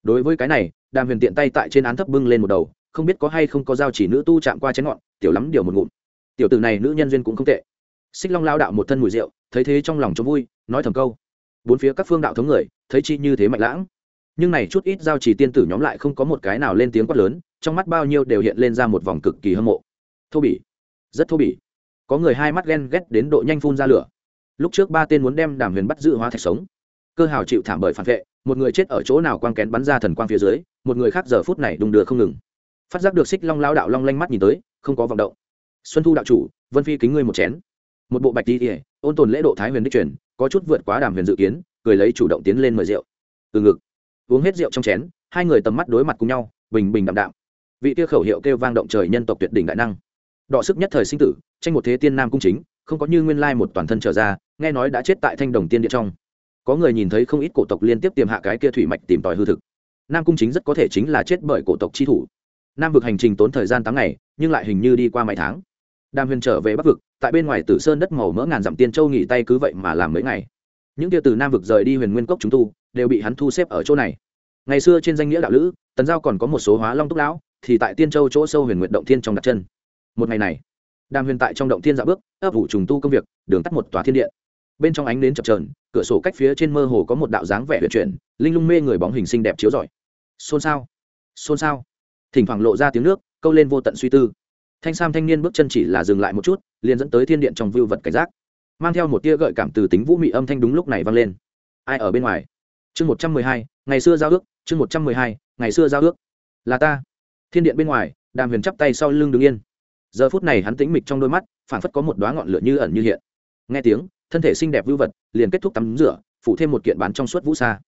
Đối với cái này, đàm huyền tiện tay tại trên án thấp bưng lên một đầu, không biết có hay không có giao chỉ nữ tu chạm qua chén ngọn, tiểu lắm điều một ngụm. Tiểu tử này nữ nhân duyên cũng không tệ. Xích long lao đạo một thân mùi rượu, thấy thế trong lòng cho vui, nói thầm câu. Bốn phía các phương đạo thống người, thấy chi như thế mạnh lãng. Nhưng này chút ít giao chỉ tiên tử nhóm lại không có một cái nào lên tiếng quát lớn trong mắt bao nhiêu đều hiện lên ra một vòng cực kỳ hâm mộ. Thô bỉ. Rất thô bỉ. Có người hai mắt ghen ghét đến độ nhanh phun ra lửa. Lúc trước ba tên muốn đem đàm huyền bắt giữ hóa thạch sống. Cơ hào chịu thảm bởi phản vệ, một người chết ở chỗ nào quang kén bắn ra thần quang phía dưới, một người khác giờ phút này đùng đưa không ngừng. Phát giác được xích long lao đạo long lanh mắt nhìn tới, không có vọng động. Xuân thu đạo chủ, vân phi kính ngươi một chén. Một bộ bạch đi ỉa ôn tồn lễ độ thái huyền đích truyền, có chút vượt quá đàm huyền dự kiến, cười lấy chủ động tiến lên mời rượu. Từ ngực, uống hết rượu trong chén, hai người tầm mắt đối mặt cùng nhau, bình bình đạm đạm vị tiêu khẩu hiệu kêu vang động trời nhân tộc tuyệt đỉnh đại năng. Đọ sức nhất thời sinh tử, tranh một thế tiên nam cung chính, không có như nguyên lai một toàn thân trở ra, nghe nói đã chết tại thanh đồng tiên địa trong. Có người nhìn thấy không ít cổ tộc liên tiếp tiềm hạ cái kia thủy mạch tìm tòi hư thực. Nam cung chính rất có thể chính là chết bởi cổ tộc chi thủ. Nam vực hành trình tốn thời gian tám ngày, nhưng lại hình như đi qua mấy tháng. Đàm huyền trở về bắc vực, tại bên ngoài tử sơn đất màu mỡ ngàn dặm tiên châu nghỉ tay cứ vậy mà làm mấy ngày. Những kia từ nam vực rời đi huyền nguyên cốc chúng tu, đều bị hắn thu xếp ở chỗ này. Ngày xưa trên danh nghĩa đạo lữ, tần giao còn có một số hóa long túc lão thì tại tiên châu chỗ sâu huyền nguyện động thiên trong đặt chân. Một ngày này, đàm huyền tại trong động thiên dạo bước, ấp ủ trùng tu công việc, đường tắt một tòa thiên điện. Bên trong ánh nến chập trờn cửa sổ cách phía trên mơ hồ có một đạo dáng vẻ huyền chuyển, linh lung mê người bóng hình xinh đẹp chiếu rọi. Xôn xao xôn xao. Thỉnh thoảng lộ ra tiếng nước, câu lên vô tận suy tư. Thanh sam thanh niên bước chân chỉ là dừng lại một chút, liền dẫn tới thiên điện trong vưu vật cảnh giác. Mang theo một tia gợi cảm từ tính vũ mị âm thanh đúng lúc này vang lên. Ai ở bên ngoài? Chương một trăm mười hai, ngày xưa giao ước, chương một trăm mười hai, ngày xưa giao ước. Là ta thiên điện bên ngoài, đàm huyền chắp tay sau lưng đứng yên. Giờ phút này hắn tĩnh mịch trong đôi mắt, phảng phất có một đoá ngọn lửa như ẩn như hiện. Nghe tiếng, thân thể xinh đẹp vưu vật, liền kết thúc tắm rửa, phụ thêm một kiện bán trong suốt vũ xa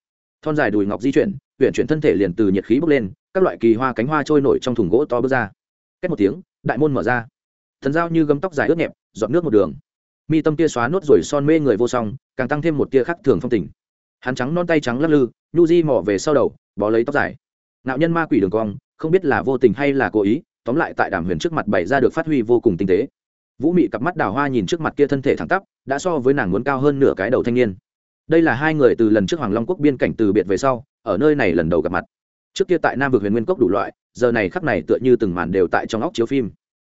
thon dài đùi ngọc di chuyển huyện chuyển thân thể liền từ nhiệt khí bốc lên, các loại kỳ hoa cánh hoa trôi nổi trong thùng gỗ to bước ra. Cách một tiếng, đại môn mở ra. Thần dao như gấm tóc dài ướt nhẹp dọn nước một đường. Mi tâm tia xóa nốt rồi son mê người vô song, càng tăng thêm một tia khắc thường phong tình. Hắn trắng non tay trắng lắc lư, nhu di mỏ về sau đầu, bó lấy tóc dài. Nạo nhân ma quỷ đường cong không biết là vô tình hay là cố ý, tóm lại tại đàm huyền trước mặt bày ra được phát huy vô cùng tinh tế. Vũ mị cặp mắt đào hoa nhìn trước mặt kia thân thể thẳng tắp, đã so với nàng muốn cao hơn nửa cái đầu thanh niên. Đây là hai người từ lần trước hoàng long quốc biên cảnh từ biệt về sau, ở nơi này lần đầu gặp mặt. Trước kia tại nam vực huyền nguyên cốc đủ loại, giờ này khắc này tựa như từng màn đều tại trong óc chiếu phim.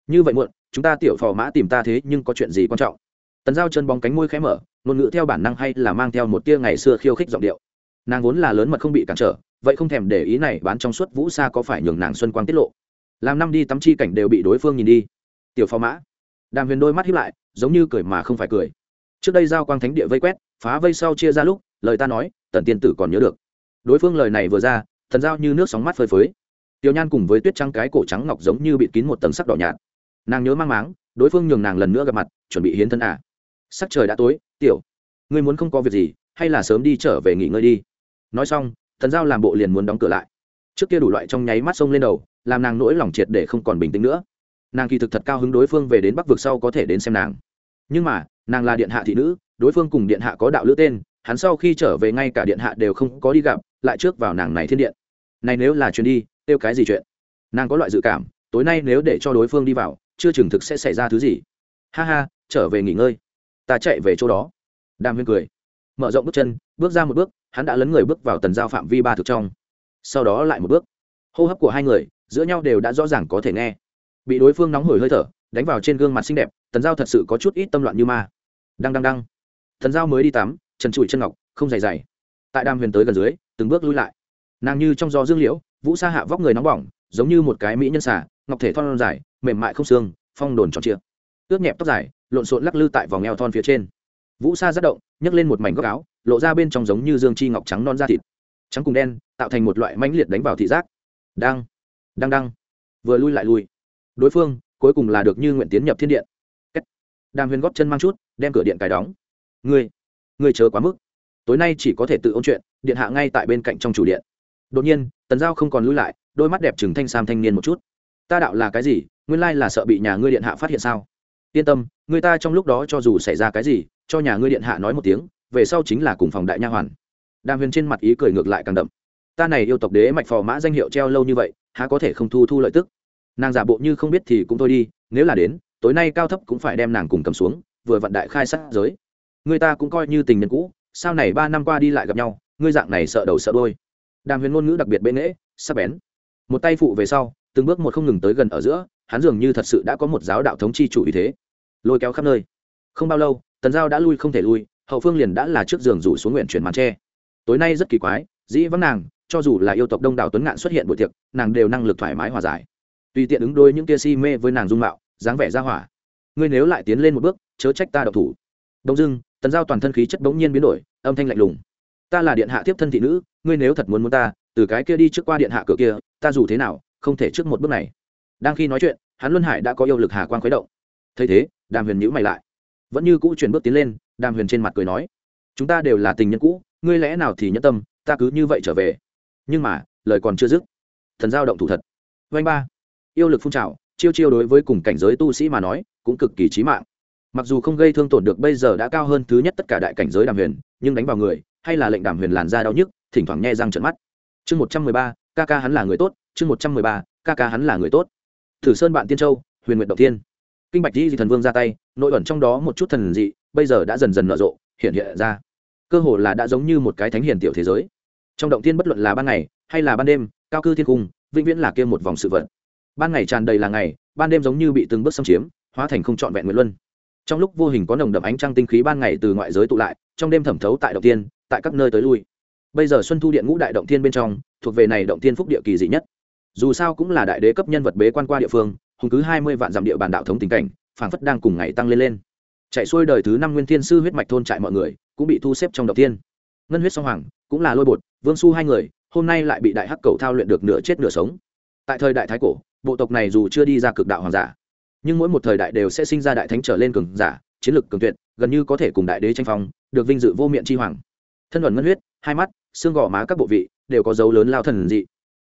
Như vậy muộn, chúng ta tiểu phò mã tìm ta thế nhưng có chuyện gì quan trọng? Tần giao chân bóng cánh môi khẽ mở, ngôn ngữ theo bản năng hay là mang theo một tia ngày xưa khiêu khích giọng điệu. Nàng vốn là lớn mật không bị cản trở vậy không thèm để ý này bán trong suốt vũ xa có phải nhường nàng xuân quang tiết lộ. Làm năm đi tắm chi cảnh đều bị đối phương nhìn đi. Tiểu phò mã. Đàm huyền đôi mắt hiếp lại, giống như cười mà không phải cười. Trước đây giao quang thánh địa vây quét, phá vây sau chia ra lúc, lời ta nói, tần tiên tử còn nhớ được. Đối phương lời này vừa ra, thần giao như nước sóng mắt phơi phới. Tiểu nhan cùng với tuyết trắng cái cổ trắng ngọc giống như bị kín một tầng sắc đỏ nhạt. Nàng nhớ mang máng, đối phương nhường nàng lần nữa gặp mặt, chuẩn bị hiến thân à. sắc trời đã tối, tiểu, ngươi muốn không có việc gì, hay là sớm đi trở về nghỉ ngơi đi. Nói xong thần giao làm bộ liền muốn đóng cửa lại. Trước kia đủ loại trong nháy mắt sông lên đầu, làm nàng nỗi lòng triệt để không còn bình tĩnh nữa. Nàng kỳ thực thật cao hứng đối phương về đến bắc vực sau có thể đến xem nàng. Nhưng mà, nàng là điện hạ thị nữ, đối phương cùng điện hạ có đạo lữ tên, hắn sau khi trở về ngay cả điện hạ đều không có đi gặp, lại trước vào nàng này thiên điện. Này nếu là chuyến đi, kêu cái gì chuyện? Nàng có loại dự cảm, tối nay nếu để cho đối phương đi vào, chưa chừng thực sẽ xảy ra thứ gì. Ha ha, trở về nghỉ ngơi. Ta chạy về chỗ đó. Đàm huyên cười. Mở rộng bước chân bước ra một bước hắn đã lấn người bước vào tần giao phạm vi ba thực trong. Sau đó lại một bước. Hô hấp của hai người giữa nhau đều đã rõ ràng có thể nghe. Bị đối phương nóng hổi hơi thở đánh vào trên gương mặt xinh đẹp tần giao thật sự có chút ít tâm loạn như ma. Đăng đăng đăng. Thần giao mới đi tắm trần trụi chân ngọc không dày dày. Tại đam huyền tới gần dưới từng bước lui lại. Nàng như trong gió dương liễu vũ sa hạ vóc người nóng bỏng giống như một cái mỹ nhân xả ngọc thể thon dài mềm mại không xương phong đồn tròn trịa, ướt nhẹp tóc dài lộn xộn lắc lư tại vòng eo thon phía trên. Vũ sa rất động nhấc lên một mảnh góc áo lộ ra bên trong giống như dương chi ngọc trắng non da thịt, trắng cùng đen, tạo thành một loại mãnh liệt đánh vào thị giác. Đang đang đang vừa lui lại lui. Đối phương, cuối cùng là được như nguyện tiến nhập thiên điện. Đàm huyền góp chân mang chút, đem cửa điện cài đóng. Ngươi ngươi chờ quá mức. Tối nay chỉ có thể tự ôn chuyện, điện hạ ngay tại bên cạnh trong chủ điện. Đột nhiên, tần giao không còn lui lại, đôi mắt đẹp trừng thanh sam thanh niên một chút. Ta đạo là cái gì, nguyên lai là sợ bị nhà ngươi điện hạ phát hiện sao? Yên tâm, người ta trong lúc đó cho dù xảy ra cái gì, cho nhà ngươi điện hạ nói một tiếng về sau chính là cùng phòng đại nha hoàn. Đàm huyền trên mặt ý cười ngược lại càng đậm. Ta này yêu tộc đế mạch phò mã danh hiệu treo lâu như vậy, há có thể không thu thu lợi tức? Nàng giả bộ như không biết thì cũng thôi đi, nếu là đến, tối nay cao thấp cũng phải đem nàng cùng cầm xuống, vừa vận đại khai sát giới. Người ta cũng coi như tình nhân cũ, sau này ba năm qua đi lại gặp nhau, ngươi dạng này sợ đầu sợ đôi đàm huyền ngôn ngữ đặc biệt bệ nghễ sắp bén. Một tay phụ về sau, từng bước một không ngừng tới gần ở giữa, hắn dường như thật sự đã có một giáo đạo thống chi chủ ý thế. Lôi kéo khắp nơi. Không bao lâu, tần giao đã lui không thể lui hậu phương liền đã là trước giường rủ xuống nguyện chuyển màn tre. Tối nay rất kỳ quái, dĩ vắng nàng, cho dù là yêu tộc đông đảo tuấn ngạn xuất hiện buổi tiệc, nàng đều năng lực thoải mái hòa giải. Tùy tiện ứng đôi những kia si mê với nàng dung mạo, dáng vẻ ra hỏa. Ngươi nếu lại tiến lên một bước, chớ trách ta độc thủ. Đông dưng tần giao toàn thân khí chất bỗng nhiên biến đổi, âm thanh lạnh lùng. Ta là điện hạ tiếp thân thị nữ, ngươi nếu thật muốn muốn ta, từ cái kia đi trước qua điện hạ cửa kia, ta dù thế nào, không thể trước một bước này. Đang khi nói chuyện, hắn luân hải đã có yêu lực hà quan khuấy động. Thấy thế, đàm huyền nhữ mày lại. Vẫn như cũ chuyển bước tiến lên đàm huyền trên mặt cười nói, chúng ta đều là tình nhân cũ, ngươi lẽ nào thì nhẫn tâm, ta cứ như vậy trở về. Nhưng mà, lời còn chưa dứt, thần giao động thủ thật. Vanh ba, yêu lực phun trào, chiêu chiêu đối với cùng cảnh giới tu sĩ mà nói, cũng cực kỳ trí mạng. Mặc dù không gây thương tổn được bây giờ đã cao hơn thứ nhất tất cả đại cảnh giới đàm huyền, nhưng đánh vào người, hay là lệnh đàm huyền làn da đau nhức, thỉnh thoảng nghe răng trận mắt. Chương một trăm mười ba, ca ca hắn là người tốt, chương một trăm mười ba, ca ca hắn là người tốt. Thử sơn bạn tiên châu, huyền nguyện đầu tiên kinh bạch di thần vương ra tay, nội ẩn trong đó một chút thần dị bây giờ đã dần dần nở rộ, hiện hiện ra. Cơ hồ là đã giống như một cái thánh hiền tiểu thế giới. Trong động tiên bất luận là ban ngày hay là ban đêm, cao cư thiên cung, vĩnh viễn là kia một vòng sự vật. Ban ngày tràn đầy là ngày, ban đêm giống như bị từng bước xâm chiếm, hóa thành không trọn vẹn nguyện luân. Trong lúc vô hình có nồng đậm ánh trăng tinh khí ban ngày từ ngoại giới tụ lại, trong đêm thẩm thấu tại động tiên tại các nơi tới lui. Bây giờ xuân thu điện ngũ đại động tiên bên trong, thuộc về này động tiên phúc địa kỳ dị nhất. Dù sao cũng là đại đế cấp nhân vật bế quan qua địa phương, hùng cứ hai mươi vạn dặm địa bàn đạo thống tình cảnh, phảng phất đang cùng ngày tăng lên lên chạy xuôi đời thứ năm nguyên thiên sư huyết mạch thôn trại mọi người cũng bị thu xếp trong đầu tiên ngân huyết song hoàng cũng là lôi bột, vương su hai người, hôm nay lại bị đại hắc cầu thao luyện được nửa chết nửa sống. Tại thời đại thái cổ, bộ tộc này dù chưa đi ra cực đạo hoàng giả, nhưng mỗi một thời đại đều sẽ sinh ra đại thánh trở lên cường giả, chiến lực cường tuyệt, gần như có thể cùng đại đế tranh phong, được vinh dự vô miệng chi hoàng. Thân luận ngân huyết, hai mắt, xương gò má các bộ vị đều có dấu lớn lao thần dị.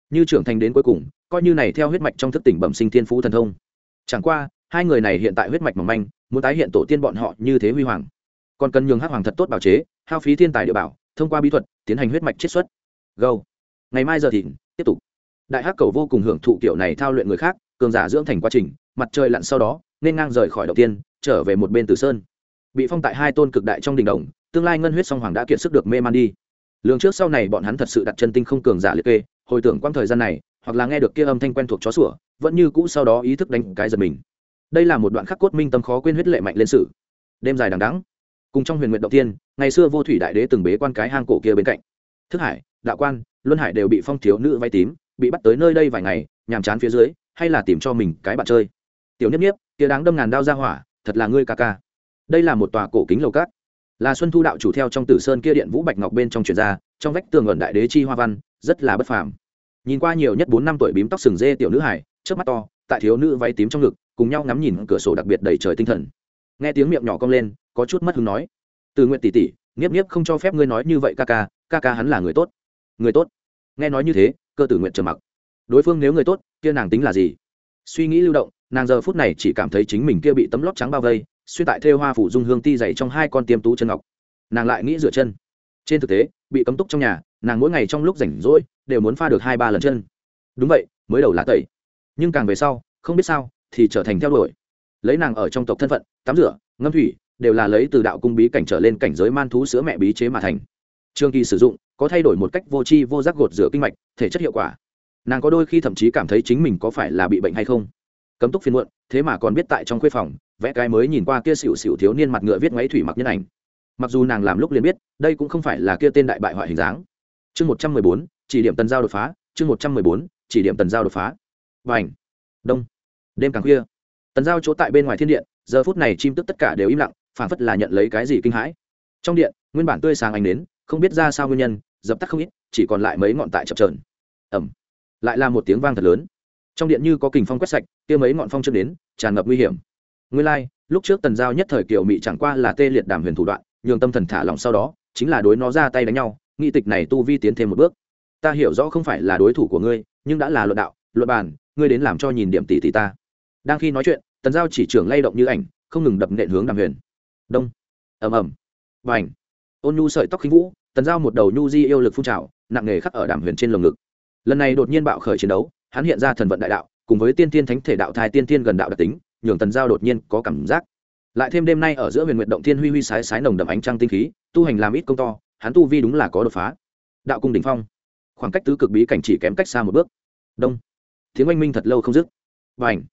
Như trưởng thành đến cuối cùng, coi như này theo huyết mạch trong thức tỉnh bẩm sinh thiên phú thần thông. Chẳng qua hai người này hiện tại huyết mạch mỏng manh, muốn tái hiện tổ tiên bọn họ như thế huy hoàng. Còn cần nhường hắc hoàng thật tốt bảo chế, hao phí thiên tài địa bảo, thông qua bí thuật, tiến hành huyết mạch chiết xuất. Gâu ngày mai giờ thì tiếp tục. Đại hắc cầu vô cùng hưởng thụ kiểu này thao luyện người khác, cường giả dưỡng thành quá trình, mặt trời lặn sau đó, nên ngang rời khỏi đầu tiên, trở về một bên tử sơn. Bị phong tại hai tôn cực đại trong đình đồng, tương lai ngân huyết song hoàng đã kiệt sức được mê man đi. Lường trước sau này bọn hắn thật sự đặt chân tinh không cường giả liệt kê, hồi tưởng quãng thời gian này, hoặc là nghe được kia âm thanh quen thuộc chó sủa, vẫn như cũ sau đó ý thức đánh cái giật mình đây là một đoạn khắc cốt minh tâm khó quên huyết lệ mạnh lên sự đêm dài đằng đắng cùng trong huyền nguyện động tiên ngày xưa vô thủy đại đế từng bế quan cái hang cổ kia bên cạnh. Thức hải, đạo quan, luân hải đều bị phong thiếu nữ vay tím, bị bắt tới nơi đây vài ngày, nhàm chán phía dưới, hay là tìm cho mình cái bạn chơi. Tiểu niếp niếp, kia đáng đâm ngàn đao ra hỏa, thật là ngươi ca ca. Đây là một tòa cổ kính lầu cát. Là xuân thu đạo chủ theo trong tử sơn kia điện vũ bạch ngọc bên trong truyền ra, trong vách tường ẩn đại đế chi hoa văn, rất là bất phàm. Nhìn qua nhiều nhất bốn năm tuổi bím tóc sừng dê tiểu nữ hải trước mắt to, tại thiếu nữ váy tím trong ngực cùng nhau ngắm nhìn cửa sổ đặc biệt đầy trời tinh thần. Nghe tiếng miệng nhỏ cong lên, có chút mất hứng nói. Từ nguyện tỷ tỷ nghiếp nghiếp không cho phép ngươi nói như vậy ca ca ca ca hắn là người tốt. Người tốt? Nghe nói như thế, cơ tử nguyện trầm mặc. Đối phương nếu người tốt, kia nàng tính là gì? Suy nghĩ lưu động, nàng giờ phút này chỉ cảm thấy chính mình kia bị tấm lót trắng bao vây, xuyên tại thêu hoa phủ dung hương ti dày trong hai con tiêm tú chân ngọc. Nàng lại nghĩ rửa chân. Trên thực tế, bị cấm túc trong nhà, nàng mỗi ngày trong lúc rảnh rỗi, đều muốn pha được hai ba lần chân. Đúng vậy, mới đầu là tẩy. Nhưng càng về sau, không biết sao thì trở thành theo đuổi. Lấy nàng ở trong tộc thân phận, tắm rửa, ngâm thủy, đều là lấy từ đạo cung bí cảnh trở lên cảnh giới man thú sữa mẹ bí chế mà thành. Trường kỳ sử dụng, có thay đổi một cách vô tri vô giác gột rửa kinh mạch, thể chất hiệu quả. Nàng có đôi khi thậm chí cảm thấy chính mình có phải là bị bệnh hay không. Cấm túc phiên muộn, thế mà còn biết tại trong khuê phòng, vẽ cái mới nhìn qua kia xỉu xỉu thiếu niên mặt ngựa viết ngoáy thủy mặc nhân ảnh. Mặc dù nàng làm lúc liền biết, đây cũng không phải là kia tên đại bại hoại hình dáng. Chương một trăm mười bốn, chỉ điểm tần giao đột phá, chương một trăm mười bốn, chỉ điểm tần giao đột phá. Và ảnh đông! Đêm càng khuya. Tần giao chỗ tại bên ngoài thiên điện, giờ phút này chim tức tất cả đều im lặng phản phất là nhận lấy cái gì kinh hãi. Trong điện, nguyên bản tươi sáng ánh đến không biết ra sao nguyên nhân, dập tắt không ít, chỉ còn lại mấy ngọn tại chập trờn ẩm lại là một tiếng vang thật lớn. Trong điện như có kình phong quét sạch, kia mấy ngọn phong chưa đến, tràn ngập nguy hiểm. Nguyên lai, lúc trước tần giao nhất thời kiều mị chẳng qua là tê liệt đàm huyền thủ đoạn, nhường tâm thần thả lòng sau đó, chính là đối nó ra tay đánh nhau nghị tịch này tu vi tiến thêm một bước. Ta hiểu rõ không phải là đối thủ của ngươi, nhưng đã là luận đạo, luận bàn, ngươi đến làm cho nhìn điểm tỷ tỷ ta đang khi nói chuyện, tần giao chỉ trưởng lay động như ảnh, không ngừng đập nện hướng đàm huyền. Đông. Ầm ầm. Và ảnh ôn nhu sợi tóc khinh vũ, tần giao một đầu nhu di yêu lực phun trào, nặng nề khắc ở đàm huyền trên lồng ngực. Lần này đột nhiên bạo khởi chiến đấu, hắn hiện ra thần vận đại đạo, cùng với tiên tiên thánh thể đạo thai tiên tiên gần đạo đặc tính, nhường tần giao đột nhiên có cảm giác. Lại thêm đêm nay ở giữa huyền nguyện động thiên huy huy sái sái nồng đậm ánh trăng tinh khí, tu hành làm ít công to, hắn tu vi đúng là có đột phá. Đạo cung đỉnh phong. Khoảng cách tứ cực bí cảnh chỉ kém cách xa một bước. Đông. Tiếng oanh minh thật lâu không dứt. Và ảnh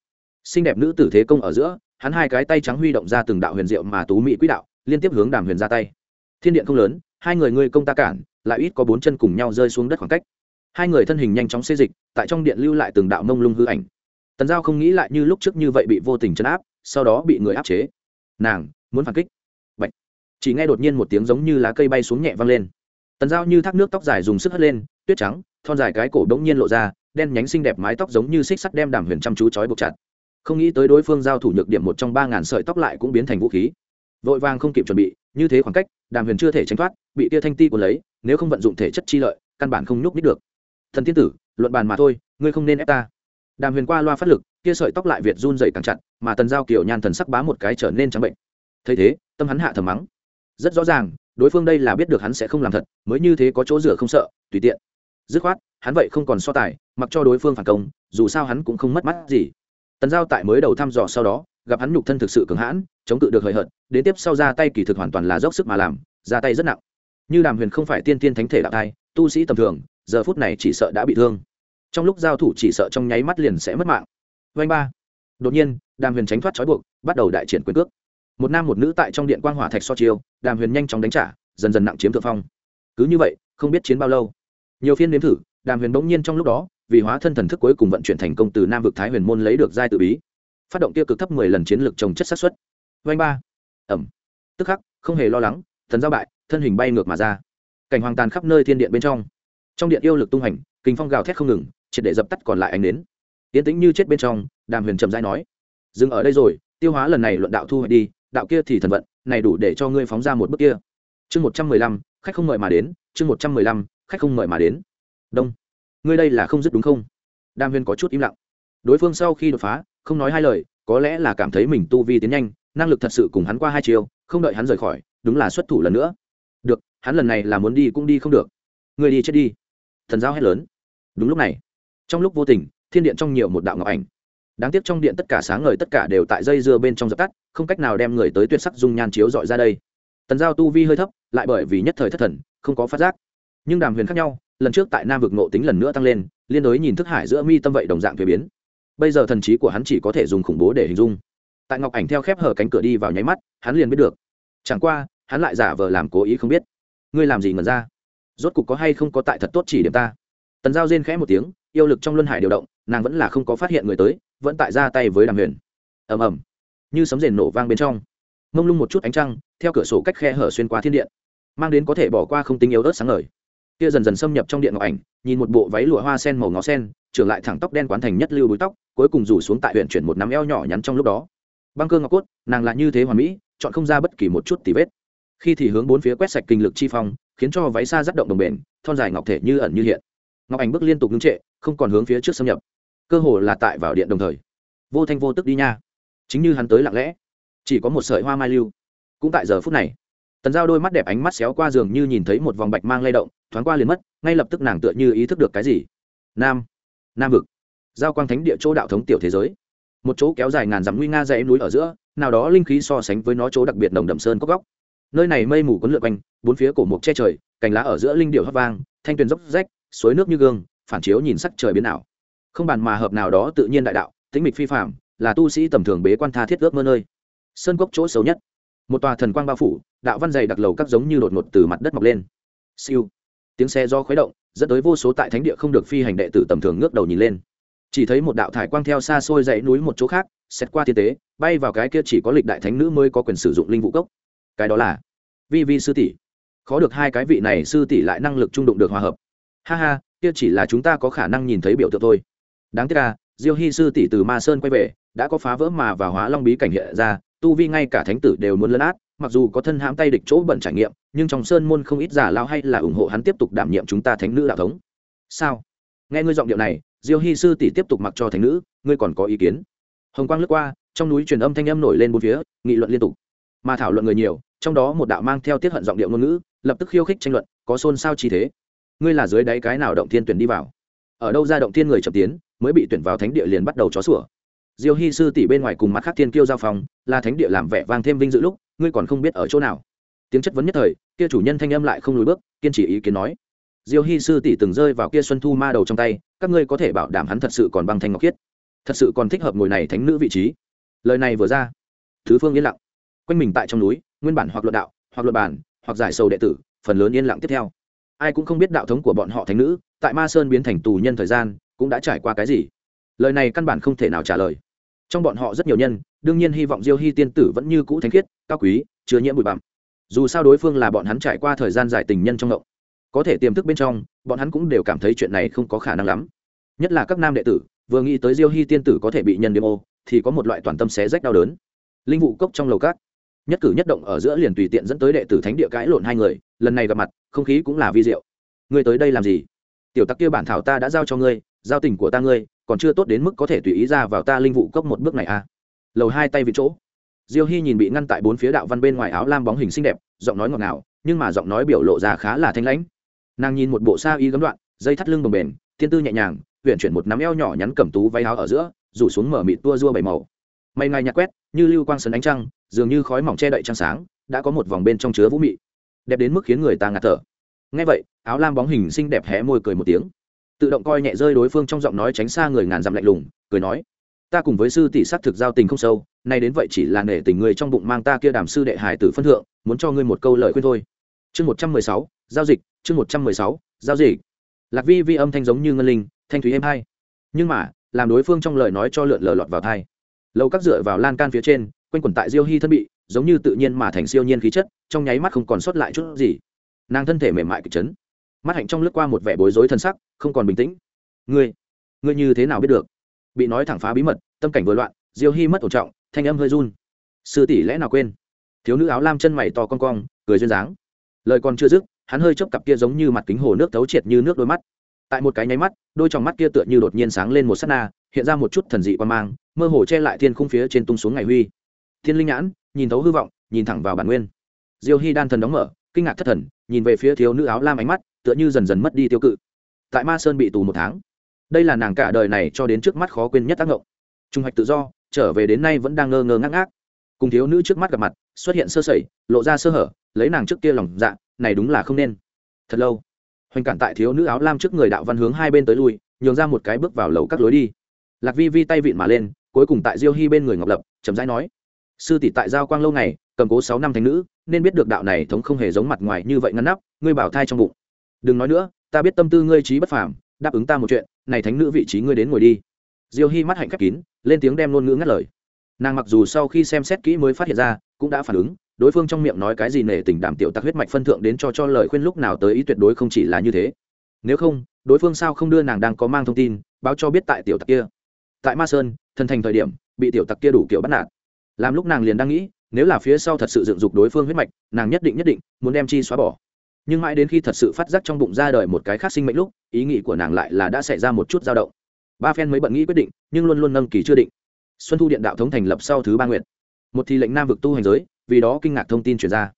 xinh đẹp nữ tử thế công ở giữa, hắn hai cái tay trắng huy động ra từng đạo huyền diệu mà tú mỹ quỹ đạo, liên tiếp hướng đàm huyền ra tay. Thiên điện không lớn, hai người ngươi công ta cản, lại ít có bốn chân cùng nhau rơi xuống đất khoảng cách. Hai người thân hình nhanh chóng xê dịch, tại trong điện lưu lại từng đạo mông lung hư ảnh. Tần giao không nghĩ lại như lúc trước như vậy bị vô tình chấn áp, sau đó bị người áp chế. Nàng, muốn phản kích. Bạch. chỉ nghe đột nhiên một tiếng giống như lá cây bay xuống nhẹ văng lên. Tần giao như thác nước tóc dài dùng sức hất lên, tuyết trắng, thon dài cái cổ đống nhiên lộ ra, đen nhánh xinh đẹp mái tóc giống như xích sắt đem đàm huyền chăm chú trói buộc chặt không nghĩ tới đối phương giao thủ nhược điểm một trong ba ngàn sợi tóc lại cũng biến thành vũ khí. Vội vàng không kịp chuẩn bị, như thế khoảng cách, đàm huyền chưa thể tránh thoát, bị tia thanh ti của lấy, nếu không vận dụng thể chất chi lợi, căn bản không nhúc nít được. Thần tiên tử, luận bàn mà thôi, ngươi không nên ép ta. Đàm huyền qua loa phát lực kia sợi tóc lại việt run dày càng chặt, mà tần giao kiểu nhan thần sắc bá một cái trở nên trắng bệnh. Thấy thế, tâm hắn hạ thầm mắng. Rất rõ ràng, đối phương đây là biết được hắn sẽ không làm thật, mới như thế có chỗ rửa không sợ, tùy tiện. Dứt khoát, hắn vậy không còn so tài, mặc cho đối phương phản công, dù sao hắn cũng không mất mắt gì tần giao tại mới đầu thăm dò sau đó, gặp hắn nhục thân thực sự cường hãn, chống cự được hời hợt, đến tiếp sau ra tay kỳ thực hoàn toàn là dốc sức mà làm, ra tay rất nặng. Như đàm huyền không phải tiên tiên thánh thể đạo thai, tu sĩ tầm thường, giờ phút này chỉ sợ đã bị thương. Trong lúc giao thủ chỉ sợ trong nháy mắt liền sẽ mất mạng. Vanh ba. Đột nhiên, đàm huyền tránh thoát trói buộc, bắt đầu đại triển quyền cước. Một nam một nữ tại trong điện quang hỏa thạch so chiêu, đàm huyền nhanh chóng đánh trả, dần dần nặng chiếm thượng phong. Cứ như vậy, không biết chiến bao lâu. Nhiều phiên nếm thử đàm huyền bỗng nhiên trong lúc đó, vì hóa thân thần thức cuối cùng vận chuyển thành công từ nam vực thái huyền môn lấy được giai tự bí. Phát động tiêu cực thấp mười lần chiến lược trồng chất sát xuất vanh ba. Ẩm. Tức khắc, không hề lo lắng, thần giao bại, thân hình bay ngược mà ra. Cảnh hoàng tàn khắp nơi thiên điện bên trong. Trong điện yêu lực tung hành, kinh phong gào thét không ngừng, triệt để dập tắt còn lại ánh đến tiến tĩnh như chết bên trong, đàm huyền trầm dai nói, dừng ở đây rồi, tiêu hóa lần này luận đạo thu hoạch đi, đạo kia thì thần vận, này đủ để cho ngươi phóng ra một bước kia. Chương một trăm mười lăm, khách không mời mà đến, chương một trăm mười lăm, khách không mời mà đến đông. Ngươi đây là không dứt đúng không? Đàm huyền có chút im lặng. Đối phương sau khi đột phá, không nói hai lời, có lẽ là cảm thấy mình tu vi tiến nhanh, năng lực thật sự cùng hắn qua hai chiều, không đợi hắn rời khỏi, đúng là xuất thủ lần nữa. Được, hắn lần này là muốn đi cũng đi không được. Người đi chết đi. Thần giao hét lớn. Đúng lúc này, trong lúc vô tình, thiên điện trong nhiều một đạo ngọc ảnh. Đáng tiếc trong điện tất cả sáng ngời tất cả đều tại dây dưa bên trong dập tắt, không cách nào đem người tới tuyệt sắc dung nhan chiếu dọi ra đây. Tần giao tu vi hơi thấp, lại bởi vì nhất thời thất thần, không có phát giác. Nhưng đàm huyền khác nhau lần trước tại nam vực nộ tính lần nữa tăng lên, liên đối nhìn thức hải giữa mi tâm vậy đồng dạng thuế biến. Bây giờ thần trí của hắn chỉ có thể dùng khủng bố để hình dung. Tại ngọc ảnh theo khép hở cánh cửa đi vào nháy mắt, hắn liền biết được. Chẳng qua, hắn lại giả vờ làm cố ý không biết. Ngươi làm gì ngẩn ra? Rốt cục có hay không có tại thật tốt chỉ điểm ta? Tần giao rên khẽ một tiếng, yêu lực trong luân hải điều động, nàng vẫn là không có phát hiện người tới, vẫn tại ra tay với đàm huyền. Ầm ầm. Như sấm rền nổ vang bên trong. Mông lung một chút ánh trăng, theo cửa sổ cách khe hở xuyên qua thiên điện, mang đến có thể bỏ qua không tính yếu ớt sáng ngời kia dần dần xâm nhập trong điện ngọc ảnh, nhìn một bộ váy lụa hoa sen màu ngó sen, trưởng lại thẳng tóc đen quán thành nhất lưu búi tóc, cuối cùng rủ xuống tại huyện chuyển một nắm eo nhỏ nhắn trong lúc đó. Băng cơ ngọc cốt, nàng lại như thế hoàn mỹ, chọn không ra bất kỳ một chút tì vết. Khi thì hướng bốn phía quét sạch kinh lực chi phong, khiến cho váy xa rắc động đồng bền, thon dài ngọc thể như ẩn như hiện. Ngọc ảnh bước liên tục ngưng trệ, không còn hướng phía trước xâm nhập. Cơ hồ là tại vào điện đồng thời. Vô thanh vô tức đi nha. Chính như hắn tới lặng lẽ, chỉ có một sợi hoa mai lưu. Cũng tại giờ phút này tần giao đôi mắt đẹp ánh mắt xéo qua giường như nhìn thấy một vòng bạch mang lay động, thoáng qua liền mất, ngay lập tức nàng tựa như ý thức được cái gì. Nam nam vực. Giao quang thánh địa chỗ đạo thống tiểu thế giới. Một chỗ kéo dài ngàn dặm nguy nga dãy núi ở giữa, nào đó linh khí so sánh với nó chỗ đặc biệt nồng đậm sơn cốc góc. Nơi này mây mù quấn lượn quanh, bốn phía cổ mục che trời, cành lá ở giữa linh điệu hót vang, thanh tuyền dốc rách, suối nước như gương, phản chiếu nhìn sắc trời biến ảo. Không bàn mà hợp nào đó tự nhiên đại đạo, tĩnh mịch phi phạm là tu sĩ tầm thường bế quan tha thiết ước mơ nơi. Sơn cốc chỗ xấu nhất một tòa thần quang bao phủ, đạo văn dày đặc lầu các giống như đột ngột từ mặt đất mọc lên. Siêu. Tiếng xe do khuấy động, dẫn tới vô số tại thánh địa không được phi hành đệ tử tầm thường ngước đầu nhìn lên. Chỉ thấy một đạo thải quang theo xa xôi dãy núi một chỗ khác, xét qua thiên tế, bay vào cái kia chỉ có lịch đại thánh nữ mới có quyền sử dụng linh vũ cốc. Cái đó là vi vi sư tỷ. Khó được hai cái vị này sư tỷ lại năng lực trung đụng được hòa hợp. Ha ha, kia chỉ là chúng ta có khả năng nhìn thấy biểu tượng thôi. Đáng tiếc là diêu hy sư tỷ từ ma sơn quay về, đã có phá vỡ mà và hóa long bí cảnh hiện ra tu vi ngay cả thánh tử đều muốn lấn át, mặc dù có thân hãm tay địch chỗ bẩn trải nghiệm, nhưng trong sơn môn không ít giả lao hay là ủng hộ hắn tiếp tục đảm nhiệm chúng ta thánh nữ đạo thống. Sao? Nghe ngươi giọng điệu này, diêu hy sư tỷ tiếp tục mặc cho thánh nữ, ngươi còn có ý kiến? Hồng quang lướt qua, trong núi truyền âm thanh âm nổi lên bốn phía, nghị luận liên tục. Mà thảo luận người nhiều, trong đó một đạo mang theo tiết hận giọng điệu ngôn ngữ, lập tức khiêu khích tranh luận, có xôn xao chi thế. Ngươi là dưới đáy cái nào động thiên tuyển đi vào? Ở đâu ra động thiên người chậm tiến, mới bị tuyển vào thánh địa liền bắt đầu chó sủa? Diêu hy sư tỷ bên ngoài cùng mặt khác thiên kiêu giao phòng, là thánh địa làm vẻ vang thêm vinh dự lúc, ngươi còn không biết ở chỗ nào. Tiếng chất vấn nhất thời, kia chủ nhân thanh âm lại không lùi bước, kiên trì ý kiến nói. Diêu hy sư tỷ từng rơi vào kia xuân thu ma đầu trong tay, các ngươi có thể bảo đảm hắn thật sự còn băng thanh ngọc khiết. Thật sự còn thích hợp ngồi này thánh nữ vị trí. Lời này vừa ra, thứ phương yên lặng. Quanh mình tại trong núi, nguyên bản hoặc luận đạo, hoặc luận bản hoặc giải sầu đệ tử, phần lớn yên lặng tiếp theo. Ai cũng không biết đạo thống của bọn họ thánh nữ, tại ma sơn biến thành tù nhân thời gian, cũng đã trải qua cái gì. Lời này căn bản không thể nào trả lời trong bọn họ rất nhiều nhân, đương nhiên hy vọng diêu hy tiên tử vẫn như cũ thánh khiết, cao quý, chứa nhiễm bụi bặm. Dù sao đối phương là bọn hắn trải qua thời gian dài tình nhân trong ngộng. Có thể tiềm thức bên trong, bọn hắn cũng đều cảm thấy chuyện này không có khả năng lắm. Nhất là các nam đệ tử, vừa nghĩ tới diêu hy tiên tử có thể bị nhân đêm ô, thì có một loại toàn tâm xé rách đau đớn. Linh vụ cốc trong lầu cát nhất cử nhất động ở giữa liền tùy tiện dẫn tới đệ tử thánh địa cãi lộn hai người, lần này gặp mặt, không khí cũng là vi diệu. Ngươi tới đây làm gì? Tiểu tắc kia bản thảo ta đã giao cho ngươi, giao tình của ta ngươi còn chưa tốt đến mức có thể tùy ý ra vào ta linh vụ cốc một bước này à. Lầu hai tay vị chỗ. Diêu hy nhìn bị ngăn tại bốn phía đạo văn bên ngoài áo lam bóng hình xinh đẹp, giọng nói ngọt ngào, nhưng mà giọng nói biểu lộ ra khá là thanh lãnh. Nàng nhìn một bộ sa y gấm đoạn, dây thắt lưng bồng bềnh tiên tư nhẹ nhàng huyện chuyển một nắm eo nhỏ nhắn cẩm tú váy áo ở giữa, rủ xuống mở mịt tua rua bảy màu. Mây ngay nhạt quét, như lưu quang sấn ánh trăng, dường như khói mỏng che đậy trăng sáng, đã có một vòng bên trong chứa vũ mị. Đẹp đến mức khiến người ta ngạt thở. Ngay vậy, áo lam bóng hình xinh đẹp hé môi cười một tiếng tự động coi nhẹ rơi đối phương trong giọng nói tránh xa người ngàn dặm lạnh lùng, cười nói, ta cùng với sư tỷ s thực giao tình không sâu, nay đến vậy chỉ là nể tình người trong bụng mang ta kia đàm sư đệ hải tử phân thượng, muốn cho ngươi một câu lời khuyên thôi. Chương một trăm mười sáu, giao dịch, chương một trăm mười sáu, giao dịch. Lạc vi vi âm thanh giống như ngân linh, thanh thúy êm hay nhưng mà, làm đối phương trong lời nói cho lượn lờ lọt vào thai. Lâu các dựa vào lan can phía trên, quanh quẩn tại diêu hy thân bị, giống như tự nhiên mà thành siêu nhiên khí chất, trong nháy mắt không còn sót lại chút gì. Nàng thân thể mềm mại kịch chấn mắt hạnh trong lướt qua một vẻ bối rối thân sắc, không còn bình tĩnh. Ngươi ngươi như thế nào biết được? Bị nói thẳng phá bí mật, tâm cảnh vừa loạn, diêu hy mất ổn trọng, thanh âm hơi run. Sư tỷ lẽ nào quên? Thiếu nữ áo lam chân mày to con cong, cười duyên dáng. Lời còn chưa dứt, hắn hơi chớp cặp kia giống như mặt kính hồ nước thấu triệt như nước đôi mắt. Tại một cái nháy mắt, đôi tròng mắt kia tựa như đột nhiên sáng lên một s á t na, hiện ra một chút thần dị quan mang, mơ hồ che lại thiên khung phía trên tung xuống ngày huy. Thiên linh nhãn, nhìn thấu hư vọng, nhìn thẳng vào bản nguyên. Diêu hy đan thần đóng mở, kinh ngạc thất thần, nhìn về phía thiếu nữ áo lam ánh mắt tựa như dần dần mất đi tiêu cự. Tại ma sơn bị tù một tháng. Đây là nàng cả đời này cho đến trước mắt khó quên nhất tác ngộng. Trung hoạch tự do, trở về đến nay vẫn đang ngơ ngơ ngác ngác. Cùng thiếu nữ trước mắt gặp mặt, xuất hiện sơ sẩy, lộ ra sơ hở, lấy nàng trước kia lòng dạ này đúng là không nên. Thật lâu, hoành cản tại thiếu nữ áo lam trước người đạo văn hướng hai bên tới lui, nhường ra một cái bước vào lầu các lối đi. Lạc vi vi tay vịn mà lên, cuối cùng tại diêu hy bên người ngọc lập, chậm rãi nói, sư tỷ tại giao quang lâu này cầm cố sáu năm thành nữ, nên biết được đạo này thống không hề giống mặt ngoài như vậy ngăn nắp, ngươi bảo thai trong bụng đừng nói nữa, ta biết tâm tư ngươi trí bất phàm, đáp ứng ta một chuyện, này thánh nữ vị trí ngươi đến ngồi đi. Diêu hy mắt hạnh khép kín, lên tiếng đem ngôn ngữ ngắt lời. Nàng mặc dù sau khi xem xét kỹ mới phát hiện ra, cũng đã phản ứng, đối phương trong miệng nói cái gì nể tình đảm tiểu tặc huyết mạch phân thượng đến cho cho lời khuyên lúc nào tới ý tuyệt đối không chỉ là như thế. Nếu không, đối phương sao không đưa nàng đang có mang thông tin, báo cho biết tại tiểu tặc kia. Tại ma sơn thân thành thời điểm, bị tiểu tặc kia đủ kiểu bắt nạt. Làm lúc nàng liền đang nghĩ, nếu là phía sau thật sự dựng dục đối phương huyết mạch, nàng nhất định nhất định muốn đem chi xóa bỏ nhưng mãi đến khi thật sự phát giác trong bụng ra đời một cái khác sinh mệnh lúc, ý nghĩ của nàng lại là đã xảy ra một chút dao động. Ba phen mới bận nghĩ quyết định, nhưng luôn luôn nâng kỳ chưa định. Xuân thu điện đạo thống thành lập sau thứ ba nguyện một thì lệnh nam vực tu hành giới, vì đó kinh ngạc thông tin chuyển ra.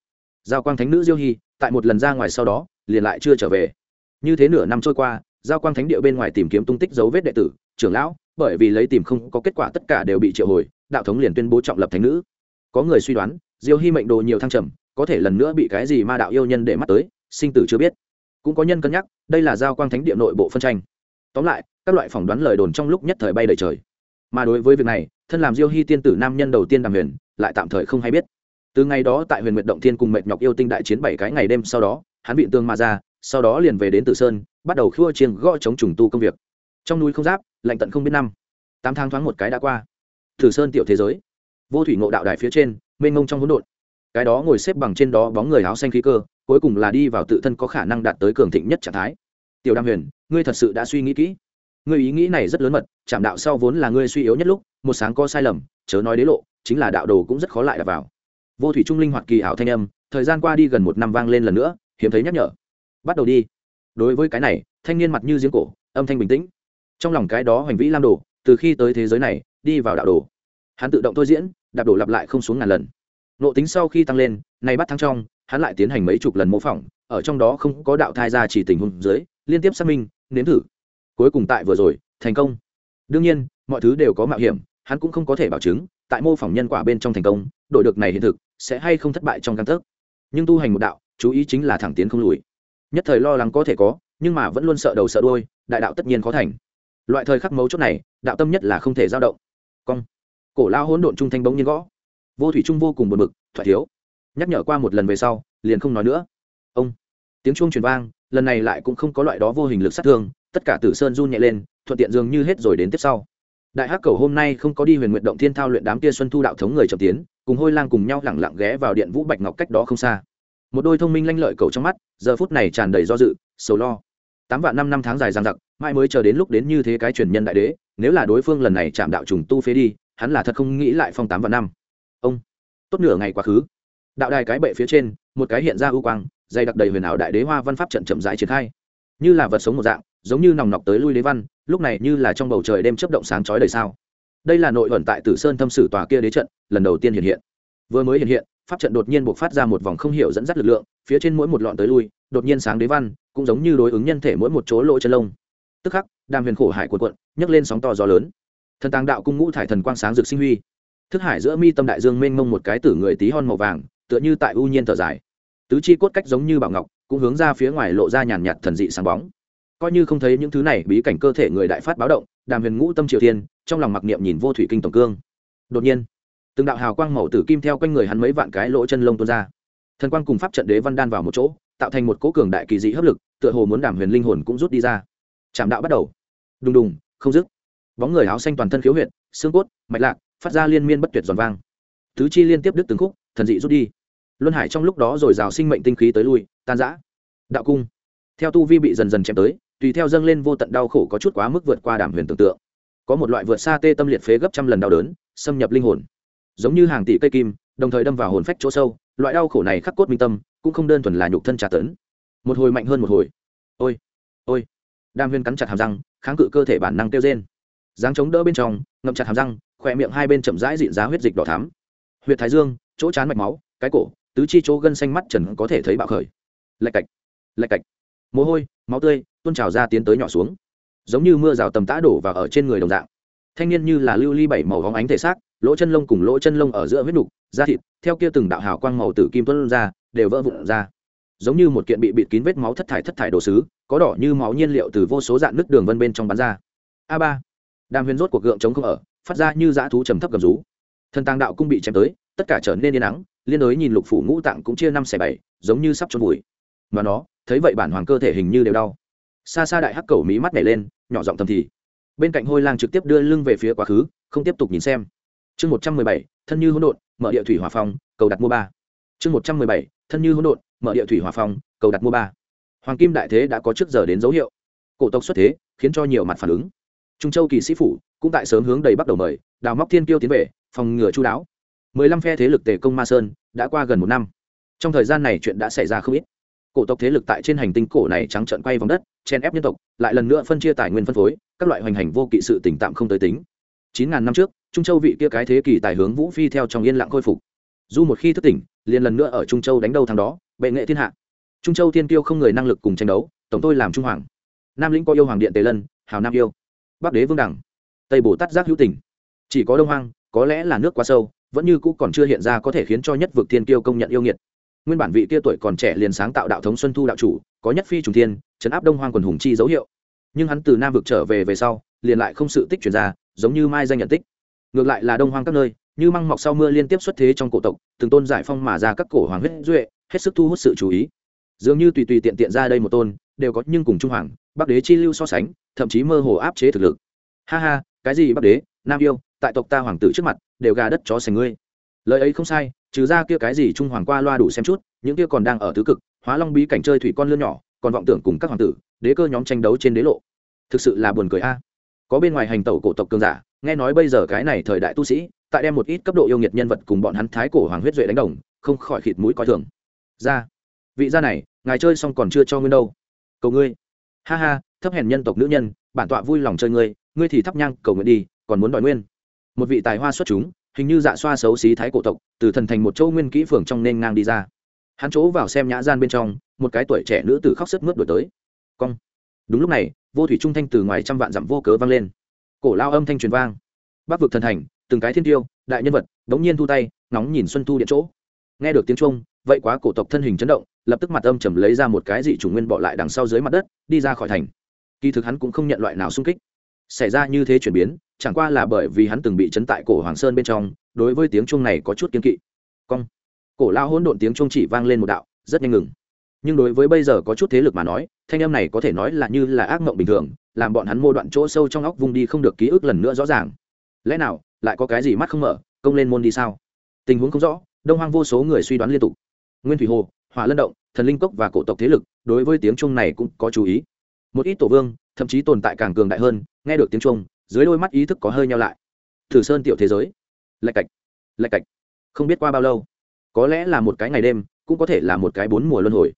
Giao quang thánh nữ diêu hy, tại một lần ra ngoài sau đó, liền lại chưa trở về. Như thế nửa năm trôi qua, giao quang thánh địa bên ngoài tìm kiếm tung tích dấu vết đệ tử, trưởng lão, bởi vì lấy tìm không có kết quả tất cả đều bị triệu hồi, đạo thống liền tuyên bố trọng lập thánh nữ. Có người suy đoán, diêu hy mệnh đồ nhiều thăng trầm, có thể lần nữa bị cái gì ma đạo yêu nhân để mắt tới sinh tử chưa biết. Cũng có nhân cân nhắc, đây là giao quang thánh địa nội bộ phân tranh. Tóm lại, các loại phỏng đoán lời đồn trong lúc nhất thời bay đầy trời. Mà đối với việc này, thân làm diêu hy tiên tử nam nhân đầu tiên đàm huyền, lại tạm thời không hay biết. Từ ngày đó tại huyền nguyệt động thiên cùng mệt nhọc yêu tinh đại chiến bảy cái ngày đêm sau đó, hắn bị tương ma ra, sau đó liền về đến tử sơn, bắt đầu khua chiêng gõ chống trùng tu công việc. Trong núi không giáp, lạnh tận không biết năm. Tám tháng thoáng một cái đã qua. Tử sơn tiểu thế giới. Vô thủy ngộ đạo đài phía trên, mênh mông trong hỗn độn cái đó ngồi xếp bằng trên đó bóng người áo xanh khí cơ, cuối cùng là đi vào tự thân có khả năng đạt tới cường thịnh nhất trạng thái. Tiểu đam huyền, ngươi thật sự đã suy nghĩ kỹ. Ngươi ý nghĩ này rất lớn mật, chạm đạo sau vốn là ngươi suy yếu nhất lúc, một sáng có sai lầm, chớ nói đế lộ, chính là đạo đồ cũng rất khó lại đặt vào. Vô thủy trung linh hoạt kỳ ảo thanh âm, thời gian qua đi gần một năm vang lên lần nữa, hiếm thấy nhắc nhở. Bắt đầu đi. Đối với cái này, thanh niên mặt như giếng cổ, âm thanh bình tĩnh. Trong lòng cái đó hoành vĩ lam đồ, từ khi tới thế giới này, đi vào đạo đồ. Hắn tự động thôi diễn, đạp đổ lặp lại không xuống ngàn lần nộ tính sau khi tăng lên, nay bắt thắng trong, hắn lại tiến hành mấy chục lần mô phỏng, ở trong đó không có đạo thai ra chỉ tình huống dưới, liên tiếp xác minh, nếm thử. Cuối cùng tại vừa rồi, thành công. Đương nhiên, mọi thứ đều có mạo hiểm, hắn cũng không có thể bảo chứng, tại mô phỏng nhân quả bên trong thành công, đổi được này hiện thực, sẽ hay không thất bại trong căn thức. Nhưng tu hành một đạo, chú ý chính là thẳng tiến không lùi. Nhất thời lo lắng có thể có, nhưng mà vẫn luôn sợ đầu sợ đôi đại đạo tất nhiên khó thành. Loại thời khắc mấu chốt này, đạo tâm nhất là không thể dao động. Cong. Cổ lao hỗn độn trung thanh bỗng nhiên gõ vô thủy trung vô cùng buồn bực, thoại thiếu. Nhắc nhở qua một lần về sau, liền không nói nữa. Ông. Tiếng chuông truyền vang, lần này lại cũng không có loại đó vô hình lực sát thương, tất cả tử sơn run nhẹ lên, thuận tiện dường như hết rồi đến tiếp sau. Đại hắc cầu hôm nay không có đi huyền nguyện động thiên thao luyện đám kia xuân thu đạo thống người trầm tiến, cùng hôi lang cùng nhau lẳng lặng ghé vào điện vũ bạch ngọc cách đó không xa. Một đôi thông minh lanh lợi cầu trong mắt, giờ phút này tràn đầy do dự, sầu lo. Tám vạn năm năm tháng dài dằng dặc mai mới chờ đến lúc đến như thế cái truyền nhân đại đế, nếu là đối phương lần này chạm đạo trùng tu phế đi, hắn là thật không nghĩ lại phong tám vạn năm ông. Tốt nửa ngày quá khứ. Đạo đài cái bệ phía trên, một cái hiện ra ưu quang, dày đặc đầy huyền ảo đại đế hoa văn pháp trận chậm rãi triển khai. Như là vật sống một dạng, giống như nòng nọc tới lui đế văn, lúc này như là trong bầu trời đêm chớp động sáng chói đầy sao. Đây là nội ẩn tại tử sơn thâm sử tòa kia đế trận, lần đầu tiên hiện hiện. Vừa mới hiện hiện, pháp trận đột nhiên buộc phát ra một vòng không hiểu dẫn dắt lực lượng, phía trên mỗi một lọn tới lui, đột nhiên sáng đế văn, cũng giống như đối ứng nhân thể mỗi một chỗ lỗ chân lông. Tức khắc, đàm huyền khổ hải cuộn cuộn, nhấc lên sóng to gió lớn. Thần tàng đạo cung ngũ thải thần quang sáng rực sinh huy thức hải giữa mi tâm đại dương mênh mông một cái tử người tí hon màu vàng, tựa như tại u nhiên thở dài. Tứ chi cốt cách giống như bảo ngọc, cũng hướng ra phía ngoài lộ ra nhàn nhạt thần dị sáng bóng. Coi như không thấy những thứ này, bí cảnh cơ thể người đại phát báo động, đàm huyền ngũ tâm triều thiên, trong lòng mặc niệm nhìn vô thủy kinh tổng cương. Đột nhiên, từng đạo hào quang màu tử kim theo quanh người hắn mấy vạn cái lỗ chân lông tuôn ra. Thần quang cùng pháp trận đế văn đan vào một chỗ, tạo thành một cố cường đại kỳ dị hấp lực, tựa hồ muốn đàm huyền linh hồn cũng rút đi ra. Chạm đạo bắt đầu. Đùng đùng, không dứt. Bóng người áo xanh toàn thân khiếu huyệt, xương cốt, mạch lạc phát ra liên miên bất tuyệt giòn vang. Tứ chi liên tiếp đứt từng khúc, thần dị rút đi. Luân hải trong lúc đó rồi rào sinh mệnh tinh khí tới lui, tan giã đạo cung. Theo tu vi bị dần dần chém tới, tùy theo dâng lên vô tận đau khổ có chút quá mức vượt qua đảm huyền tưởng tượng. Có một loại vượt xa tê tâm liệt phế gấp trăm lần đau đớn, xâm nhập linh hồn. Giống như hàng tỷ cây kim, đồng thời đâm vào hồn phách chỗ sâu, loại đau khổ này khắc cốt minh tâm, cũng không đơn thuần là nhục thân trả tấn. Một hồi mạnh hơn một hồi. Ôi ôi. Đam huyên cắn chặt hàm răng, kháng cự cơ thể bản năng kêu trên dáng chống đỡ bên trong, ngậm chặt hàm răng khỏe miệng hai bên chậm rãi dịn ra huyết dịch đỏ thắm. Huyệt thái dương, chỗ chán mạch máu, cái cổ, tứ chi chỗ gân xanh mắt trần có thể thấy bạo khởi. Lạch cạch lạch cạch. Mồ hôi, máu tươi, tuôn trào ra tiến tới nhỏ xuống. Giống như mưa rào tầm tã đổ vào ở trên người đồng dạng. Thanh niên như là lưu ly bảy màu hóng ánh thể xác, lỗ chân lông cùng lỗ chân lông ở giữa huyết nục, da thịt, theo kia từng đạo hào quang màu tử kim tuân ra, đều vỡ vụn ra. Giống như một kiện bị bịt kín vết máu thất thải thất thải đồ sứ, có đỏ như máu nhiên liệu từ vô số dạng nước đường vân bên trong bắn ra. A ba, đàm huyền rốt cuộc gượng chống không ở phát ra như dã thú trầm thấp gầm rú. Thần tàng đạo cung bị chém tới, tất cả trở nên yên nắng, liên đối nhìn lục phủ ngũ tạng cũng chia năm xẻ bảy, giống như sắp trôn vùi. Mà nó, thấy vậy bản hoàng cơ thể hình như đều đau. Xa xa đại hắc cầu mí mắt nhảy lên, nhỏ giọng thầm thì. Bên cạnh hôi lang trực tiếp đưa lưng về phía quá khứ, không tiếp tục nhìn xem. Chương một trăm mười bảy, thân như hỗn độn, mở địa thủy hòa phong, cầu đặt mua ba. Chương một trăm mười bảy, thân như hỗn độn, mở địa thủy hòa phong, cầu đặt mua ba. Hoàng kim đại thế đã có trước giờ đến dấu hiệu. Cổ tộc xuất thế, khiến cho nhiều mặt phản ứng trung châu kỳ sĩ phủ cũng tại sớm hướng đầy bắt đầu mời, đào móc thiên kiêu tiến về, phòng ngừa chú đáo. Mười lăm phe thế lực tề công ma sơn đã qua gần một năm. Trong thời gian này chuyện đã xảy ra không ít. Cổ tộc thế lực tại trên hành tinh cổ này trắng trợn quay vòng đất chen ép nhân tộc, lại lần nữa phân chia tài nguyên phân phối, các loại hoành hành vô kỵ sự tỉnh tạm không tới tính. Chín ngàn năm trước, trung châu vị kia cái thế kỷ tài hướng vũ phi theo trong yên lặng khôi phục. Dù một khi thức tỉnh, liền lần nữa ở trung châu đánh đầu thằng đó, bệ nghệ thiên hạ. Trung châu thiên tiêu không người năng lực cùng tranh đấu, tổng tôi làm trung hoàng. Nam lĩnh có yêu hoàng điện tề lân, hào nam yêu bắc đế vương đẳng, tây bồ tát giác hữu tình. chỉ có đông hoang, có lẽ là nước quá sâu, vẫn như cũ còn chưa hiện ra có thể khiến cho nhất vực thiên kiêu công nhận yêu nghiệt. Nguyên bản vị kia tuổi còn trẻ liền sáng tạo đạo thống xuân thu đạo chủ, có nhất phi trùng thiên, chấn áp đông hoang quần hùng chi dấu hiệu. Nhưng hắn từ nam vực trở về về sau, liền lại không sự tích chuyển ra, giống như mai danh nhận tích. Ngược lại là đông hoang các nơi, như măng mọc sau mưa liên tiếp xuất thế trong cổ tộc, từng tôn giải phong mà ra các cổ hoàng huyết duệ, hết sức thu hút sự chú ý. Dường như tùy tùy tiện tiện ra đây một tôn, đều có nhưng cùng trung hoàng bắc đế chi lưu so sánh, thậm chí mơ hồ áp chế thực lực. Ha ha, cái gì bắc đế, nam yêu, tại tộc ta hoàng tử trước mặt, đều gà đất chó sành ngươi. Lời ấy không sai, trừ ra kia cái gì trung hoàng qua loa đủ xem chút, những kia còn đang ở tứ cực, hóa long bí cảnh chơi thủy con lươn nhỏ, còn vọng tưởng cùng các hoàng tử, đế cơ nhóm tranh đấu trên đế lộ. Thực sự là buồn cười a. À. Có bên ngoài hành tẩu cổ tộc cường giả, nghe nói bây giờ cái này thời đại tu sĩ, tại đem một ít cấp độ yêu nghiệt nhân vật cùng bọn hắn thái cổ hoàng huyết duệ đánh đồng, không khỏi khịt mũi coi thường. Ra, vị gia này, ngài chơi xong còn chưa cho ngươi đâu. Cầu ngươi ha ha, thấp hèn nhân tộc nữ nhân, bản tọa vui lòng chơi ngươi ngươi thì thắp nhang, cầu nguyện đi, còn muốn đòi nguyên. Một vị tài hoa xuất chúng, hình như dạ xoa xấu xí thái cổ tộc, từ thần thành một châu nguyên kỹ phường trong nên ngang đi ra. Hắn chỗ vào xem nhã gian bên trong, một cái tuổi trẻ nữ tử khóc sức mướt đổi tới. Cong. Đúng lúc này, vô thủy trung thanh từ ngoài trăm vạn dặm vô cớ vang lên. Cổ lao âm thanh truyền vang. Bắc vực thần thành, từng cái thiên tiêu, đại nhân vật, đống nhiên thu tay nóng nhìn xuân thu điện chỗ nghe được tiếng trung vậy quá cổ tộc thân hình chấn động, lập tức mặt âm trầm lấy ra một cái dị chủ nguyên bỏ lại đằng sau dưới mặt đất, đi ra khỏi thành. Kỳ thực hắn cũng không nhận loại nào xung kích. Xảy ra như thế chuyển biến, chẳng qua là bởi vì hắn từng bị chấn tại cổ hoàng sơn bên trong, đối với tiếng chuông này có chút kiên kỵ. Cong. Cổ lao hỗn độn tiếng chuông chỉ vang lên một đạo, rất nhanh ngừng. Nhưng đối với bây giờ có chút thế lực mà nói, thanh âm này có thể nói là như là ác mộng bình thường, làm bọn hắn mô đoạn chỗ sâu trong óc vung đi không được ký ức lần nữa rõ ràng. Lẽ nào, lại có cái gì mắt không mở, công lên môn đi sao? Tình huống không rõ đông hoang vô số người suy đoán liên tục. Nguyên thủy hồ, hỏa lân động, thần linh cốc và cổ tộc thế lực, đối với tiếng chuông này cũng có chú ý. Một ít tổ vương, thậm chí tồn tại càng cường đại hơn, nghe được tiếng chuông, dưới đôi mắt ý thức có hơi nhau lại. Thử sơn tiểu thế giới. Lạch cạch lạch cạch. Không biết qua bao lâu, có lẽ là một cái ngày đêm, cũng có thể là một cái bốn mùa luân hồi.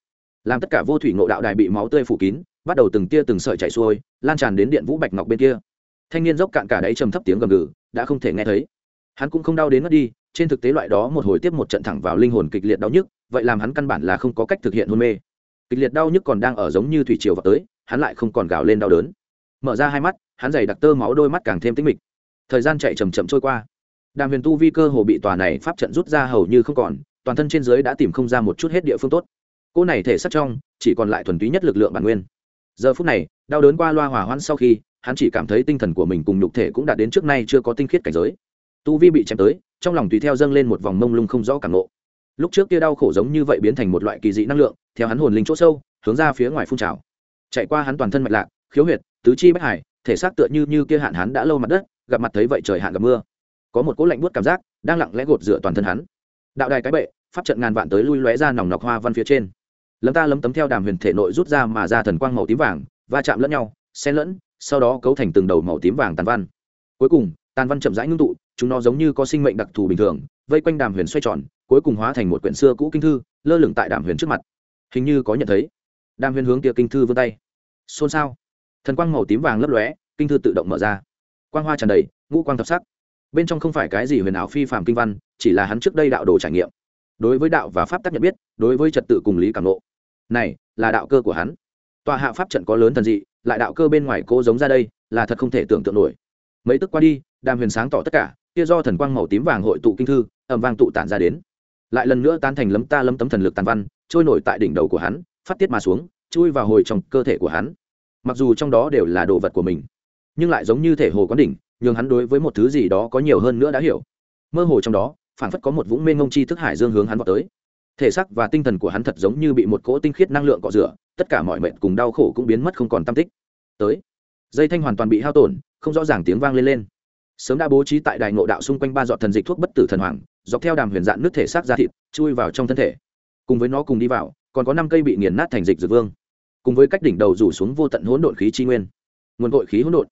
Làm tất cả vô thủy ngộ đạo đài bị máu tươi phủ kín, bắt đầu từng tia từng sợi chạy xuôi, lan tràn đến điện vũ bạch ngọc bên kia. Thanh niên dốc cạn cả đáy trầm thấp tiếng gầm gừ, đã không thể nghe thấy. Hắn cũng không đau đến mất đi trên thực tế loại đó một hồi tiếp một trận thẳng vào linh hồn kịch liệt đau nhức, vậy làm hắn căn bản là không có cách thực hiện hôn mê. Kịch liệt đau nhức còn đang ở giống như thủy triều vào tới, hắn lại không còn gào lên đau đớn. Mở ra hai mắt, hắn dày đặc tơ máu đôi mắt càng thêm tĩnh mịch. Thời gian chạy chầm chậm trôi qua. Đàm huyền tu vi cơ hồ bị tòa này pháp trận rút ra hầu như không còn, toàn thân trên dưới đã tìm không ra một chút hết địa phương tốt. Cô này thể sắc trong, chỉ còn lại thuần túy nhất lực lượng bản nguyên. Giờ phút này, đau đớn qua loa hỏa hoãn sau khi, hắn chỉ cảm thấy tinh thần của mình cùng nhục thể cũng đạt đến trước nay chưa có tinh khiết cảnh giới. Tu vi bị chém tới trong lòng tùy theo dâng lên một vòng mông lung không rõ cảm ngộ. lúc trước kia đau khổ giống như vậy biến thành một loại kỳ dị năng lượng, theo hắn hồn linh chỗ sâu, hướng ra phía ngoài phun trào. Chạy qua hắn toàn thân mạch lạc, khiếu huyệt, tứ chi bách hải, thể xác tựa như như kia hạn hắn đã lâu mặt đất, gặp mặt thấy vậy trời hạn gặp mưa. Có một cỗ lạnh buốt cảm giác, đang lặng lẽ gột rửa toàn thân hắn. Đạo đài cái bệ, pháp trận ngàn vạn tới lui lóe ra nòng nọc hoa văn phía trên. Lấm ta lấm tấm theo đàm huyền thể nội rút ra mà ra thần quang màu tím vàng, va chạm lẫn nhau, xen lẫn, sau đó cấu thành từng đầu màu tím vàng tàn văn. Cuối cùng, tàn văn chậm rãi ngưng tụ chúng nó giống như có sinh mệnh đặc thù bình thường, vây quanh đàm huyền xoay tròn, cuối cùng hóa thành một quyển xưa cũ kinh thư, lơ lửng tại đàm huyền trước mặt. Hình như có nhận thấy. Đàm huyền hướng tia kinh thư vươn tay. Xôn xao. Thần quang màu tím vàng lấp lóe, kinh thư tự động mở ra. Quang hoa tràn đầy, ngũ quang thập sắc. Bên trong không phải cái gì huyền ảo phi phàm kinh văn, chỉ là hắn trước đây đạo đồ trải nghiệm. Đối với đạo và pháp tác nhận biết, đối với trật tự cùng lý cảm lộ này, là đạo cơ của hắn. Tòa hạ pháp trận có lớn thần dị, lại đạo cơ bên ngoài cố giống ra đây, là thật không thể tưởng tượng nổi. Mấy tức qua đi, đàm huyền sáng tỏ tất cả kia do thần quang màu tím vàng hội tụ kinh thư ẩm vang tụ tản ra đến. Lại lần nữa tan thành lấm ta lấm tấm thần lực tàn văn, trôi nổi tại đỉnh đầu của hắn, phát tiết mà xuống, chui vào hồi trong cơ thể của hắn. Mặc dù trong đó đều là đồ vật của mình, nhưng lại giống như thể hồ quán đỉnh, nhường hắn đối với một thứ gì đó có nhiều hơn nữa đã hiểu. Mơ hồ trong đó phản phất có một vũng mênh ngông chi thức hải dương hướng hắn vào tới. Thể xác và tinh thần của hắn thật giống như bị một cỗ tinh khiết năng lượng cọ rửa, tất cả mọi mệnh cùng đau khổ cũng biến mất không còn tam tích. Tới, dây thanh hoàn toàn bị hao tổn, không rõ ràng tiếng vang lên lên sớm đã bố trí tại đài ngộ đạo xung quanh ba dọn thần dịch thuốc bất tử thần hoàng, dọc theo đàm huyền dạn nước thể xác ra thịt, chui vào trong thân thể. Cùng với nó cùng đi vào, còn có năm cây bị nghiền nát thành dịch dược vương. Cùng với cách đỉnh đầu rủ xuống vô tận hỗn độn khí chi nguyên. Nguồn vội khí hỗn độn.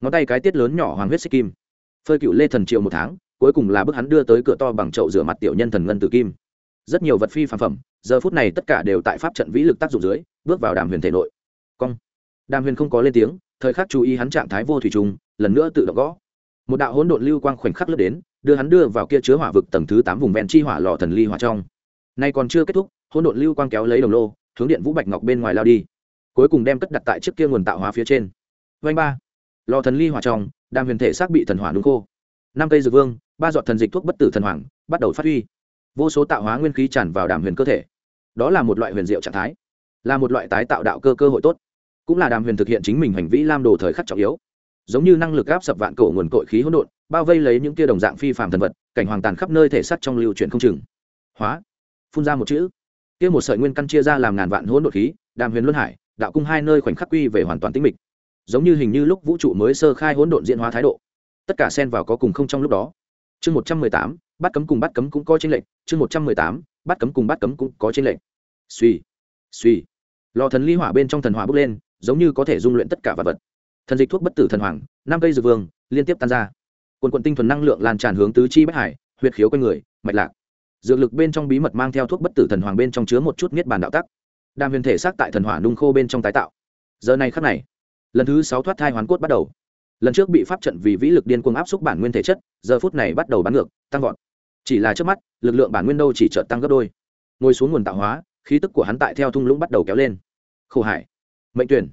Ngón tay cái tiết lớn nhỏ hoàng huyết xích kim. Phơi cựu lê thần triệu một tháng, cuối cùng là bước hắn đưa tới cửa to bằng chậu rửa mặt tiểu nhân thần ngân tử kim. Rất nhiều vật phi phàm phẩm, giờ phút này tất cả đều tại pháp trận vĩ lực tác dụng dưới, bước vào đàm huyền thể nội. Cong. Đàm huyền không có lên tiếng, thời khắc chú ý hắn trạng thái vô thủy trùng, lần nữa tự động gõ một đạo hỗn độn lưu quang khoảnh khắc lướt đến, đưa hắn đưa vào kia chứa hỏa vực tầng thứ tám vùng ven chi hỏa lò thần ly hỏa trong. Nay còn chưa kết thúc, hỗn độn lưu quang kéo lấy đồng lô, hướng điện vũ bạch ngọc bên ngoài lao đi. Cuối cùng đem cất đặt tại chiếc kia nguồn tạo hóa phía trên. Vanh ba. Lò thần ly hỏa trong, đàm huyền thể xác bị thần hỏa đúng khô. Năm cây dược vương, ba giọt thần dịch thuốc bất tử thần hoàng, bắt đầu phát huy. Vô số tạo hóa nguyên khí tràn vào đàm huyền cơ thể. Đó là một loại huyền diệu trạng thái. Là một loại tái tạo đạo cơ cơ hội tốt. Cũng là đàm huyền thực hiện chính mình hành vi lam đồ thời khắc trọng yếu giống như năng lực áp sập vạn cổ nguồn cội khí hỗn độn, bao vây lấy những tia đồng dạng phi phàm thần vật, cảnh hoàng tàn khắp nơi thể sắt trong lưu chuyển không chừng. Hóa, phun ra một chữ. Kia một sợi nguyên căn chia ra làm ngàn vạn hỗn độn khí, đàm huyền luân hải, đạo cung hai nơi khoảnh khắc quy về hoàn toàn tĩnh mịch. Giống như hình như lúc vũ trụ mới sơ khai hỗn độn diễn hóa thái độ. Tất cả xen vào có cùng không trong lúc đó. Chương một trăm mười tám, bắt cấm cùng bắt cấm cũng có trên lệnh chương một trăm mười tám, bắt cấm cùng bắt cấm cũng có trên lệnh suy suy lò thần ly hỏa bên trong thần hỏa bốc lên, giống như có thể dung luyện tất cả vật vật thần dịch thuốc bất tử thần hoàng, năm cây dược vương, liên tiếp tan ra. Quần quận tinh thuần năng lượng lan tràn hướng tứ chi bách hải huyệt khiếu quanh người, mạch lạc. Dược lực bên trong bí mật mang theo thuốc bất tử thần hoàng bên trong chứa một chút niết bàn đạo tắc. Đàm huyền thể xác tại thần hỏa nung khô bên trong tái tạo. Giờ này khắc này, lần thứ sáu thoát thai hoàn cốt bắt đầu. Lần trước bị pháp trận vì vĩ lực điên cuồng áp xúc bản nguyên thể chất, giờ phút này bắt đầu bắn ngược, tăng vọt. Chỉ là trước mắt, lực lượng bản nguyên đâu chỉ trợ tăng gấp đôi. Ngồi xuống nguồn tạo hóa, khí tức của hắn tại theo thung lũng bắt đầu kéo lên. Khổ hải, mệnh tuyển,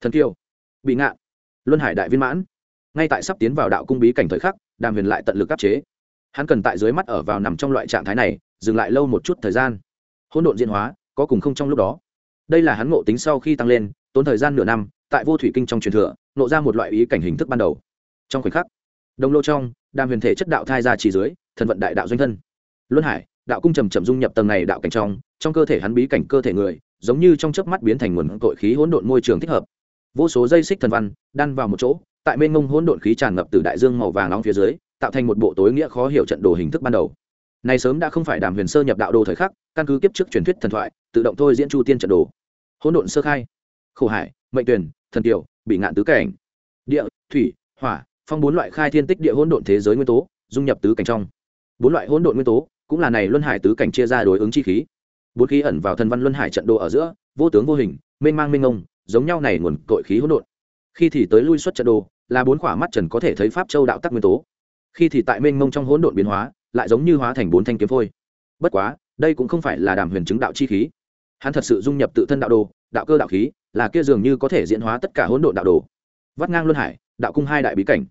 thần kiêu, bị ngạn luân hải đại viên mãn. Ngay tại sắp tiến vào đạo cung bí cảnh thời khắc, đàm huyền lại tận lực áp chế. Hắn cần tại dưới mắt ở vào nằm trong loại trạng thái này, dừng lại lâu một chút thời gian. Hỗn độn diễn hóa, có cùng không trong lúc đó. Đây là hắn ngộ tính sau khi tăng lên, tốn thời gian nửa năm, tại vô thủy kinh trong truyền thừa, nộ ra một loại ý cảnh hình thức ban đầu. Trong khoảnh khắc, đồng lô trong, đàm huyền thể chất đạo thai ra chỉ dưới, thần vận đại đạo doanh thân. Luân hải, đạo cung trầm trầm dung nhập tầng này đạo cảnh trong trong cơ thể hắn bí cảnh cơ thể người, giống như trong chớp mắt biến thành nguồn tội khí hỗn độn môi trường thích hợp vô số dây xích thần văn, đan vào một chỗ, tại mênh ngông hỗn độn khí tràn ngập từ đại dương màu vàng nóng phía dưới, tạo thành một bộ tối nghĩa khó hiểu trận đồ hình thức ban đầu. Này sớm đã không phải đàm huyền sơ nhập đạo đồ thời khắc, căn cứ kiếp trước truyền thuyết thần thoại, tự động thôi diễn chu tiên trận đồ. Hỗn độn sơ khai, khổ hải, mệnh tuyển, thần tiểu bị ngạn tứ cảnh. Địa, thủy, hỏa, phong bốn loại khai thiên tích địa hỗn độn thế giới nguyên tố, dung nhập tứ cảnh trong. Bốn loại hỗn độn nguyên tố, cũng là này luân hải tứ cảnh chia ra đối ứng chi khí. Bốn khí ẩn vào thần văn luân hải trận đồ ở giữa, vô tướng vô hình, mênh mang mênh ngông giống nhau này nguồn tội khí hỗn độn. Khi thì tới lui xuất trận đồ, là bốn khỏa mắt trần có thể thấy pháp châu đạo tắc nguyên tố. Khi thì tại mênh mông trong hỗn độn biến hóa, lại giống như hóa thành bốn thanh kiếm phôi. Bất quá, đây cũng không phải là đàm huyền chứng đạo chi khí. Hắn thật sự dung nhập tự thân đạo đồ, đạo cơ đạo khí, là kia dường như có thể diễn hóa tất cả hỗn độn đạo đồ. Vắt ngang luân hải, đạo cung hai đại bí cảnh.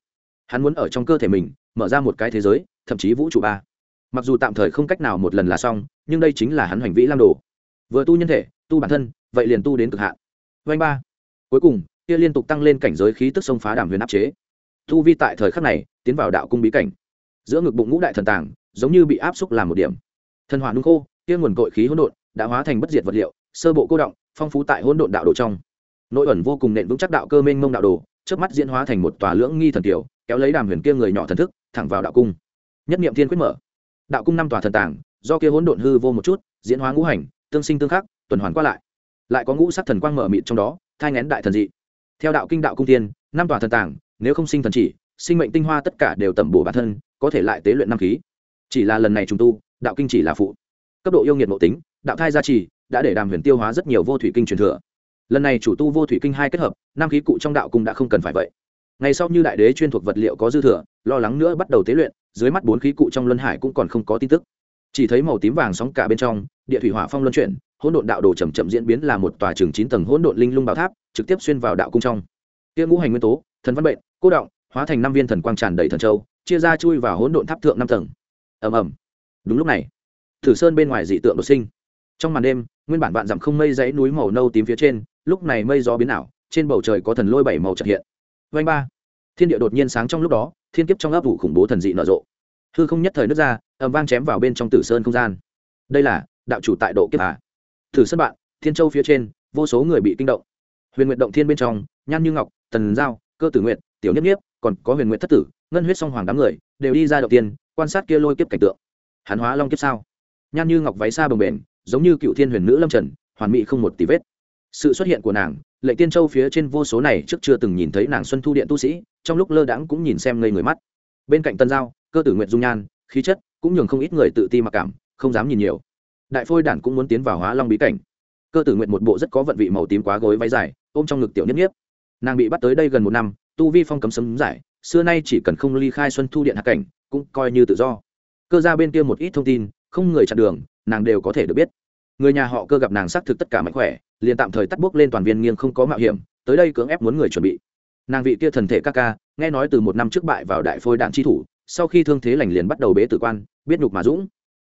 Hắn muốn ở trong cơ thể mình, mở ra một cái thế giới, thậm chí vũ trụ ba. Mặc dù tạm thời không cách nào một lần là xong, nhưng đây chính là hắn hành vĩ lam đồ. Vừa tu nhân thể, tu bản thân, vậy liền tu đến cực hạn vanh ba. Cuối cùng, kia liên tục tăng lên cảnh giới khí tức sông phá đàm huyền áp chế. Thu vi tại thời khắc này tiến vào đạo cung bí cảnh. Giữa ngực bụng ngũ đại thần tàng, giống như bị áp xúc làm một điểm. Thần hỏa nung khô, kia nguồn cội khí hỗn độn đã hóa thành bất diệt vật liệu, sơ bộ cô động, phong phú tại hỗn độn đạo đồ trong. Nội ẩn vô cùng nện vững chắc đạo cơ mênh mông đạo đồ trước mắt diễn hóa thành một tòa lưỡng nghi thần tiểu, kéo lấy đàm huyền kia người nhỏ thần thức, thẳng vào đạo cung. Nhất niệm thiên quyết mở. Đạo cung năm tòa thần tàng, do kia hỗn độn hư vô một chút, diễn hóa ngũ hành, tương sinh tương khắc, tuần hoàn qua lại lại có ngũ sắc thần quang mở mịt trong đó, thai ngén đại thần dị. Theo đạo kinh đạo cung tiên, năm tòa thần tàng, nếu không sinh thần chỉ, sinh mệnh tinh hoa tất cả đều tẩm bổ bản thân, có thể lại tế luyện năm khí. Chỉ là lần này trùng tu, đạo kinh chỉ là phụ. Cấp độ yêu nghiệt nội tính, đạo thai gia trì, đã để đàm huyền tiêu hóa rất nhiều vô thủy kinh truyền thừa. Lần này chủ tu vô thủy kinh hai kết hợp, năm khí cụ trong đạo cung đã không cần phải vậy. Ngày sau như đại đế chuyên thuộc vật liệu có dư thừa, lo lắng nữa bắt đầu tế luyện, dưới mắt bốn khí cụ trong luân hải cũng còn không có tin tức. Chỉ thấy màu tím vàng sóng cả bên trong, địa thủy hỏa phong luân chuyển hỗn độn đạo đồ chậm chậm diễn biến là một tòa trường chín tầng hỗn độn linh lung bảo tháp, trực tiếp xuyên vào đạo cung trong. Tiêu ngũ hành nguyên tố, thần văn bệnh, cô động, hóa thành năm viên thần quang tràn đầy thần châu, chia ra chui vào hỗn độn tháp thượng năm tầng. Ầm ầm. Đúng lúc này, thử sơn bên ngoài dị tượng đột sinh. Trong màn đêm, nguyên bản vạn dặm không mây dãy núi màu nâu tím phía trên, lúc này mây gió biến ảo, trên bầu trời có thần lôi bảy màu trật hiện. Vanh ba. Thiên địa đột nhiên sáng trong lúc đó, thiên kiếp trong ấp vụ khủng bố thần dị nở rộ. Hư không nhất thời nước ra, ầm vang chém vào bên trong tử sơn không gian. Đây là đạo chủ tại độ kiếp à thử sân bạn, thiên châu phía trên, vô số người bị kinh động. Huyền nguyệt động thiên bên trong, nhan như ngọc, tần giao, cơ tử nguyện tiểu nhất nhiếp, còn có huyền nguyệt thất tử, ngân huyết song hoàng đám người, đều đi ra đầu tiên quan sát kia lôi kiếp cảnh tượng. Hàn hóa long kiếp sao? Nhan như ngọc váy xa bồng bềnh, giống như cựu thiên huyền nữ lâm trần, hoàn mỹ không một tí vết. Sự xuất hiện của nàng, lệ tiên châu phía trên vô số này trước chưa từng nhìn thấy nàng xuân thu điện tu sĩ, trong lúc lơ đãng cũng nhìn xem ngây người mắt. Bên cạnh tân giao, cơ tử nguyện dung nhan, khí chất, cũng nhường không ít người tự ti mặc cảm, không dám nhìn nhiều đại phôi đản cũng muốn tiến vào hóa long bí cảnh. Cơ tử nguyện một bộ rất có vận vị màu tím quá gối váy dài, ôm trong ngực tiểu nhất nhiếp nàng bị bắt tới đây gần một năm, tu vi phong cấm sấm giải, xưa nay chỉ cần không ly khai xuân thu điện hạ cảnh, cũng coi như tự do. Cơ ra bên kia một ít thông tin, không người chặn đường, nàng đều có thể được biết. Người nhà họ cơ gặp nàng xác thực tất cả mạnh khỏe, liền tạm thời tắt bước lên toàn viên nghiêng không có mạo hiểm, tới đây cưỡng ép muốn người chuẩn bị. Nàng vị kia thần thể ca ca, nghe nói từ một năm trước bại vào đại phôi đạn chi thủ, sau khi thương thế lành liền bắt đầu bế tử quan, biết nhục mà dũng.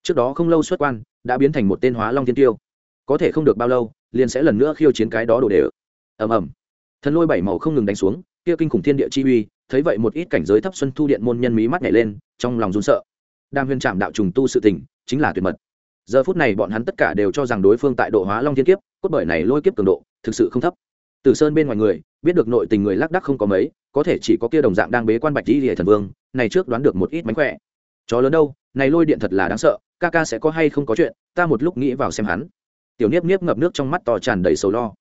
Trước đó không lâu xuất quan đã biến thành một tên hóa long thiên tiêu. Có thể không được bao lâu, liền sẽ lần nữa khiêu chiến cái đó đổ đề ầm ầm. Thần lôi bảy màu không ngừng đánh xuống, kia kinh khủng thiên địa chi uy, thấy vậy một ít cảnh giới thấp xuân thu điện môn nhân mí mắt nhảy lên, trong lòng run sợ. Đam huyền trạm đạo trùng tu sự tình, chính là tuyệt mật. Giờ phút này bọn hắn tất cả đều cho rằng đối phương tại độ hóa long thiên kiếp, cốt bởi này lôi kiếp cường độ, thực sự không thấp. Từ sơn bên ngoài người, biết được nội tình người lác đắc không có mấy, có thể chỉ có kia đồng dạng đang bế quan bạch di hệ thần vương, này trước đoán được một ít mánh khỏe. Chó lớn đâu, này lôi điện thật là đáng sợ ca ca sẽ có hay không có chuyện, ta một lúc nghĩ vào xem hắn. Tiểu niếp niếp ngập nước trong mắt to tràn đầy sầu lo.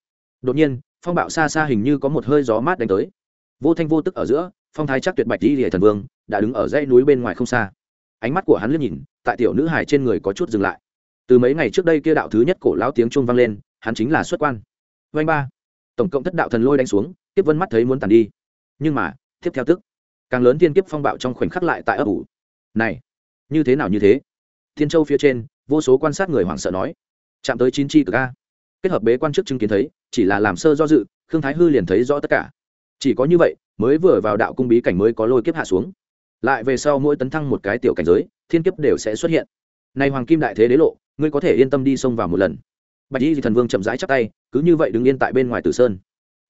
Đột nhiên, phong bạo xa xa hình như có một hơi gió mát đánh tới. Vô thanh vô tức ở giữa, phong thái chắc tuyệt bạch đi lìa thần vương, đã đứng ở dãy núi bên ngoài không xa. Ánh mắt của hắn liếc nhìn, tại tiểu nữ hải trên người có chút dừng lại. Từ mấy ngày trước đây kia đạo thứ nhất cổ lão tiếng chuông vang lên, hắn chính là xuất quan. Vanh ba. Tổng cộng thất đạo thần lôi đánh xuống tiếp vân mắt thấy muốn tàn đi. Nhưng mà, tiếp theo tức. Càng lớn thiên kiếp phong bạo trong khoảnh khắc lại tại ấp ủ. Này, như thế nào như thế? Thiên châu phía trên, vô số quan sát người hoảng sợ nói, chạm tới chín chi cực a. Kết hợp bế quan chức chứng kiến thấy, chỉ là làm sơ do dự, khương thái hư liền thấy rõ tất cả. Chỉ có như vậy, mới vừa vào đạo cung bí cảnh mới có lôi kiếp hạ xuống. Lại về sau mỗi tấn thăng một cái tiểu cảnh giới, thiên kiếp đều sẽ xuất hiện. Nay hoàng kim đại thế đế lộ, ngươi có thể yên tâm đi xông vào một lần. Bạch y thần vương chậm rãi chắc tay, cứ như vậy đứng yên tại bên ngoài tử sơn.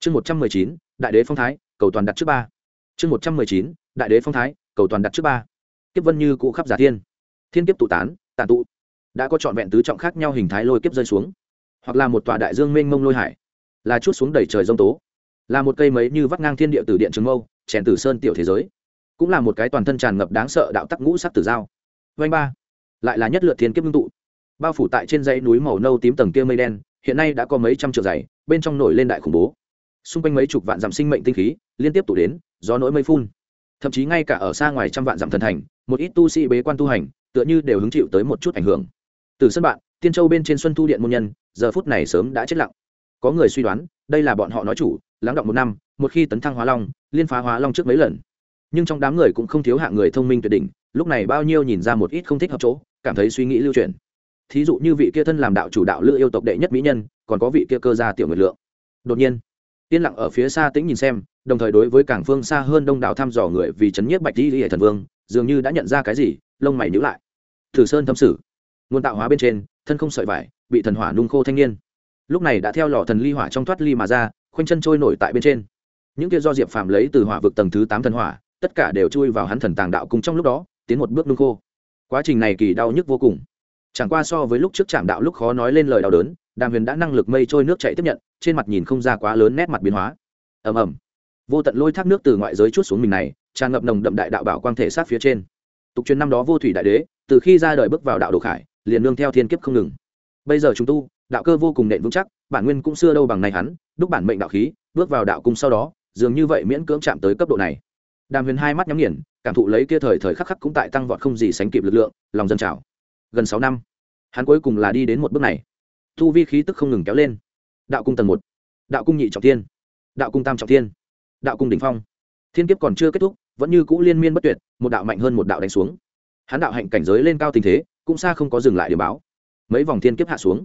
Chương một trăm mười chín, đại đế phong thái, cầu toàn đặt trước ba. Chương một trăm mười chín, đại đế phong thái, cầu toàn đặt trước ba. Kiếp vân như cụ khắp giả thiên thiên kiếp tụ tán, tàn tụ. Đã có trọn vẹn tứ trọng khác nhau hình thái lôi kiếp rơi xuống. Hoặc là một tòa đại dương mênh mông lôi hải. Là chút xuống đầy trời rông tố. Là một cây mấy như vắt ngang thiên địa từ điện trường mâu, chèn tử sơn tiểu thế giới. Cũng là một cái toàn thân tràn ngập đáng sợ đạo tắc ngũ sắc tử dao vanh ba. Lại là nhất lượt thiên kiếp ngưng tụ. Bao phủ tại trên dãy núi màu nâu tím tầng kia mây đen, hiện nay đã có mấy trăm triệu dày, bên trong nổi lên đại khủng bố. Xung quanh mấy chục vạn dặm sinh mệnh tinh khí liên tiếp tụ đến, gió nỗi mây phun. Thậm chí ngay cả ở xa ngoài trăm vạn dặm thần thành, một ít tu sĩ bế quan tu hành tựa như đều hứng chịu tới một chút ảnh hưởng. Từ sân bạn, tiên châu bên trên xuân thu điện môn nhân, giờ phút này sớm đã chết lặng. Có người suy đoán, đây là bọn họ nói chủ, lắng động một năm, một khi tấn thăng hóa long, liên phá hóa long trước mấy lần. Nhưng trong đám người cũng không thiếu hạng người thông minh tuyệt đỉnh, lúc này bao nhiêu nhìn ra một ít không thích hợp chỗ, cảm thấy suy nghĩ lưu truyền thí dụ như vị kia thân làm đạo chủ đạo lữ yêu tộc đệ nhất mỹ nhân, còn có vị kia cơ gia tiểu nguyệt lượng. Đột nhiên yên lặng ở phía xa tĩnh nhìn xem, đồng thời đối với cảng phương xa hơn đông đảo thăm dò người vì chấn nhiếp bạch di hệ thần vương, dường như đã nhận ra cái gì lông mày nhữ lại. Thử sơn thâm sử. Nguồn tạo hóa bên trên, thân không sợi vải, bị thần hỏa nung khô thanh niên. Lúc này đã theo lò thần ly hỏa trong thoát ly mà ra, khoanh chân trôi nổi tại bên trên. Những kia do diệp phàm lấy từ hỏa vực tầng thứ tám thần hỏa, tất cả đều chui vào hắn thần tàng đạo cùng trong lúc đó, tiến một bước nung khô. Quá trình này kỳ đau nhức vô cùng. Chẳng qua so với lúc trước chạm đạo lúc khó nói lên lời đau đớn, đàm huyền đã năng lực mây trôi nước chạy tiếp nhận, trên mặt nhìn không ra quá lớn nét mặt biến hóa. Ầm ầm. Vô tận lôi thác nước từ ngoại giới chút xuống mình này, tràn ngập nồng đậm đại đạo bảo quang thể sát phía trên tục truyền năm đó vô thủy đại đế, từ khi ra đời bước vào đạo đồ khải, liền nương theo thiên kiếp không ngừng. Bây giờ chúng tu, đạo cơ vô cùng nện vững chắc, bản nguyên cũng xưa đâu bằng này hắn, đúc bản mệnh đạo khí, bước vào đạo cung sau đó, dường như vậy miễn cưỡng chạm tới cấp độ này. Đàm huyền hai mắt nhắm nghiền, cảm thụ lấy kia thời thời khắc khắc cũng tại tăng vọt không gì sánh kịp lực lượng, lòng dân trào. Gần sáu năm, hắn cuối cùng là đi đến một bước này. Thu vi khí tức không ngừng kéo lên. Đạo cung tầng một, đạo cung nhị trọng thiên, đạo cung tam trọng thiên, đạo cung đỉnh phong. Thiên kiếp còn chưa kết thúc vẫn như cũ liên miên bất tuyệt, một đạo mạnh hơn một đạo đánh xuống. Hắn đạo hạnh cảnh giới lên cao tình thế, cũng xa không có dừng lại điểm báo. Mấy vòng thiên kiếp hạ xuống.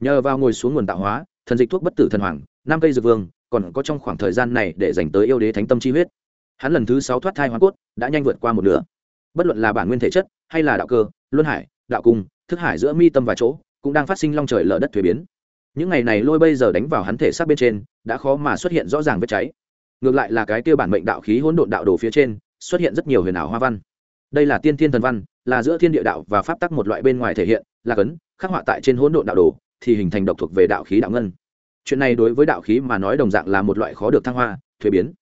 Nhờ vào ngồi xuống nguồn tạo hóa, thần dịch thuốc bất tử thần hoàng, năm cây dược vương, còn có trong khoảng thời gian này để dành tới yêu đế thánh tâm chi huyết. Hắn lần thứ sáu thoát thai hoa cốt, đã nhanh vượt qua một nửa. Bất luận là bản nguyên thể chất, hay là đạo cơ, luân hải, đạo cung, thức hải giữa mi tâm và chỗ, cũng đang phát sinh long trời lở đất thuế biến. Những ngày này lôi bây giờ đánh vào hắn thể xác bên trên, đã khó mà xuất hiện rõ ràng vết cháy ngược lại là cái tiêu bản mệnh đạo khí hỗn độn đạo đồ phía trên, xuất hiện rất nhiều huyền ảo hoa văn. Đây là tiên thiên thần văn, là giữa thiên địa đạo và pháp tắc một loại bên ngoài thể hiện, là cấn, khắc họa tại trên hỗn độn đạo đồ, thì hình thành độc thuộc về đạo khí đạo ngân. Chuyện này đối với đạo khí mà nói đồng dạng là một loại khó được thăng hoa, thuế biến.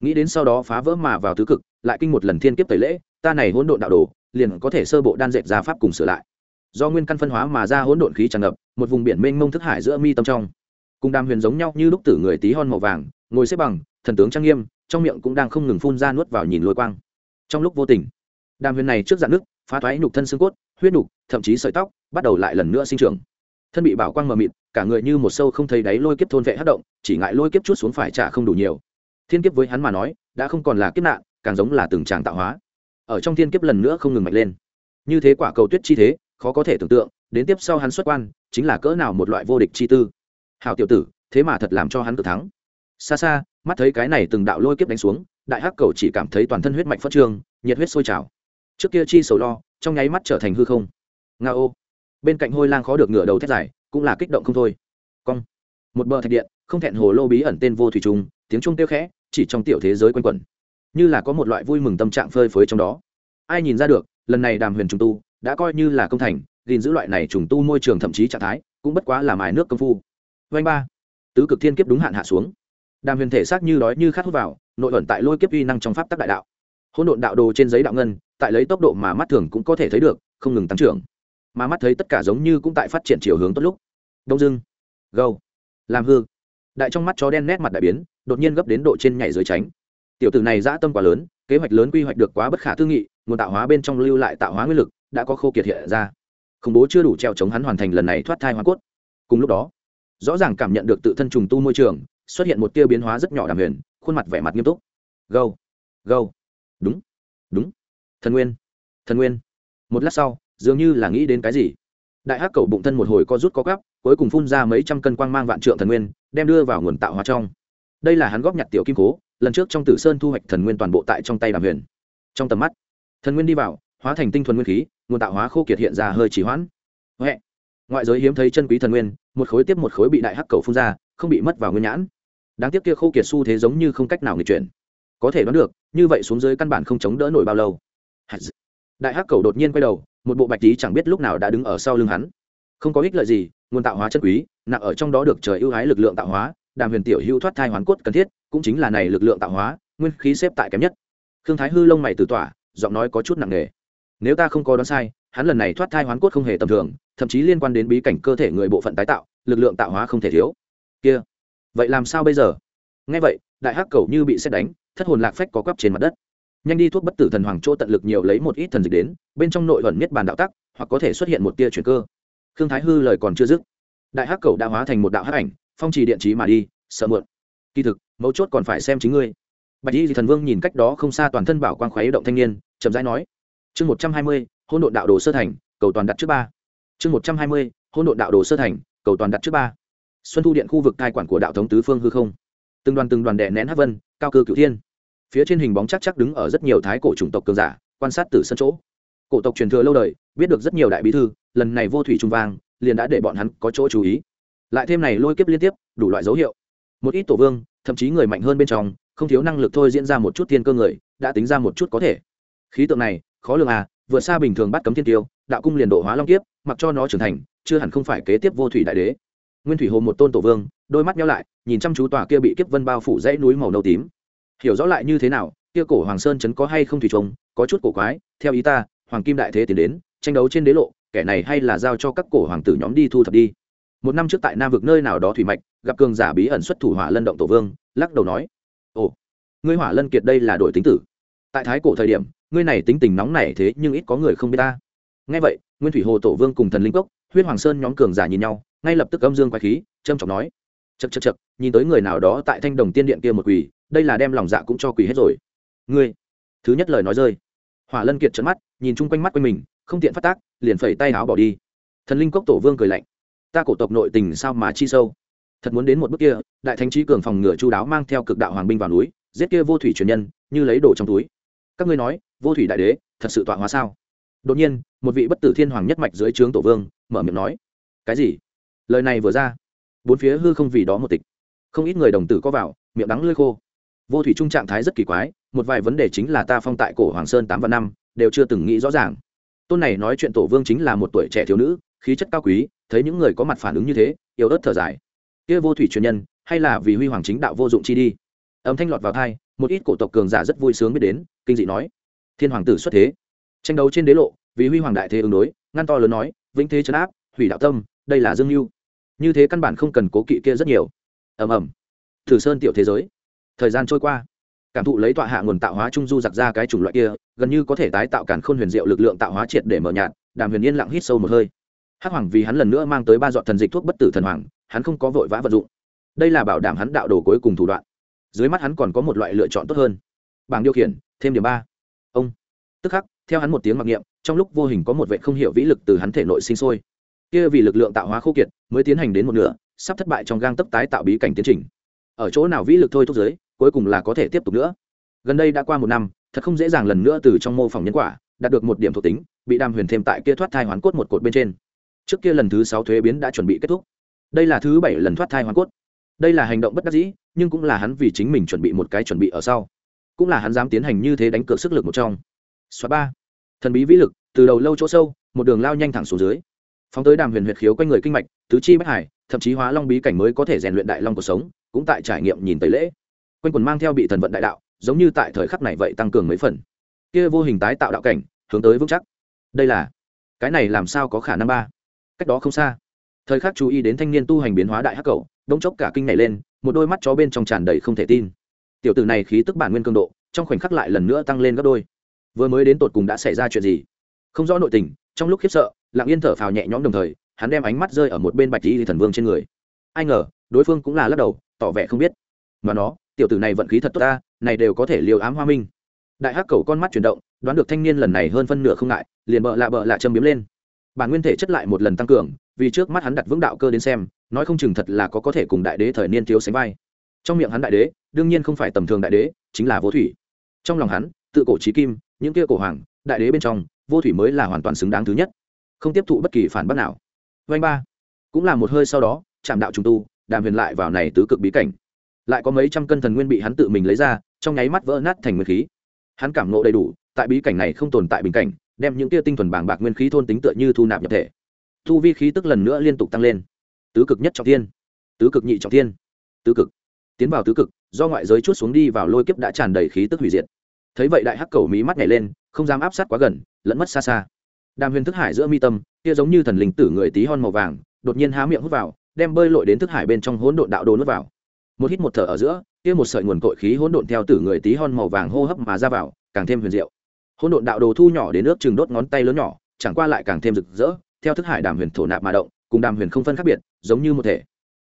Nghĩ đến sau đó phá vỡ mà vào tứ cực, lại kinh một lần thiên kiếp tẩy lễ, ta này hỗn độn đạo đồ, liền có thể sơ bộ đan dệt ra pháp cùng sửa lại. Do nguyên căn phân hóa mà ra hỗn độn khí tràn ngập, một vùng biển mênh mông thức hải giữa mi tâm trong. Cùng đàm huyền giống nhau như lúc tử người tí hon màu vàng, ngồi xếp bằng thần tướng trang nghiêm, trong miệng cũng đang không ngừng phun ra nuốt vào nhìn lôi quang. Trong lúc vô tình, đàm huyền này trước dạn nước, phá thoái nhục thân xương cốt, huyết nhục, thậm chí sợi tóc, bắt đầu lại lần nữa sinh trưởng. Thân bị bảo quang mờ mịt, cả người như một sâu không thấy đáy lôi kiếp thôn vệ hát động, chỉ ngại lôi kiếp chút xuống phải trả không đủ nhiều. Thiên kiếp với hắn mà nói, đã không còn là kiếp nạn, càng giống là từng tràng tạo hóa. Ở trong thiên kiếp lần nữa không ngừng mạnh lên. Như thế quả cầu tuyết chi thế, khó có thể tưởng tượng, đến tiếp sau hắn xuất quan, chính là cỡ nào một loại vô địch chi tư. Hào tiểu tử, thế mà thật làm cho hắn cử thắng xa xa, mắt thấy cái này từng đạo lôi kiếp đánh xuống, đại hắc cầu chỉ cảm thấy toàn thân huyết mạch phất trương, nhiệt huyết sôi trào. Trước kia chi sầu lo, trong nháy mắt trở thành hư không. Nga ô. Bên cạnh hôi lang khó được ngửa đầu thét dài, cũng là kích động không thôi. Cong. Một bờ thạch điện, không thẹn hồ lô bí ẩn tên vô thủy trung tiếng trung tiêu khẽ, chỉ trong tiểu thế giới quanh quẩn. Như là có một loại vui mừng tâm trạng phơi phới trong đó. Ai nhìn ra được, lần này đàm huyền trùng tu, đã coi như là công thành, gìn giữ loại này trùng tu môi trường thậm chí trạng thái, cũng bất quá là mài nước công phu. Vanh ba. Tứ cực thiên kiếp đúng hạn hạ xuống đàm huyền thể xác như đói như khát hút vào, nội ẩn tại lôi kiếp uy năng trong pháp tắc đại đạo. Hỗn độn đạo đồ trên giấy đạo ngân, tại lấy tốc độ mà mắt thường cũng có thể thấy được, không ngừng tăng trưởng. Mà mắt thấy tất cả giống như cũng tại phát triển chiều hướng tốt lúc. Đông dưng gâu làm hư. Đại trong mắt chó đen nét mặt đại biến, đột nhiên gấp đến độ trên nhảy dưới tránh. Tiểu tử này dã tâm quá lớn, kế hoạch lớn quy hoạch được quá bất khả tư nghị, nguồn tạo hóa bên trong lưu lại tạo hóa nguyên lực, đã có khô kiệt hiện ra. Khủng bố chưa đủ treo chống hắn hoàn thành lần này thoát thai hoa cốt. Cùng lúc đó, rõ ràng cảm nhận được tự thân trùng tu môi trường xuất hiện một tia biến hóa rất nhỏ đàm huyền, khuôn mặt vẻ mặt nghiêm túc. Gâu gâu. Đúng đúng. Thần nguyên thần nguyên. Một lát sau, dường như là nghĩ đến cái gì. Đại hắc cầu bụng thân một hồi co rút co gắp cuối cùng phun ra mấy trăm cân quang mang vạn trượng thần nguyên, đem đưa vào nguồn tạo hóa trong. Đây là hắn góp nhặt tiểu kim cố, lần trước trong tử sơn thu hoạch thần nguyên toàn bộ tại trong tay đàm huyền. Trong tầm mắt, thần nguyên đi vào, hóa thành tinh thuần nguyên khí, nguồn tạo hóa khô kiệt hiện ra hơi chỉ hoãn. Huệ. ngoại giới hiếm thấy chân quý thần nguyên, một khối tiếp một khối bị đại hắc cầu phun ra, không bị mất vào nguyên nhãn đáng tiếc kia khô kiệt xu thế giống như không cách nào nghịch chuyển. Có thể đoán được, như vậy xuống dưới căn bản không chống đỡ nổi bao lâu. Đại hắc cầu đột nhiên quay đầu, một bộ bạch tí chẳng biết lúc nào đã đứng ở sau lưng hắn. Không có ích lợi gì, nguồn tạo hóa chân quý, nặng ở trong đó được trời ưu ái lực lượng tạo hóa, đàm huyền tiểu hữu thoát thai hoán cốt cần thiết, cũng chính là này lực lượng tạo hóa, nguyên khí xếp tại kém nhất. Khương thái hư lông mày từ tỏa, giọng nói có chút nặng nề. Nếu ta không có đoán sai, hắn lần này thoát thai hoán cốt không hề tầm thường, thậm chí liên quan đến bí cảnh cơ thể người bộ phận tái tạo, lực lượng tạo hóa không thể thiếu. Kia vậy làm sao bây giờ? Ngay vậy, đại hắc cầu như bị xét đánh, thất hồn lạc phách có quắp trên mặt đất. Nhanh đi thuốc bất tử thần hoàng chỗ tận lực nhiều lấy một ít thần dịch đến, bên trong nội ẩn miết bàn đạo tắc, hoặc có thể xuất hiện một tia chuyển cơ. Khương thái hư lời còn chưa dứt, đại hắc cầu đã hóa thành một đạo hắc ảnh, phong trì điện trí mà đi, sợ muộn. Kỳ thực, mấu chốt còn phải xem chính ngươi. Bạch y thần vương nhìn cách đó không xa toàn thân bảo quang khoáy động thanh niên, chậm rãi nói, chương một trăm hai mươi hôn độn đạo đồ sơ thành, cầu toàn đặt trước ba. Chương một trăm hai mươi hôn độn đạo đồ sơ thành, cầu toàn đặt trước ba xuân thu điện khu vực cai quản của đạo thống tứ phương hư không. Từng đoàn từng đoàn đè nén hát vân, cao cư cửu thiên. Phía trên hình bóng chắc chắc đứng ở rất nhiều thái cổ chủng tộc cường giả, quan sát từ sân chỗ. Cổ tộc truyền thừa lâu đời, biết được rất nhiều đại bí thư, lần này vô thủy trung vang, liền đã để bọn hắn có chỗ chú ý. Lại thêm này lôi kiếp liên tiếp, đủ loại dấu hiệu. Một ít tổ vương, thậm chí người mạnh hơn bên trong, không thiếu năng lực thôi diễn ra một chút thiên cơ người, đã tính ra một chút có thể. Khí tượng này, khó lường à vượt xa bình thường bắt cấm thiên tiêu, đạo cung liền độ hóa long kiếp, mặc cho nó trưởng thành, chưa hẳn không phải kế tiếp vô thủy đại đế nguyên thủy hồ một tôn tổ vương, đôi mắt nhau lại, nhìn chăm chú tòa kia bị kiếp vân bao phủ dãy núi màu nâu tím. Hiểu rõ lại như thế nào, kia cổ hoàng sơn chấn có hay không thủy trùng, có chút cổ quái, theo ý ta, hoàng kim đại thế tiến đến, tranh đấu trên đế lộ, kẻ này hay là giao cho các cổ hoàng tử nhóm đi thu thập đi. Một năm trước tại nam vực nơi nào đó thủy mạch, gặp cường giả bí ẩn xuất thủ hỏa lân động tổ vương, lắc đầu nói, ồ, ngươi hỏa lân kiệt đây là đổi tính tử. Tại thái cổ thời điểm, ngươi này tính tình nóng này thế nhưng ít có người không biết ta. Nghe vậy, nguyên thủy hồ tổ vương cùng thần linh cốc, huyết hoàng sơn nhóm cường giả nhìn nhau ngay lập tức âm dương quái khí, trâm trọng nói chật chật chật nhìn tới người nào đó tại thanh đồng tiên điện kia một quỳ, đây là đem lòng dạ cũng cho quỳ hết rồi. Ngươi? Thứ nhất lời nói rơi. Hỏa lân kiệt trấn mắt, nhìn chung quanh mắt quanh mình, không tiện phát tác, liền phẩy tay áo bỏ đi. Thần linh cốc tổ vương cười lạnh, ta cổ tộc nội tình sao mà chi sâu? Thật muốn đến một bước kia, đại thánh trí cường phòng ngừa chu đáo mang theo cực đạo hoàng binh vào núi, giết kia vô thủy truyền nhân, như lấy đồ trong túi. Các ngươi nói, vô thủy đại đế, thật sự tọa hóa sao? Đột nhiên, một vị bất tử thiên hoàng nhất mạch dưới trướng tổ vương, mở miệng nói, cái gì? Lời này vừa ra, bốn phía hư không vì đó một tịch. Không ít người đồng tử có vào, miệng đắng lơi khô. Vô thủy trung trạng thái rất kỳ quái, một vài vấn đề chính là ta phong tại cổ hoàng sơn tám và năm, đều chưa từng nghĩ rõ ràng. Tôn này nói chuyện tổ vương chính là một tuổi trẻ thiếu nữ, khí chất cao quý, thấy những người có mặt phản ứng như thế, yếu ớt thở dài. Kia vô thủy truyền nhân, hay là vì huy hoàng chính đạo vô dụng chi đi. Âm thanh lọt vào thai một ít cổ tộc cường giả rất vui sướng biết đến, kinh dị nói, thiên hoàng tử xuất thế. Tranh đấu trên đế lộ, vì huy hoàng đại thế ứng đối, ngăn to lớn nói, vĩnh thế chấn áp, hủy đạo tâm, đây là dương mưu như thế căn bản không cần cố kỵ kia rất nhiều. Ầm ầm. Thử sơn tiểu thế giới. Thời gian trôi qua. Cảm thụ lấy tọa hạ nguồn tạo hóa trung du giặc ra cái chủng loại kia, gần như có thể tái tạo cản khôn huyền diệu lực lượng tạo hóa triệt để mở nhạt, đàm huyền yên lặng hít sâu một hơi. Hắc hoàng vì hắn lần nữa mang tới ba dọn thần dịch thuốc bất tử thần hoàng, hắn không có vội vã vận dụng. Đây là bảo đảm hắn đạo đồ cuối cùng thủ đoạn. Dưới mắt hắn còn có một loại lựa chọn tốt hơn. Bảng điều khiển, thêm điểm ba. Ông. Tức khắc, theo hắn một tiếng mặc niệm, trong lúc vô hình có một vệ không hiểu vĩ lực từ hắn thể nội sinh sôi kia vì lực lượng tạo hóa khô kiệt, mới tiến hành đến một nửa, sắp thất bại trong gang tấp tái tạo bí cảnh tiến trình. Ở chỗ nào vĩ lực thôi thúc giới, cuối cùng là có thể tiếp tục nữa. Gần đây đã qua một năm, thật không dễ dàng lần nữa từ trong mô phỏng nhân quả, đạt được một điểm thuộc tính, bị đam huyền thêm tại kia thoát thai hoàn cốt một cột bên trên. Trước kia lần thứ sáu thuế biến đã chuẩn bị kết thúc. Đây là thứ bảy lần thoát thai hoàn cốt. Đây là hành động bất đắc dĩ, nhưng cũng là hắn vì chính mình chuẩn bị một cái chuẩn bị ở sau. Cũng là hắn dám tiến hành như thế đánh cược sức lực một trong. Xóa ba. Thần bí vĩ lực, từ đầu lâu chỗ sâu, một đường lao nhanh thẳng xuống dưới phóng tới đàm huyền huyệt khiếu quanh người kinh mạch, tứ chi bách hải, thậm chí hóa long bí cảnh mới có thể rèn luyện đại long cuộc sống, cũng tại trải nghiệm nhìn tẩy lễ. Quanh quần mang theo bị thần vận đại đạo, giống như tại thời khắc này vậy tăng cường mấy phần. Kia vô hình tái tạo đạo cảnh, hướng tới vững chắc. Đây là, cái này làm sao có khả năng ba? Cách đó không xa. Thời khắc chú ý đến thanh niên tu hành biến hóa đại hắc cầu đống chốc cả kinh này lên, một đôi mắt chó bên trong tràn đầy không thể tin. Tiểu tử này khí tức bản nguyên cường độ, trong khoảnh khắc lại lần nữa tăng lên gấp đôi. Vừa mới đến tột cùng đã xảy ra chuyện gì? Không rõ nội tình, trong lúc khiếp sợ lặng yên thở phào nhẹ nhõm đồng thời, hắn đem ánh mắt rơi ở một bên bạch di thần vương trên người. Ai ngờ, đối phương cũng là lắc đầu, tỏ vẻ không biết. Mà nó, tiểu tử này vận khí thật tốt ta, này đều có thể liều ám hoa minh. Đại hắc cầu con mắt chuyển động, đoán được thanh niên lần này hơn phân nửa không ngại, liền bợ lạ bợ lạ châm biếm lên. Bản nguyên thể chất lại một lần tăng cường, vì trước mắt hắn đặt vững đạo cơ đến xem, nói không chừng thật là có có thể cùng đại đế thời niên thiếu sánh vai. Trong miệng hắn đại đế, đương nhiên không phải tầm thường đại đế, chính là vô thủy. Trong lòng hắn, tự cổ trí kim, những kia cổ hoàng, đại đế bên trong, vô thủy mới là hoàn toàn xứng đáng thứ nhất không tiếp thụ bất kỳ phản bác nào. Vanh ba cũng là một hơi sau đó chạm đạo trùng tu, đàm huyền lại vào này tứ cực bí cảnh. Lại có mấy trăm cân thần nguyên bị hắn tự mình lấy ra, trong nháy mắt vỡ nát thành nguyên khí. Hắn cảm nộ đầy đủ, tại bí cảnh này không tồn tại bình cảnh, đem những tia tinh thuần bàng bạc nguyên khí thôn tính tựa như thu nạp nhập thể. Thu vi khí tức lần nữa liên tục tăng lên. Tứ cực nhất trọng thiên. Tứ cực nhị trọng thiên. Tứ cực. Tiến vào tứ cực, do ngoại giới chút xuống đi vào lôi kiếp đã tràn đầy khí tức hủy diệt. Thấy vậy đại hắc cầu mí mắt nhảy lên, không dám áp sát quá gần, lẫn mất xa xa đàm huyền thức hải giữa mi tâm, kia giống như thần linh tử người tí hon màu vàng, đột nhiên há miệng hút vào, đem bơi lội đến thức hải bên trong hỗn độn đạo đồ nuốt vào. Một hít một thở ở giữa, kia một sợi nguồn cội khí hỗn độn theo tử người tí hon màu vàng hô hấp mà ra vào, càng thêm huyền diệu. Hỗn độn đạo đồ thu nhỏ đến nước chừng đốt ngón tay lớn nhỏ, chẳng qua lại càng thêm rực rỡ, theo thức hải đàm huyền thổ nạp mà động, cùng đàm huyền không phân khác biệt, giống như một thể.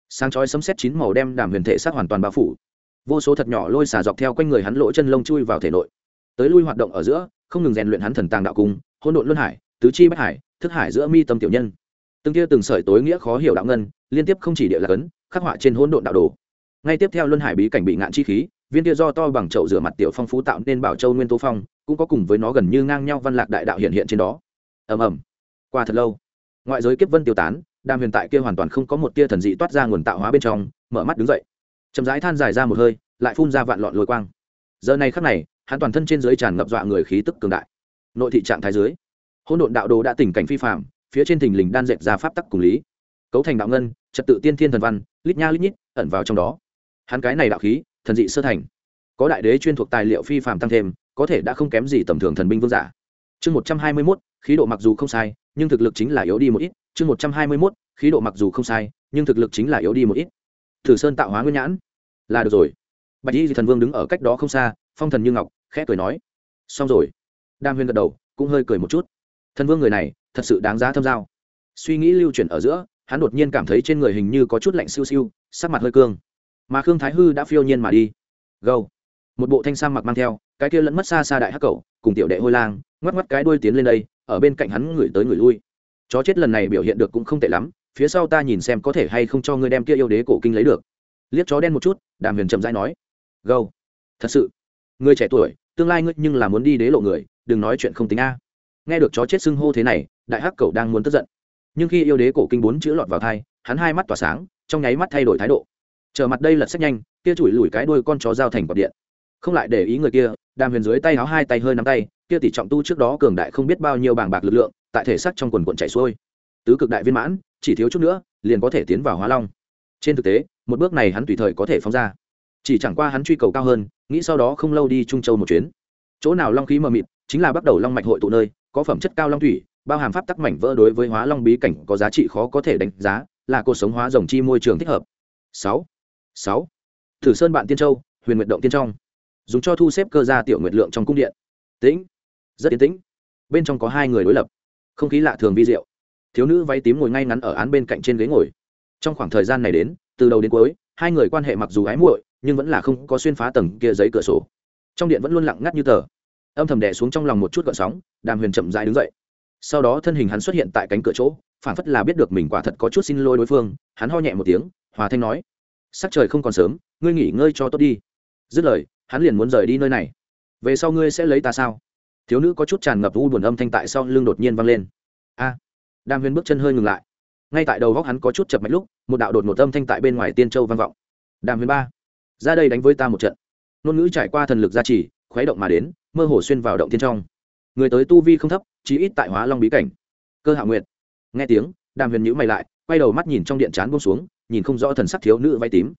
Sáng chói sấm sét chín màu đem đàm huyền thể xác hoàn toàn bao phủ. Vô số thật nhỏ lôi xả dọc theo quanh người hắn lỗ chân lông chui vào thể nội. Tới lui hoạt động ở giữa, không ngừng rèn luyện hắn thần tàng đạo cung, hỗn độn luân hải tứ chi bách hải, thức hải giữa mi tâm tiểu nhân. Từng tia từng sợi tối nghĩa khó hiểu đạo ngân, liên tiếp không chỉ địa là cấn khắc họa trên hỗn độn đạo đồ. Ngay tiếp theo luân hải bí cảnh bị ngạn chi khí, viên tia do to bằng chậu rửa mặt tiểu phong phú tạo nên bảo châu nguyên tố phong, cũng có cùng với nó gần như ngang nhau văn lạc đại đạo hiện hiện trên đó. Ầm ầm. Qua thật lâu, ngoại giới kiếp vân tiêu tán, đàm huyền tại kia hoàn toàn không có một tia thần dị toát ra nguồn tạo hóa bên trong, mở mắt đứng dậy. Chậm rãi than dài ra một hơi, lại phun ra vạn lọn lôi quang. Giờ này khắc này, hắn toàn thân trên dưới tràn ngập dọa người khí tức cường đại. Nội thị trạng thái dưới hỗn độn đạo đồ đã tình cảnh phi phạm phía trên thình lình đan dệt ra pháp tắc cùng lý. Cấu thành đạo ngân, trật tự tiên thiên thần văn, lít nha lít nhít, ẩn vào trong đó. Hắn cái này đạo khí, thần dị sơ thành. Có đại đế chuyên thuộc tài liệu phi phạm tăng thêm, có thể đã không kém gì tầm thường thần binh vương giả. Chương một trăm hai mươi mốt, khí độ mặc dù không sai, nhưng thực lực chính là yếu đi một ít. Chương một trăm hai mươi mốt, khí độ mặc dù không sai, nhưng thực lực chính là yếu đi một ít. Thử sơn tạo hóa nguyên nhãn. Là được rồi. Bạch y thần vương đứng ở cách đó không xa, phong thần như ngọc, khẽ cười nói. Xong rồi. Đam huyên gật đầu, cũng hơi cười một chút thần vương người này, thật sự đáng giá thâm giao. Suy nghĩ lưu chuyển ở giữa, hắn đột nhiên cảm thấy trên người hình như có chút lạnh siêu siêu, sắc mặt hơi cương. Mà khương thái hư đã phiêu nhiên mà đi. Gâu. Một bộ thanh sam mặc mang theo, cái kia lẫn mất xa xa đại hắc cầu cùng tiểu đệ hôi lang, ngoắc ngoắc cái đuôi tiến lên đây, ở bên cạnh hắn ngửi tới người lui. Chó chết lần này biểu hiện được cũng không tệ lắm, phía sau ta nhìn xem có thể hay không cho ngươi đem kia yêu đế cổ kinh lấy được. Liếc chó đen một chút, đàm huyền chậm rãi nói. Gâu. Thật sự. Người trẻ tuổi, tương lai ngươi nhưng là muốn đi đế lộ người, đừng nói chuyện không tính a nghe được chó chết xưng hô thế này, đại hắc cầu đang muốn tức giận. Nhưng khi yêu đế cổ kinh bốn chữ lọt vào thai, hắn hai mắt tỏa sáng, trong nháy mắt thay đổi thái độ. Trở mặt đây lật sách nhanh, kia chùi lùi cái đuôi con chó giao thành quạt điện. Không lại để ý người kia, đàm huyền dưới tay áo hai tay hơi nắm tay, kia tỷ trọng tu trước đó cường đại không biết bao nhiêu bảng bạc lực lượng, tại thể xác trong quần quần chảy xuôi. Tứ cực đại viên mãn, chỉ thiếu chút nữa, liền có thể tiến vào hóa long. Trên thực tế, một bước này hắn tùy thời có thể phóng ra. Chỉ chẳng qua hắn truy cầu cao hơn, nghĩ sau đó không lâu đi trung châu một chuyến. Chỗ nào long khí mờ mịt, chính là bắt đầu long mạch hội tụ nơi có phẩm chất cao long thủy, bao hàm pháp tắc mảnh vỡ đối với hóa long bí cảnh có giá trị khó có thể đánh giá, là cuộc sống hóa rồng chi môi trường thích hợp. Sáu. Sáu. Thử sơn bạn tiên châu, huyền nguyệt động tiên trong. Dùng cho thu xếp cơ gia tiểu nguyệt lượng trong cung điện. Tĩnh. Rất yên tĩnh. Bên trong có hai người đối lập. Không khí lạ thường vi diệu. Thiếu nữ váy tím ngồi ngay ngắn ở án bên cạnh trên ghế ngồi. Trong khoảng thời gian này đến, từ đầu đến cuối, hai người quan hệ mặc dù ái muội, nhưng vẫn là không có xuyên phá tầng kia giấy cửa sổ. Trong điện vẫn luôn lặng ngắt như tờ âm thầm đè xuống trong lòng một chút gợn sóng, đàm huyền chậm dãi đứng dậy. Sau đó thân hình hắn xuất hiện tại cánh cửa chỗ phản phất là biết được mình quả thật có chút xin lỗi đối phương, hắn ho nhẹ một tiếng, hòa thanh nói, sắc trời không còn sớm, ngươi nghỉ ngơi cho tốt đi. Dứt lời, hắn liền muốn rời đi nơi này. Về sau ngươi sẽ lấy ta sao? Thiếu nữ có chút tràn ngập u buồn âm thanh tại sau lưng đột nhiên vang lên. A. Đàm huyền bước chân hơi ngừng lại. Ngay tại đầu góc hắn có chút chập mạch lúc, một đạo đột một âm thanh tại bên ngoài tiên châu vang vọng. Đàm huyền ba, ra đây đánh với ta một trận. Ngôn ngữ trải qua thần lực gia trì khuấy động mà đến, mơ hồ xuyên vào động thiên trong. Người tới tu vi không thấp, chí ít tại hóa long bí cảnh. Cơ hạ nguyệt. Nghe tiếng, đàm huyền nhữ mày lại, quay đầu mắt nhìn trong điện chán buông xuống, nhìn không rõ thần sắc thiếu nữ vay tím.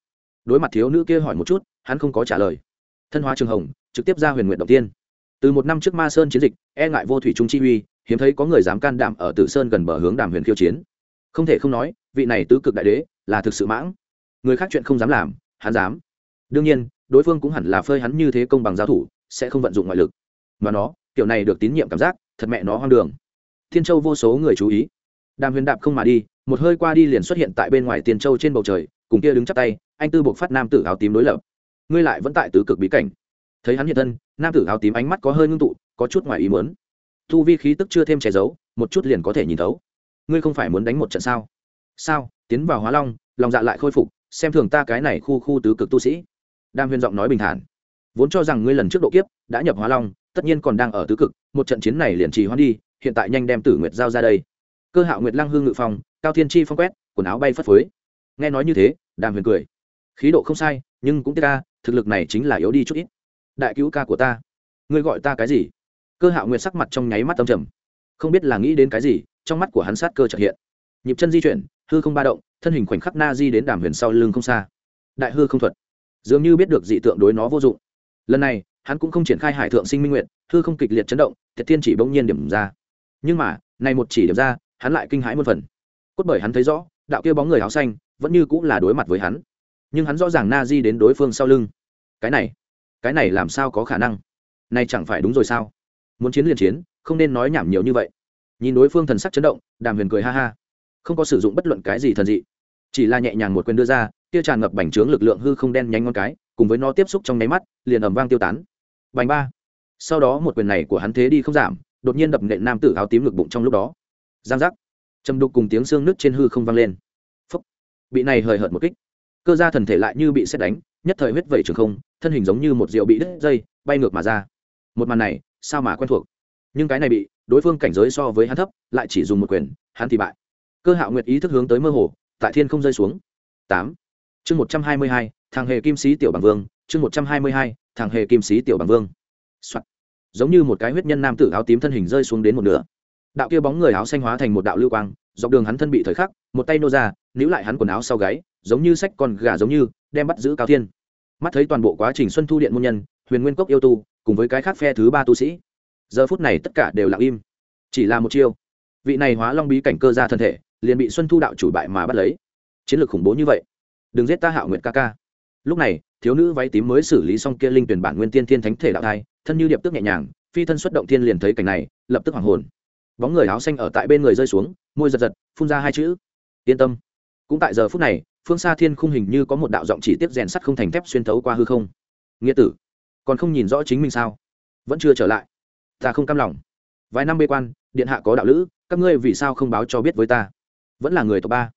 Đối mặt thiếu nữ kia hỏi một chút, hắn không có trả lời. Thân hóa trường hồng, trực tiếp ra huyền nguyện đầu tiên. Từ một năm trước ma sơn chiến dịch e ngại vô thủy trung chi uy, hiếm thấy có người dám can đảm ở tử sơn gần bờ hướng đàm huyền khiêu chiến. Không thể không nói, vị này tứ cực đại đế, là thực sự mãng. Người khác chuyện không dám làm, hắn dám. Đương nhiên, đối phương cũng hẳn là phơi hắn như thế công bằng giao thủ sẽ không vận dụng ngoại lực. Mà nó, kiểu này được tín nhiệm cảm giác, thật mẹ nó hoang đường. Thiên châu vô số người chú ý. Đàm huyền đạp không mà đi, một hơi qua đi liền xuất hiện tại bên ngoài tiên châu trên bầu trời, cùng kia đứng chắp tay, anh tư buộc phát nam tử áo tím đối lập. Ngươi lại vẫn tại tứ cực bí cảnh. Thấy hắn hiện thân, nam tử áo tím ánh mắt có hơi ngưng tụ, có chút ngoài ý muốn. Thu vi khí tức chưa thêm che giấu, một chút liền có thể nhìn thấu. Ngươi không phải muốn đánh một trận sao? Sao? Tiến vào hóa long, lòng dạ lại khôi phục, xem thường ta cái này khu khu tứ cực tu sĩ. Đam huyền giọng nói bình thản vốn cho rằng ngươi lần trước độ kiếp đã nhập hóa long, tất nhiên còn đang ở tứ cực, một trận chiến này liền trì hoãn đi, hiện tại nhanh đem tử nguyệt giao ra đây. Cơ hạo nguyệt lăng hương ngự phong, cao thiên chi phong quét, quần áo bay phất phới. Nghe nói như thế, đàm huyền cười. Khí độ không sai, nhưng cũng tiếc ca thực lực này chính là yếu đi chút ít. Đại cứu ca của ta, ngươi gọi ta cái gì? Cơ hạo nguyệt sắc mặt trong nháy mắt tâm trầm. Không biết là nghĩ đến cái gì, trong mắt của hắn sát cơ trợ hiện. Nhịp chân di chuyển, hư không ba động, thân hình khoảnh khắc na di đến đàm huyền sau lưng không xa. Đại hư không thuật. Dường như biết được dị tượng đối nó vô dụng lần này, hắn cũng không triển khai hải thượng sinh minh nguyện thư không kịch liệt chấn động, thiệt thiên chỉ bỗng nhiên điểm ra. Nhưng mà, này một chỉ điểm ra, hắn lại kinh hãi một phần. Cốt bởi hắn thấy rõ, đạo kia bóng người áo xanh vẫn như cũng là đối mặt với hắn. Nhưng hắn rõ ràng na di đến đối phương sau lưng. Cái này cái này làm sao có khả năng? Này chẳng phải đúng rồi sao? Muốn chiến liền chiến, không nên nói nhảm nhiều như vậy. Nhìn đối phương thần sắc chấn động, đàm huyền cười ha ha. Không có sử dụng bất luận cái gì thần dị. Chỉ là nhẹ nhàng một quyền đưa ra, kia tràn ngập bành trướng lực lượng hư không đen nhánh ngon cái cùng với nó tiếp xúc trong nháy mắt, liền ầm vang tiêu tán. Bành ba. Sau đó một quyền này của hắn thế đi không giảm, đột nhiên đập nện nam tử áo tím ngực bụng trong lúc đó. Giang giác. Châm đục cùng tiếng xương nứt trên hư không vang lên. Phúc. bị này hời hợt một kích. Cơ gia thần thể lại như bị xét đánh, nhất thời huyết vẩy trường không, thân hình giống như một rượu bị đứt dây, bay ngược mà ra. Một màn này, sao mà quen thuộc? Nhưng cái này bị, đối phương cảnh giới so với hắn thấp, lại chỉ dùng một quyền, hắn thì bại. Cơ hạo nguyệt ý thức hướng tới mơ hồ, tại thiên không rơi xuống. Tám. Chương một trăm hai mươi hai thằng hề kim sĩ tiểu bằng vương, chương một trăm hai mươi hai, thằng hề kim sĩ tiểu bằng vương、Soạn. giống như một cái huyết nhân nam tử áo tím thân hình rơi xuống đến một nửa. Đạo kia bóng người áo xanh hóa thành một đạo lưu quang, dọc đường hắn thân bị thời khắc, một tay nô ra, níu lại hắn quần áo sau gáy, giống như sách con gà giống như, đem bắt giữ cao thiên. Mắt thấy toàn bộ quá trình xuân thu điện môn nhân, huyền nguyên cốc yêu tu, cùng với cái khác phe thứ ba tu sĩ, giờ phút này tất cả đều lặng im. Chỉ là một chiêu. Vị này hóa long bí cảnh cơ ra thân thể, liền bị xuân thu đạo chủ bại mà bắt lấy. Chiến lược khủng bố như vậy. Đừng giết ta hạo nguyện ca ca lúc này, thiếu nữ váy tím mới xử lý xong kia linh tuyển bản nguyên tiên thiên thánh thể đạo thai, thân như điệp tức nhẹ nhàng, phi thân xuất động thiên liền thấy cảnh này, lập tức hoàng hồn. Bóng người áo xanh ở tại bên người rơi xuống, môi giật giật, phun ra hai chữ. Yên tâm. Cũng tại giờ phút này, phương xa thiên khung hình như có một đạo giọng chỉ tiếp rèn sắt không thành thép xuyên thấu qua hư không. Nghĩa tử, còn không nhìn rõ chính mình sao? Vẫn chưa trở lại. Ta không cam lòng. Vài năm bê quan, điện hạ có đạo lữ, các ngươi vì sao không báo cho biết với ta? Vẫn là người tộc ba.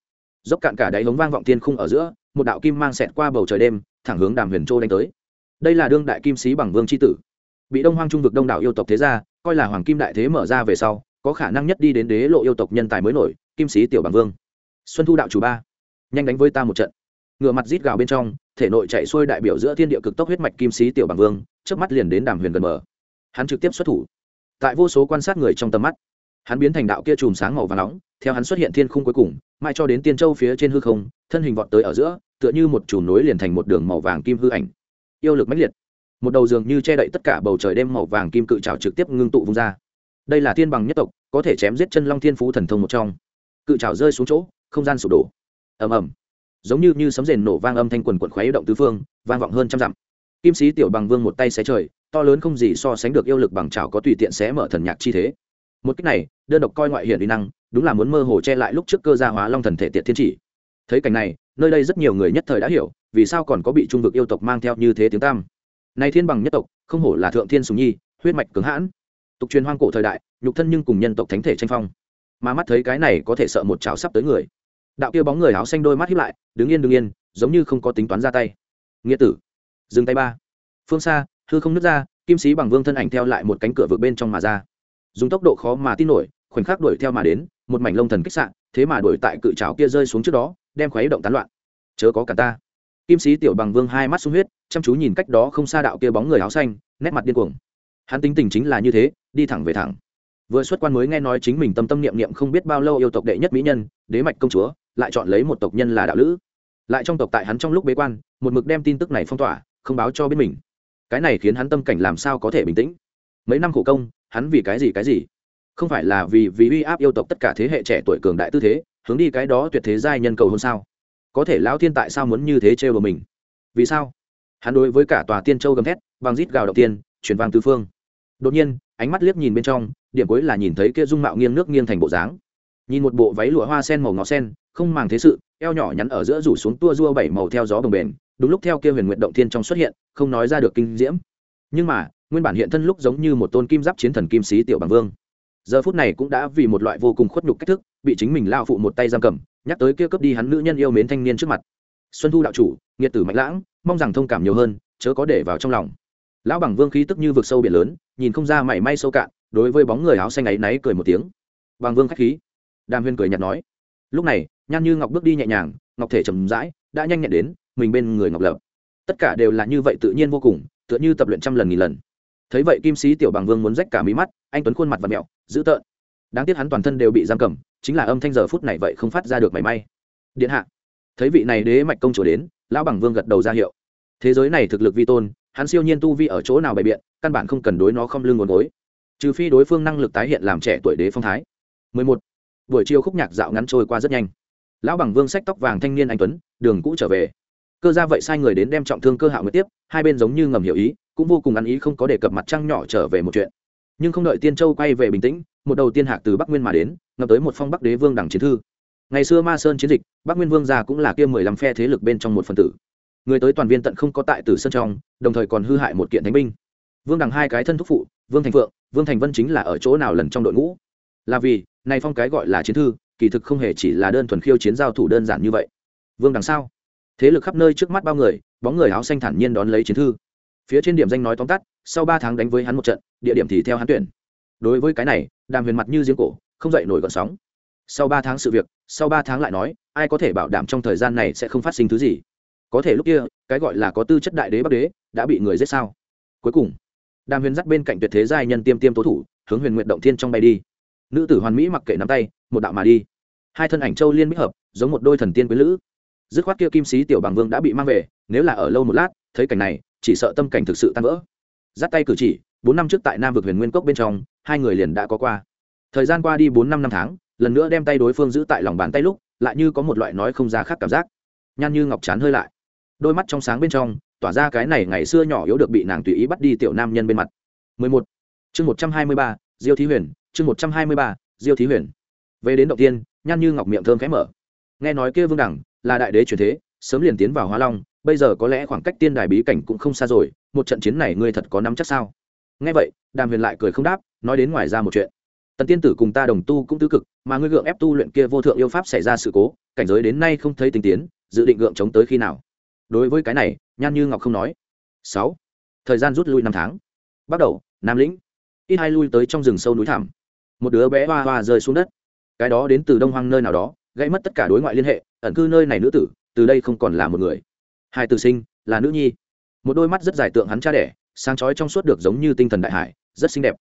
Dốc cạn cả đáy hống vang vọng thiên khung ở giữa một đạo kim mang xẹt qua bầu trời đêm, thẳng hướng đàm huyền châu đánh tới. Đây là đương đại kim sĩ bằng vương c h i tử. Bị đông hoang trung vực đông đảo yêu tộc thế gia coi là hoàng kim đại thế mở ra về sau, có khả năng nhất đi đến đế lộ yêu tộc nhân tài mới nổi, kim sĩ tiểu bằng vương. Xuân thu đạo chủ ba, nhanh đánh với ta một trận. Ngựa mặt rít gào bên trong, thể nội chạy xuôi đại biểu giữa thiên địa cực tốc huyết mạch kim sĩ tiểu bằng vương trước mắt liền đến đàm huyền gần mở hắn trực tiếp xuất thủ. Tại vô số quan sát người trong tầm mắt hắn biến thành đạo kia chùm sáng màu và nóng, theo hắn xuất hiện thiên khung cuối cùng, mãi cho đến tiên châu phía trên hư không, thân hình vọt tới ở giữa, tựa như một chùm nối liền thành một đường màu vàng kim hư ảnh. Yêu lực mãnh liệt. Một đầu dường như che đậy tất cả bầu trời đêm màu vàng kim cự trào trực tiếp ngưng tụ vung ra. Đây là thiên bằng nhất tộc, có thể chém giết chân long thiên phú thần thông một trong. Cự trào rơi xuống chỗ, không gian sụp đổ. Ầm ầm. Giống như như sấm rền nổ vang âm thanh quần quần khuấy động tứ phương, vang vọng hơn trăm dặm. Kim sĩ tiểu bằng vương một tay xé trời, to lớn không gì so sánh được yêu lực bằng trào có tùy tiện xé mở thần nhạc chi thế một cách này, đơn độc coi ngoại hiển uy năng, đúng là muốn mơ hồ che lại lúc trước cơ gia hóa long thần thể tiệt thiên chỉ. Thấy cảnh này, nơi đây rất nhiều người nhất thời đã hiểu, vì sao còn có bị trung vực yêu tộc mang theo như thế tiếng tam nay thiên bằng nhất tộc, không hổ là thượng thiên sùng nhi, huyết mạch cứng hãn. Tục truyền hoang cổ thời đại, nhục thân nhưng cùng nhân tộc thánh thể tranh phong. Mà mắt thấy cái này có thể sợ một chảo sắp tới người. Đạo kia bóng người áo xanh đôi mắt hiếp lại, đứng yên đứng yên, giống như không có tính toán ra tay. Nghĩa tử, dừng tay ba. Phương xa, hư không nứt ra, kim sĩ bằng vương thân ảnh theo lại một cánh cửa vượt bên trong mà ra dùng tốc độ khó mà tin nổi, khoảnh khắc đuổi theo mà đến, một mảnh lông thần kích sạn thế mà đuổi tại cự trào kia rơi xuống trước đó, đem khuấy động tán loạn. Chớ có cả ta. Kim sĩ tiểu bằng vương hai mắt sung huyết, chăm chú nhìn cách đó không xa đạo kia bóng người áo xanh, nét mặt điên cuồng. Hắn tính tình chính là như thế, đi thẳng về thẳng. Vừa xuất quan mới nghe nói chính mình tâm tâm niệm niệm không biết bao lâu yêu tộc đệ nhất mỹ nhân, đế mạch công chúa, lại chọn lấy một tộc nhân là đạo lữ. Lại trong tộc tại hắn trong lúc bế quan, một mực đem tin tức này phong tỏa, không báo cho biết mình. Cái này khiến hắn tâm cảnh làm sao có thể bình tĩnh. Mấy năm khổ công hắn vì cái gì cái gì? Không phải là vì vì uy áp yêu tộc tất cả thế hệ trẻ tuổi cường đại tư thế, hướng đi cái đó tuyệt thế giai nhân cầu hôn sao? Có thể lão thiên tại sao muốn như thế trêu vào mình? Vì sao? Hắn đối với cả tòa tiên châu gầm thét, bằng rít gào đầu tiên chuyển vang tứ phương. Đột nhiên, ánh mắt liếc nhìn bên trong, điểm cuối là nhìn thấy kia dung mạo nghiêng nước nghiêng thành bộ dáng. Nhìn một bộ váy lụa hoa sen màu ngọ sen, không màng thế sự, eo nhỏ nhắn ở giữa rủ xuống tua rua bảy màu theo gió bồng bềnh, đúng lúc theo kia huyền nguyện động thiên trong xuất hiện, không nói ra được kinh diễm. Nhưng mà nguyên bản hiện thân lúc giống như một tôn kim giáp chiến thần kim sĩ tiểu bằng vương. Giờ phút này cũng đã vì một loại vô cùng khuất nhục cách thức, bị chính mình lao phụ một tay giam cầm, nhắc tới kia cướp đi hắn nữ nhân yêu mến thanh niên trước mặt. Xuân thu đạo chủ, nghiệt tử mạnh lãng, mong rằng thông cảm nhiều hơn, chớ có để vào trong lòng. Lão bằng vương khí tức như vực sâu biển lớn, nhìn không ra mảy may sâu cạn, đối với bóng người áo xanh ấy náy cười một tiếng. Bằng vương khách khí. Đàm huyên cười nhạt nói. Lúc này, nhan như ngọc bước đi nhẹ nhàng, ngọc thể trầm rãi, đã nhanh nhẹn đến, mình bên người ngọc lập. Tất cả đều là như vậy tự nhiên vô cùng, tựa như tập luyện trăm lần nghìn lần thấy vậy kim sĩ tiểu bằng vương muốn rách cả mí mắt, anh tuấn khuôn mặt và mẹo, dữ tợn. Đáng tiếc hắn toàn thân đều bị giam cầm, chính là âm thanh giờ phút này vậy không phát ra được mảy may. Điện hạ. Thấy vị này đế mạch công chủ đến, lão bằng vương gật đầu ra hiệu. Thế giới này thực lực vi tôn, hắn siêu nhiên tu vi ở chỗ nào bày biện, căn bản không cần đối nó không lưng nguồn gối. Trừ phi đối phương năng lực tái hiện làm trẻ tuổi đế phong thái. 11. buổi chiều khúc nhạc dạo ngắn trôi qua rất nhanh. Lão bằng vương sách tóc vàng thanh niên anh tuấn, đường cũ trở về. Cơ ra vậy sai người đến đem trọng thương cơ hạo mới tiếp, hai bên giống như ngầm hiểu ý cũng vô cùng ăn ý không có đề cập mặt trăng nhỏ trở về một chuyện. Nhưng không đợi tiên châu quay về bình tĩnh, một đầu tiên hạc từ bắc nguyên mà đến, ngập tới một phong bắc đế vương đẳng chiến thư. Ngày xưa ma sơn chiến dịch, bắc nguyên vương gia cũng là kia mười lăm phe thế lực bên trong một phần tử. Người tới toàn viên tận không có tại tử sơn trong, đồng thời còn hư hại một kiện thánh binh. Vương đằng hai cái thân thúc phụ, vương thành phượng, vương thành vân chính là ở chỗ nào lần trong đội ngũ. Là vì, này phong cái gọi là chiến thư, kỳ thực không hề chỉ là đơn thuần khiêu chiến giao thủ đơn giản như vậy. Vương đằng sau thế lực khắp nơi trước mắt bao người, bóng người áo xanh thản nhiên đón lấy chiến thư phía trên điểm danh nói tóm tắt, sau ba tháng đánh với hắn một trận, địa điểm thì theo hắn tuyển. Đối với cái này, đàm huyền mặt như giếng cổ, không dậy nổi gọn sóng. Sau ba tháng sự việc, sau ba tháng lại nói, ai có thể bảo đảm trong thời gian này sẽ không phát sinh thứ gì? Có thể lúc kia, cái gọi là có tư chất đại đế bắc đế, đã bị người giết sao? Cuối cùng, đàm huyền dắt bên cạnh tuyệt thế giai nhân tiêm tiêm tố thủ, hướng huyền nguyện động thiên trong bay đi. Nữ tử hoàn mỹ mặc kệ nắm tay, một đạo mà đi. Hai thân ảnh châu liên bích hợp, giống một đôi thần tiên quý lữ. Dứt khoát kia kim sĩ tiểu bằng vương đã bị mang về, nếu là ở lâu một lát, thấy cảnh này chỉ sợ tâm cảnh thực sự tan vỡ. Dắt tay cử chỉ bốn năm trước tại nam vực huyền nguyên cốc bên trong hai người liền đã có qua. Thời gian qua đi bốn năm năm tháng lần nữa đem tay đối phương giữ tại lòng bàn tay lúc lại như có một loại nói không ra khác cảm giác. Nhan như ngọc chán hơi lại. Đôi mắt trong sáng bên trong tỏa ra cái này ngày xưa nhỏ yếu được bị nàng tùy ý bắt đi tiểu nam nhân bên mặt. 11. chương 123, diêu thí huyền chương 123, diêu thí huyền. Về đến đầu tiên nhan như ngọc miệng thơm khẽ mở. Nghe nói kia vương đẳng là đại đế truyền thế sớm liền tiến vào hóa long bây giờ có lẽ khoảng cách tiên đài bí cảnh cũng không xa rồi, một trận chiến này ngươi thật có nắm chắc sao? Nghe vậy, đàm huyền lại cười không đáp, nói đến ngoài ra một chuyện. Tần tiên tử cùng ta đồng tu cũng tứ cực, mà ngươi gượng ép tu luyện kia vô thượng yêu pháp xảy ra sự cố, cảnh giới đến nay không thấy tinh tiến, dự định gượng chống tới khi nào? Đối với cái này, nhan như ngọc không nói. Sáu. Thời gian rút lui năm tháng. Bắt đầu, nam lĩnh. Ít hai lui tới trong rừng sâu núi thảm một đứa bé hoa hoa rơi xuống đất. Cái đó đến từ đông hoang nơi nào đó gây mất tất cả đối ngoại liên hệ, ẩn cư nơi này nữ tử, từ đây không còn là một người hai tử sinh, là nữ nhi. Một đôi mắt rất dài tượng hắn cha đẻ, sáng chói trong suốt được giống như tinh thần đại hải, rất xinh đẹp.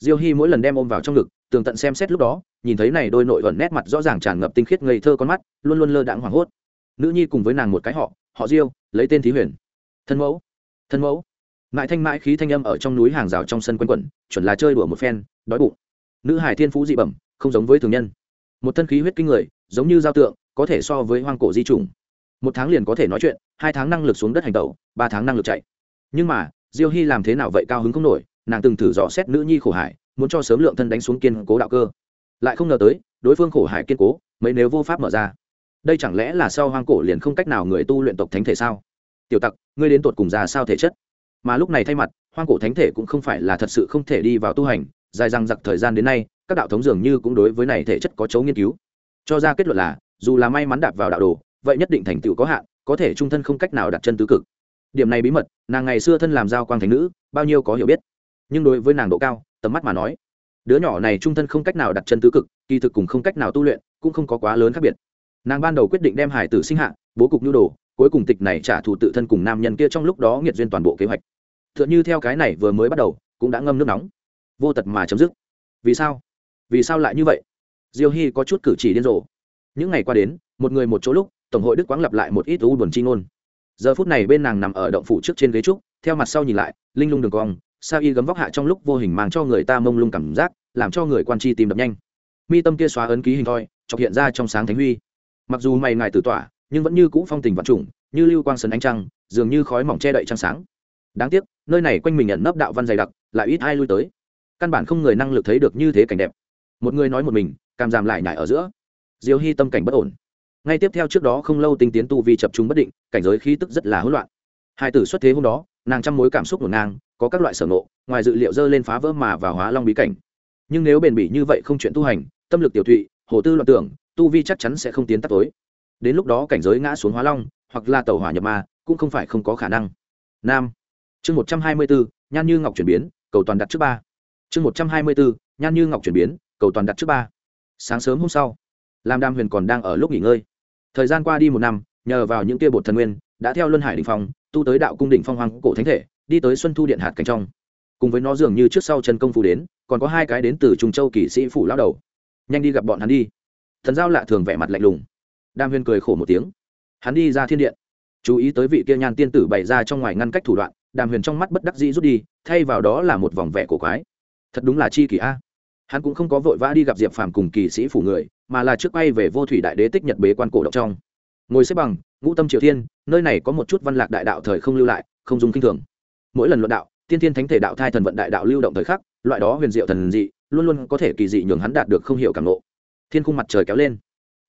Diêu hy mỗi lần đem ôm vào trong ngực, tường tận xem xét lúc đó, nhìn thấy này đôi nội ẩn nét mặt rõ ràng tràn ngập tinh khiết ngây thơ con mắt, luôn luôn lơ đãng hoảng hốt. Nữ nhi cùng với nàng một cái họ họ diêu, lấy tên thí huyền. Thân mẫu thân mẫu. Mãi thanh mãi khí thanh âm ở trong núi hàng rào trong sân quanh quẩn, chuẩn là chơi đùa một phen, đói bụng. Nữ hải thiên phú dị bẩm, không giống với thường nhân. Một thân khí huyết kinh người, giống như giao tượng, có thể so với hoang cổ di trùng một tháng liền có thể nói chuyện, hai tháng năng lực xuống đất hành tẩu, ba tháng năng lực chạy. Nhưng mà, diêu hy làm thế nào vậy cao hứng không nổi, nàng từng thử dò xét nữ nhi khổ hải, muốn cho sớm lượng thân đánh xuống kiên cố đạo cơ. Lại không ngờ tới, đối phương khổ hải kiên cố, mấy nếu vô pháp mở ra. Đây chẳng lẽ là sau hoang cổ liền không cách nào người tu luyện tộc thánh thể sao? Tiểu tặc, ngươi đến tột cùng ra sao thể chất? Mà lúc này thay mặt, hoang cổ thánh thể cũng không phải là thật sự không thể đi vào tu hành, dài răng giặc thời gian đến nay, các đạo thống dường như cũng đối với này thể chất có chấu nghiên cứu. Cho ra kết luận là, dù là may mắn đạp vào đạo đồ vậy nhất định thành tựu có hạn, có thể trung thân không cách nào đặt chân tứ cực. Điểm này bí mật, nàng ngày xưa thân làm giao quang thành nữ, bao nhiêu có hiểu biết. Nhưng đối với nàng độ cao, tầm mắt mà nói, đứa nhỏ này trung thân không cách nào đặt chân tứ cực, kỳ thực cùng không cách nào tu luyện, cũng không có quá lớn khác biệt. Nàng ban đầu quyết định đem hải tử sinh hạ, bố cục nhu đồ, cuối cùng tịch này trả thù tự thân cùng nam nhân kia trong lúc đó nghiệt duyên toàn bộ kế hoạch. T h ư ợ n như theo cái này vừa mới bắt đầu, cũng đã ngâm nước nóng. Vô tật mà chấm dứt. Vì sao? Vì sao lại như vậy? Diêu hy có chút cử chỉ điên rồ. Những ngày qua đến, một người một chỗ lúc tổng hội đức quáng lặp lại một ít u buồn chi ngôn. Giờ phút này bên nàng nằm ở động phủ trước trên ghế trúc, theo mặt sau nhìn lại, linh lung đường cong sa y gấm vóc hạ trong lúc vô hình mang cho người ta mông lung cảm giác, làm cho người quan chi tìm đập nhanh. Mi tâm kia xóa ấn ký hình thoi, chọc hiện ra trong sáng thánh huy. Mặc dù mày ngài tử tỏa, nhưng vẫn như cũ phong tình vạn trùng, như lưu quang sấn ánh trăng, dường như khói mỏng che đậy trăng sáng. Đáng tiếc, nơi này quanh mình nhận nấp đạo văn dày đặc, lại ít ai lui tới. Căn bản không người năng lực thấy được như thế cảnh đẹp. Một người nói một mình, càm giảm lại nhải ở giữa. Diêu hy tâm cảnh bất ổn ngay tiếp theo trước đó không lâu tinh tiến tu vi chập trung bất định, cảnh giới khí tức rất là hỗn loạn. Hai tử xuất thế hôm đó, nàng trăm mối cảm xúc ngổn ngang, có các loại sở nộ ngoài dự liệu dơ lên phá vỡ mà và hóa long bí cảnh. Nhưng nếu bền bỉ như vậy không chuyện tu hành, tâm lực tiểu thụy, hồ tư loạn tưởng, tu vi chắc chắn sẽ không tiến tắt tối. Đến lúc đó cảnh giới ngã xuống hóa long, hoặc là tàu hỏa nhập ma, cũng không phải không có khả năng. Nam. Chương một trăm hai mươi bốn, nhan như ngọc chuyển biến, cầu toàn đặt trước ba. Chương một trăm hai mươi bốn, nhan như ngọc chuyển biến, cầu toàn đặt trước ba. Sáng sớm hôm sau, lam đam huyền còn đang ở lúc nghỉ ngơi thời gian qua đi một năm, nhờ vào những tia bột thần nguyên, đã theo luân hải đình phong, tu tới đạo cung đỉnh phong hoàng cổ thánh thể, đi tới xuân thu điện hạt cảnh trong. Cùng với nó dường như trước sau chân công phu đến, còn có hai cái đến từ trung châu kỵ sĩ phủ lao đầu. Nhanh đi gặp bọn hắn đi. Thần giao lạ thường vẻ mặt lạnh lùng. Đam huyên cười khổ một tiếng. Hắn đi ra thiên điện. Chú ý tới vị kia nhan tiên tử bày ra trong ngoài ngăn cách thủ đoạn đàm huyền trong mắt bất đắc dĩ rút đi, thay vào đó là một vòng vẻ cổ quái. Thật đúng là chi kỳ a hắn cũng không có vội vã đi gặp diệp phàm cùng kỳ sĩ phủ người, mà là trước bay về vô thủy đại đế tích nhật bế quan cổ động trong. Ngồi xếp bằng, ngũ tâm triều thiên, nơi này có một chút văn lạc đại đạo thời không lưu lại, không dùng kinh thường. Mỗi lần luận đạo, tiên thiên thánh thể đạo thai thần vận đại đạo lưu động thời khắc, loại đó huyền diệu thần dị, luôn luôn có thể kỳ dị nhường hắn đạt được không hiểu cảm nộ thiên khung mặt trời kéo lên.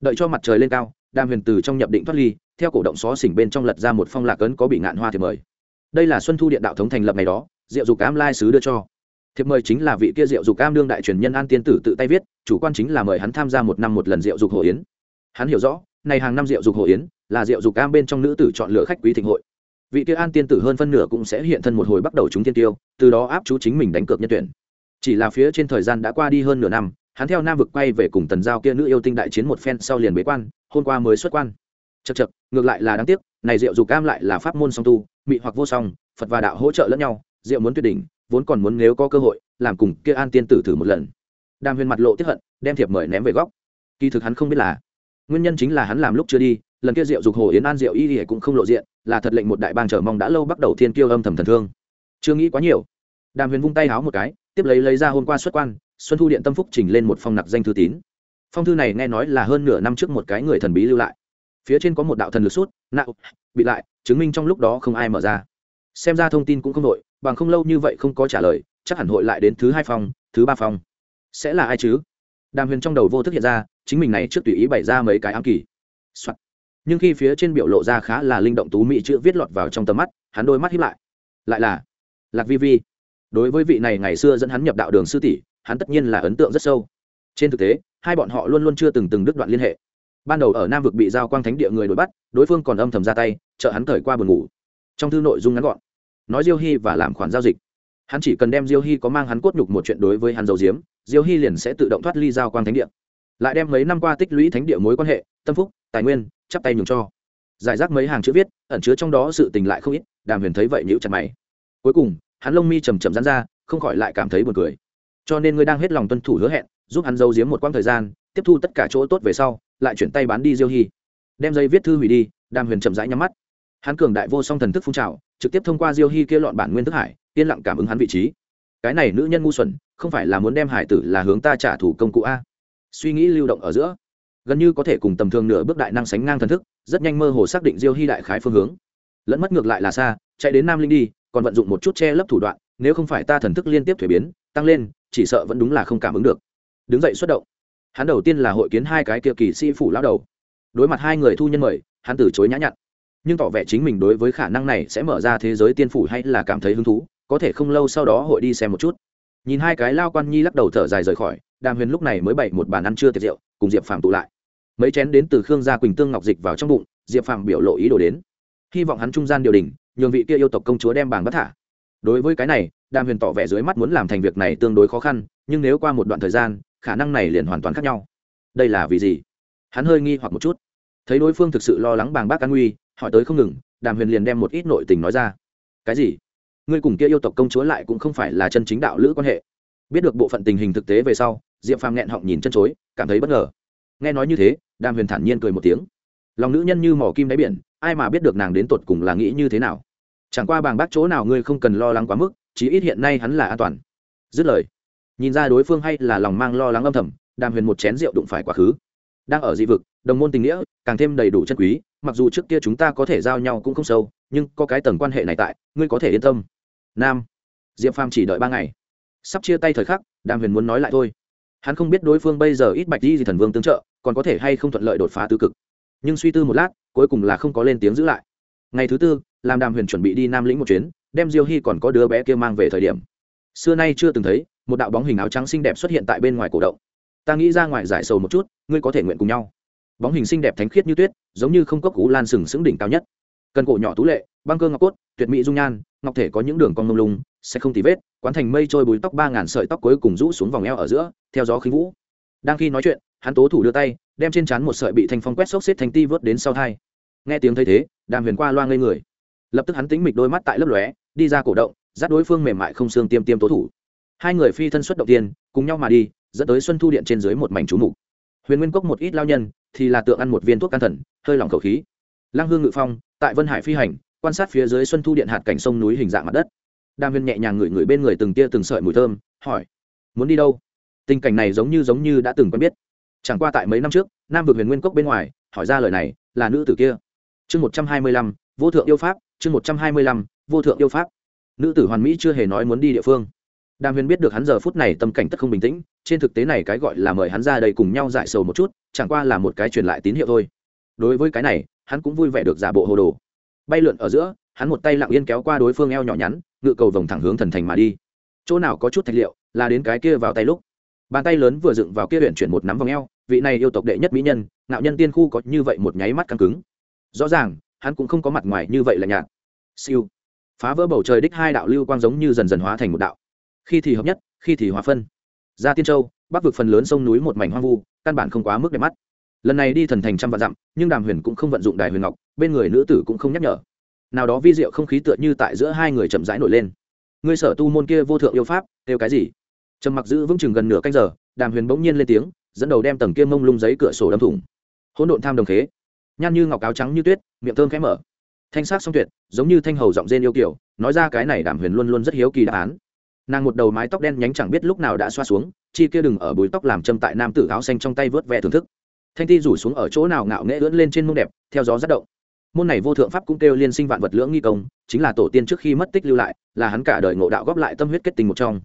Đợi cho mặt trời lên cao, đàm huyền từ trong nhập định thoát ly, theo cổ động xó xỉnh bên trong lật ra một phong lạc ấn có bị ngạn hoa thì mời. Đây là xuân thu điện đạo thống thành lập ngày đó, diệu dục cám lai sứ đưa cho thiệp mời chính là vị kia diệu dục cam đương đại truyền nhân an tiên tử tự tay viết, chủ quan chính là mời hắn tham gia một năm một lần diệu dục hồ yến. Hắn hiểu rõ, này hàng năm diệu dục hồ yến là diệu dục cam bên trong nữ tử chọn lựa khách quý thịnh hội. Vị kia an tiên tử hơn phân nửa cũng sẽ hiện thân một hồi bắt đầu chúng tiên tiêu, từ đó áp chú chính mình đánh cược nhân tuyển. Chỉ là phía trên thời gian đã qua đi hơn nửa năm, hắn theo nam vực quay về cùng tần giao kia nữ yêu tinh đại chiến một phen sau liền bế quan, hôm qua mới xuất quan. Chật chật ngược lại là đáng tiếc, này diệu dục cam lại là pháp môn song tu, mị hoặc vô song, phật và đạo hỗ trợ lẫn nhau, diệu muốn tuyệt đỉnh vốn còn muốn nếu có cơ hội, làm cùng kia an tiên tử thử một lần. Đàm huyền mặt lộ tiếp hận, đem thiệp mời ném về góc. Kỳ thực hắn không biết là, nguyên nhân chính là hắn làm lúc chưa đi, lần kia diệu dục hồ yến an diệu y thì cũng không lộ diện, là thật lệnh một đại bang chờ mong đã lâu bắt đầu thiên kiêu âm thầm thần thương. Chưa nghĩ quá nhiều, đàm huyền vung tay háo một cái, tiếp lấy lấy ra hôm qua xuất quan, xuân thu điện tâm phúc trình lên một phong nặc danh thư tín. Phong thư này nghe nói là hơn nửa năm trước một cái người thần bí lưu lại. Phía trên có một đạo thần lực sút, nạo, bị lại, chứng minh trong lúc đó không ai mở ra. Xem ra thông tin cũng không đội bằng không lâu như vậy không có trả lời, chắc hẳn hội lại đến thứ hai phòng, thứ ba phòng. Sẽ là ai chứ? Đàm huyền trong đầu vô thức hiện ra, chính mình này trước tùy ý bày ra mấy cái ám kỳ、Soạn. nhưng khi phía trên biểu lộ ra khá là linh động tú mỹ chữ viết lọt vào trong tầm mắt, hắn đôi mắt hiếp lại. Lại là lạc vi vi. Đối với vị này ngày xưa dẫn hắn nhập đạo đường sư tỷ, hắn tất nhiên là ấn tượng rất sâu. Trên thực tế, hai bọn họ luôn luôn chưa từng từng đứt đoạn liên hệ. Ban đầu ở nam vực bị giao quang thánh địa người đuổi bắt, đối phương còn âm thầm ra tay, trợ hắn thời qua buồn ngủ. Trong thư nội dung ngắn gọn nói diêu hy và làm khoản giao dịch. Hắn chỉ cần đem diêu hy có mang hắn cốt nhục một chuyện đối với hắn dầu diếm diêu hy liền sẽ tự động thoát ly giao quang thánh địa. Lại đem mấy năm qua tích lũy thánh địa mối quan hệ, tâm phúc, tài nguyên, chắp tay nhường cho. Giải rác mấy hàng chữ viết, ẩn chứa trong đó sự tình lại không ít, đàm huyền thấy vậy nhữ chặt mày. Cuối cùng, hắn lông mi chầm chầm rán ra, không khỏi lại cảm thấy buồn cười. Cho nên ngươi đang hết lòng tuân thủ hứa hẹn, giúp hắn giấu giếm một quãng thời gian, tiếp thu tất cả chỗ tốt về sau, lại chuyển tay bán đi diêu hy đem giấy viết thư hủy đi, đàm huyền chậm rãi nhắm mắt hắn cường đại vô song thần thức phun trào, trực tiếp thông qua diêu hy kia lọn bản nguyên thức hải, yên lặng cảm ứng hắn vị trí. Cái này nữ nhân ngu xuẩn, không phải là muốn đem hải tử là hướng ta trả thù công cụ a. Suy nghĩ lưu động ở giữa, gần như có thể cùng tầm thường nửa bước đại năng sánh ngang thần thức, rất nhanh mơ hồ xác định diêu hy đại khái phương hướng. Lẫn mất ngược lại là xa, chạy đến nam linh đi, còn vận dụng một chút che lấp thủ đoạn, nếu không phải ta thần thức liên tiếp thuế biến, tăng lên, chỉ sợ vẫn đúng là không cảm ứng được. Đứng dậy xuất động. Hắn đầu tiên là hội kiến hai cái kia kỳ sĩ phủ lao đầu. Đối mặt hai người thu nhân mời, hắn từ chối nhã nhặn nhưng tỏ vẻ chính mình đối với khả năng này sẽ mở ra thế giới tiên phủ hay là cảm thấy hứng thú, có thể không lâu sau đó hội đi xem một chút. Nhìn hai cái lao quan nhi lắc đầu thở dài rời khỏi, đàm huyền lúc này mới bày một bàn ăn trưa tiệc rượu, cùng diệp phàm tụ lại. Mấy chén đến từ khương gia quỳnh tương ngọc dịch vào trong bụng, diệp phàm biểu lộ ý đồ đến. Hy vọng hắn trung gian điều đình, nhường vị kia yêu tộc công chúa đem bàng bắt thả. Đối với cái này, đàm huyền tỏ vẻ dưới mắt muốn làm thành việc này tương đối khó khăn, nhưng nếu qua một đoạn thời gian, khả năng này liền hoàn toàn khác nhau. Đây là vì gì? Hắn hơi nghi hoặc một chút. Thấy đối phương thực sự lo lắng bàng bác an nguy hỏi tới không ngừng, đàm huyền liền đem một ít nội tình nói ra. Cái gì? Ngươi cùng kia yêu tộc công chúa lại cũng không phải là chân chính đạo lữ quan hệ. Biết được bộ phận tình hình thực tế về sau, diệp phàm nghẹn họng nhìn chân chối, cảm thấy bất ngờ. Nghe nói như thế, đàm huyền thản nhiên cười một tiếng. Lòng nữ nhân như mỏ kim đáy biển, ai mà biết được nàng đến tột cùng là nghĩ như thế nào? Chẳng qua bàng bác chỗ nào ngươi không cần lo lắng quá mức, chí ít hiện nay hắn là an toàn. Dứt lời, nhìn ra đối phương hay là lòng mang lo lắng âm thầm, đàm huyền một chén rượu đụng phải quá khứ đang ở dị vực, đồng môn tình nghĩa, càng thêm đầy đủ chân quý, mặc dù trước kia chúng ta có thể giao nhau cũng không sâu, nhưng có cái tầng quan hệ này tại, ngươi có thể yên tâm. Nam, diệp phàm chỉ đợi ba ngày. Sắp chia tay thời khắc, đàm huyền muốn nói lại thôi. Hắn không biết đối phương bây giờ ít bạch đi gì thần vương tương trợ, còn có thể hay không thuận lợi đột phá tư cực. Nhưng suy tư một lát, cuối cùng là không có lên tiếng giữ lại. Ngày thứ tư, làm đàm huyền chuẩn bị đi nam lĩnh một chuyến, đem diêu hy còn có đứa bé kia mang về thời điểm. Xưa nay chưa từng thấy, một đạo bóng hình áo trắng xinh đẹp xuất hiện tại bên ngoài cổ động ta nghĩ ra ngoài giải sầu một chút, ngươi có thể nguyện cùng nhau. Bóng hình xinh đẹp thánh khiết như tuyết, giống như không cốc cú lan sừng sững đỉnh cao nhất. Cần cổ nhỏ tú lệ, băng cơ ngọc cốt, tuyệt mỹ dung nhan, ngọc thể có những đường cong mông lung, sẽ không tì vết, quán thành mây trôi bùi tóc ba ngàn sợi tóc cuối cùng rũ xuống vòng eo ở giữa, theo gió khí vũ. Đang khi nói chuyện, hắn tố thủ đưa tay, đem trên trán một sợi bị thanh phong quét xốc xếp thành ti vớt đến sau thai. Nghe tiếng thấy thế, đàm huyền qua loa ngây người. Lập tức hắn tính mịch đôi mắt tại lớp lóe, đi ra cổ động, dắt đối phương mềm mại không xương tiêm tiêm tố thủ. Hai người phi thân xuất động tiên, cùng nhau mà đi dẫn tới xuân thu điện trên dưới một mảnh trú mục. Huyền nguyên cốc một ít lao nhân thì là tượng ăn một viên thuốc can thần, hơi lỏng khẩu khí. Lăng hương ngự phong, tại vân hải phi hành, quan sát phía dưới xuân thu điện hạt cảnh sông núi hình dạng mặt đất. Đa huyền nhẹ nhàng ngửi ngửi bên người từng tia từng sợi mùi thơm, hỏi, muốn đi đâu? Tình cảnh này giống như giống như đã từng quen biết. Chẳng qua tại mấy năm trước, nam vực huyền nguyên cốc bên ngoài, hỏi ra lời này, là nữ tử kia. Chương một trăm hai mươi lăm, vô thượng yêu pháp, chương một trăm hai mươi lăm, vô thượng yêu pháp. Nữ tử hoàn mỹ chưa hề nói muốn đi địa phương đàm huyền biết được hắn giờ phút này tâm cảnh tất không bình tĩnh, trên thực tế này cái gọi là mời hắn ra đây cùng nhau giải sầu một chút, chẳng qua là một cái truyền lại tín hiệu thôi. Đối với cái này, hắn cũng vui vẻ được giả bộ hồ đồ. Bay lượn ở giữa, hắn một tay lặng yên kéo qua đối phương eo nhỏ nhắn, ngự cầu vòng thẳng hướng thần thành mà đi. Chỗ nào có chút thạch liệu, là đến cái kia vào tay lúc. Bàn tay lớn vừa dựng vào kia huyện chuyển một nắm vòng eo, vị này yêu tộc đệ nhất mỹ nhân nạo nhân tiên khu có như vậy một nháy mắt căng cứng. Rõ ràng, hắn cũng không có mặt ngoài như vậy là nhạt. Siêu. Phá vỡ bầu trời đích hai đạo lưu quang giống như dần dần hóa thành một đạo khi thì hợp nhất, khi thì hòa phân. Ra tiên châu, bắc vực phần lớn sông núi một mảnh hoang vu, căn bản không quá mức đẹp mắt. Lần này đi thần thành trăm vạn dặm, nhưng đàm huyền cũng không vận dụng đài huyền ngọc, bên người nữ tử cũng không nhắc nhở. Nào đó vi diệu không khí tựa như tại giữa hai người chậm rãi nổi lên. Ngươi sở tu môn kia vô thượng yêu pháp, kêu cái gì? Trầm mặc giữ vững chừng gần nửa canh giờ, đàm huyền bỗng nhiên lên tiếng, dẫn đầu đem tầng kia mông lung giấy cửa sổ đâm thủng. Hỗn độn tham đồng khế. Nhan như ngọc áo trắng như tuyết, miệng thơm khẽ mở. Thanh sắc song tuyệt, giống như thanh hầu giọng rên yêu kiểu, nói ra cái này đàm huyền luôn luôn rất hiếu kỳ đáp án nàng một đầu mái tóc đen nhánh chẳng biết lúc nào đã xoa xuống, chi kia đừng ở bùi tóc làm châm tại nam tử áo xanh trong tay vớt ve thưởng thức. Thanh ti rủ xuống ở chỗ nào ngạo nghễ lưỡn lên trên mông đẹp, theo gió rất động. Môn này vô thượng pháp cũng kêu liên sinh vạn vật lưỡng nghi công, chính là tổ tiên trước khi mất tích lưu lại, là hắn cả đời ngộ đạo góp lại tâm huyết kết tình một trong.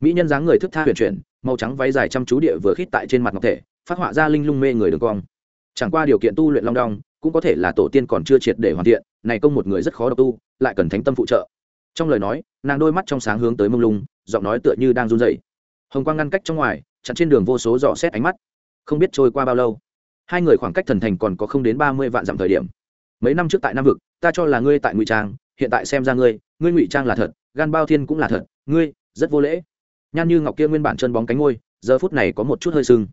Mỹ nhân dáng người thức tha huyền chuyển, màu trắng váy dài chăm chú địa vừa khít tại trên mặt ngọc thể, phát họa ra linh lung mê người đường cong. Chẳng qua điều kiện tu luyện long đong, cũng có thể là tổ tiên còn chưa triệt để hoàn thiện, này công một người rất khó độc tu, lại cần thánh tâm phụ trợ trong lời nói, nàng đôi mắt trong sáng hướng tới mông lung, giọng nói tựa như đang run rẩy. Hồng quang ngăn cách trong ngoài, chặn trên đường vô số dò xét ánh mắt. Không biết trôi qua bao lâu, hai người khoảng cách thần thành còn có không đến ba mươi vạn dặm thời điểm. Mấy năm trước tại nam vực, ta cho là ngươi tại ngụy trang, hiện tại xem ra ngươi ngươi ngụy trang là thật, gan bao thiên cũng là thật, ngươi, rất vô lễ. Nhan như ngọc kia nguyên bản chân bóng cánh ngôi, giờ phút này có một chút hơi sưng.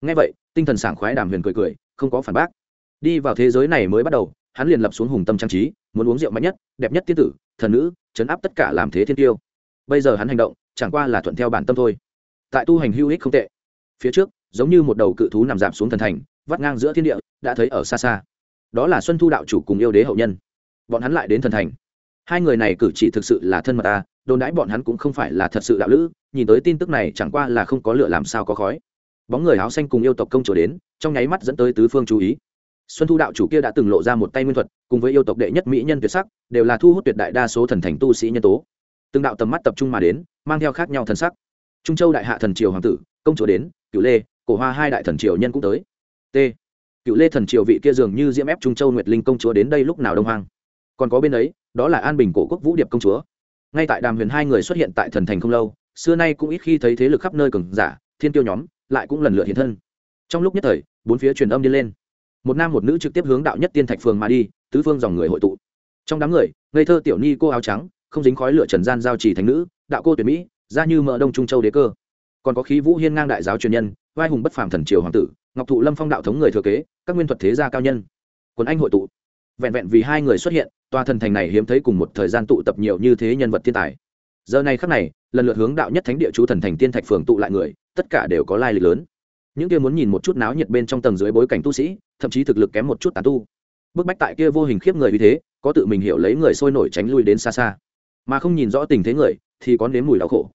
Ngay vậy, tinh thần sảng khoái đàm huyền cười cười, không có phản bác. Đi vào thế giới này mới bắt đầu, hắn liền lập xuống hùng tâm trang trí, muốn uống rượu mạnh nhất, đẹp nhất tiên tử, thần nữ chấn áp tất cả làm thế thiên tiêu. Bây giờ hắn hành động, chẳng qua là thuận theo bản tâm thôi. Tại tu hành hữu ích không tệ. Phía trước, giống như một đầu cự thú nằm giảm xuống thần thành, vắt ngang giữa thiên địa, đã thấy ở xa xa. Đó là xuân thu đạo chủ cùng yêu đế hậu nhân. Bọn hắn lại đến thần thành. Hai người này cử chỉ thực sự là thân mật ta, đồn đãi bọn hắn cũng không phải là thật sự đạo lữ, nhìn tới tin tức này chẳng qua là không có lửa làm sao có khói. Bóng người áo xanh cùng yêu tộc công chúa đến, trong nháy mắt dẫn tới tứ phương chú ý xuân thu đạo chủ kia đã từng lộ ra một tay nguyên thuật, cùng với yêu tộc đệ nhất mỹ nhân tuyệt sắc, đều là thu hút tuyệt đại đa số thần thành tu sĩ nhân tố. Từng đạo tầm mắt tập trung mà đến, mang theo khác nhau thần sắc. Trung châu đại hạ thần triều hoàng tử, công chúa đến cựu lê, cổ hoa hai đại thần triều nhân cũng tới. T. Cựu lê thần triều vị kia dường như diễm ép trung châu nguyệt linh công chúa đến đây lúc nào đông hoang. Còn có bên ấy, đó là an bình cổ quốc vũ điệp công chúa. Ngay tại đàm huyền hai người xuất hiện tại thần thành không lâu, xưa nay cũng ít khi thấy thế lực khắp nơi cường giả, thiên tiêu nhóm lại cũng lần lượt hiện thân. Trong lúc nhất thời, bốn phía truyền âm đi lên một nam một nữ trực tiếp hướng đạo nhất tiên thạch phường mà đi, tứ phương dòng người hội tụ. Trong đám người, ngây thơ tiểu ni cô áo trắng, không dính khói lửa trần gian giao trì thành nữ, đạo cô tuyển mỹ ra như mỡ đông trung châu đế cơ. Còn có khí vũ hiên ngang đại giáo truyền nhân, vai hùng bất phàm thần triều hoàng tử, ngọc thụ lâm phong đạo thống người thừa kế, các nguyên thuật thế gia cao nhân. Quân anh hội tụ. Vẹn vẹn vì hai người xuất hiện, tòa thần thành này hiếm thấy cùng một thời gian tụ tập nhiều như thế nhân vật thiên tài. Giờ này khắc này, lần lượt hướng đạo nhất thánh địa chú thần thành tiên thạch phường tụ lại người, tất cả đều có lai lịch lớn những kia muốn nhìn một chút náo nhiệt bên trong tầng dưới bối cảnh tu sĩ, thậm chí thực lực kém một chút tàn tu. Bức bách tại kia vô hình khiếp người vì thế, có tự mình hiểu lấy người sôi nổi tránh lui đến xa xa. Mà không nhìn rõ tình thế người, thì có nếm mùi đau khổ.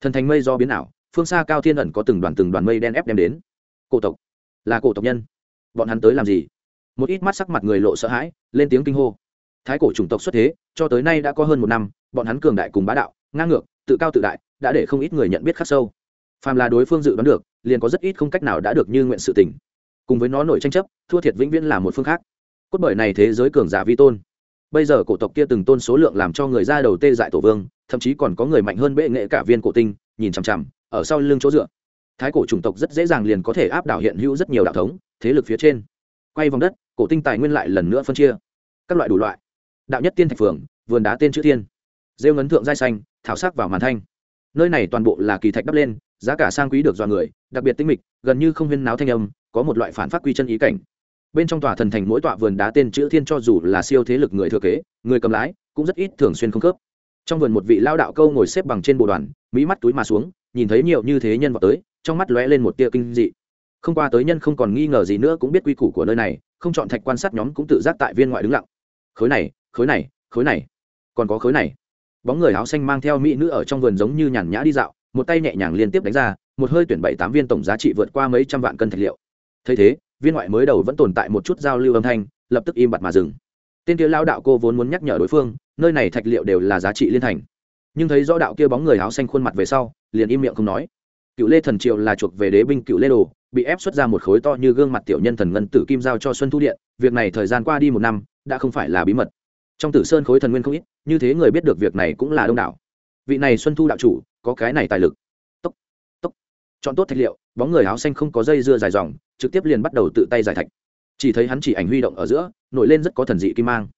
Thần thành mây do biến ảo, phương xa cao thiên ẩn có từng đoàn từng đoàn mây đen ép đem đến. Cổ tộc. Là cổ tộc nhân. Bọn hắn tới làm gì? Một ít mắt sắc mặt người lộ sợ hãi, lên tiếng kinh hô. Thái cổ chủng tộc xuất thế, cho tới nay đã có hơn một năm, bọn hắn cường đại cùng bá đạo, ngang ngược, tự cao tự đại, đã để không ít người nhận biết khắc sâu phàm là đối phương dự đoán được, liền có rất ít không cách nào đã được như nguyện sự tình. Cùng với nó nổi tranh chấp, thua thiệt vĩnh viễn là một phương khác. Cốt bởi này thế giới cường giả vi tôn. Bây giờ cổ tộc kia từng tôn số lượng làm cho người ra đầu tê dại tổ vương, thậm chí còn có người mạnh hơn bệ nghệ cả viên cổ tinh, nhìn chằm chằm, ở sau lưng chỗ dựa. Thái cổ chủng tộc rất dễ dàng liền có thể áp đảo hiện hữu rất nhiều đạo thống, thế lực phía trên. Quay vòng đất, cổ tinh tài nguyên lại lần nữa phân chia. Các loại đủ loại. Đạo nhất tiên thạch phường, vườn đá tên chữ thiên. Rêu ngấn thượng giai xanh, thảo sắc vào màn thanh. Nơi này toàn bộ là kỳ thạch đắp lên giá cả sang quý được dọa người, đặc biệt tinh mịch, gần như không huyên náo thanh âm, có một loại phản phát quy chân ý cảnh. Bên trong tòa thần thành mỗi tọa vườn đá tên chữ thiên cho dù là siêu thế lực người thừa kế, người cầm lái, cũng rất ít thường xuyên không khớp. Trong vườn một vị lao đạo câu ngồi xếp bằng trên bộ đoàn, mỹ mắt túi mà xuống, nhìn thấy nhiều như thế nhân vào tới, trong mắt lóe lên một tia kinh dị. Không qua tới nhân không còn nghi ngờ gì nữa cũng biết quy củ của nơi này, không chọn thạch quan sát nhóm cũng tự giác tại viên ngoại đứng lặng. Khối này khối này khối này. Còn có khối này. Bóng người áo xanh mang theo mỹ nữ ở trong vườn giống như nhàn nhã đi dạo một tay nhẹ nhàng liên tiếp đánh ra, một hơi tuyển bảy tám viên tổng giá trị vượt qua mấy trăm vạn cân thạch liệu. Thấy thế, viên ngoại mới đầu vẫn tồn tại một chút giao lưu âm thanh, lập tức im bặt mà dừng. Tên kia lao đạo cô vốn muốn nhắc nhở đối phương, nơi này thạch liệu đều là giá trị liên thành. Nhưng thấy rõ đạo kia bóng người áo xanh khuôn mặt về sau, liền im miệng không nói. Cựu lê thần triệu là chuộc về đế binh cựu lê đồ, bị ép xuất ra một khối to như gương mặt tiểu nhân thần ngân tử kim giao cho xuân thu điện, việc này thời gian qua đi một năm, đã không phải là bí mật. Trong tử sơn khối thần nguyên không ít, như thế người biết được việc này cũng là đông đảo. Vị này xuân thu đạo chủ có cái này tài lực. Tốc tốc. Chọn tốt thạch liệu, bóng người áo xanh không có dây dưa dài dòng, trực tiếp liền bắt đầu tự tay giải thạch. Chỉ thấy hắn chỉ ảnh huy động ở giữa, nổi lên rất có thần dị kim mang.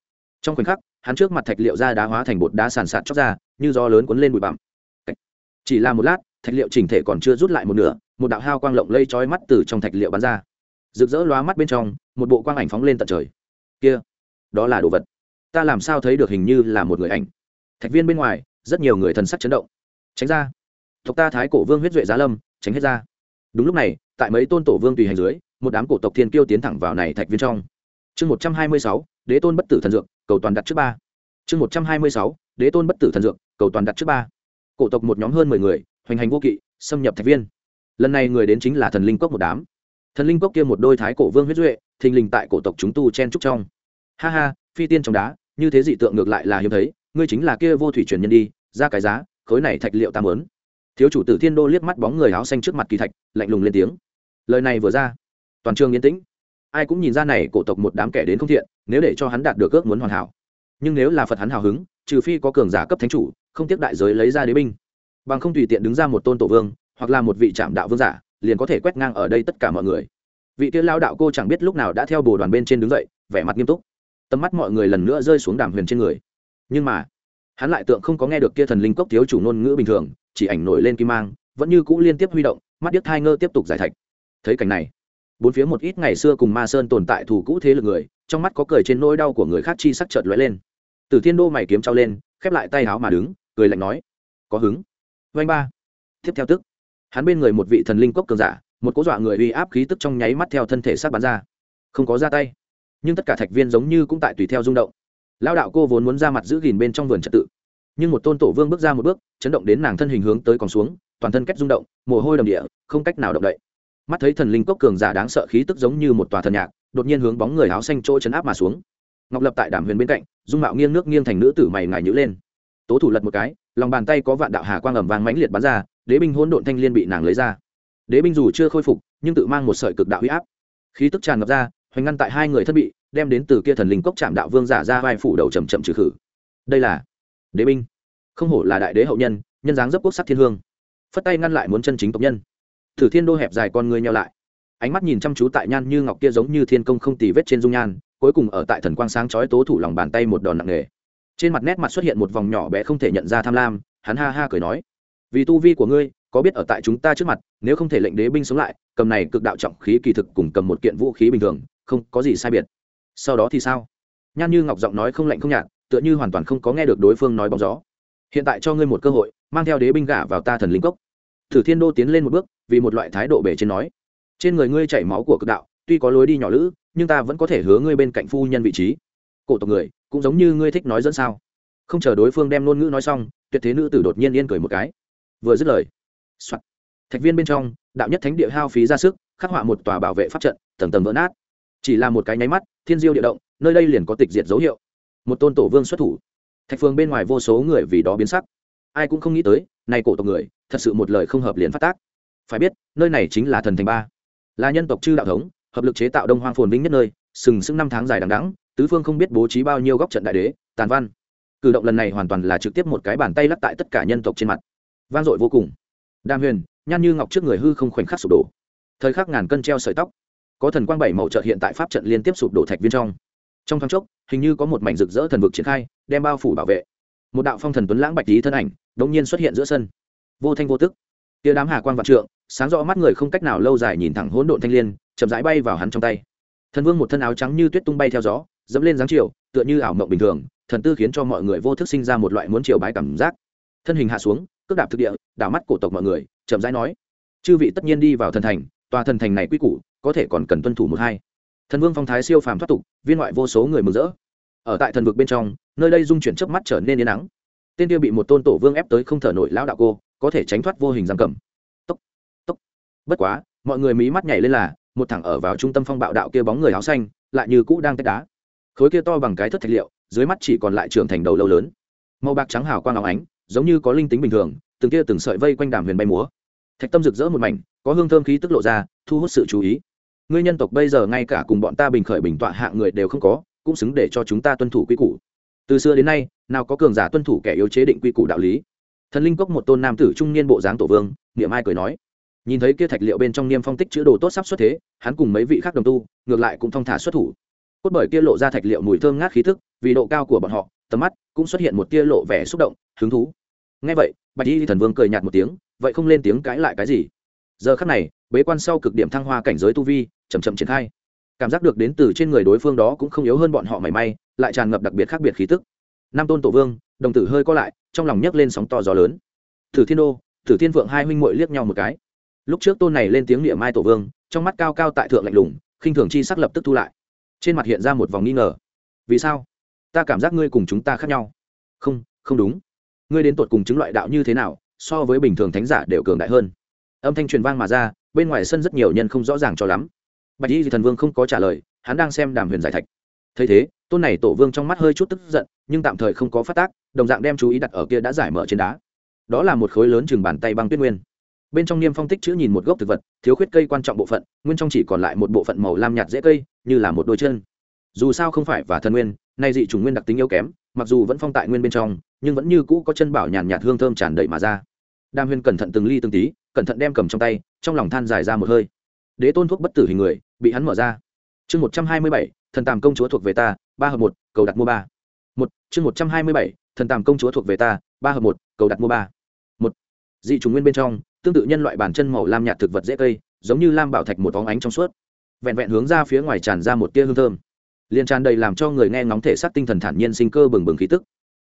Trong khoảnh khắc, hắn trước mặt thạch liệu ra đá hóa thành bột đá sàn sạt chóc ra, như do lớn cuốn lên bụi bặm. Chỉ là một lát, thạch liệu chỉnh thể còn chưa rút lại một nửa, một đạo hao quang lộng lây trói mắt từ trong thạch liệu bắn ra. Rực rỡ lóa mắt bên trong, một bộ quang ảnh phóng lên tận trời. Kia, đó là đồ vật. Ta làm sao thấy được hình như là một người ảnh. Thạch viên bên ngoài, rất nhiều người thần sắc chấn động tránh ra. Tộc ta thái cổ vương huyết duệ giá lâm, tránh hết ra. Đúng lúc này, tại mấy tôn tổ vương tùy hành dưới, một đám cổ tộc thiên kiêu tiến thẳng vào này thạch viên trong. Chương một trăm hai mươi sáu, đế tôn bất tử thần dược, cầu toàn đặt trước ba. Chương một trăm hai mươi sáu, đế tôn bất tử thần dược, cầu toàn đặt trước ba. Cổ tộc một nhóm hơn mười người, hoành hành vô kỵ, xâm nhập thạch viên. Lần này người đến chính là thần linh cốc một đám. Thần linh cốc kia một đôi thái cổ vương huyết duệ, thình lình tại cổ tộc chúng tu chen trúc trong. Ha ha, phi tiên trong đá, như thế dị tượng ngược lại là hiếm thấy, ngươi chính là kia vô thủy truyền nhân đi, ra cái giá khối này thạch liệu ta mớn thiếu chủ tử thiên đô liếc mắt bóng người áo xanh trước mặt kỳ thạch, lạnh lùng lên tiếng. Lời này vừa ra, toàn trường yên tĩnh. Ai cũng nhìn ra này cổ tộc một đám kẻ đến không thiện, nếu để cho hắn đạt được ước muốn hoàn hảo. Nhưng nếu là phật hắn hào hứng, trừ phi có cường giả cấp thánh chủ, không tiếc đại giới lấy ra đế binh. Bằng không tùy tiện đứng ra một tôn tổ vương, hoặc là một vị trạm đạo vương giả, liền có thể quét ngang ở đây tất cả mọi người. Vị kia lao đạo cô chẳng biết lúc nào đã theo bồ đoàn bên trên đứng dậy, vẻ mặt nghiêm túc. Tầm mắt mọi người lần nữa rơi xuống đàm huyền trên người. Nhưng mà hắn lại tượng không có nghe được kia thần linh cốc thiếu chủ ngôn ngữ bình thường, chỉ ảnh nổi lên kim mang, vẫn như cũ liên tiếp huy động, mắt điếc thai ngơ tiếp tục giải thạch. Thấy cảnh này, bốn phía một ít ngày xưa cùng ma sơn tồn tại thủ cũ thế lực người, trong mắt có cười trên nỗi đau của người khác chi sắc chợt lóe lên. Từ thiên đô mày kiếm trao lên, khép lại tay áo mà đứng, cười lạnh nói, có hứng. Vanh ba. Tiếp theo tức, hắn bên người một vị thần linh cốc cường giả, một cố dọa người uy áp khí tức trong nháy mắt theo thân thể sát bắn ra. Không có ra tay, nhưng tất cả thạch viên giống như cũng tại tùy theo rung động lao đạo cô vốn muốn ra mặt giữ gìn bên trong vườn trật tự, nhưng một tôn tổ vương bước ra một bước, chấn động đến nàng thân hình hướng tới còn xuống, toàn thân cách rung động, mồ hôi đầm địa, không cách nào động đậy. Mắt thấy thần linh cốc cường giả đáng sợ khí tức giống như một tòa thần nhạc, đột nhiên hướng bóng người áo xanh chỗ chấn áp mà xuống. Ngọc lập tại đảm huyền bên cạnh, dung mạo nghiêng nước nghiêng thành nữ tử mày ngài nhữ lên. Tố thủ lật một cái, lòng bàn tay có vạn đạo hà quang ẩm vàng mãnh liệt bắn ra, đế binh hỗn độn thanh liên bị nàng lấy ra. Đế binh dù chưa khôi phục, nhưng tự mang một sợi cực đạo huy áp. Khí tức tràn ngập ra hoành ngăn tại hai người thân bị, đem đến từ kia thần linh cốc chạm đạo vương giả ra vai phủ đầu chầm chậm trừ khử. Đây là đế binh. Không hổ là đại đế hậu nhân nhân dáng dấp quốc sắc thiên hương. Phất tay ngăn lại muốn chân chính tộc nhân. Thử thiên đô hẹp dài con người nhau lại. Ánh mắt nhìn chăm chú tại nhan như ngọc kia giống như thiên công không tì vết trên dung nhan, cuối cùng ở tại thần quang sáng chói tố thủ lòng bàn tay một đòn nặng nề. Trên mặt nét mặt xuất hiện một vòng nhỏ bé không thể nhận ra tham lam, hắn ha ha cười nói, vì tu vi của ngươi, có biết ở tại chúng ta trước mặt, nếu không thể lệnh đế binh sống lại, cầm này cực đạo trọng khí kỳ thực cùng cầm một kiện vũ khí bình thường không có gì sai biệt. Sau đó thì sao? Nhan như ngọc giọng nói không lạnh không nhạt, tựa như hoàn toàn không có nghe được đối phương nói bóng gió. Hiện tại cho ngươi một cơ hội, mang theo đế binh gả vào ta thần linh cốc. Thử thiên đô tiến lên một bước, vì một loại thái độ bể trên nói. Trên người ngươi chảy máu của cực đạo, tuy có lối đi nhỏ lữ, nhưng ta vẫn có thể hứa ngươi bên cạnh phu nhân vị trí. Cổ tộc người, cũng giống như ngươi thích nói dẫn sao. Không chờ đối phương đem ngôn ngữ nói xong, tuyệt thế nữ tử đột nhiên yên cười một cái. Vừa dứt lời、Soạn. thạch viên bên trong, đạo nhất thánh địa hao phí ra sức, khắc họa một tòa bảo vệ pháp trận, tầng tầng vỡ nát chỉ là một cái nháy mắt, thiên diêu địa động, nơi đây liền có tịch diệt dấu hiệu. Một tôn tổ vương xuất thủ. Thạch phương bên ngoài vô số người vì đó biến sắc. Ai cũng không nghĩ tới nay cổ tộc người, thật sự một lời không hợp liền phát tác. Phải biết, nơi này chính là thần thành ba. Là nhân tộc chư đạo thống, hợp lực chế tạo đông hoang phồn vinh nhất nơi, sừng sững năm tháng dài đằng đẵng, tứ phương không biết bố trí bao nhiêu góc trận đại đế, tàn văn. Cử động lần này hoàn toàn là trực tiếp một cái bàn tay lắc tại tất cả nhân tộc trên mặt. Vang dội vô cùng. Đàm huyền nhăn như ngọc trước người hư không khoảnh khắc sụp đổ. Thời khắc ngàn cân treo sợi tóc có thần quang bảy màu trợ hiện tại pháp trận liên tiếp sụp đổ thạch viên trong. Trong thoáng chốc, hình như có một mảnh rực rỡ thần vực triển khai, đem bao phủ bảo vệ. Một đạo phong thần tuấn lãng bạch lý thân ảnh, đột nhiên xuất hiện giữa sân. Vô thanh vô tức. Tia đám hà quan vạn trượng, sáng rõ mắt người không cách nào lâu dài nhìn thẳng hỗn độn thanh liên, chậm rãi bay vào hắn trong tay. Thần vương một thân áo trắng như tuyết tung bay theo gió, dẫm lên dáng chiều, tựa như ảo mộng bình thường, thần tư khiến cho mọi người vô thức sinh ra một loại muốn chiều bái cảm giác. Thân hình hạ xuống, cước đạp thực địa, đảo mắt cổ tộc mọi người, chậm rãi nói, chư vị tất nhiên đi vào thần thành, tòa thần thành này quy củ có thể còn cần tuân thủ một hai. Thần vương phong thái siêu phàm thoát tục, viên ngoại vô số người mừng rỡ. Ở tại thần vực bên trong, nơi đây dung chuyển chớp mắt trở nên yên nắng. Tên tiêu bị một tôn tổ vương ép tới không thở nổi lão đạo cô, có thể tránh thoát vô hình giam cầm. Tốc tốc. Bất quá, mọi người mí mắt nhảy lên là, một thẳng ở vào trung tâm phong bạo đạo kia bóng người áo xanh, lại như cũ đang tách đá. Khối kia to bằng cái thất thạch liệu, dưới mắt chỉ còn lại trưởng thành đầu lâu lớn. Màu bạc trắng hào quang áo ánh, giống như có linh tính bình thường, từng kia từng sợi vây quanh đàm huyền bay múa. Thạch tâm rực rỡ một mảnh, có hương thơm khí tức lộ ra, thu hút sự chú ý ngươi nhân tộc bây giờ ngay cả cùng bọn ta bình khởi bình tọa hạng người đều không có, cũng xứng để cho chúng ta tuân thủ quy củ. Từ xưa đến nay, nào có cường giả tuân thủ kẻ yếu chế định quy củ đạo lý. Thần linh cốc một tôn nam tử trung niên bộ dáng tổ vương, niệm ai cười nói. Nhìn thấy kia thạch liệu bên trong niêm phong tích chữ đồ tốt sắp xuất thế, hắn cùng mấy vị khác đồng tu, ngược lại cũng thong thả xuất thủ. Cốt bởi kia lộ ra thạch liệu mùi thơm ngát khí thức, vì độ cao của bọn họ, tầm mắt cũng xuất hiện một tia lộ vẻ xúc động, hứng thú. Ngay vậy, bạch y thần vương cười nhạt một tiếng, vậy không lên tiếng cãi lại cái gì. Giờ khắc này, bế quan sau cực điểm thăng hoa cảnh giới tu vi chầm chậm triển khai. Cảm giác được đến từ trên người đối phương đó cũng không yếu hơn bọn họ mảy may, lại tràn ngập đặc biệt khác biệt khí tức. Nam tôn tổ vương, đồng tử hơi co lại, trong lòng nhấc lên sóng to gió lớn. Thử thiên đô, thử thiên vượng hai huynh muội liếc nhau một cái. Lúc trước tôn này lên tiếng niệm mai tổ vương, trong mắt cao cao tại thượng lạnh lùng, khinh thường chi sắc lập tức thu lại. Trên mặt hiện ra một vòng nghi ngờ. Vì sao? Ta cảm giác ngươi cùng chúng ta khác nhau. Không không đúng. Ngươi đến tột cùng chứng loại đạo như thế nào, so với bình thường thánh giả đều cường đại hơn. Âm thanh truyền vang mà ra, bên ngoài sân rất nhiều nhân không rõ ràng cho lắm bạch y thần vương không có trả lời, hắn đang xem đàm huyền giải thạch. Thấy thế, tôn này tổ vương trong mắt hơi chút tức giận, nhưng tạm thời không có phát tác, đồng dạng đem chú ý đặt ở kia đã giải mở trên đá. Đó là một khối lớn chừng bàn tay băng tuyết nguyên. Bên trong niêm phong tích chữ nhìn một gốc thực vật, thiếu khuyết cây quan trọng bộ phận, nguyên trong chỉ còn lại một bộ phận màu lam nhạt dễ cây, như là một đôi chân. Dù sao không phải và thần nguyên, nay dị chủng nguyên đặc tính yếu kém, mặc dù vẫn phong tại nguyên bên trong, nhưng vẫn như cũ có chân bảo nhàn nhạt hương thơm tràn đầy mà ra. Đam huyên cẩn thận từng ly từng tí, cẩn thận đem cầm trong tay, trong lòng than dài ra một hơi đế tôn thuốc bất tử hình người, bị hắn mở ra. Chương một trăm hai mươi bảy, thần tàm công chúa thuộc về ta, ba hợp một, cầu đặt mua ba. Một, chương một trăm hai mươi bảy, thần tàm công chúa thuộc về ta, ba hợp một, cầu đặt mua ba. Một, dị chủng nguyên bên trong, tương tự nhân loại bàn chân màu lam nhạt thực vật dễ cây, giống như lam bảo thạch một vóng ánh trong suốt. Vẹn vẹn hướng ra phía ngoài tràn ra một tia hương thơm. Liền tràn đầy làm cho người nghe ngóng thể xác tinh thần thản nhiên sinh cơ bừng bừng khí tức.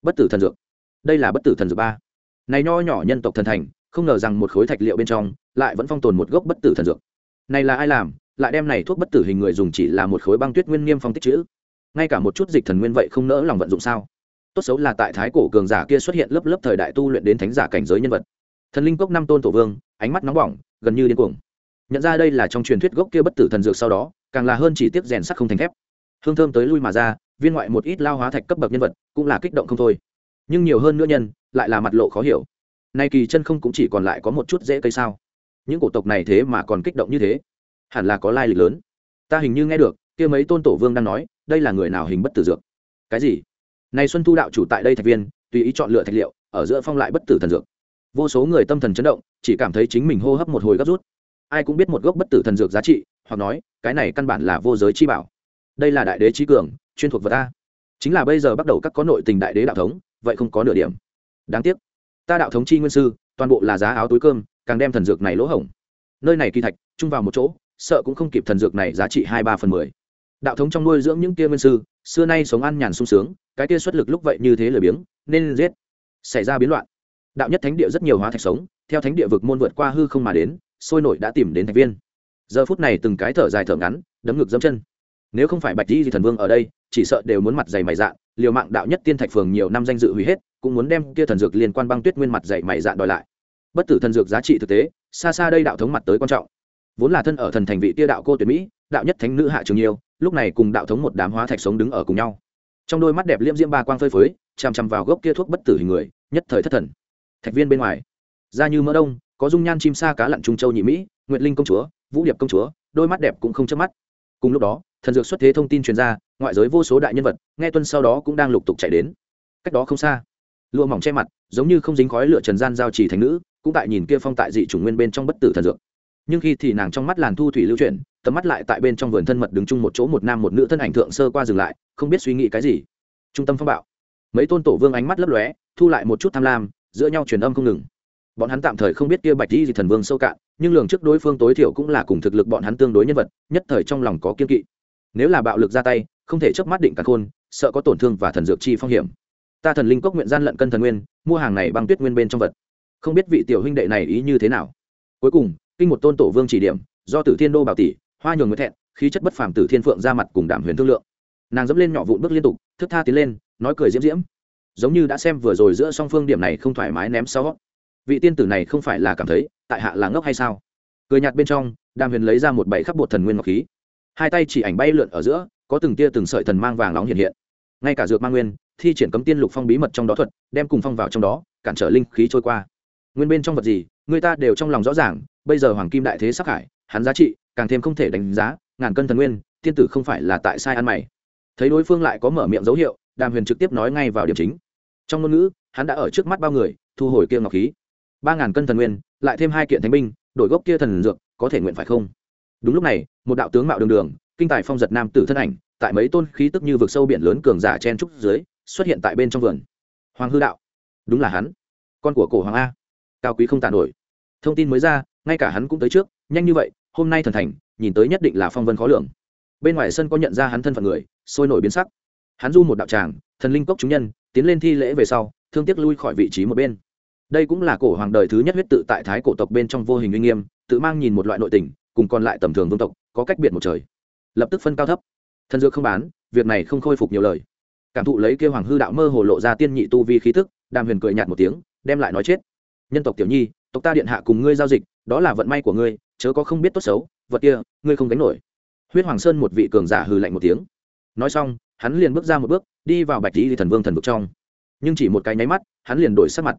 Bất tử thần dược. Đây là bất tử thần dược ba. Này nho nhỏ nhân tộc thần thành, không ngờ rằng một khối thạch liệu bên trong, lại vẫn phong tồn một gốc bất tử thần dược này là ai làm, lại đem này thuốc bất tử hình người dùng chỉ là một khối băng tuyết nguyên nghiêm phong tích chữ? Ngay cả một chút dịch thần nguyên vậy không nỡ lòng vận dụng sao? Tốt xấu là tại thái cổ cường giả kia xuất hiện lớp lớp thời đại tu luyện đến thánh giả cảnh giới nhân vật. Thần linh cốc năm tôn tổ vương, ánh mắt nóng bỏng, gần như điên cuồng. Nhận ra đây là trong truyền thuyết gốc kia bất tử thần dược sau đó, càng là hơn chỉ tiếc rèn sắt không thành thép. Hương thơm tới lui mà ra, viên ngoại một ít lao hóa thạch cấp bậc nhân vật, cũng là kích động không thôi. Nhưng nhiều hơn nữa nhân, lại là mặt lộ khó hiểu. Nay kỳ chân không cũng chỉ còn lại có một chút dễ cây sao những cổ tộc này thế mà còn kích động như thế. Hẳn là có lai lịch lớn. Ta hình như nghe được, kia mấy tôn tổ vương đang nói, đây là người nào hình bất tử dược? Cái gì? Nay xuân thu đạo chủ tại đây thạch viên, tùy ý chọn lựa thạch liệu, ở giữa phong lại bất tử thần dược. Vô số người tâm thần chấn động, chỉ cảm thấy chính mình hô hấp một hồi gấp rút. Ai cũng biết một gốc bất tử thần dược giá trị, hoặc nói, cái này căn bản là vô giới chi bảo. Đây là đại đế trí cường, chuyên thuộc vật ta chính là bây giờ bắt đầu các có nội tình đại đế đạo thống, vậy không có nửa điểm. Đáng tiếc. Ta đạo thống chi nguyên sư toàn bộ là giá áo túi cơm, càng đem thần dược này lỗ hổng. Nơi này kỳ thạch, chung vào một chỗ, sợ cũng không kịp thần dược này giá trị hai ba phần mười. Đạo thống trong nuôi dưỡng những kia nguyên sư, xưa nay sống ăn nhàn sung sướng, cái kia xuất lực lúc vậy như thế lười biếng, nên giết. Xảy ra biến loạn. Đạo nhất thánh địa rất nhiều hóa thạch sống, theo thánh địa vực môn vượt qua hư không mà đến, sôi nổi đã tìm đến thành viên. Giờ phút này từng cái thở dài thở ngắn, đấm ngực dẫm chân. Nếu không phải bạch di thì thần vương ở đây, chỉ sợ đều muốn mặt dày mày dạn liều mạng đạo nhất tiên thạch phường nhiều năm danh dự hủy hết cũng muốn đem kia thần dược liên quan băng tuyết nguyên mặt dạy mày dạn đòi lại. Bất tử thần dược giá trị thực tế, xa xa đây đạo thống mặt tới quan trọng. Vốn là thân ở thần thành vị tia đạo cô tuyệt mỹ, đạo nhất thánh nữ hạ trường nhiêu lúc này cùng đạo thống một đám hóa thạch sống đứng ở cùng nhau. Trong đôi mắt đẹp liêm diễm ba quang phơi phới, chằm chằm vào gốc kia thuốc bất tử hình người, nhất thời thất thần. Thạch viên bên ngoài, da như mỡ đông, có dung nhan chim sa cá lặn trung châu nhị mỹ, nguyệt linh công chúa, vũ điệp công chúa, đôi mắt đẹp cũng không chớp mắt. Cùng lúc đó, thần dược xuất thế thông tin truyền ra, ngoại giới vô số đại nhân vật, nghe tuân sau đó cũng đang lục tục chạy đến. Cách đó không xa lụa mỏng che mặt, giống như không dính khói lửa trần gian giao trì thành nữ, cũng tại nhìn kia phong tại dị chủng nguyên bên trong bất tử thần dược. Nhưng khi thì nàng trong mắt làn thu thủy lưu chuyển, tầm mắt lại tại bên trong vườn thân mật đứng chung một chỗ một nam một nữ thân ảnh thượng sơ qua dừng lại, không biết suy nghĩ cái gì. Trung tâm phong bạo. Mấy tôn tổ vương ánh mắt lấp lóe, thu lại một chút tham lam, giữa nhau truyền âm không ngừng. Bọn hắn tạm thời không biết kia bạch di thần vương sâu cạn, nhưng lường trước đối phương tối thiểu cũng là cùng thực lực bọn hắn tương đối nhân vật, nhất thời trong lòng có kiên kỵ. Nếu là bạo lực ra tay, không thể chớp mắt định cả khôn, sợ có tổn thương và thần dược chi phong hiểm ta thần linh cốc nguyện gian lận cân thần nguyên, mua hàng này băng tuyết nguyên bên trong vật. Không biết vị tiểu huynh đệ này ý như thế nào. Cuối cùng, kinh một tôn tổ vương chỉ điểm, do tử thiên đô bảo tỷ, hoa nhường người thẹn, khí chất bất phàm tử thiên phượng ra mặt cùng đảm huyền thương lượng. Nàng dẫm lên nhỏ vụn bước liên tục, thức tha tiến lên, nói cười diễm diễm. Giống như đã xem vừa rồi giữa song phương điểm này không thoải mái ném sau. Vị tiên tử này không phải là cảm thấy, tại hạ là ngốc hay sao? Cười nhạt bên trong, đàm huyền lấy ra một bảy khắp bột thần nguyên ngọc khí. Hai tay chỉ ảnh bay lượn ở giữa, có từng tia từng sợi thần mang vàng nóng hiện hiện ngay cả dược ma nguyên, thi triển cấm tiên lục phong bí mật trong đó thuật, đem cùng phong vào trong đó, cản trở linh khí trôi qua. Nguyên bên trong vật gì, người ta đều trong lòng rõ ràng, bây giờ hoàng kim đại thế sắc hải, hắn giá trị, càng thêm không thể đánh giá, ngàn cân thần nguyên, tiên tử không phải là tại sai ăn mày. Thấy đối phương lại có mở miệng dấu hiệu, đàm huyền trực tiếp nói ngay vào điểm chính. Trong ngôn ngữ, hắn đã ở trước mắt bao người, thu hồi kia ngọc khí. Ba ngàn cân thần nguyên, lại thêm hai kiện thánh binh, đổi gốc kia thần dược, có thể nguyện phải không? Đúng lúc này, một đạo tướng mạo đường đường, kinh tài phong giật nam tử thân ảnh tại mấy tôn khí tức như vực sâu biển lớn cường giả chen trúc dưới, xuất hiện tại bên trong vườn. Hoàng hư đạo. Đúng là hắn. Con của cổ hoàng a. Cao quý không tàn nổi. Thông tin mới ra, ngay cả hắn cũng tới trước, nhanh như vậy, hôm nay thần thành, nhìn tới nhất định là phong vân khó lường. Bên ngoài sân có nhận ra hắn thân phận người, sôi nổi biến sắc. Hắn du một đạo tràng, thần linh cốc chúng nhân, tiến lên thi lễ về sau, thương tiếc lui khỏi vị trí một bên. Đây cũng là cổ hoàng đời thứ nhất huyết tự tại thái cổ tộc bên trong vô hình uy nghiêm, tự mang nhìn một loại nội tình, cùng còn lại tầm thường vương tộc, có cách biệt một trời. Lập tức phân cao thấp thần dược không bán, việc này không khôi phục nhiều lời. Cảm thụ lấy kêu hoàng hư đạo mơ hồ lộ ra tiên nhị tu vi khí tức, đàm huyền cười nhạt một tiếng, đem lại nói chết. Nhân tộc tiểu nhi, tộc ta điện hạ cùng ngươi giao dịch, đó là vận may của ngươi, chớ có không biết tốt xấu, vật kia, ngươi không đánh nổi. Huyết hoàng sơn một vị cường giả hừ lạnh một tiếng. Nói xong, hắn liền bước ra một bước, đi vào bạch lý thần vương thần vực trong. Nhưng chỉ một cái nháy mắt, hắn liền đổi sắc mặt.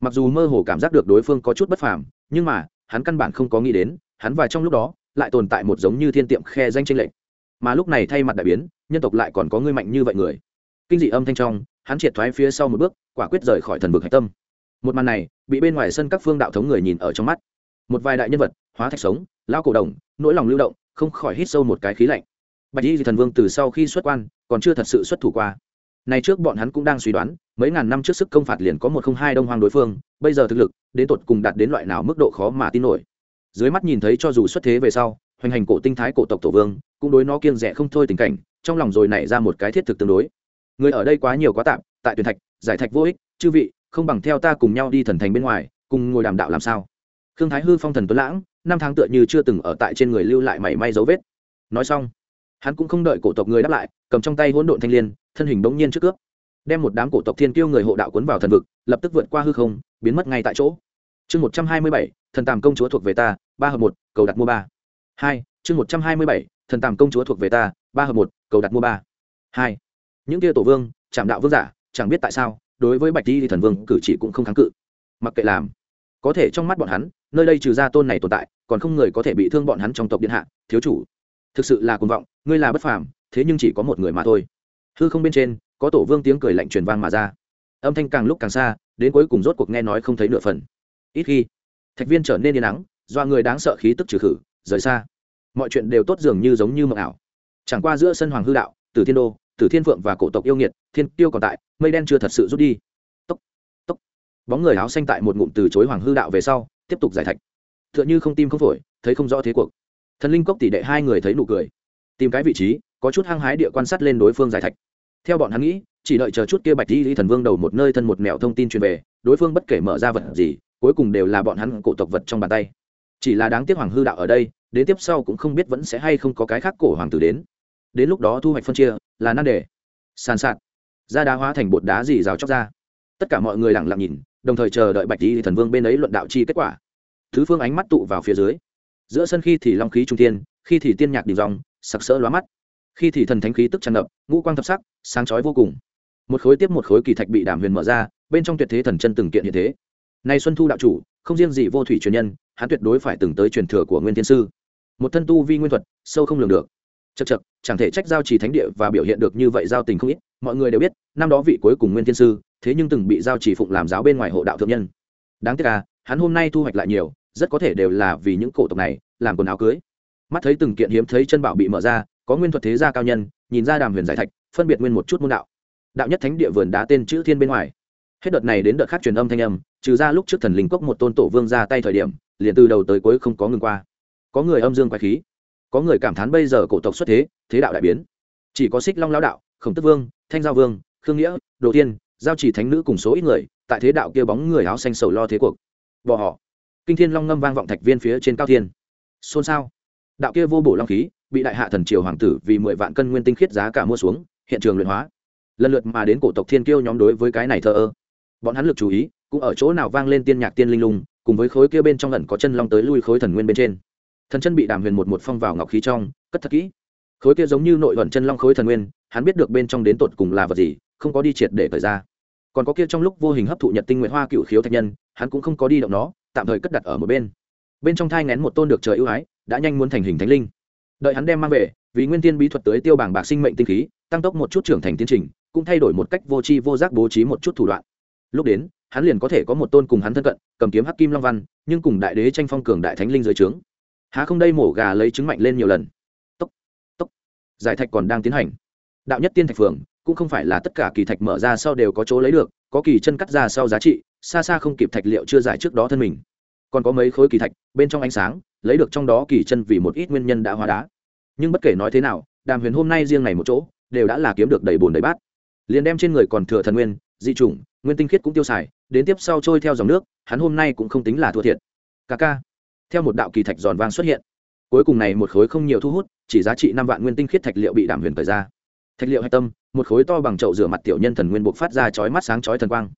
Mặc dù mơ hồ cảm giác được đối phương có chút bất phàm, nhưng mà, hắn căn bản không có nghĩ đến, hắn và trong lúc đó, lại tồn tại một giống như thiên tiệm khe danh tranh lệch mà lúc này thay mặt đại biến, nhân tộc lại còn có ngươi mạnh như vậy người. Kinh dị âm thanh trong, hắn triệt thoái phía sau một bước, quả quyết rời khỏi thần vực hạch tâm. Một màn này, bị bên ngoài sân các phương đạo thống người nhìn ở trong mắt. Một vài đại nhân vật, hóa thạch sống, lao cổ đồng, nỗi lòng lưu động, không khỏi hít sâu một cái khí lạnh. Bạch y thần vương từ sau khi xuất quan, còn chưa thật sự xuất thủ qua. Nay trước bọn hắn cũng đang suy đoán, mấy ngàn năm trước sức công phạt liền có một không hai đông hoang đối phương, bây giờ thực lực, đến tột cùng đạt đến loại nào mức độ khó mà tin nổi. Dưới mắt nhìn thấy cho dù xuất thế về sau hoành hành cổ tinh thái cổ tộc tổ vương, cũng đối nó kiêng rẻ không thôi tình cảnh, trong lòng rồi nảy ra một cái thiết thực tương đối. Người ở đây quá nhiều quá tạm, tại tuyển thạch, giải thạch vô ích, chư vị, không bằng theo ta cùng nhau đi thần thành bên ngoài, cùng ngồi đàm đạo làm sao? Khương thái hư phong thần tuấn lãng, năm tháng tựa như chưa từng ở tại trên người lưu lại mảy may dấu vết. Nói xong, hắn cũng không đợi cổ tộc người đáp lại, cầm trong tay hỗn độn thanh liên, thân hình bỗng nhiên trước cướp. Đem một đám cổ tộc thiên kiêu người hộ đạo cuốn vào thần vực, lập tức vượt qua hư không, biến mất ngay tại chỗ. Chương một trăm hai mươi bảy, thần tàm công chúa thuộc về ta, ba hợp một, cầu đặt mua ba hai, chương một trăm hai mươi bảy, thần tàm công chúa thuộc về ta, ba hợp một, cầu đặt mua ba. Hai, những kia tổ vương trạm đạo vương giả, chẳng biết tại sao, đối với bạch di thì thần vương cử chỉ cũng không kháng cự. Mặc kệ làm, có thể trong mắt bọn hắn, nơi đây trừ ra tôn này tồn tại, còn không người có thể bị thương bọn hắn trong tộc điện hạ, thiếu chủ. Thực sự là cuồng vọng, ngươi là bất phàm, thế nhưng chỉ có một người mà thôi. Hư không bên trên, có tổ vương tiếng cười lạnh truyền vang mà ra. Âm thanh càng lúc càng xa, đến cuối cùng rốt cuộc nghe nói không thấy nửa phần. Ít khi, thạch viên trở nên yên nắng do người đáng sợ khí tức trừ khử rời xa. Mọi chuyện đều tốt dường như giống như mộng ảo. Chẳng qua giữa sân hoàng hư đạo, tử thiên đô, tử thiên phượng và cổ tộc yêu nghiệt, thiên tiêu còn tại, mây đen chưa thật sự rút đi. Tốc tốc. Bóng người áo xanh tại một ngụm từ chối hoàng hư đạo về sau, tiếp tục giải thạch. T h ư ợ n h ư không tim không phổi, thấy không rõ thế cuộc. Thần linh cốc tỷ đệ hai người thấy nụ cười. Tìm cái vị trí, có chút hăng hái địa quan sát lên đối phương giải thạch. Theo bọn hắn nghĩ, chỉ đợi chờ chút kia bạch di thần vương đầu một nơi thân một mẹo thông tin truyền về, đối phương bất kể mở ra vật gì, cuối cùng đều là bọn hắn cổ tộc vật trong bàn tay chỉ là đáng tiếc hoàng hư đạo ở đây, đến tiếp sau cũng không biết vẫn sẽ hay không có cái khác cổ hoàng tử đến. Đến lúc đó thu hoạch phân chia, là nan đề. Sàn sạt. Da đá hóa thành bột đá dì rào chóc ra. Tất cả mọi người lặng lặng nhìn, đồng thời chờ đợi bạch di thần vương bên ấy luận đạo chi kết quả. Thứ phương ánh mắt tụ vào phía dưới. Giữa sân khi thì long khí trung tiên khi thì tiên nhạc đình dòng, sặc sỡ lóa mắt. Khi thì thần thánh khí tức tràn ngập, ngũ quang thập sắc, sáng chói vô cùng. Một khối tiếp một khối kỳ thạch bị đảm huyền mở ra, bên trong tuyệt thế thần chân từng kiện hiện thế. Nay xuân thu đạo chủ, không riêng gì vô thủy truyền nhân hắn tuyệt đối phải từng tới truyền thừa của nguyên thiên sư. Một thân tu vi nguyên thuật, sâu không lường được. Chật chật chẳng thể trách giao trì thánh địa và biểu hiện được như vậy giao tình không ít, mọi người đều biết, năm đó vị cuối cùng nguyên thiên sư, thế nhưng từng bị giao trì phụng làm giáo bên ngoài hộ đạo thượng nhân. Đáng tiếc là hắn hôm nay thu hoạch lại nhiều, rất có thể đều là vì những cổ tộc này, làm quần áo cưới. Mắt thấy từng kiện hiếm thấy chân bảo bị mở ra, có nguyên thuật thế gia cao nhân, nhìn ra đàm huyền giải thạch, phân biệt nguyên một chút môn đạo. Đạo nhất thánh địa vườn đá tên chữ thiên bên ngoài hết đợt này đến đợt khác truyền âm thanh âm, trừ ra lúc trước thần linh cốc một tôn tổ vương ra tay thời điểm, liền từ đầu tới cuối không có ngừng qua. Có người âm dương quái khí, có người cảm thán bây giờ cổ tộc xuất thế thế đạo đại biến. Chỉ có xích long lao đạo, khổng tức vương, thanh giao vương, khương nghĩa, đồ tiên giao chỉ thánh nữ cùng số ít người, tại thế đạo kia bóng người áo xanh sầu lo thế cuộc. Bỏ họ. Kinh thiên long ngâm vang vọng thạch viên phía trên cao thiên. Xôn xao. Đạo kia vô bổ long khí, bị đại hạ thần triều hoàng tử vì mười vạn cân nguyên tinh khiết giá cả mua xuống, hiện trường luyện hóa. Lần lượt mà đến cổ tộc thiên kiêu nhóm đối với cái này thờ ơ bọn hắn lực chú ý cũng ở chỗ nào vang lên tiên nhạc tiên linh lung, cùng với khối kia bên trong lần có chân long tới lui khối thần nguyên bên trên. Thần chân bị đàm huyền một một phong vào ngọc khí trong, cất thật kỹ. Khối kia giống như nội luận chân long khối thần nguyên, hắn biết được bên trong đến tột cùng là vật gì, không có đi triệt để thời ra. Còn có kia trong lúc vô hình hấp thụ nhật tinh nguyện hoa cựu khiếu thạch nhân, hắn cũng không có đi động nó, tạm thời cất đặt ở một bên. Bên trong thai ngén một tôn được trời ưu ái, đã nhanh muốn thành hình thánh linh. Đợi hắn đem mang về, vì nguyên tiên bí thuật tới tiêu bảng bạc sinh mệnh tinh khí, tăng tốc một chút trưởng thành tiến trình, cũng thay đổi một cách vô tri vô giác bố trí một chút thủ đoạn lúc đến, hắn liền có thể có một tôn cùng hắn thân cận, cầm kiếm hắc kim long văn, nhưng cùng đại đế tranh phong cường đại thánh linh dưới trướng. Há không đây mổ gà lấy trứng mạnh lên nhiều lần. Tốc tốc. Giải thạch còn đang tiến hành. Đạo nhất tiên thạch phường, cũng không phải là tất cả kỳ thạch mở ra sau đều có chỗ lấy được, có kỳ chân cắt ra sau giá trị, xa xa không kịp thạch liệu chưa giải trước đó thân mình. Còn có mấy khối kỳ thạch, bên trong ánh sáng, lấy được trong đó kỳ chân vì một ít nguyên nhân đã hóa đá. Nhưng bất kể nói thế nào, đàm huyền hôm nay riêng này một chỗ, đều đã là kiếm được đầy bồn đầy bát. Liền đem trên người còn thừa thần nguyên di chủng nguyên tinh khiết cũng tiêu xài, đến tiếp sau trôi theo dòng nước, hắn hôm nay cũng không tính là thua thiệt. Ca ca. Theo một đạo kỳ thạch giòn vang xuất hiện. Cuối cùng này một khối không nhiều thu hút, chỉ giá trị năm vạn nguyên tinh khiết thạch liệu bị đảm huyền thời ra. Thạch liệu hạch tâm, một khối to bằng chậu rửa mặt tiểu nhân thần nguyên buộc phát ra chói mắt sáng chói thần quang.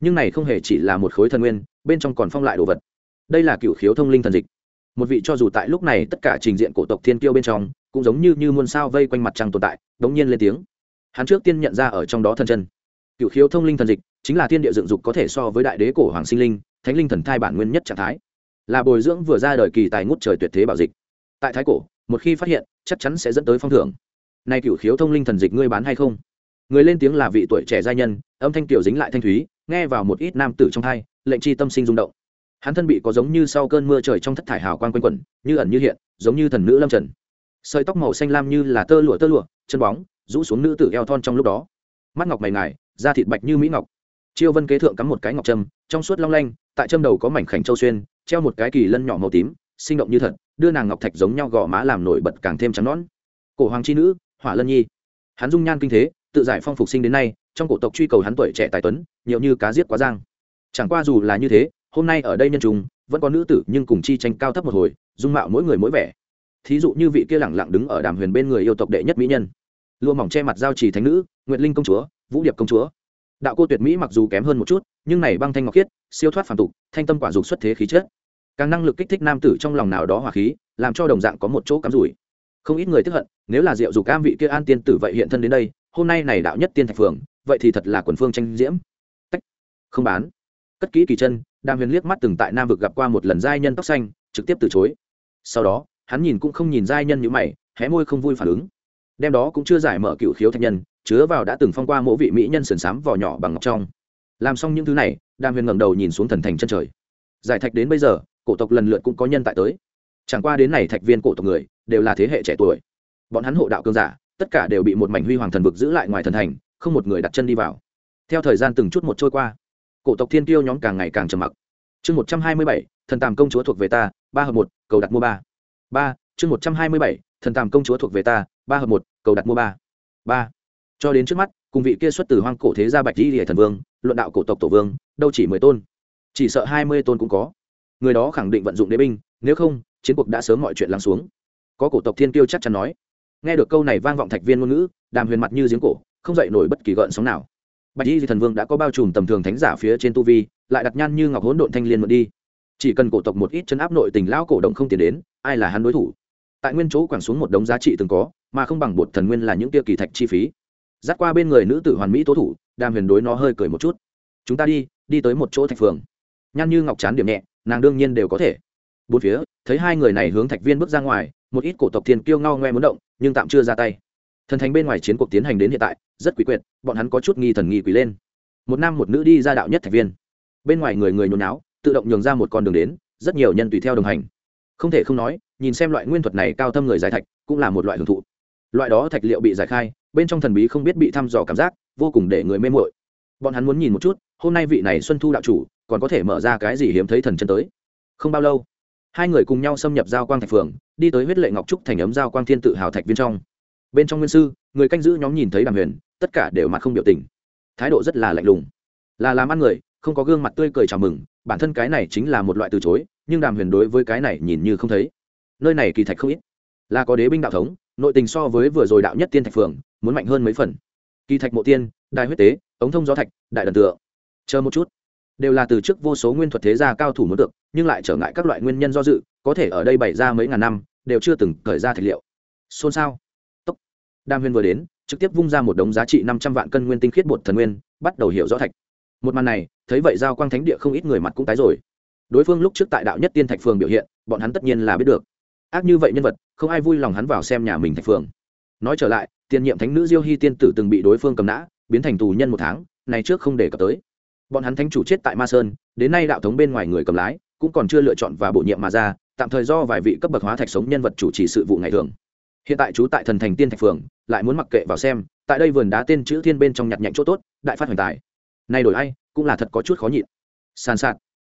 Nhưng này không hề chỉ là một khối thần nguyên, bên trong còn phong lại đồ vật. Đây là cựu khiếu thông linh thần dịch. Một vị cho dù tại lúc này tất cả trình diện cổ tộc thiên kiêu bên trong, cũng giống như như muôn sao vây quanh mặt trăng tồn tại, đống nhiên lên tiếng. Hắn trước tiên nhận ra ở trong đó thần chân cựu khiếu thông linh thần dịch chính là thiên địa dựng dục có thể so với đại đế cổ hoàng sinh linh, thánh linh thần thai bản nguyên nhất trạng thái. Là bồi dưỡng vừa ra đời kỳ tài ngút trời tuyệt thế bảo dịch. Tại thái cổ, một khi phát hiện, chắc chắn sẽ dẫn tới phong thưởng. Nay cựu khiếu thông linh thần dịch ngươi bán hay không? Người lên tiếng là vị tuổi trẻ giai nhân, âm thanh tiểu dính lại thanh thúy, nghe vào một ít nam tử trong thai, lệnh chi tâm sinh rung động. Hắn thân bị có giống như sau cơn mưa trời trong thất thải hào quang quanh quẩn, như ẩn như hiện, giống như thần nữ lâm trần. Sợi tóc màu xanh lam như là tơ lụa tơ lụa, chân bóng, rũ xuống nữ tử eo thon trong lúc đó. Mắt ngọc mày ngài da thịt bạch như mỹ ngọc. Chiêu vân kế thượng cắm một cái ngọc trâm, trong suốt long lanh, tại châm đầu có mảnh khảnh châu xuyên, treo một cái kỳ lân nhỏ màu tím, sinh động như thật, đưa nàng ngọc thạch giống nhau gò má làm nổi bật càng thêm trắng nón cổ hoàng chi nữ, hỏa lân nhi. Hắn dung nhan kinh thế, tự giải phong phục sinh đến nay, trong cổ tộc truy cầu hắn tuổi trẻ tài tuấn, nhiều như cá giết quá giang. Chẳng qua dù là như thế, hôm nay ở đây nhân trùng, vẫn có nữ tử nhưng cùng chi tranh cao thấp một hồi, dung mạo mỗi người mỗi vẻ. Thí dụ như vị kia lẳng lặng đứng ở đàm huyền bên người yêu tộc đệ nhất mỹ nhân. Lụa mỏng che mặt giao trì thánh nữ, nguyệt linh công chúa vũ điệp công chúa. Đạo cô tuyệt mỹ mặc dù kém hơn một chút, nhưng này băng thanh ngọc khiết, siêu thoát phản tục, thanh tâm quả dục xuất thế khí chất. Càng năng lực kích thích nam tử trong lòng nào đó hỏa khí, làm cho đồng dạng có một chỗ cắm rủi. Không ít người tức hận, nếu là diệu dục cam vị kia an tiên tử vậy hiện thân đến đây, hôm nay này đạo nhất tiên thạch phường, vậy thì thật là quần phương tranh diễm. Tách. Không bán. Cất kỹ kỳ chân, đàm huyền liếc mắt từng tại nam vực gặp qua một lần giai nhân tóc xanh, trực tiếp từ chối. Sau đó, hắn nhìn cũng không nhìn giai nhân như mày, hé môi không vui phản ứng. Đem đó cũng chưa giải mở cựu khiếu thạch nhân chứa vào đã từng phong qua mỗi vị mỹ nhân sườn xám vỏ nhỏ bằng ngọc trong. Làm xong những thứ này, đàm huyền ngẩng đầu nhìn xuống thần thành chân trời. Giải thạch đến bây giờ, cổ tộc lần lượt cũng có nhân tại tới. Chẳng qua đến này thạch viên cổ tộc người, đều là thế hệ trẻ tuổi. Bọn hắn hộ đạo cương giả, tất cả đều bị một mảnh huy hoàng thần vực giữ lại ngoài thần thành, không một người đặt chân đi vào. Theo thời gian từng chút một trôi qua, cổ tộc thiên tiêu nhóm càng ngày càng trầm mặc. Chương một trăm hai mươi bảy, thần tàm công chúa thuộc về ta, ba hợp một, cầu đặt mua ba. Ba, chương một trăm hai mươi bảy, thần tàm công chúa thuộc về ta, ba hợp một, cầu đặt mua ba. Ba cho đến trước mắt, cùng vị kia xuất từ hoang cổ thế gia bạch di hệ thần vương, luận đạo cổ tộc tổ vương, đâu chỉ mười tôn. Chỉ sợ hai mươi tôn cũng có. Người đó khẳng định vận dụng đế binh, nếu không, chiến cuộc đã sớm mọi chuyện lắng xuống. Có cổ tộc thiên tiêu chắc chắn nói. Nghe được câu này vang vọng thạch viên ngôn ngữ, đàm huyền mặt như giếng cổ, không dậy nổi bất kỳ gợn sóng nào. Bạch y thần vương đã có bao trùm tầm thường thánh giả phía trên tu vi, lại đặt nhan như ngọc hỗn độn thanh liên mượn đi. Chỉ cần cổ tộc một ít chân áp nội tình lão cổ động không tiền đến, ai là hắn đối thủ? Tại nguyên chỗ quẳng xuống một đống giá trị từng có, mà không bằng bột thần nguyên là những tiêu kỳ thạch chi phí dắt qua bên người nữ tử hoàn mỹ tố thủ, đàm huyền đối nó hơi cười một chút. Chúng ta đi đi tới một chỗ thạch phường. Nhan như ngọc chán điểm nhẹ, nàng đương nhiên đều có thể. Bốn phía, thấy hai người này hướng thạch viên bước ra ngoài, một ít cổ tộc thiên kiêu ngao ngoe muốn động, nhưng tạm chưa ra tay. Thần thánh bên ngoài chiến cuộc tiến hành đến hiện tại, rất quỷ quyệt, bọn hắn có chút nghi thần nghi quỷ lên. Một nam một nữ đi ra đạo nhất thạch viên. Bên ngoài người người nhốn náo, tự động nhường ra một con đường đến, rất nhiều nhân tùy theo đồng hành. Không thể không nói, nhìn xem loại nguyên thuật này cao thâm người giải thạch, cũng là một loại hưởng thụ loại đó thạch liệu bị giải khai, bên trong thần bí không biết bị thăm dò cảm giác, vô cùng để người mê mội bọn hắn muốn nhìn một chút, hôm nay vị này xuân thu đạo chủ, còn có thể mở ra cái gì hiếm thấy thần chân tới. Không bao lâu, hai người cùng nhau xâm nhập giao quang thạch phường, đi tới huyết lệ ngọc trúc thành ấm giao quang thiên tự hào thạch viên trong. Bên trong nguyên sư, người canh giữ nhóm nhìn thấy đàm huyền, tất cả đều mặt không biểu tình. Thái độ rất là lạnh lùng. Là làm ăn người, không có gương mặt tươi cười chào mừng, bản thân cái này chính là một loại từ chối, nhưng đàm huyền đối với cái này nhìn như không thấy. Nơi này kỳ thạch không ít. Là có đế binh đạo thống nội tình so với vừa rồi đạo nhất tiên thạch phường, muốn mạnh hơn mấy phần. Kỳ thạch mộ tiên, đài huyết tế, ống thông gió thạch, đại đần tựa. Chờ một chút. Đều là từ trước vô số nguyên thuật thế gia cao thủ muốn được, nhưng lại trở ngại các loại nguyên nhân do dự, có thể ở đây bày ra mấy ngàn năm, đều chưa từng khởi ra thạch liệu. Xôn xao. Tốc. Đam huyên vừa đến, trực tiếp vung ra một đống giá trị năm trăm vạn cân nguyên tinh khiết bột thần nguyên, bắt đầu hiểu rõ thạch. Một màn này, thấy vậy giao quang thánh địa không ít người mặt cũng tái rồi. Đối phương lúc trước tại đạo nhất tiên thạch phường biểu hiện, bọn hắn tất nhiên là biết được ác như vậy nhân vật, không ai vui lòng hắn vào xem nhà mình thạch phường nói trở lại, tiền nhiệm thánh nữ diêu hy tiên tử từng bị đối phương cầm nã, biến thành tù nhân một tháng, này trước không để cập tới. Bọn hắn thánh chủ chết tại ma sơn, đến nay đạo thống bên ngoài người cầm lái, cũng còn chưa lựa chọn và bổ nhiệm mà ra, tạm thời do vài vị cấp bậc hóa thạch sống nhân vật chủ trì sự vụ ngày thường. Hiện tại chú tại thần thành tiên thạch phường lại muốn mặc kệ vào xem, tại đây vườn đá tên chữ thiên bên trong nhặt nhạnh chỗ tốt, đại phát hoành tài. Này đổi ai, cũng là thật có chút khó nhịn. Sàn sạt.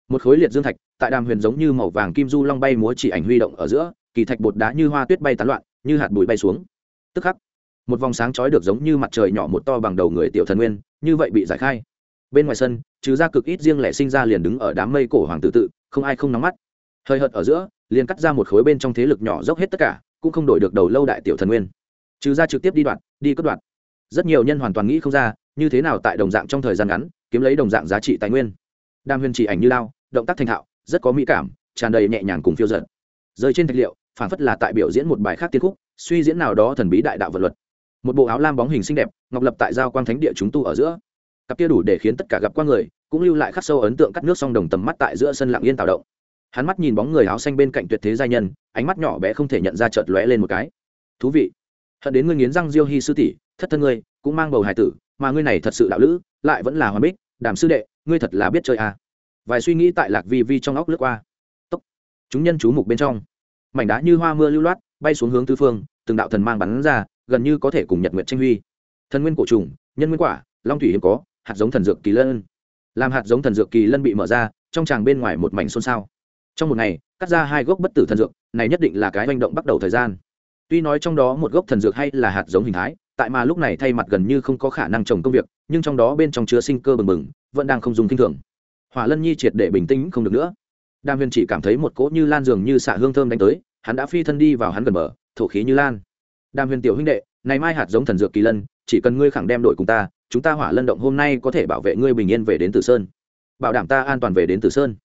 Một khối liệt dương thạch, tại đàm huyền giống như màu vàng kim du long bay múa chỉ ảnh huy động ở giữa kỳ thạch bột đá như hoa tuyết bay tán loạn, như hạt bụi bay xuống. Tức khắc, một vòng sáng chói được giống như mặt trời nhỏ một to bằng đầu người tiểu thần nguyên, như vậy bị giải khai. Bên ngoài sân, trừ ra cực ít riêng lẻ sinh ra liền đứng ở đám mây cổ hoàng tự tự, không ai không nóng mắt. Hơi hợt ở giữa, liền cắt ra một khối bên trong thế lực nhỏ dốc hết tất cả, cũng không đổi được đầu lâu đại tiểu thần nguyên. Trừ ra trực tiếp đi đoạn, đi cất đoạn. Rất nhiều nhân hoàn toàn nghĩ không ra, như thế nào tại đồng dạng trong thời gian ngắn, kiếm lấy đồng dạng giá trị tài nguyên. Đam huyền chỉ ảnh như lao, động tác thành thạo, rất có mỹ cảm, tràn đầy nhẹ nhàng cùng phiêu giận rơi trên thạch liệu phản phất là tại biểu diễn một bài khác tiên khúc, suy diễn nào đó thần bí đại đạo vật luật. Một bộ áo lam bóng hình xinh đẹp, ngọc lập tại giao quang thánh địa chúng tu ở giữa. Cặp kia đủ để khiến tất cả gặp qua người, cũng lưu lại khắc sâu ấn tượng cắt nước song đồng tầm mắt tại giữa sân lặng yên tạo động. Hắn mắt nhìn bóng người áo xanh bên cạnh tuyệt thế giai nhân, ánh mắt nhỏ bé không thể nhận ra chợt lóe lên một cái. Thú vị thật đến ngươi nghiến răng diêu hy sư tỷ, thất thân ngươi, cũng mang bầu hải tử, mà ngươi này thật sự đạo lữ, lại vẫn là hoàn bích, đàm sư đệ, ngươi thật là biết chơi à. vài suy nghĩ tại lạc vi vi trong óc lướt qua. Tốc, chúng nhân chú mục bên trong mảnh đá như hoa mưa lưu loát, bay xuống hướng tư phương, từng đạo thần mang bắn ra, gần như có thể cùng nhật nguyện tranh huy. Thần nguyên cổ trùng, nhân nguyên quả, long thủy hiếm có, hạt giống thần dược kỳ lân. Làm hạt giống thần dược kỳ lân bị mở ra, trong tràng bên ngoài một mảnh xôn xao. Trong một ngày, cắt ra hai gốc bất tử thần dược, này nhất định là cái manh động bắt đầu thời gian. Tuy nói trong đó một gốc thần dược hay là hạt giống hình thái, tại mà lúc này thay mặt gần như không có khả năng trồng công việc, nhưng trong đó bên trong chứa sinh cơ bừng bừng, vẫn đang không dùng kinh thường. Hỏa lân nhi triệt để bình tĩnh không được nữa đàm huyền chỉ cảm thấy một cỗ như lan dường như xạ hương thơm đánh tới, hắn đã phi thân đi vào hắn gần bờ, thổ khí như lan. Đàm huyền tiểu huynh đệ, này mai hạt giống thần dược kỳ lân, chỉ cần ngươi khẳng đem đội cùng ta, chúng ta hỏa lân động hôm nay có thể bảo vệ ngươi bình yên về đến tử sơn. Bảo đảm ta an toàn về đến tử sơn.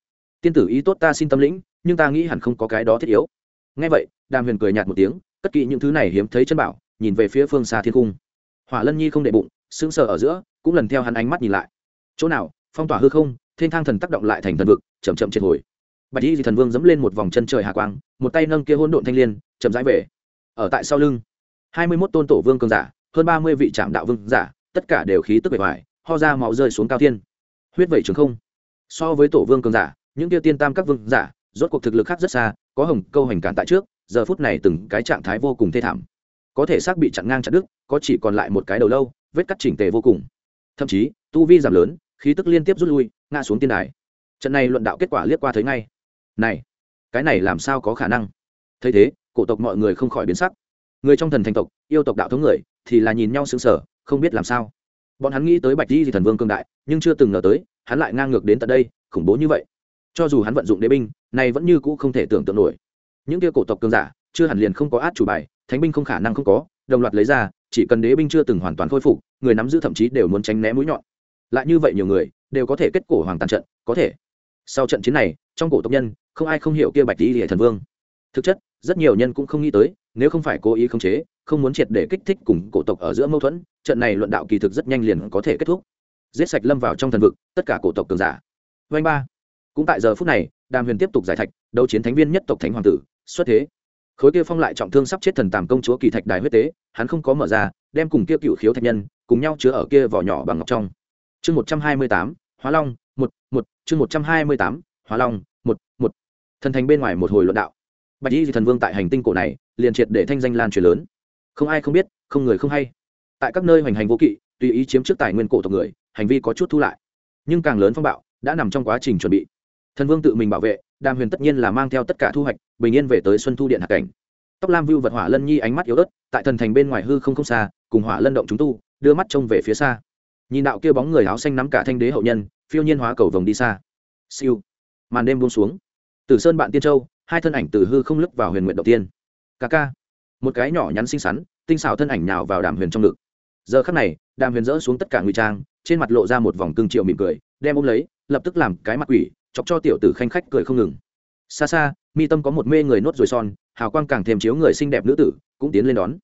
Tiên tử ý tốt ta xin tâm lĩnh, nhưng ta nghĩ hẳn không có cái đó thiết yếu. Ngay vậy, đàm huyền cười nhạt một tiếng, cất kỵ những thứ này hiếm thấy chân bảo, nhìn về phía phương xa thiên cung. Hỏa lân nhi không để bụng, sững sờ ở giữa, cũng lần theo hắn ánh mắt nhìn lại. Chỗ nào, phong tỏa hư không thiên thang thần tác động lại thành thần vực, chậm chậm triệt hồi bạch y thần vương dẫm lên một vòng chân trời hạ quang, một tay nâng kia hỗn độn thanh liên, chậm rãi về. Ở tại sau lưng, hai mươi mốt tôn tổ vương cường giả, hơn ba mươi vị trạm đạo vương giả, tất cả đều khí tức bề ngoài, ho ra máu rơi xuống cao thiên. Huyết vẩy trường không. So với tổ vương cường giả, những kia tiên tam các vương giả, rốt cuộc thực lực khác rất xa, có hồng, câu hành cản tại trước, giờ phút này từng cái trạng thái vô cùng thê thảm. Có thể xác bị chặn ngang chặn đứt, có chỉ còn lại một cái đầu lâu, vết cắt chỉnh tề vô cùng. Thậm chí, tu vi giảm lớn, khí tức liên tiếp rút lui, ngã xuống tiên đài. Trận này luận đạo kết quả liếc qua thấy ngay này, cái này làm sao có khả năng? Thấy thế, cổ tộc mọi người không khỏi biến sắc. Người trong thần thành tộc, yêu tộc đạo thống người, thì là nhìn nhau sững sờ, không biết làm sao. Bọn hắn nghĩ tới bạch di thì thần vương cương đại, nhưng chưa từng ngờ tới, hắn lại ngang ngược đến tận đây, khủng bố như vậy. Cho dù hắn vận dụng đế binh, này vẫn như cũ không thể tưởng tượng nổi. Những kia cổ tộc cường giả, chưa hẳn liền không có át chủ bài, thánh binh không khả năng không có, đồng loạt lấy ra, chỉ cần đế binh chưa từng hoàn toàn khôi phục, người nắm giữ thậm chí đều muốn tránh né mũi nhọn. Lại như vậy nhiều người, đều có thể kết cổ hoàng tàn trận, có thể. Sau trận chiến này trong cổ tộc nhân, không ai không hiểu kia bạch tỷ hệ thần vương. Thực chất, rất nhiều nhân cũng không nghĩ tới, nếu không phải cố ý khống chế, không muốn triệt để kích thích cùng cổ tộc ở giữa mâu thuẫn, trận này luận đạo kỳ thực rất nhanh liền có thể kết thúc. Giết sạch lâm vào trong thần vực, tất cả cổ tộc cường giả. Vanh ba. Cũng tại giờ phút này, đàm huyền tiếp tục giải thạch, đấu chiến thánh viên nhất tộc thánh hoàng tử, xuất thế. Khối kia phong lại trọng thương sắp chết thần tàm công chúa kỳ thạch đài huyết tế, hắn không có mở ra, đem cùng kia cựu khiếu thạch nhân, cùng nhau chứa ở kia vỏ nhỏ bằng ngọc trong. Chương một trăm hai mươi tám, hóa long, một một, chương một trăm hai mươi tám hóa long, một một. Thần thành bên ngoài một hồi luận đạo. Bạch y thần vương tại hành tinh cổ này, liền triệt để thanh danh lan truyền lớn. Không ai không biết, không người không hay. Tại các nơi hoành hành vô kỵ, tùy ý chiếm trước tài nguyên cổ tộc người, hành vi có chút thu lại. Nhưng càng lớn phong bạo, đã nằm trong quá trình chuẩn bị. Thần vương tự mình bảo vệ, đàm huyền tất nhiên là mang theo tất cả thu hoạch, bình yên về tới xuân thu điện hạ cảnh. Tóc lam vưu vật hỏa lân nhi ánh mắt yếu ớt, tại thần thành bên ngoài hư không không xa, cùng hỏa lân động chúng tu, đưa mắt trông về phía xa. Nhìn đạo kia bóng người áo xanh nắm cả thanh đế hậu nhân, phiêu nhiên hóa cầu vồng đi xa. Siêu màn đêm buông xuống. Từ sơn bạn tiên châu, hai thân ảnh từ hư không lấp vào huyền nguyện đầu tiên. Ca ca. Một cái nhỏ nhắn xinh xắn, tinh xảo thân ảnh nào vào đàm huyền trong ngực. Giờ khắc này, đàm huyền rỡ xuống tất cả ngụy trang, trên mặt lộ ra một vòng cương triệu mỉm cười, đem ôm lấy, lập tức làm cái mặt quỷ, chọc cho tiểu tử khanh khách cười không ngừng. Xa xa, mi tâm có một mê người nốt rồi son, hào quang càng thêm chiếu người xinh đẹp nữ tử, cũng tiến lên đón.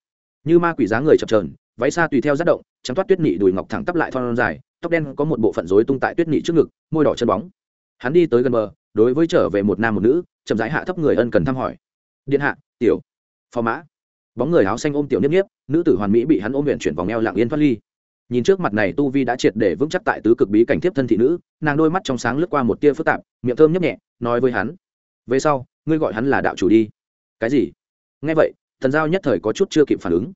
Như ma quỷ dáng người chập trờn váy xa tùy theo rát động, trắng toát tuyết nị đùi ngọc thẳng tắp lại thon dài, tóc đen có một bộ phận rối tung tại tuyết nị trước ngực, môi đỏ chân bóng hắn đi tới gần bờ, đối với trở về một nam một nữ, chậm rãi hạ thấp người ân cần thăm hỏi. Điện hạ, tiểu. Phò mã. Bóng người áo xanh ôm tiểu niếp niếp, nữ tử hoàn mỹ bị hắn ôm luyện chuyển vòng eo lặng yên thoát ly. Nhìn trước mặt này tu vi đã triệt để vững chắc tại tứ cực bí cảnh thiếp thân thị nữ, nàng đôi mắt trong sáng lướt qua một tia phức tạp, miệng thơm nhấp nhẹ, nói với hắn. Về sau, ngươi gọi hắn là đạo chủ đi. Cái gì? Nghe vậy, thần giao nhất thời có chút chưa kịp phản ứng.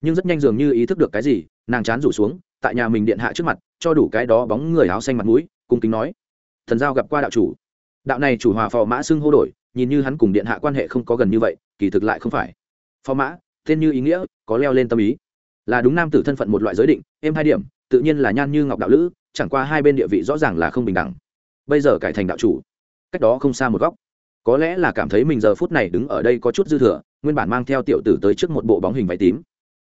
Nhưng rất nhanh dường như ý thức được cái gì, nàng chán rủ xuống, tại nhà mình điện hạ trước mặt, cho đủ cái đó bóng người áo xanh mặt mũi, cung kính nói thần giao gặp qua đạo chủ. Đạo này chủ hòa phò mã xưng hô đổi, nhìn như hắn cùng điện hạ quan hệ không có gần như vậy, kỳ thực lại không phải. Phò mã, tên như ý nghĩa, có leo lên tâm ý. Là đúng nam tử thân phận một loại giới định em hai điểm, tự nhiên là nhan như ngọc đạo lữ, chẳng qua hai bên địa vị rõ ràng là không bình đẳng. Bây giờ cải thành đạo chủ, cách đó không xa một góc. Có lẽ là cảm thấy mình giờ phút này đứng ở đây có chút dư thừa, nguyên bản mang theo tiểu tử tới trước một bộ bóng hình váy tím.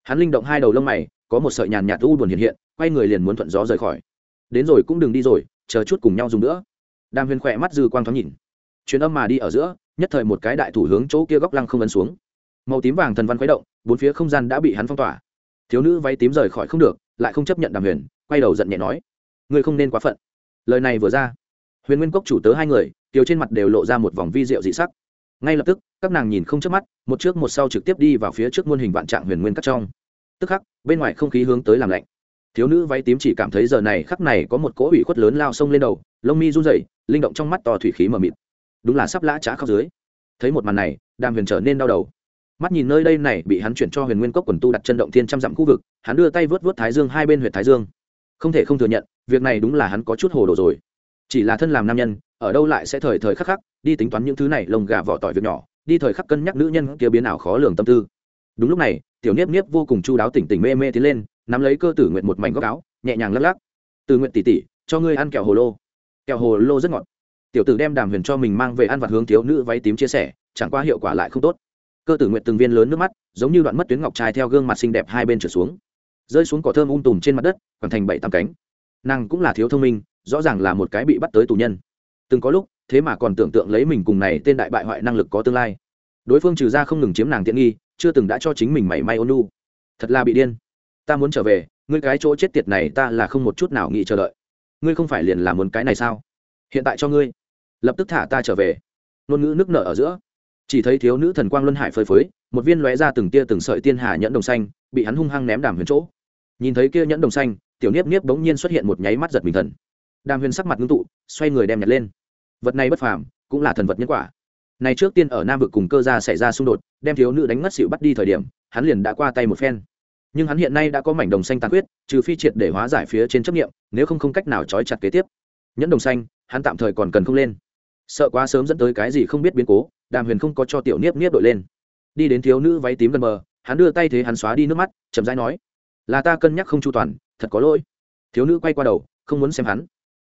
Hắn linh động hai đầu lông mày, có một sợi nhàn nhạt u buồn hiện hiện, quay người liền muốn thuận gió rời khỏi. Đến rồi cũng đừng đi rồi chờ chút cùng nhau dùng nữa. Đàm huyền khỏe mắt dư quang thoáng nhìn. Chuyến âm mà đi ở giữa, nhất thời một cái đại thủ hướng chỗ kia góc lăng không ấn xuống. Màu tím vàng thần văn khuấy động, bốn phía không gian đã bị hắn phong tỏa. Thiếu nữ váy tím rời khỏi không được, lại không chấp nhận đàm huyền, quay đầu giận nhẹ nói, ngươi không nên quá phận. Lời này vừa ra, huyền nguyên cốc chủ tớ hai người tiêu trên mặt đều lộ ra một vòng vi diệu dị sắc. Ngay lập tức, các nàng nhìn không chớp mắt, một trước một sau trực tiếp đi vào phía trước muôn hình vạn trạng huyền nguyên cắt trong. Tức khắc, bên ngoài không khí hướng tới làm lạnh thiếu nữ váy tím chỉ cảm thấy giờ này khắc này có một cỗ ủy khuất lớn lao sông lên đầu, lông mi run rẩy, linh động trong mắt to thủy khí mờ mịt. Đúng là sắp lã trá khóc dưới. Thấy một màn này, đàm huyền trở nên đau đầu. Mắt nhìn nơi đây này bị hắn chuyển cho huyền nguyên cốc quần tu đặt chân động thiên trăm dặm khu vực, hắn đưa tay vớt vớt thái dương hai bên huyện thái dương. Không thể không thừa nhận, việc này đúng là hắn có chút hồ đồ rồi. Chỉ là thân làm nam nhân, ở đâu lại sẽ thời thời khắc khắc đi tính toán những thứ này lồng gà vỏ tỏi việc nhỏ, đi thời khắc cân nhắc nữ nhân kia biến ảo khó lường tâm tư. Đúng lúc này, tiểu niếp niếp vô cùng chu đáo tỉnh tỉnh mê mê tiến lên nắm lấy cơ tử nguyện một mảnh góc áo, nhẹ nhàng lắc lắc. Từ nguyện tỉ tỉ cho ngươi ăn kẹo hồ lô. Kẹo hồ lô rất ngọt. Tiểu tử đem đàm huyền cho mình mang về ăn vặt hướng thiếu nữ váy tím chia sẻ, chẳng qua hiệu quả lại không tốt. Cơ tử nguyện từng viên lớn nước mắt, giống như đoạn mất tuyến ngọc trai theo gương mặt xinh đẹp hai bên trở xuống. Rơi xuống cỏ thơm um tùm trên mặt đất còn thành bảy tám cánh. Nàng cũng là thiếu thông minh, rõ ràng là một cái bị bắt tới tù nhân. Từng có lúc, thế mà còn tưởng tượng lấy mình cùng này tên đại bại hoại năng lực có tương lai. Đối phương trừ ra không ngừng chiếm nàng tiện nghi, chưa từng đã cho chính mình mảy may ôn thật là bị điên ta muốn trở về, ngươi cái chỗ chết tiệt này ta là không một chút nào nghĩ chờ đợi. Ngươi không phải liền là muốn cái này sao? Hiện tại cho ngươi. Lập tức thả ta trở về. Ngôn ngữ nước nở ở giữa. Chỉ thấy thiếu nữ thần quang luân hải phơi phới, một viên lóe ra từng tia từng sợi tiên hà nhẫn đồng xanh, bị hắn hung hăng ném đàm huyền chỗ. Nhìn thấy kia nhẫn đồng xanh, tiểu niếp niếp bỗng nhiên xuất hiện một nháy mắt giật mình thần. Đàm huyền sắc mặt ngưng tụ, xoay người đem nhặt lên. Vật này bất phàm, cũng là thần vật nhân quả. Này trước tiên ở nam vực cùng cơ gia xảy ra xung đột, đem thiếu nữ đánh ngất xỉu bắt đi thời điểm, hắn liền đã qua tay một phen nhưng hắn hiện nay đã có mảnh đồng xanh tàn huyết, trừ phi triệt để hóa giải phía trên chấp nghiệm nếu không không cách nào trói chặt kế tiếp. Nhẫn đồng xanh hắn tạm thời còn cần không lên. Sợ quá sớm dẫn tới cái gì không biết biến cố đàm huyền không có cho tiểu niếp niếp đội lên. Đi đến thiếu nữ váy tím gần bờ hắn đưa tay thế hắn xóa đi nước mắt chậm rãi nói là ta cân nhắc không chu toàn thật có lỗi. Thiếu nữ quay qua đầu không muốn xem hắn.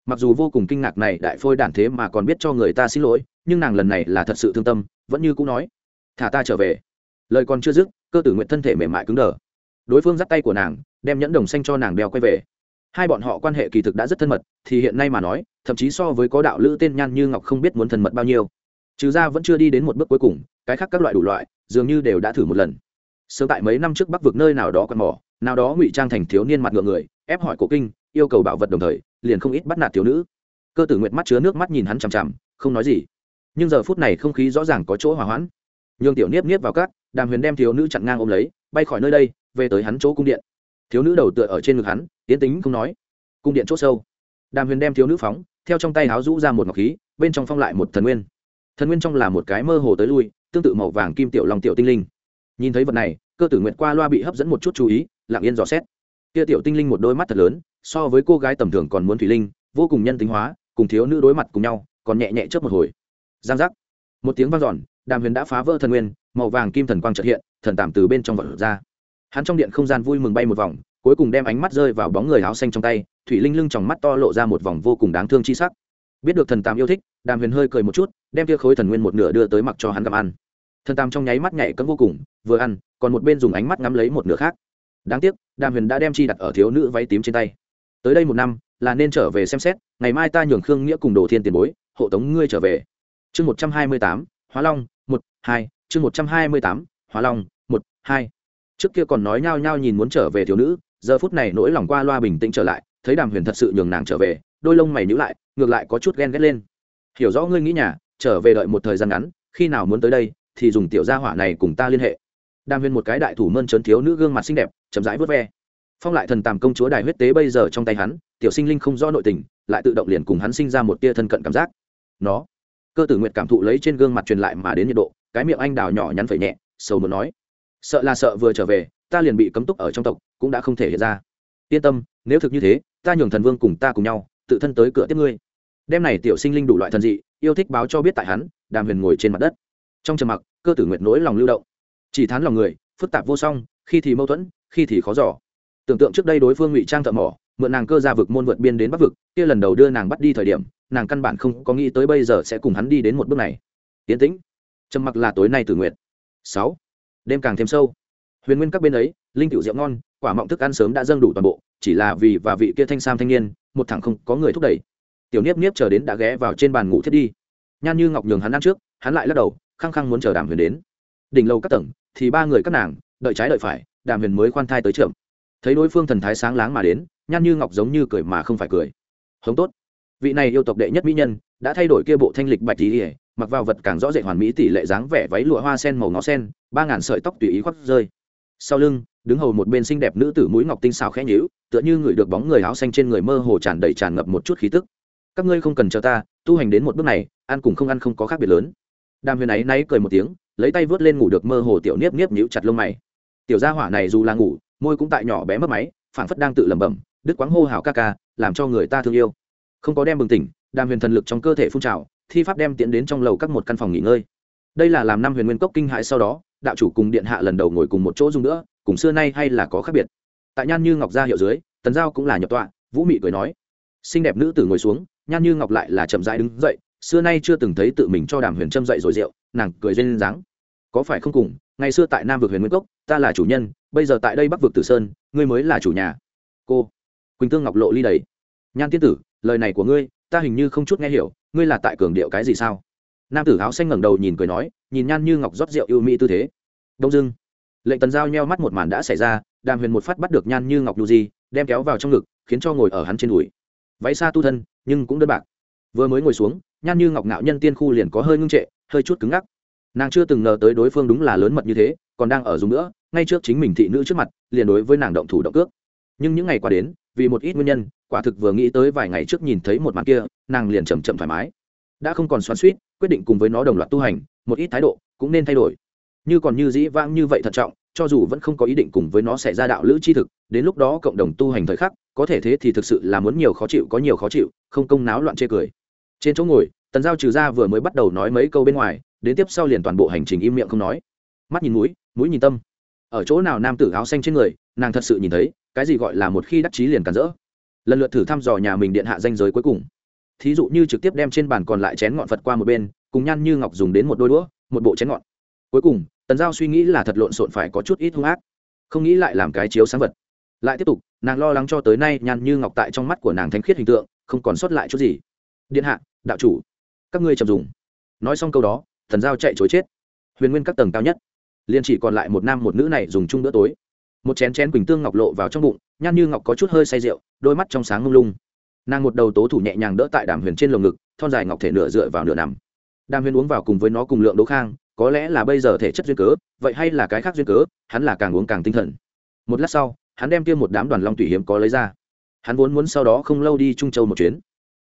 Mặc dù vô cùng kinh ngạc này đại phôi đản thế mà còn biết cho người ta xin lỗi nhưng nàng lần này là thật sự thương tâm vẫn như cũng nói thả ta trở về. Lời còn chưa dứt cơ tử nguyện thân thể mềm mại cứng đờ đối phương dắt tay của nàng, đem nhẫn đồng xanh cho nàng đeo quay về. Hai bọn họ quan hệ kỳ thực đã rất thân mật, thì hiện nay mà nói, thậm chí so với có đạo lữ tên nhan như ngọc không biết muốn thân mật bao nhiêu. Trừ ra vẫn chưa đi đến một bước cuối cùng, cái khác các loại đủ loại, dường như đều đã thử một lần. Sớm tại mấy năm trước bắc vực nơi nào đó còn mỏ, nào đó ngụy trang thành thiếu niên mặt ngựa người, ép hỏi cổ kinh, yêu cầu bảo vật đồng thời, liền không ít bắt nạt thiếu nữ. Cơ tử nguyệt mắt chứa nước mắt nhìn hắn chằm chằm, không nói gì. Nhưng giờ phút này không khí rõ ràng có chỗ hỏa hoãn. Nhường tiểu niếp niếp vào cát đàm huyền đem thiếu nữ chặn ngang ôm lấy, bay khỏi nơi đây về tới hắn chỗ cung điện. Thiếu nữ đầu tựa ở trên ngực hắn tiến tính không nói. Cung điện c h ỗ sâu. Đàm huyền đem thiếu nữ phóng, theo trong tay háo rũ ra một ngọc khí, bên trong phong lại một thần nguyên. Thần nguyên trong là một cái mơ hồ tới lui, tương tự màu vàng kim tiểu lòng tiểu tinh linh. Nhìn thấy vật này, cơ tử nguyệt qua loa bị hấp dẫn một chút chú ý, lặng yên dò xét. Kia tiểu tinh linh một đôi mắt thật lớn, so với cô gái tầm thường còn muốn thủy linh, vô cùng nhân tính hóa, cùng thiếu nữ đối mặt cùng nhau, còn nhẹ nhẹ chớp một hồi. Giang giác. Một tiếng vang dọn, đàm huyền đã phá vỡ thần nguyên, màu vàng kim thần quang trật hiện, thần tàm từ bên trong vật ra hắn trong điện không gian vui mừng bay một vòng, cuối cùng đem ánh mắt rơi vào bóng người áo xanh trong tay, thủy linh lưng trong mắt to lộ ra một vòng vô cùng đáng thương chi sắc. Biết được thần tam yêu thích, đàm huyền hơi cười một chút, đem tia khối thần nguyên một nửa đưa tới mặc cho hắn cầm ăn. Thần tam trong nháy mắt nhảy cấm vô cùng, vừa ăn, còn một bên dùng ánh mắt ngắm lấy một nửa khác. Đáng tiếc, đàm huyền đã đem chi đặt ở thiếu nữ váy tím trên tay. Tới đây một năm, là nên trở về xem xét, ngày mai ta nhường khương nghĩa cùng đồ thiên tiền bối, hộ tống ngươi trở về. Chương một trăm hai mươi tám, hóa long, một, hai, chương một trăm hai mươi tám, hóa long, một, hai trước kia còn nói nhao nhao nhìn muốn trở về thiếu nữ, giờ phút này nỗi lòng qua loa bình tĩnh trở lại, thấy đàm huyền thật sự nhường nàng trở về, đôi lông mày nhữ lại, ngược lại có chút ghen ghét lên. Hiểu rõ ngươi nghĩ nhà, trở về đợi một thời gian ngắn, khi nào muốn tới đây, thì dùng tiểu gia hỏa này cùng ta liên hệ. Đàm huyền một cái đại thủ mơn trớn thiếu nữ gương mặt xinh đẹp, chậm rãi vớt ve. Phong lại thần tàm công chúa đài huyết tế bây giờ trong tay hắn, tiểu sinh linh không do nội tình, lại tự động liền cùng hắn sinh ra một tia thân cận cảm giác. Nó. Cơ tử nguyệt cảm thụ lấy trên gương mặt truyền lại mà đến nhiệt độ, cái miệng anh đào nhỏ nhắn phẩy nhẹ, sầu muốn nói sợ là sợ vừa trở về, ta liền bị cấm túc ở trong tộc, cũng đã không thể hiện ra. Yên tâm, nếu thực như thế, ta nhường thần vương cùng ta cùng nhau, tự thân tới cửa tiếp ngươi. Đêm này tiểu sinh linh đủ loại thần dị, yêu thích báo cho biết tại hắn, đàm huyền ngồi trên mặt đất. Trong trầm mặc, cơ tử nguyệt nỗi lòng lưu động. Chỉ thán lòng người, phức tạp vô song, khi thì mâu thuẫn, khi thì khó giỏ tưởng tượng trước đây đối phương ngụy trang thợ mỏ, mượn nàng cơ ra vực môn vượt biên đến bắc vực, kia lần đầu đưa nàng bắt đi thời điểm, nàng căn bản không có nghĩ tới bây giờ sẽ cùng hắn đi đến một bước này. Tiến tĩnh. Trầm mặc là tối nay tử nguyện sáu đêm càng thêm sâu. Huyền nguyên các bên ấy, linh cựu rượu ngon, quả mọng thức ăn sớm đã dâng đủ toàn bộ, chỉ là vì và vị kia thanh sam thanh niên, một thằng không có người thúc đẩy. Tiểu niếp niếp chờ đến đã ghé vào trên bàn ngủ thiết đi. Nhan như ngọc nhường hắn ăn trước, hắn lại lắc đầu, khăng khăng muốn chờ đàm huyền đến. Đỉnh lâu các tầng, thì ba người các nàng, đợi trái đợi phải, đàm huyền mới khoan thai tới trưởng thấy đối phương thần thái sáng láng mà đến, nhan như ngọc giống như cười mà không phải cười. Hống tốt vị này yêu tộc đệ nhất mỹ nhân, đã thay đổi kia bộ thanh lịch bạch tí ỉa mặc vào vật càng rõ rệt hoàn mỹ tỷ lệ dáng vẻ váy lụa hoa sen màu ngó sen, ba ngàn sợi tóc tùy ý khoác rơi. Sau lưng, đứng hầu một bên xinh đẹp nữ tử mũi ngọc tinh xào khẽ nhíu, tựa như người được bóng người áo xanh trên người mơ hồ tràn đầy tràn ngập một chút khí tức. Các ngươi không cần chờ ta, tu hành đến một bước này, ăn cùng không ăn không có khác biệt lớn. Đàm huyền ấy náy cười một tiếng, lấy tay vớt lên ngủ được mơ hồ tiểu niếp niếp nhíu chặt lông mày. Tiểu gia hỏa này dù là ngủ, môi cũng tại nhỏ bé mất máy, phảng phất đang tự lẩm bẩm, đứt quáng hô hào ca ca, làm cho người ta thương yêu không có đem bừng tỉnh, đàm huyền thần lực trong cơ thể phun trào, thi pháp đem tiến đến trong lầu các một căn phòng nghỉ ngơi. Đây là làm năm huyền nguyên cốc kinh hại sau đó, đạo chủ cùng điện hạ lần đầu ngồi cùng một chỗ dùng nữa, cùng xưa nay hay là có khác biệt. Tại nhan như ngọc gia hiệu dưới, tần giao cũng là nhập tọa, vũ mị cười nói, xinh đẹp nữ tử ngồi xuống, nhan như ngọc lại là chậm rãi đứng dậy, xưa nay chưa từng thấy tự mình cho đàm huyền trâm dậy rồi rượu, nàng cười duyên dáng có phải không cùng, ngày xưa tại nam vực huyền nguyên cốc, ta là chủ nhân, bây giờ tại đây bắc vực tử sơn, ngươi mới là chủ nhà. Cô. Quỳnh tương ngọc lộ ly đầy. Nhan tiên tử lời này của ngươi, ta hình như không chút nghe hiểu, ngươi là tại cường điệu cái gì sao? Nam tử áo xanh ngẩng đầu nhìn cười nói, nhìn nhan như ngọc rót rượu yêu mỹ tư thế. Đông dưng lệnh tần giao nheo mắt một màn đã xảy ra, đàm huyền một phát bắt được nhan như ngọc đu di, đem kéo vào trong ngực, khiến cho ngồi ở hắn trên đùi. Váy xa tu thân, nhưng cũng đơn bạc. Vừa mới ngồi xuống, nhan như ngọc ngạo nhân tiên khu liền có hơi ngưng trệ, hơi chút cứng ngắc. Nàng chưa từng ngờ tới đối phương đúng là lớn mật như thế, còn đang ở dùng nữa, ngay trước chính mình thị nữ trước mặt, liền đối với nàng động thủ động cước. Nhưng những ngày qua đến vì một ít nguyên nhân, quả thực vừa nghĩ tới vài ngày trước nhìn thấy một màn kia, nàng liền chầm chậm thoải mái. Đã không còn xoắn suýt quyết định cùng với nó đồng loạt tu hành, một ít thái độ cũng nên thay đổi. Như còn như dĩ vãng như vậy thận trọng, cho dù vẫn không có ý định cùng với nó xảy ra đạo lữ chi thực, đến lúc đó cộng đồng tu hành thời khắc, có thể thế thì thực sự là muốn nhiều khó chịu có nhiều khó chịu, không công náo loạn chê cười. Trên chỗ ngồi, tần giao trừ ra vừa mới bắt đầu nói mấy câu bên ngoài, đến tiếp sau liền toàn bộ hành trình im miệng không nói. Mắt nhìn mũi mũi nhìn tâm ở chỗ nào nam tử áo xanh trên người, nàng thật sự nhìn thấy, cái gì gọi là một khi đắc chí liền cản rỡ. Lần lượt thử thăm dò nhà mình điện hạ danh giới cuối cùng. Thí dụ như trực tiếp đem trên bàn còn lại chén ngọn phật qua một bên, cùng nhan như ngọc dùng đến một đôi đũa, một bộ chén ngọn. Cuối cùng, tần giao suy nghĩ là thật lộn xộn phải có chút ít hung ác. Không nghĩ lại làm cái chiếu sáng vật. Lại tiếp tục, nàng lo lắng cho tới nay nhan như ngọc tại trong mắt của nàng thánh khiết hình tượng, không còn sót lại chút gì. Điện hạ, đạo chủ, các ngươi chậm dùng. Nói xong câu đó thần giao chạy chối chết. Huyền nguyên các tầng cao nhất liền chỉ còn lại một nam một nữ này dùng chung bữa tối. Một chén chén quỳnh tương ngọc lộ vào trong bụng, nhan như ngọc có chút hơi say rượu, đôi mắt trong sáng ngông lung. Nàng một đầu tố thủ nhẹ nhàng đỡ tại đàm huyền trên lồng ngực, thon dài ngọc thể nửa dựa vào nửa nằm. Đàm huyền uống vào cùng với nó cùng lượng đỗ khang, có lẽ là bây giờ thể chất duyên cớ, vậy hay là cái khác duyên cớ, hắn là càng uống càng tinh thần. Một lát sau, hắn đem kia một đám đoàn long thủy hiếm có lấy ra. Hắn vốn muốn sau đó không lâu đi trung châu một chuyến.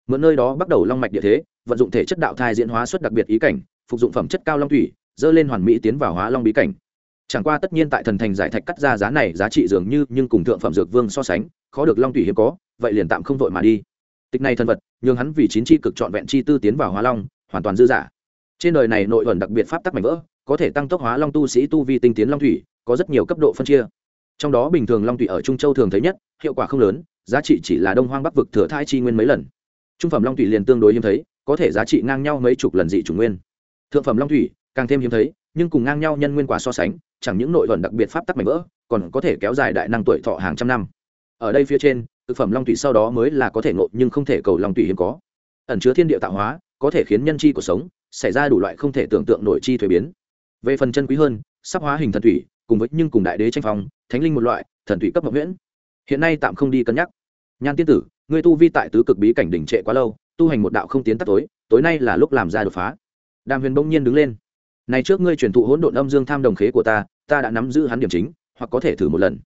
Mượn nơi đó bắt đầu long mạch địa thế, vận dụng thể chất đạo thai diễn hóa xuất đặc biệt ý cảnh, phục dụng phẩm chất cao long thủy dơ lên hoàn mỹ tiến vào hóa long bí cảnh. Chẳng qua tất nhiên tại thần thành giải thạch cắt ra giá này giá trị dường như, nhưng cùng thượng phẩm dược vương so sánh, khó được long thủy hiếm có, vậy liền tạm không vội mà đi. Tịch này thần vật, nhường hắn vì chín chi cực trọn vẹn chi tư tiến vào hóa long, hoàn toàn dư giả. Trên đời này nội ẩn đặc biệt pháp tắc mạnh vỡ, có thể tăng tốc hóa long tu sĩ tu vi tinh tiến long thủy có rất nhiều cấp độ phân chia. Trong đó bình thường long thủy ở trung châu thường thấy nhất, hiệu quả không lớn, giá trị chỉ là đông hoang bắc vực thừa thai chi nguyên mấy lần. Trung phẩm long thủy liền tương đối hiếm thấy, có thể giá trị ngang nhau mấy chục lần dị chủ nguyên. Thượng phẩm long thủy càng thêm hiếm thấy, nhưng cùng ngang nhau nhân nguyên quả so sánh, chẳng những nội luận đặc biệt pháp tắc mạnh vỡ, còn có thể kéo dài đại năng tuổi thọ hàng trăm năm. Ở đây phía trên, thực phẩm long thủy sau đó mới là có thể ngộ nhưng không thể cầu long thủy hiếm có. Ẩn chứa thiên địa tạo hóa, có thể khiến nhân chi cuộc sống, xảy ra đủ loại không thể tưởng tượng nổi chi thuế biến. Về phần chân quý hơn, sắp hóa hình thần thủy cùng với nhưng cùng đại đế tranh phong, thánh linh một loại, thần thủy cấp mộng nguyễn hiện nay tạm không đi cân nhắc. Nhan tiên tử, ngươi tu vi tại tứ cực bí cảnh đỉnh trệ quá lâu, tu hành một đạo không tiến tắt tối tối nay là lúc làm ra đột phá. Đàm huyền bỗng nhiên đứng lên này trước ngươi truyền thụ hỗn độn âm dương tham đồng khế của ta ta đã nắm giữ hắn điểm chính, hoặc có thể thử một lần.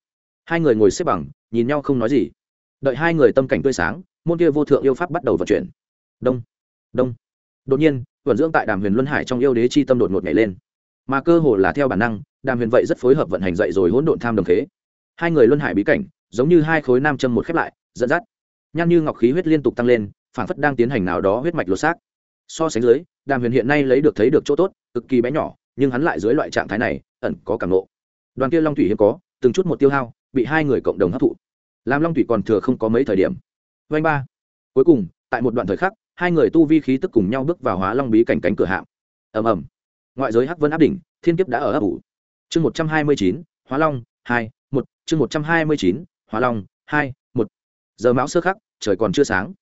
Hai người ngồi xếp bằng, nhìn nhau không nói gì. Đợi hai người tâm cảnh tươi sáng, môn kia vô thượng yêu pháp bắt đầu vận chuyển. Đông đông. Đột nhiên vận dưỡng tại đàm huyền luân hải trong yêu đế chi tâm đột ngột nhảy lên. Mà cơ hồ là theo bản năng, đàm huyền vậy rất phối hợp vận hành dậy rồi hỗn độn tham đồng khế. Hai người luân hải bí cảnh, giống như hai khối nam châm một khép lại, dẫn dắt. Nhan như ngọc khí huyết liên tục tăng lên phản phất đang tiến hành nào đó huyết mạch lột xác so sánh dưới, đàm huyền hiện nay lấy được thấy được chỗ tốt, cực kỳ bé nhỏ, nhưng hắn lại dưới loại trạng thái này, ẩn có cảm nộ đoàn kia long thủy hiếm có, từng chút một tiêu hao, bị hai người cộng đồng hấp thụ. Làm long thủy còn thừa không có mấy thời điểm. Vanh ba. Cuối cùng, tại một đoạn thời khắc, hai người tu vi khí tức cùng nhau bước vào hóa long bí cảnh cánh cửa hạm. Ầm ầm. Ngoại giới hắc vân áp đỉnh, thiên kiếp đã ở ấp ủ. Chương một trăm hai mươi chín, hóa long, hai, một. Chương một trăm hai mươi chín, hóa long, hai, một. Giờ mão sơ khắc, trời còn chưa sáng.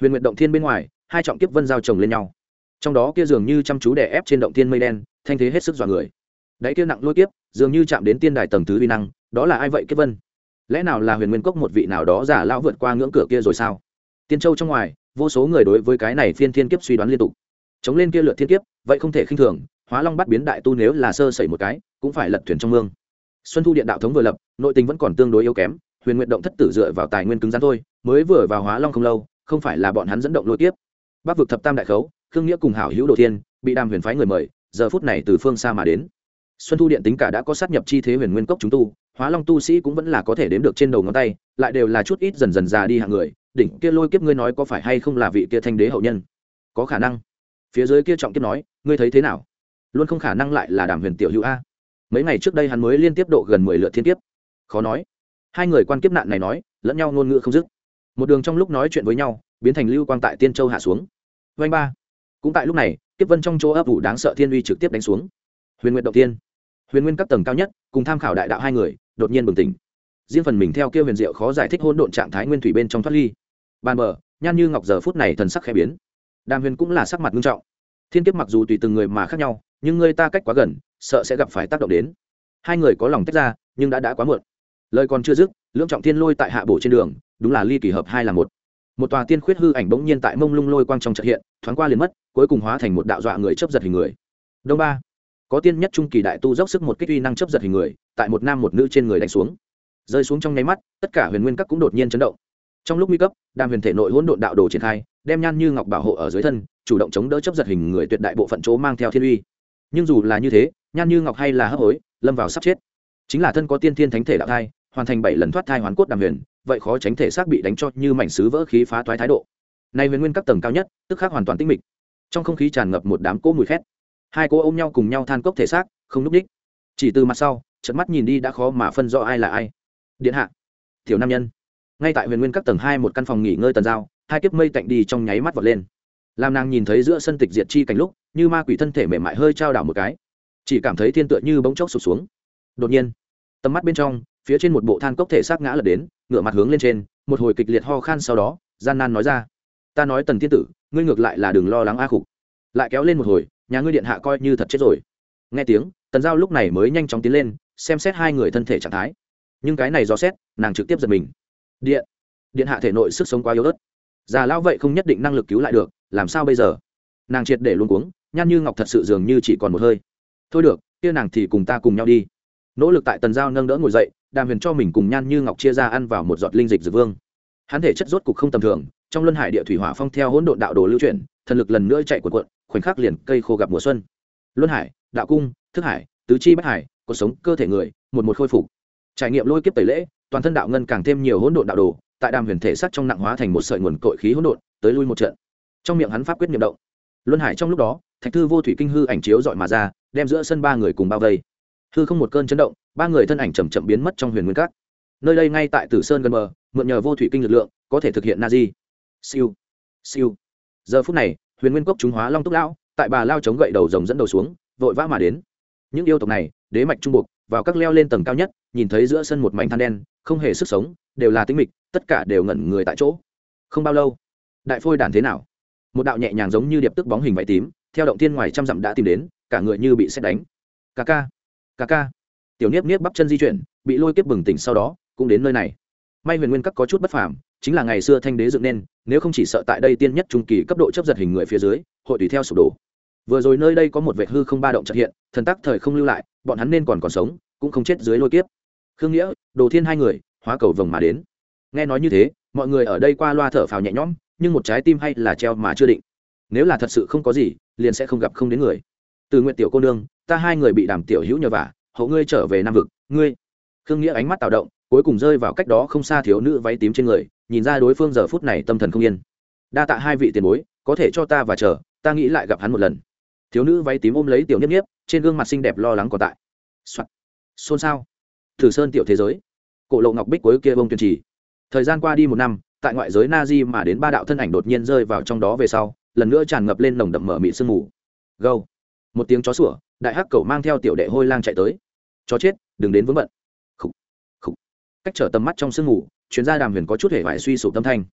Huyền nguyện động thiên bên ngoài hai trọng kiếp vân giao chồng lên nhau. Trong đó kia dường như chăm chú đè ép trên động thiên mây đen, thanh thế hết sức dọa người. Đáy kia nặng lôi kiếp, dường như chạm đến tiên đài tầng thứ vi năng, đó là ai vậy kiếp vân? Lẽ nào là huyền nguyên cốc một vị nào đó giả lão vượt qua ngưỡng cửa kia rồi sao? Tiên châu trong ngoài, vô số người đối với cái này phiên thiên kiếp suy đoán liên tục. Chống lên kia lượt thiên kiếp, vậy không thể khinh thường, hóa long bắt biến đại tu nếu là sơ sẩy một cái, cũng phải lật thuyền trong mương. Xuân thu điện đạo thống vừa lập, nội tình vẫn còn tương đối yếu kém, huyền nguyện động thất tử dựa vào tài nguyên cứng rắn thôi, mới vừa vào hóa long không lâu, không phải là bọn hắn dẫn động lôi tiếp bắc vực thập tam đại khấu, khương nghĩa cùng hảo hữu đồ thiên bị đàm huyền phái người mời, giờ phút này từ phương xa mà đến. Xuân thu điện tính cả đã có sát nhập chi thế huyền nguyên cốc chúng tu, hóa long tu sĩ cũng vẫn là có thể đếm được trên đầu ngón tay, lại đều là chút ít dần dần già đi hạng người, đỉnh kia lôi kiếp ngươi nói có phải hay không là vị kia thanh đế hậu nhân? Có khả năng. Phía dưới kia trọng kiếp nói, ngươi thấy thế nào? Luôn không khả năng lại là đàm huyền tiểu hữu a. Mấy ngày trước đây hắn mới liên tiếp độ gần mười lượt thiên kiếp. Khó nói. Hai người quan kiếp nạn này nói, lẫn nhau ngôn ngữ không dứt một đường trong lúc nói chuyện với nhau, biến thành lưu quang tại tiên châu hạ xuống. Vanh ba. Cũng tại lúc này, kiếp vân trong chỗ ấp ủ đáng sợ thiên uy trực tiếp đánh xuống. Huyền nguyện đầu tiên huyền nguyên các tầng cao nhất, cùng tham khảo đại đạo hai người, đột nhiên bừng tỉnh. Riêng phần mình theo kia huyền diệu khó giải thích hôn độn trạng thái nguyên thủy bên trong thoát ly. Bàn bờ, nhan như ngọc giờ phút này thần sắc khẽ biến. Đàm huyền cũng là sắc mặt nghiêm trọng. Thiên kiếp mặc dù tùy từng người mà khác nhau, nhưng người ta cách quá gần, sợ sẽ gặp phải tác động đến. Hai người có lòng tách ra, nhưng đã đã quá muộn. Lời còn chưa dứt, lưỡng trọng thiên lôi tại hạ bổ trên đường đúng là ly kỳ hợp hai là một. Một tòa tiên khuyết hư ảnh bỗng nhiên tại mông lung lôi quang trong trợ hiện, thoáng qua liền mất, cuối cùng hóa thành một đạo dọa người chấp giật hình người. Đông ba. Có tiên nhất trung kỳ đại tu dốc sức một kích uy năng chấp giật hình người, tại một nam một nữ trên người đánh xuống. Rơi xuống trong nháy mắt, tất cả huyền nguyên các cũng đột nhiên chấn động. Trong lúc nguy cấp, đàm huyền thể nội hỗn độn đạo đồ triển khai, đem nhan như ngọc bảo hộ ở dưới thân, chủ động chống đỡ chấp giật hình người tuyệt đại bộ phận chỗ mang theo thiên uy. Nhưng dù là như thế, nhan như ngọc hay là hấp hối, lâm vào sắp chết. Chính là thân có tiên thiên thánh thể đạo thai, hoàn thành bảy lần thoát thai hoàn cốt đàm huyền vậy khó tránh thể xác bị đánh cho như mảnh sứ vỡ khí phá toái thái độ. Nay huyền nguyên các tầng cao nhất, tức khác hoàn toàn tinh mịch. Trong không khí tràn ngập một đám cỗ mùi khét. Hai cô ôm nhau cùng nhau than cốc thể xác, không núp đích. Chỉ từ mặt sau trận mắt nhìn đi đã khó mà phân rõ ai là ai. Điện hạ, tiểu nam nhân. Ngay tại huyền nguyên các tầng hai một căn phòng nghỉ ngơi tần giao, hai kiếp mây tạnh đi trong nháy mắt vọt lên. Làm nàng nhìn thấy giữa sân tịch diệt chi cảnh lúc, như ma quỷ thân thể mềm mại hơi trao đảo một cái. Chỉ cảm thấy thiên tựa như bỗng chốc sụt xuống. Đột nhiên, tầm mắt bên trong phía trên một bộ than cốc thể xác ngã lật đến ngựa mặt hướng lên trên, một hồi kịch liệt ho khan sau đó, gian nan nói ra, ta nói tần thiên tử, ngươi ngược lại là đừng lo lắng a khục. Lại kéo lên một hồi, nhà ngươi điện hạ coi như thật chết rồi. Nghe tiếng, tần giao lúc này mới nhanh chóng tiến lên, xem xét hai người thân thể trạng thái. Nhưng cái này do xét, nàng trực tiếp giật mình. Điện điện hạ thể nội sức sống quá yếu ớt. Già lão vậy không nhất định năng lực cứu lại được, làm sao bây giờ? Nàng triệt để luôn cuống nhan như ngọc thật sự dường như chỉ còn một hơi. Thôi được, kia nàng thì cùng ta cùng nhau đi. Nỗ lực tại tần giao nâng đỡ ngồi dậy đàm huyền cho mình cùng nhan như ngọc chia ra ăn vào một giọt linh dịch dược vương. Hắn thể chất rốt cục không tầm thường, trong luân hải địa thủy hỏa phong theo hỗn độn đạo đồ lưu chuyển, thần lực lần nữa chạy cuộn cuộn, khoảnh khắc liền cây khô gặp mùa xuân. Luân hải, đạo cung, thức hải, tứ chi bách hải cuộc sống cơ thể người, một một khôi phục. Trải nghiệm lôi kiếp tẩy lễ, toàn thân đạo ngân càng thêm nhiều hỗn độn đạo đồ, tại đàm huyền thể sắc trong nặng hóa thành một sợi nguồn cội khí hỗn độn, tới lui một trận. Trong miệng hắn pháp quyết niệm động. Luân hải trong lúc đó, thạch thư vô thủy kinh hư ảnh chiếu dọi mà ra, đem giữa sân ba người cùng bao vây hư không một cơn chấn động, ba người thân ảnh chầm chậm biến mất trong huyền nguyên cát. Nơi đây ngay tại tử sơn gần bờ, mượn nhờ vô thủy kinh lực lượng, có thể thực hiện na di. Siêu siêu. Giờ phút này, huyền nguyên cốc chúng hóa long túc lão, tại bà lao chống gậy đầu rồng dẫn đầu xuống, vội vã mà đến. Những yêu tộc này, đế mạch trung buộc, vào các leo lên tầng cao nhất, nhìn thấy giữa sân một mảnh than đen, không hề sức sống, đều là tính mịch, tất cả đều ngẩn người tại chỗ. Không bao lâu, đại phôi đàn thế nào? Một đạo nhẹ nhàng giống như điệp tức bóng hình vải tím, theo động thiên ngoài trăm dặm đã tìm đến, cả người như bị xét đánh. Ca ca ca ca. Tiểu niếp niếp bắp chân di chuyển, bị lôi kiếp bừng tỉnh sau đó, cũng đến nơi này. May huyền nguyên các có chút bất phàm, chính là ngày xưa thanh đế dựng nên, nếu không chỉ sợ tại đây tiên nhất trung kỳ cấp độ chấp giật hình người phía dưới, hội tùy theo sụp đổ. Vừa rồi nơi đây có một vệt hư không ba động trật hiện, thần tắc thời không lưu lại, bọn hắn nên còn còn sống, cũng không chết dưới lôi kiếp. Khương nghĩa, đồ thiên hai người, hóa cầu vồng mà đến. Nghe nói như thế, mọi người ở đây qua loa thở phào nhẹ nhõm, nhưng một trái tim hay là treo mà chưa định. Nếu là thật sự không có gì, liền sẽ không gặp không đến người từ nguyện tiểu cô nương, ta hai người bị đàm tiểu hữu nhờ vả, hậu ngươi trở về nam vực, ngươi. Khương nghĩa ánh mắt tạo động, cuối cùng rơi vào cách đó không xa thiếu nữ váy tím trên người, nhìn ra đối phương giờ phút này tâm thần không yên. Đa tạ hai vị tiền bối, có thể cho ta và chờ, ta nghĩ lại gặp hắn một lần. Thiếu nữ váy tím ôm lấy tiểu niếp niếp, trên gương mặt xinh đẹp lo lắng còn tại. Soạn. xôn xao. Thử sơn tiểu thế giới. Cổ lộ ngọc bích cuối kia bông tuyên trì. Thời gian qua đi một năm, tại ngoại giới na di mà đến ba đạo thân ảnh đột nhiên rơi vào trong đó về sau, lần nữa tràn ngập lên nồng đậm mở mị sương mù. Gâu một tiếng chó sủa đại hắc cầu mang theo tiểu đệ hôi lang chạy tới. Chó chết đừng đến vướng bận. Khủ, khủ. cách trở tầm mắt trong sương mù chuyên gia đàm huyền có chút hề vải suy sụp tâm thanh.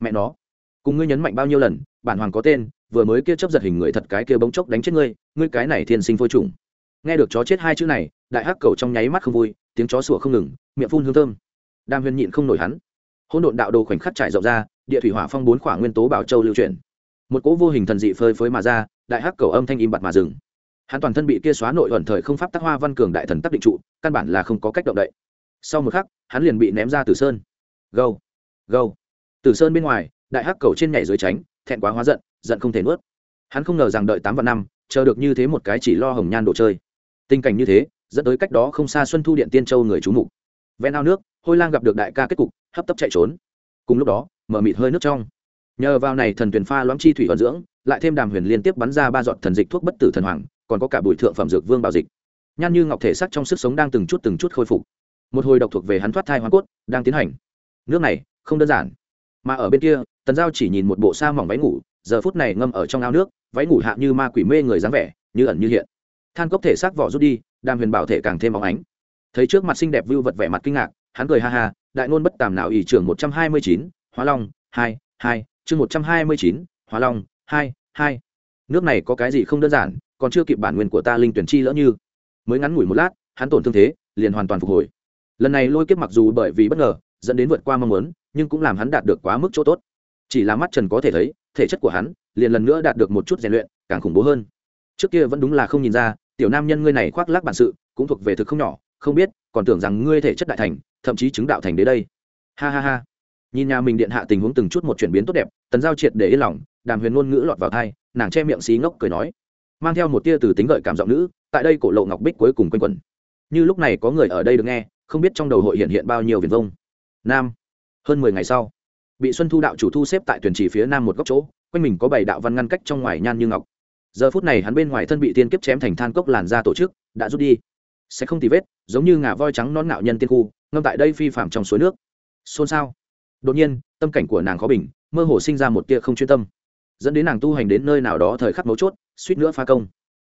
Mẹ nó cùng ngươi nhấn mạnh bao nhiêu lần bản hoàng có tên vừa mới kia chấp giật hình người thật cái kia bỗng chốc đánh chết ngươi ngươi cái này thiên sinh phôi trùng. Nghe được chó chết hai chữ này đại hắc cầu trong nháy mắt không vui tiếng chó sủa không ngừng miệng phun hương thơm. Đàm huyền nhịn không nổi hắn. Hỗn độn đạo đồ khoảnh khắc trải rộng ra địa thủy hỏa phong bốn khoảng nguyên tố bảo châu lưu chuyển. Một cỗ vô hình thần dị phơi phới mà ra đại hắc cầu âm thanh im bặt mà dừng hắn toàn thân bị kia xóa nội ẩn thời không pháp tác hoa văn cường đại thần tác định trụ, căn bản là không có cách động đậy. Sau một khắc, hắn liền bị ném ra từ sơn. Gâu gâu. Từ sơn bên ngoài, đại hắc cầu trên nhảy dưới tránh, thẹn quá hóa giận giận không thể nuốt. Hắn không ngờ rằng đợi tám vạn năm, chờ được như thế một cái chỉ lo hồng nhan đồ chơi. Tình cảnh như thế, dẫn tới cách đó không xa xuân thu điện tiên châu người trú mục. Ven ao nước, hôi lang gặp được đại ca kết cục, hấp tấp chạy trốn. Cùng lúc đó, mở mịt hơi nước trong. Nhờ vào này thần tuyển pha loãng chi thủy vận dưỡng, lại thêm đàm huyền liên tiếp bắn ra ba giọt thần dịch thuốc bất tử thần hoàng còn có cả bụi thượng phẩm dược vương bảo dịch. Nhan như ngọc thể sắc trong sức sống đang từng chút từng chút khôi phục. Một hồi độc thuộc về hắn thoát thai hoa cốt, đang tiến hành. Nước này, không đơn giản. Mà ở bên kia, tần giao chỉ nhìn một bộ sa mỏng váy ngủ, giờ phút này ngâm ở trong ao nước, váy ngủ hạ như ma quỷ mê người dáng vẻ, như ẩn như hiện. Than cốc thể xác vỏ rút đi, đàm huyền bảo thể càng thêm óng ánh. Thấy trước mặt xinh đẹp vưu vật vẻ mặt kinh ngạc, hắn cười ha ha, đại nôn bất tàm nào ỷ trưởng một trăm hai mươi chín, hóa long, hai hai, chương một trăm hai mươi chín, hóa long, hai hai. Nước này có cái gì không đơn giản còn chưa kịp bản nguyên của ta linh tuyển chi lỡ như. Mới ngắn ngủi một lát, hắn tổn thương thế, liền hoàn toàn phục hồi. Lần này lôi kiếp mặc dù bởi vì bất ngờ, dẫn đến vượt qua mong muốn, nhưng cũng làm hắn đạt được quá mức chỗ tốt. Chỉ là mắt trần có thể thấy, thể chất của hắn liền lần nữa đạt được một chút rèn luyện, càng khủng bố hơn. Trước kia vẫn đúng là không nhìn ra, tiểu nam nhân ngươi này khoác lác bản sự, cũng thuộc về thực không nhỏ, không biết, còn tưởng rằng ngươi thể chất đại thành, thậm chí chứng đạo thành đến đây. Ha ha ha. Nhìn nhà mình điện hạ tình huống từng chút một chuyển biến tốt đẹp, tần giao triệt để yên lòng, đàm huyền ngôn ngữ lọt vào thai nàng che miệng xí ngốc cười nói mang theo một tia từ tính gợi cảm giọng nữ, tại đây cổ lộ ngọc bích cuối cùng quanh quẩn. Như lúc này có người ở đây được nghe, không biết trong đầu hội hiện hiện bao nhiêu viền vông. Nam. Hơn mười ngày sau, bị xuân thu đạo chủ thu xếp tại tuyển chỉ phía nam một góc chỗ, quanh mình có bảy đạo văn ngăn cách trong ngoài nhan như ngọc. Giờ phút này hắn bên ngoài thân bị tiên kiếp chém thành than cốc làn ra tổ chức, đã rút đi. Sẽ không tì vết, giống như ngà voi trắng non nạo nhân tiên khu, ngâm tại đây phi phạm trong suối nước. Xôn xao. Đột nhiên, tâm cảnh của nàng khó bình, mơ hồ sinh ra một tia không chuyên tâm dẫn đến nàng tu hành đến nơi nào đó thời khắc mấu chốt, suýt nữa pha công.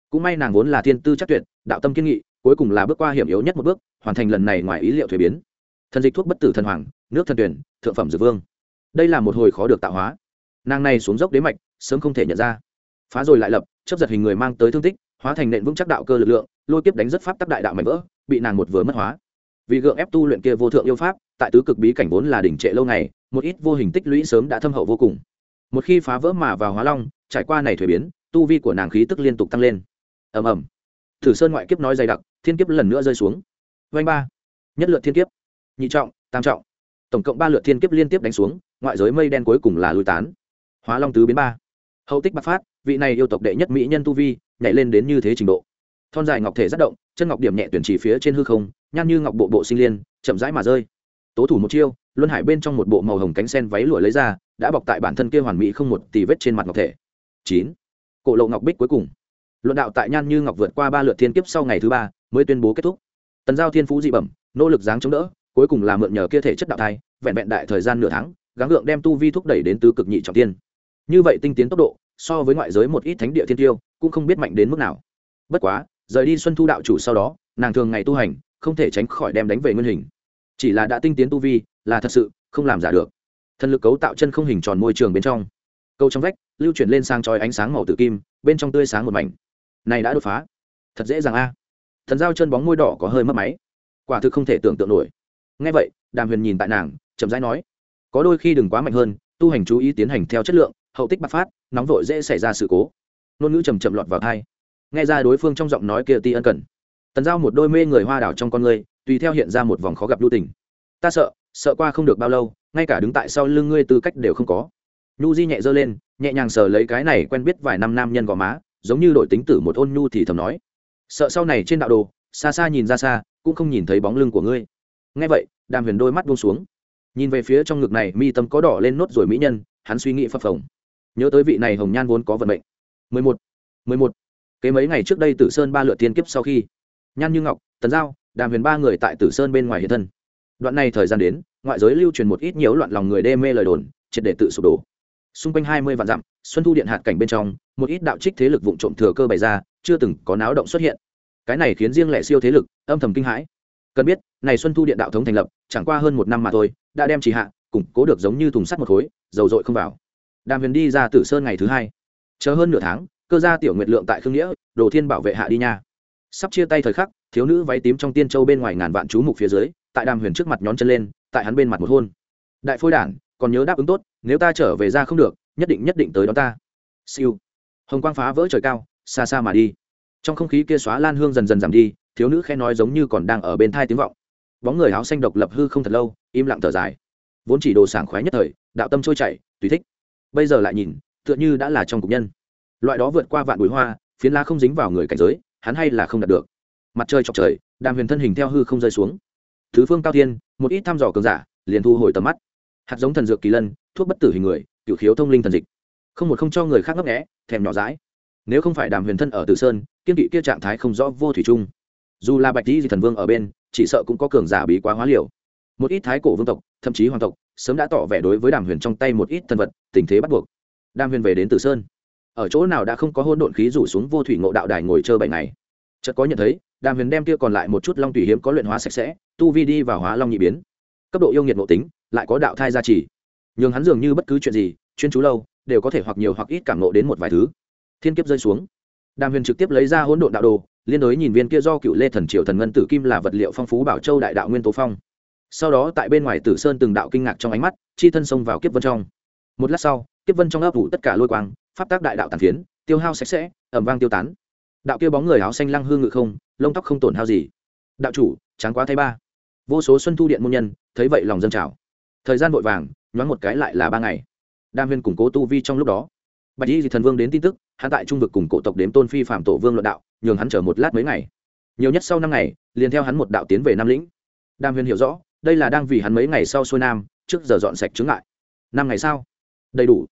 Cũng may nàng vốn là thiên tư chắc tuyệt, đạo tâm kiên nghị, cuối cùng là bước qua hiểm yếu nhất một bước, hoàn thành lần này ngoài ý liệu thuế biến. Thần dịch thuốc bất tử thần hoàng, nước thần tuyển, thượng phẩm dược vương. Đây là một hồi khó được tạo hóa. Nàng này xuống dốc đế mạch, sớm không thể nhận ra. Phá rồi lại lập, chấp giật hình người mang tới thương tích, hóa thành nện vững chắc đạo cơ lực lượng, lôi kiếp đánh rất pháp tắc đại đạo mạnh vỡ, bị nàng một vừa mất hóa. Vì gượng ép tu luyện kia vô thượng yêu pháp, tại tứ cực bí cảnh vốn là đỉnh trệ lâu ngày, một ít vô hình tích lũy sớm đã thâm hậu vô cùng một khi phá vỡ mà vào hóa long, trải qua này thuế biến, tu vi của nàng khí tức liên tục tăng lên. Ầm ầm. Thử sơn ngoại kiếp nói dày đặc, thiên kiếp lần nữa rơi xuống. Vanh ba. Nhất lượt thiên kiếp. Nhị trọng, tam trọng. Tổng cộng ba lượt thiên kiếp liên tiếp đánh xuống, ngoại giới mây đen cuối cùng là lui tán. Hóa long tứ biến ba. Hậu tích bạc phát, vị này yêu tộc đệ nhất mỹ nhân tu vi, nhảy lên đến như thế trình độ. Thon dài ngọc thể rất động, chân ngọc điểm nhẹ tuyển chỉ phía trên hư không, nhan như ngọc bộ bộ sinh liên, chậm rãi mà rơi. Tố thủ một chiêu luân hải bên trong một bộ màu hồng cánh sen váy lụa lấy ra, đã bọc tại bản thân kia hoàn mỹ không một tì vết trên mặt ngọc thể. Chín. Cổ lộ ngọc bích cuối cùng. Luận đạo tại nhan như ngọc vượt qua ba lượt thiên kiếp sau ngày thứ ba, mới tuyên bố kết thúc. Tần giao thiên phú dị bẩm, nỗ lực dáng chống đỡ, cuối cùng là mượn nhờ kia thể chất đạo thai, vẹn vẹn đại thời gian nửa tháng, gắng gượng đem tu vi thúc đẩy đến tứ cực nhị trọng tiên. Như vậy tinh tiến tốc độ, so với ngoại giới một ít thánh địa thiên tiêu, cũng không biết mạnh đến mức nào. Bất quá, rời đi xuân thu đạo chủ sau đó, nàng thường ngày tu hành, không thể tránh khỏi đem đánh về nguyên hình chỉ là đã tinh tiến tu vi, là thật sự không làm giả được. Thần lực cấu tạo chân không hình tròn môi trường bên trong. Câu trong vách, lưu chuyển lên sang trói ánh sáng màu tử kim, bên trong tươi sáng một mảnh. Này đã đột phá. Thật dễ dàng a. Thần giao chân bóng môi đỏ có hơi mất máy. Quả thực không thể tưởng tượng nổi. Ngay vậy, đàm huyền nhìn tại nàng, chậm rãi nói, có đôi khi đừng quá mạnh hơn, tu hành chú ý tiến hành theo chất lượng, hậu tích bạc phát, nóng vội dễ xảy ra sự cố. Ngôn ngữ chầm chậm lọt vào thai nghe ra đối phương trong giọng nói kia ti ân cần. Tần giao một đôi mê người hoa đảo trong con người tùy theo hiện ra một vòng khó gặp lưu tình. Ta sợ sợ qua không được bao lâu, ngay cả đứng tại sau lưng ngươi tư cách đều không có. Nhu di nhẹ dơ lên, nhẹ nhàng sờ lấy cái này quen biết vài năm nam nhân gò má, giống như đội tính tử một ôn nhu thì thầm nói. Sợ sau này trên đạo đồ, xa xa nhìn ra xa, cũng không nhìn thấy bóng lưng của ngươi. Ngay vậy, đàm huyền đôi mắt buông xuống. Nhìn về phía trong ngực này, mi tâm có đỏ lên nốt rồi mỹ nhân, hắn suy nghĩ phập phồng. Nhớ tới vị này hồng nhan vốn có vận mệnh. Mười một mười một. Kế mấy ngày trước đây tử sơn ba lượt tiên kiếp sau khi, nhan như ngọc, tần giao đàm huyền ba người tại tử sơn bên ngoài hiện thân. Đoạn này thời gian đến, ngoại giới lưu truyền một ít nhiễu loạn lòng người đê mê lời đồn, triệt để tự sụp đổ. Xung quanh hai mươi vạn dặm, xuân thu điện hạt cảnh bên trong, một ít đạo trích thế lực vụ trộm thừa cơ bày ra, chưa từng có náo động xuất hiện. Cái này khiến riêng lẻ siêu thế lực, âm thầm kinh hãi. Cần biết, này xuân thu điện đạo thống thành lập, chẳng qua hơn một năm mà thôi, đã đem chỉ hạ, củng cố được giống như thùng sắt một khối, dầu dội không vào. Đàm huyền đi ra tử sơn ngày thứ hai. Chờ hơn nửa tháng, cơ gia tiểu nguyệt lượng tại khương nghĩa, đồ thiên bảo vệ hạ đi nha. Sắp chia tay thời khắc thiếu nữ váy tím trong tiên châu bên ngoài ngàn vạn chú mục phía dưới, tại đàm huyền trước mặt nhón chân lên, tại hắn bên mặt một hôn. Đại phôi đản còn nhớ đáp ứng tốt, nếu ta trở về ra không được, nhất định nhất định tới đó ta. Siêu. Hồng quang phá vỡ trời cao, xa xa mà đi. Trong không khí kia xóa lan hương dần dần giảm đi, thiếu nữ khe nói giống như còn đang ở bên thai tiếng vọng. Bóng người áo xanh độc lập hư không thật lâu, im lặng thở dài. Vốn chỉ đồ sảng khoái nhất thời, đạo tâm trôi chảy, tùy thích. Bây giờ lại nhìn, tựa như đã là trong cục nhân. Loại đó vượt qua vạn bụi hoa, phiến lá không dính vào người cảnh giới, hắn hay là không đạt được mặt trời chọc trời, đàm huyền thân hình theo hư không rơi xuống. Thứ phương cao thiên, một ít thăm dò cường giả, liền thu hồi tầm mắt. Hạt giống thần dược kỳ lân, thuốc bất tử hình người cựu khiếu thông linh thần dịch. Không một không cho người khác ngấp nghẽ thèm nhỏ rãi nếu không phải đàm huyền thân ở tử sơn, kiên kỵ kia trạng thái không rõ vô thủy trung dù là bạch di thần vương ở bên, chỉ sợ cũng có cường giả bí quá hóa liều. Một ít thái cổ vương tộc, thậm chí hoàng tộc, sớm đã tỏ vẻ đối với đàm huyền trong tay một ít thần vật, tình thế bắt buộc. Đàm huyền về đến tử sơn. Ở chỗ nào đã không có hôn độn khí rủ xuống vô thủy ngộ đạo đài ngồi chơi bảy ngày. Chợt có nhận thấy đàm huyền đem kia còn lại một chút long tùy hiếm có luyện hóa sạch sẽ, tu vi đi vào hóa long nhị biến. Cấp độ yêu nghiệt ngộ tính, lại có đạo thai gia trì. Nhường hắn dường như bất cứ chuyện gì, chuyên chú lâu, đều có thể hoặc nhiều hoặc ít cảm nộ đến một vài thứ. Thiên kiếp rơi xuống. Đàm huyền trực tiếp lấy ra hỗn độn đạo đồ, liên đối nhìn viên kia do cựu lê thần triều thần ngân tử kim là vật liệu phong phú bảo châu đại đạo nguyên tố phong. Sau đó tại bên ngoài tử sơn từng đạo kinh ngạc trong ánh mắt, chi thân xông vào kiếp vân trong. Một lát sau, kiếp vân trong ấp ủ tất cả lôi quang, pháp tác đại đạo tàn phiến, tiêu hao sạch sẽ ẩm vang tiêu tán đạo kia bóng người áo xanh lăng hương ngự không, lông tóc không tổn hao gì. Đạo chủ, tráng quá thay ba. Vô số xuân thu điện môn nhân, thấy vậy lòng dân trào. Thời gian vội vàng, nhoáng một cái lại là ba ngày. Đam huyên củng cố tu vi trong lúc đó. Bạch y thì thần vương đến tin tức, hắn tại trung vực cùng cổ tộc đếm tôn phi phạm tổ vương luận đạo, nhường hắn chờ một lát mấy ngày. Nhiều nhất sau năm ngày, liền theo hắn một đạo tiến về nam lĩnh. Đam huyên hiểu rõ, đây là đang vì hắn mấy ngày sau xuôi nam, trước giờ dọn sạch chứng lại năm ngày sau, đầy đủ.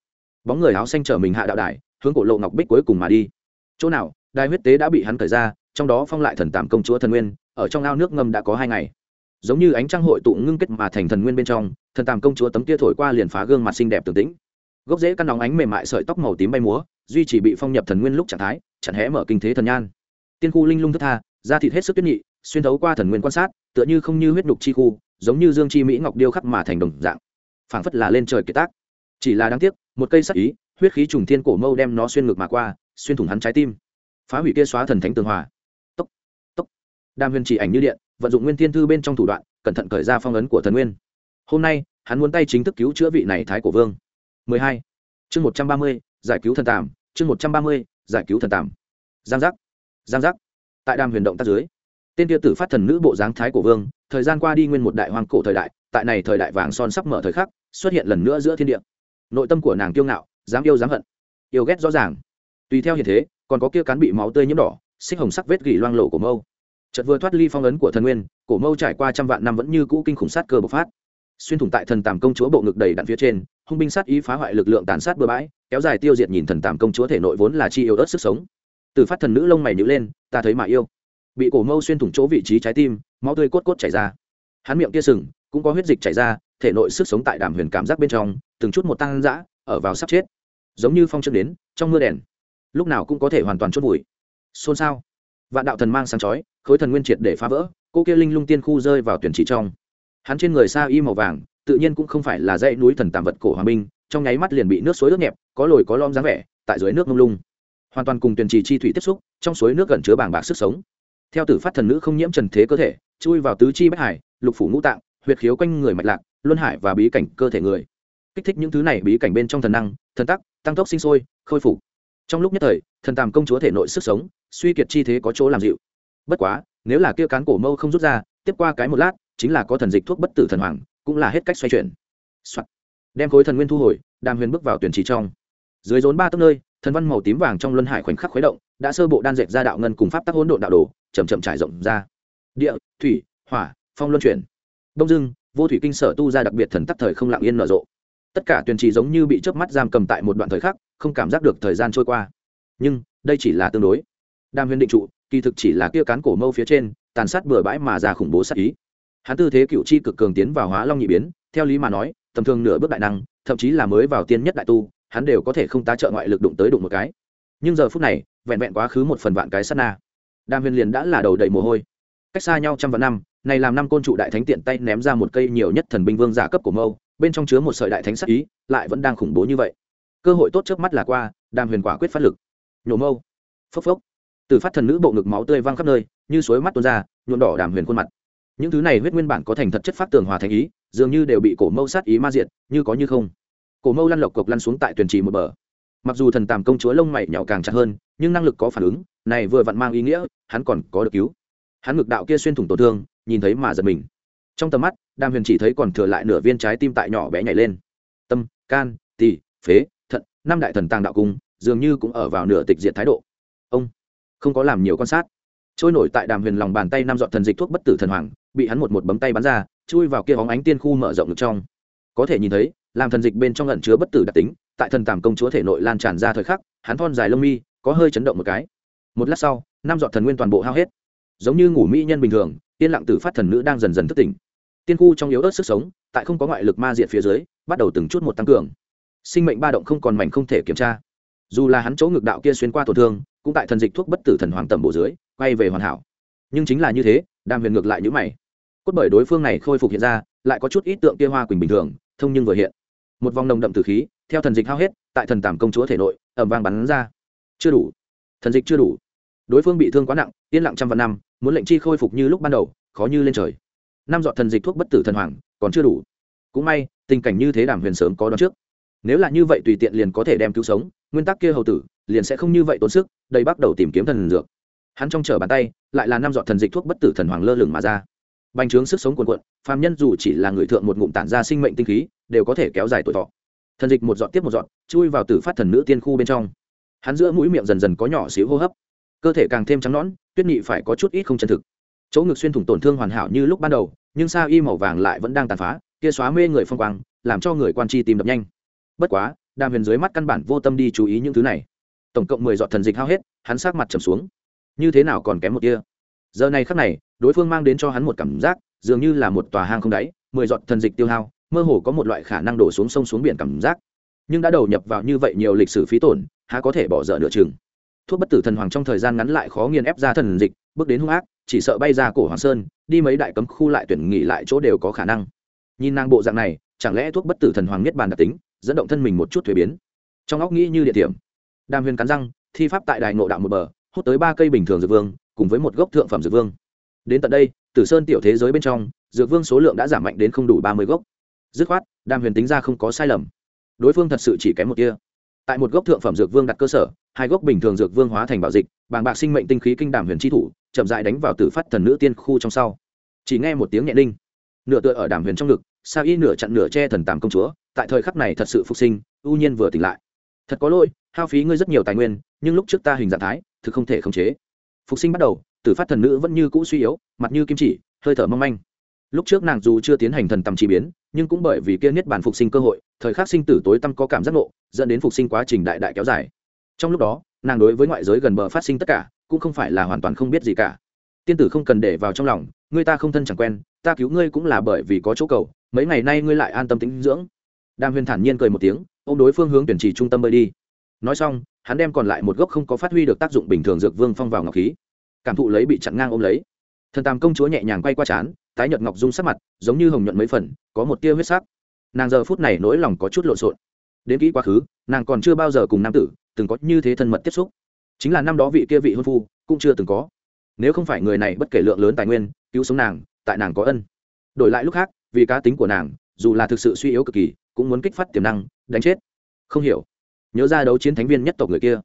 Bóng người áo xanh chở mình hạ đạo đài, hướng cổ lộ ngọc bích cuối cùng mà đi. Chỗ nào? Đài huyết tế đã bị hắn cởi ra, trong đó phong lại thần tàm công chúa thần nguyên, ở trong ao nước ngâm đã có hai ngày. Giống như ánh trăng hội tụ ngưng kết mà thành thần nguyên bên trong, thần tàm công chúa tấm kia thổi qua liền phá gương mặt xinh đẹp tường tĩnh. Gốc rễ căn nóng ánh mềm mại sợi tóc màu tím bay múa, duy chỉ bị phong nhập thần nguyên lúc trạng thái chẳng hẽ mở kinh thế thần nhan. Tiên khu linh lung thức tha, da thịt hết sức tuyết nhị, xuyên thấu qua thần nguyên quan sát, tựa như không như huyết nhục chi khu, giống như dương chi mỹ ngọc điêu khắc mà thành đồng dạng. Phảng phất là lên trời kiệt tác. Chỉ là đáng tiếc, một cây sắc ý, huyết khí trùng thiên cổ mâu đem nó xuyên ngược mà qua, xuyên thủng hắn trái tim phá hủy kia xóa thần thánh tường hòa. Tốc tốc. Đam huyền chỉ ảnh như điện vận dụng nguyên thiên thư bên trong thủ đoạn cẩn thận cởi ra phong ấn của thần nguyên. Hôm nay hắn muốn tay chính thức cứu chữa vị này thái cổ vương. 12. chương 130, giải cứu thần tàm. Chương 130, giải cứu thần tàm. Giang giác giang giác. Tại đàm huyền động tác dưới tên kia tử phát thần nữ bộ dáng thái cổ vương thời gian qua đi nguyên một đại hoàng cổ thời đại tại này thời đại vàng son sắp mở thời khắc xuất hiện lần nữa giữa thiên địa. Nội tâm của nàng kiêu ngạo dám yêu dám hận. Yêu ghét rõ ràng. Tùy theo hiện thế còn có kia cán bị máu tươi nhiễm đỏ, xích hồng sắc vết gỉ loang lộ của mâu. Chợt vừa thoát ly phong ấn của thần nguyên, cổ mâu trải qua trăm vạn năm vẫn như cũ kinh khủng sát cơ bộc phát. Xuyên thủng tại thần tàm công chúa bộ ngực đầy đặn phía trên, hung binh sát ý phá hoại lực lượng tàn sát bừa bãi, kéo dài tiêu diệt nhìn thần tàm công chúa thể nội vốn là chi yêu ớt sức sống. Từ phát thần nữ lông mày nhữ lên, ta thấy mà yêu. Bị cổ mâu xuyên thủng chỗ vị trí trái tim, máu tươi cốt cốt chảy ra. Hắn miệng kia sừng, cũng có huyết dịch chảy ra, thể nội sức sống tại đàm huyền cảm giác bên trong, từng chút một tăng dã, ở vào sắp chết. Giống như phong trương đến, trong mưa đèn lúc nào cũng có thể hoàn toàn chốt vùi. Xôn xao. Vạn đạo thần mang sáng chói, khối thần nguyên triệt để phá vỡ, cô kia linh lung tiên khu rơi vào tuyển chỉ trong. Hắn trên người sa y màu vàng, tự nhiên cũng không phải là dãy núi thần tàm vật cổ hoàng minh trong nháy mắt liền bị nước suối ướt nhẹp, có lồi có lom dáng vẻ, tại dưới nước mông lung. Hoàn toàn cùng tuyển trì chi thủy tiếp xúc, trong suối nước gần chứa bảng bạc sức sống. Theo tử phát thần nữ không nhiễm trần thế cơ thể, chui vào tứ chi bách hải, lục phủ ngũ tạng, huyệt khiếu quanh người mạch lạc, luân hải và bí cảnh cơ thể người. Kích thích những thứ này bí cảnh bên trong thần năng, thần tắc, tăng tốc sinh sôi, khôi phục trong lúc nhất thời, thần tàm công chúa thể nội sức sống, suy kiệt chi thế có chỗ làm dịu. Bất quá, nếu là kia cán cổ mâu không rút ra, tiếp qua cái một lát, chính là có thần dịch thuốc bất tử thần hoàng, cũng là hết cách xoay chuyển、Soạn. đem khối thần nguyên thu hồi, đàm huyền bước vào tuyển trì trong. Dưới rốn ba tấc nơi, thần văn màu tím vàng trong luân hải khoảnh khắc khuấy động, đã sơ bộ đan dệt ra đạo ngân cùng pháp tắc hỗn độn đạo đồ chầm chậm trải rộng ra. Địa, thủy, hỏa, phong luân chuyển. Đông dưng vô thủy kinh sở tu ra đặc biệt thần tắc thời không lặng yên nở rộ tất cả tuyển trì giống như bị chớp mắt giam cầm tại một đoạn thời khắc, không cảm giác được thời gian trôi qua. Nhưng, đây chỉ là tương đối. Đam huyền định trụ, kỳ thực chỉ là kia cán cổ mâu phía trên, tàn sát bừa bãi mà ra khủng bố sát ý. Hắn tư thế cựu chi cực cường tiến vào hóa long nhị biến, theo lý mà nói, tầm thường nửa bước đại năng, thậm chí là mới vào tiên nhất đại tu, hắn đều có thể không tá trợ ngoại lực đụng tới đụng một cái. Nhưng giờ phút này, vẹn vẹn quá khứ một phần vạn cái sát na. Đam huyền liền đã là đầu đầy mồ hôi. Cách xa nhau trăm vạn năm, này làm năm côn trụ đại thánh tiện tay ném ra một cây nhiều nhất thần binh vương giả cấp của mâu bên trong chứa một sợi đại thánh sắc ý, lại vẫn đang khủng bố như vậy. Cơ hội tốt trước mắt là qua, đàm huyền quả quyết phát lực. Nhổ mâu. Phốc phốc. Từ phát thần nữ bộ ngực máu tươi văng khắp nơi, như suối mắt tuôn ra, nhuộm đỏ đàm huyền khuôn mặt. Những thứ này huyết nguyên bản có thành thật chất phát tường hòa thành ý, dường như đều bị cổ mâu sát ý ma diện như có như không. Cổ mâu lăn lộc cộc lăn xuống tại tuyển trì một bờ. Mặc dù thần tàm công chúa lông mày nhỏ càng chặt hơn, nhưng năng lực có phản ứng, này vừa vặn mang ý nghĩa, hắn còn có được cứu. Hắn ngực đạo kia xuyên thủng tổn thương, nhìn thấy mà giật mình. Trong tầm mắt đàm huyền chỉ thấy còn thừa lại nửa viên trái tim tại nhỏ bé nhảy lên. Tâm, can, tỳ, phế, thận, năm đại thần tàng đạo cung dường như cũng ở vào nửa tịch diệt thái độ. Ông, không có làm nhiều quan sát. Trôi nổi tại đàm huyền lòng bàn tay năm dọn thần dịch thuốc bất tử thần hoàng, bị hắn một một bấm tay bắn ra, chui vào kia hóng ánh tiên khu mở rộng được trong. Có thể nhìn thấy, làm thần dịch bên trong ẩn chứa bất tử đặc tính, tại thần tàm công chúa thể nội lan tràn ra thời khắc, hắn thon dài lông mi, có hơi chấn động một cái. Một lát sau, năm dọn thần nguyên toàn bộ hao hết. Giống như ngủ mỹ nhân bình thường, yên lặng tử phát thần nữ đang dần dần thức tỉnh tiên khu trong yếu ớt sức sống, tại không có ngoại lực ma diện phía dưới, bắt đầu từng chút một tăng cường. Sinh mệnh ba động không còn mảnh không thể kiểm tra. Dù là hắn chỗ ngược đạo kia xuyên qua tổn thương, cũng tại thần dịch thuốc bất tử thần hoàng tầm bộ dưới, quay về hoàn hảo. Nhưng chính là như thế, đàm huyền ngược lại những mày. Cốt bởi đối phương này khôi phục hiện ra, lại có chút ít tượng kia hoa quỳnh bình thường, thông nhưng vừa hiện. Một vòng nồng đậm từ khí, theo thần dịch hao hết, tại thần tàm công chúa thể nội ẩm vang bắn ra. Chưa đủ. Thần dịch chưa đủ. Đối phương bị thương quá nặng, yên lặng trăm vạn năm, muốn lệnh chi khôi phục như lúc ban đầu, khó như lên trời năm dọn thần dịch thuốc bất tử thần hoàng, còn chưa đủ. Cũng may, tình cảnh như thế đàm huyền sớm có đón trước. Nếu là như vậy tùy tiện liền có thể đem cứu sống, nguyên tắc kia hầu tử, liền sẽ không như vậy tốn sức đây bắt đầu tìm kiếm thần dược. Hắn trong chở bàn tay, lại là năm dọn thần dịch thuốc bất tử thần hoàng lơ lửng mà ra. Bành trướng sức sống cuồn cuộn, phàm nhân dù chỉ là người thượng một ngụm tản ra sinh mệnh tinh khí, đều có thể kéo dài tuổi thọ. Thần dịch một dọn tiếp một dọn chui vào tử phát thần nữ tiên khu bên trong. Hắn giữa mũi miệng dần dần có nhỏ xíu hô hấp. Cơ thể càng thêm trắng nõn, tuyết nhị phải có chút ít không chân thực chỗ ngực xuyên thủng tổn thương hoàn hảo như lúc ban đầu, nhưng sao y màu vàng lại vẫn đang tàn phá, kia xóa mê người phong quang, làm cho người quan chi tìm đập nhanh. Bất quá, đàm huyền dưới mắt căn bản vô tâm đi chú ý những thứ này. Tổng cộng mười giọt thần dịch hao hết, hắn sát mặt trầm xuống. Như thế nào còn kém một kia giờ này khắc này, đối phương mang đến cho hắn một cảm giác, dường như là một tòa hang không đáy, mười giọt thần dịch tiêu hao, mơ hồ có một loại khả năng đổ xuống sông xuống biển cảm giác. Nhưng đã đầu nhập vào như vậy nhiều lịch sử phí tổn, há có thể bỏ dở nửa chừng. Thuốc bất tử thần hoàng trong thời gian ngắn lại khó nghiền ép ra thần dịch, bước đến hung ác chỉ sợ bay ra cổ hoàng sơn, đi mấy đại cấm khu lại tuyển nghỉ lại chỗ đều có khả năng. Nhìn nàng bộ dạng này, chẳng lẽ thuốc bất tử thần hoàng nhất bàn đặc tính, dẫn động thân mình một chút thuế biến? Trong óc nghĩ như địa điểm. Đàm huyền cắn răng, thi pháp tại đài nộ đạo một bờ, hút tới ba cây bình thường dược vương, cùng với một gốc thượng phẩm dược vương. Đến tận đây, tử sơn tiểu thế giới bên trong, dược vương số lượng đã giảm mạnh đến không đủ ba mươi gốc. Dứt khoát, đàm huyền tính ra không có sai lầm. Đối phương thật sự chỉ kém một kia tại một gốc thượng phẩm dược vương đặt cơ sở, hai gốc bình thường dược vương hóa thành bảo dịch, bàng bạc sinh mệnh tinh khí kinh đàm huyền tri thủ chậm dại đánh vào tử phát thần nữ tiên khu trong sau. Chỉ nghe một tiếng nhẹ đinh nửa tựa ở đàm huyền trong ngực, sa y nửa chặn nửa che thần tàm công chúa, tại thời khắc này thật sự phục sinh, ưu nhiên vừa tỉnh lại. Thật có lỗi, hao phí ngươi rất nhiều tài nguyên, nhưng lúc trước ta hình dạng thái, thực không thể khống chế. Phục sinh bắt đầu, tử phát thần nữ vẫn như cũ suy yếu, mặt như kim chỉ, hơi thở mong manh. Lúc trước nàng dù chưa tiến hành thần tầm chỉ biến, nhưng cũng bởi vì kia niết bản phục sinh cơ hội, thời khắc sinh tử tối tăm có cảm giác ngộ, dẫn đến phục sinh quá trình đại đại kéo dài. Trong lúc đó, nàng đối với ngoại giới gần bờ phát sinh tất cả cũng không phải là hoàn toàn không biết gì cả. Tiên tử không cần để vào trong lòng, ngươi ta không thân chẳng quen, ta cứu ngươi cũng là bởi vì có chỗ cầu, mấy ngày nay ngươi lại an tâm tĩnh dưỡng. Đàm huyền thản nhiên cười một tiếng ô m đối phương hướng tuyển trì trung tâm bơi đi. Nói xong, hắn đem còn lại một gốc không có phát huy được tác dụng bình thường dược vương phong vào ngọc khí. Cảm thụ lấy bị chặn ngang ôm lấy. Thần tam công chúa nhẹ nhàng quay qua chán tái nhợt ngọc dung sắc mặt, giống như hồng nhuận mấy phần, có một tia huyết sắc. Nàng giờ phút này nỗi lòng có chút lộn xộn. Đến kỹ quá khứ, nàng còn chưa bao giờ cùng nam tử, từng có như thế thân mật tiếp xúc chính là năm đó vị kia vị hôn phu cũng chưa từng có. Nếu không phải người này bất kể lượng lớn tài nguyên, cứu sống nàng, tại nàng có ân. Đổi lại lúc khác, vì cá tính của nàng, dù là thực sự suy yếu cực kỳ, cũng muốn kích phát tiềm năng, đánh chết. Không hiểu. Nhớ ra đấu chiến thánh viên nhất tộc người kia.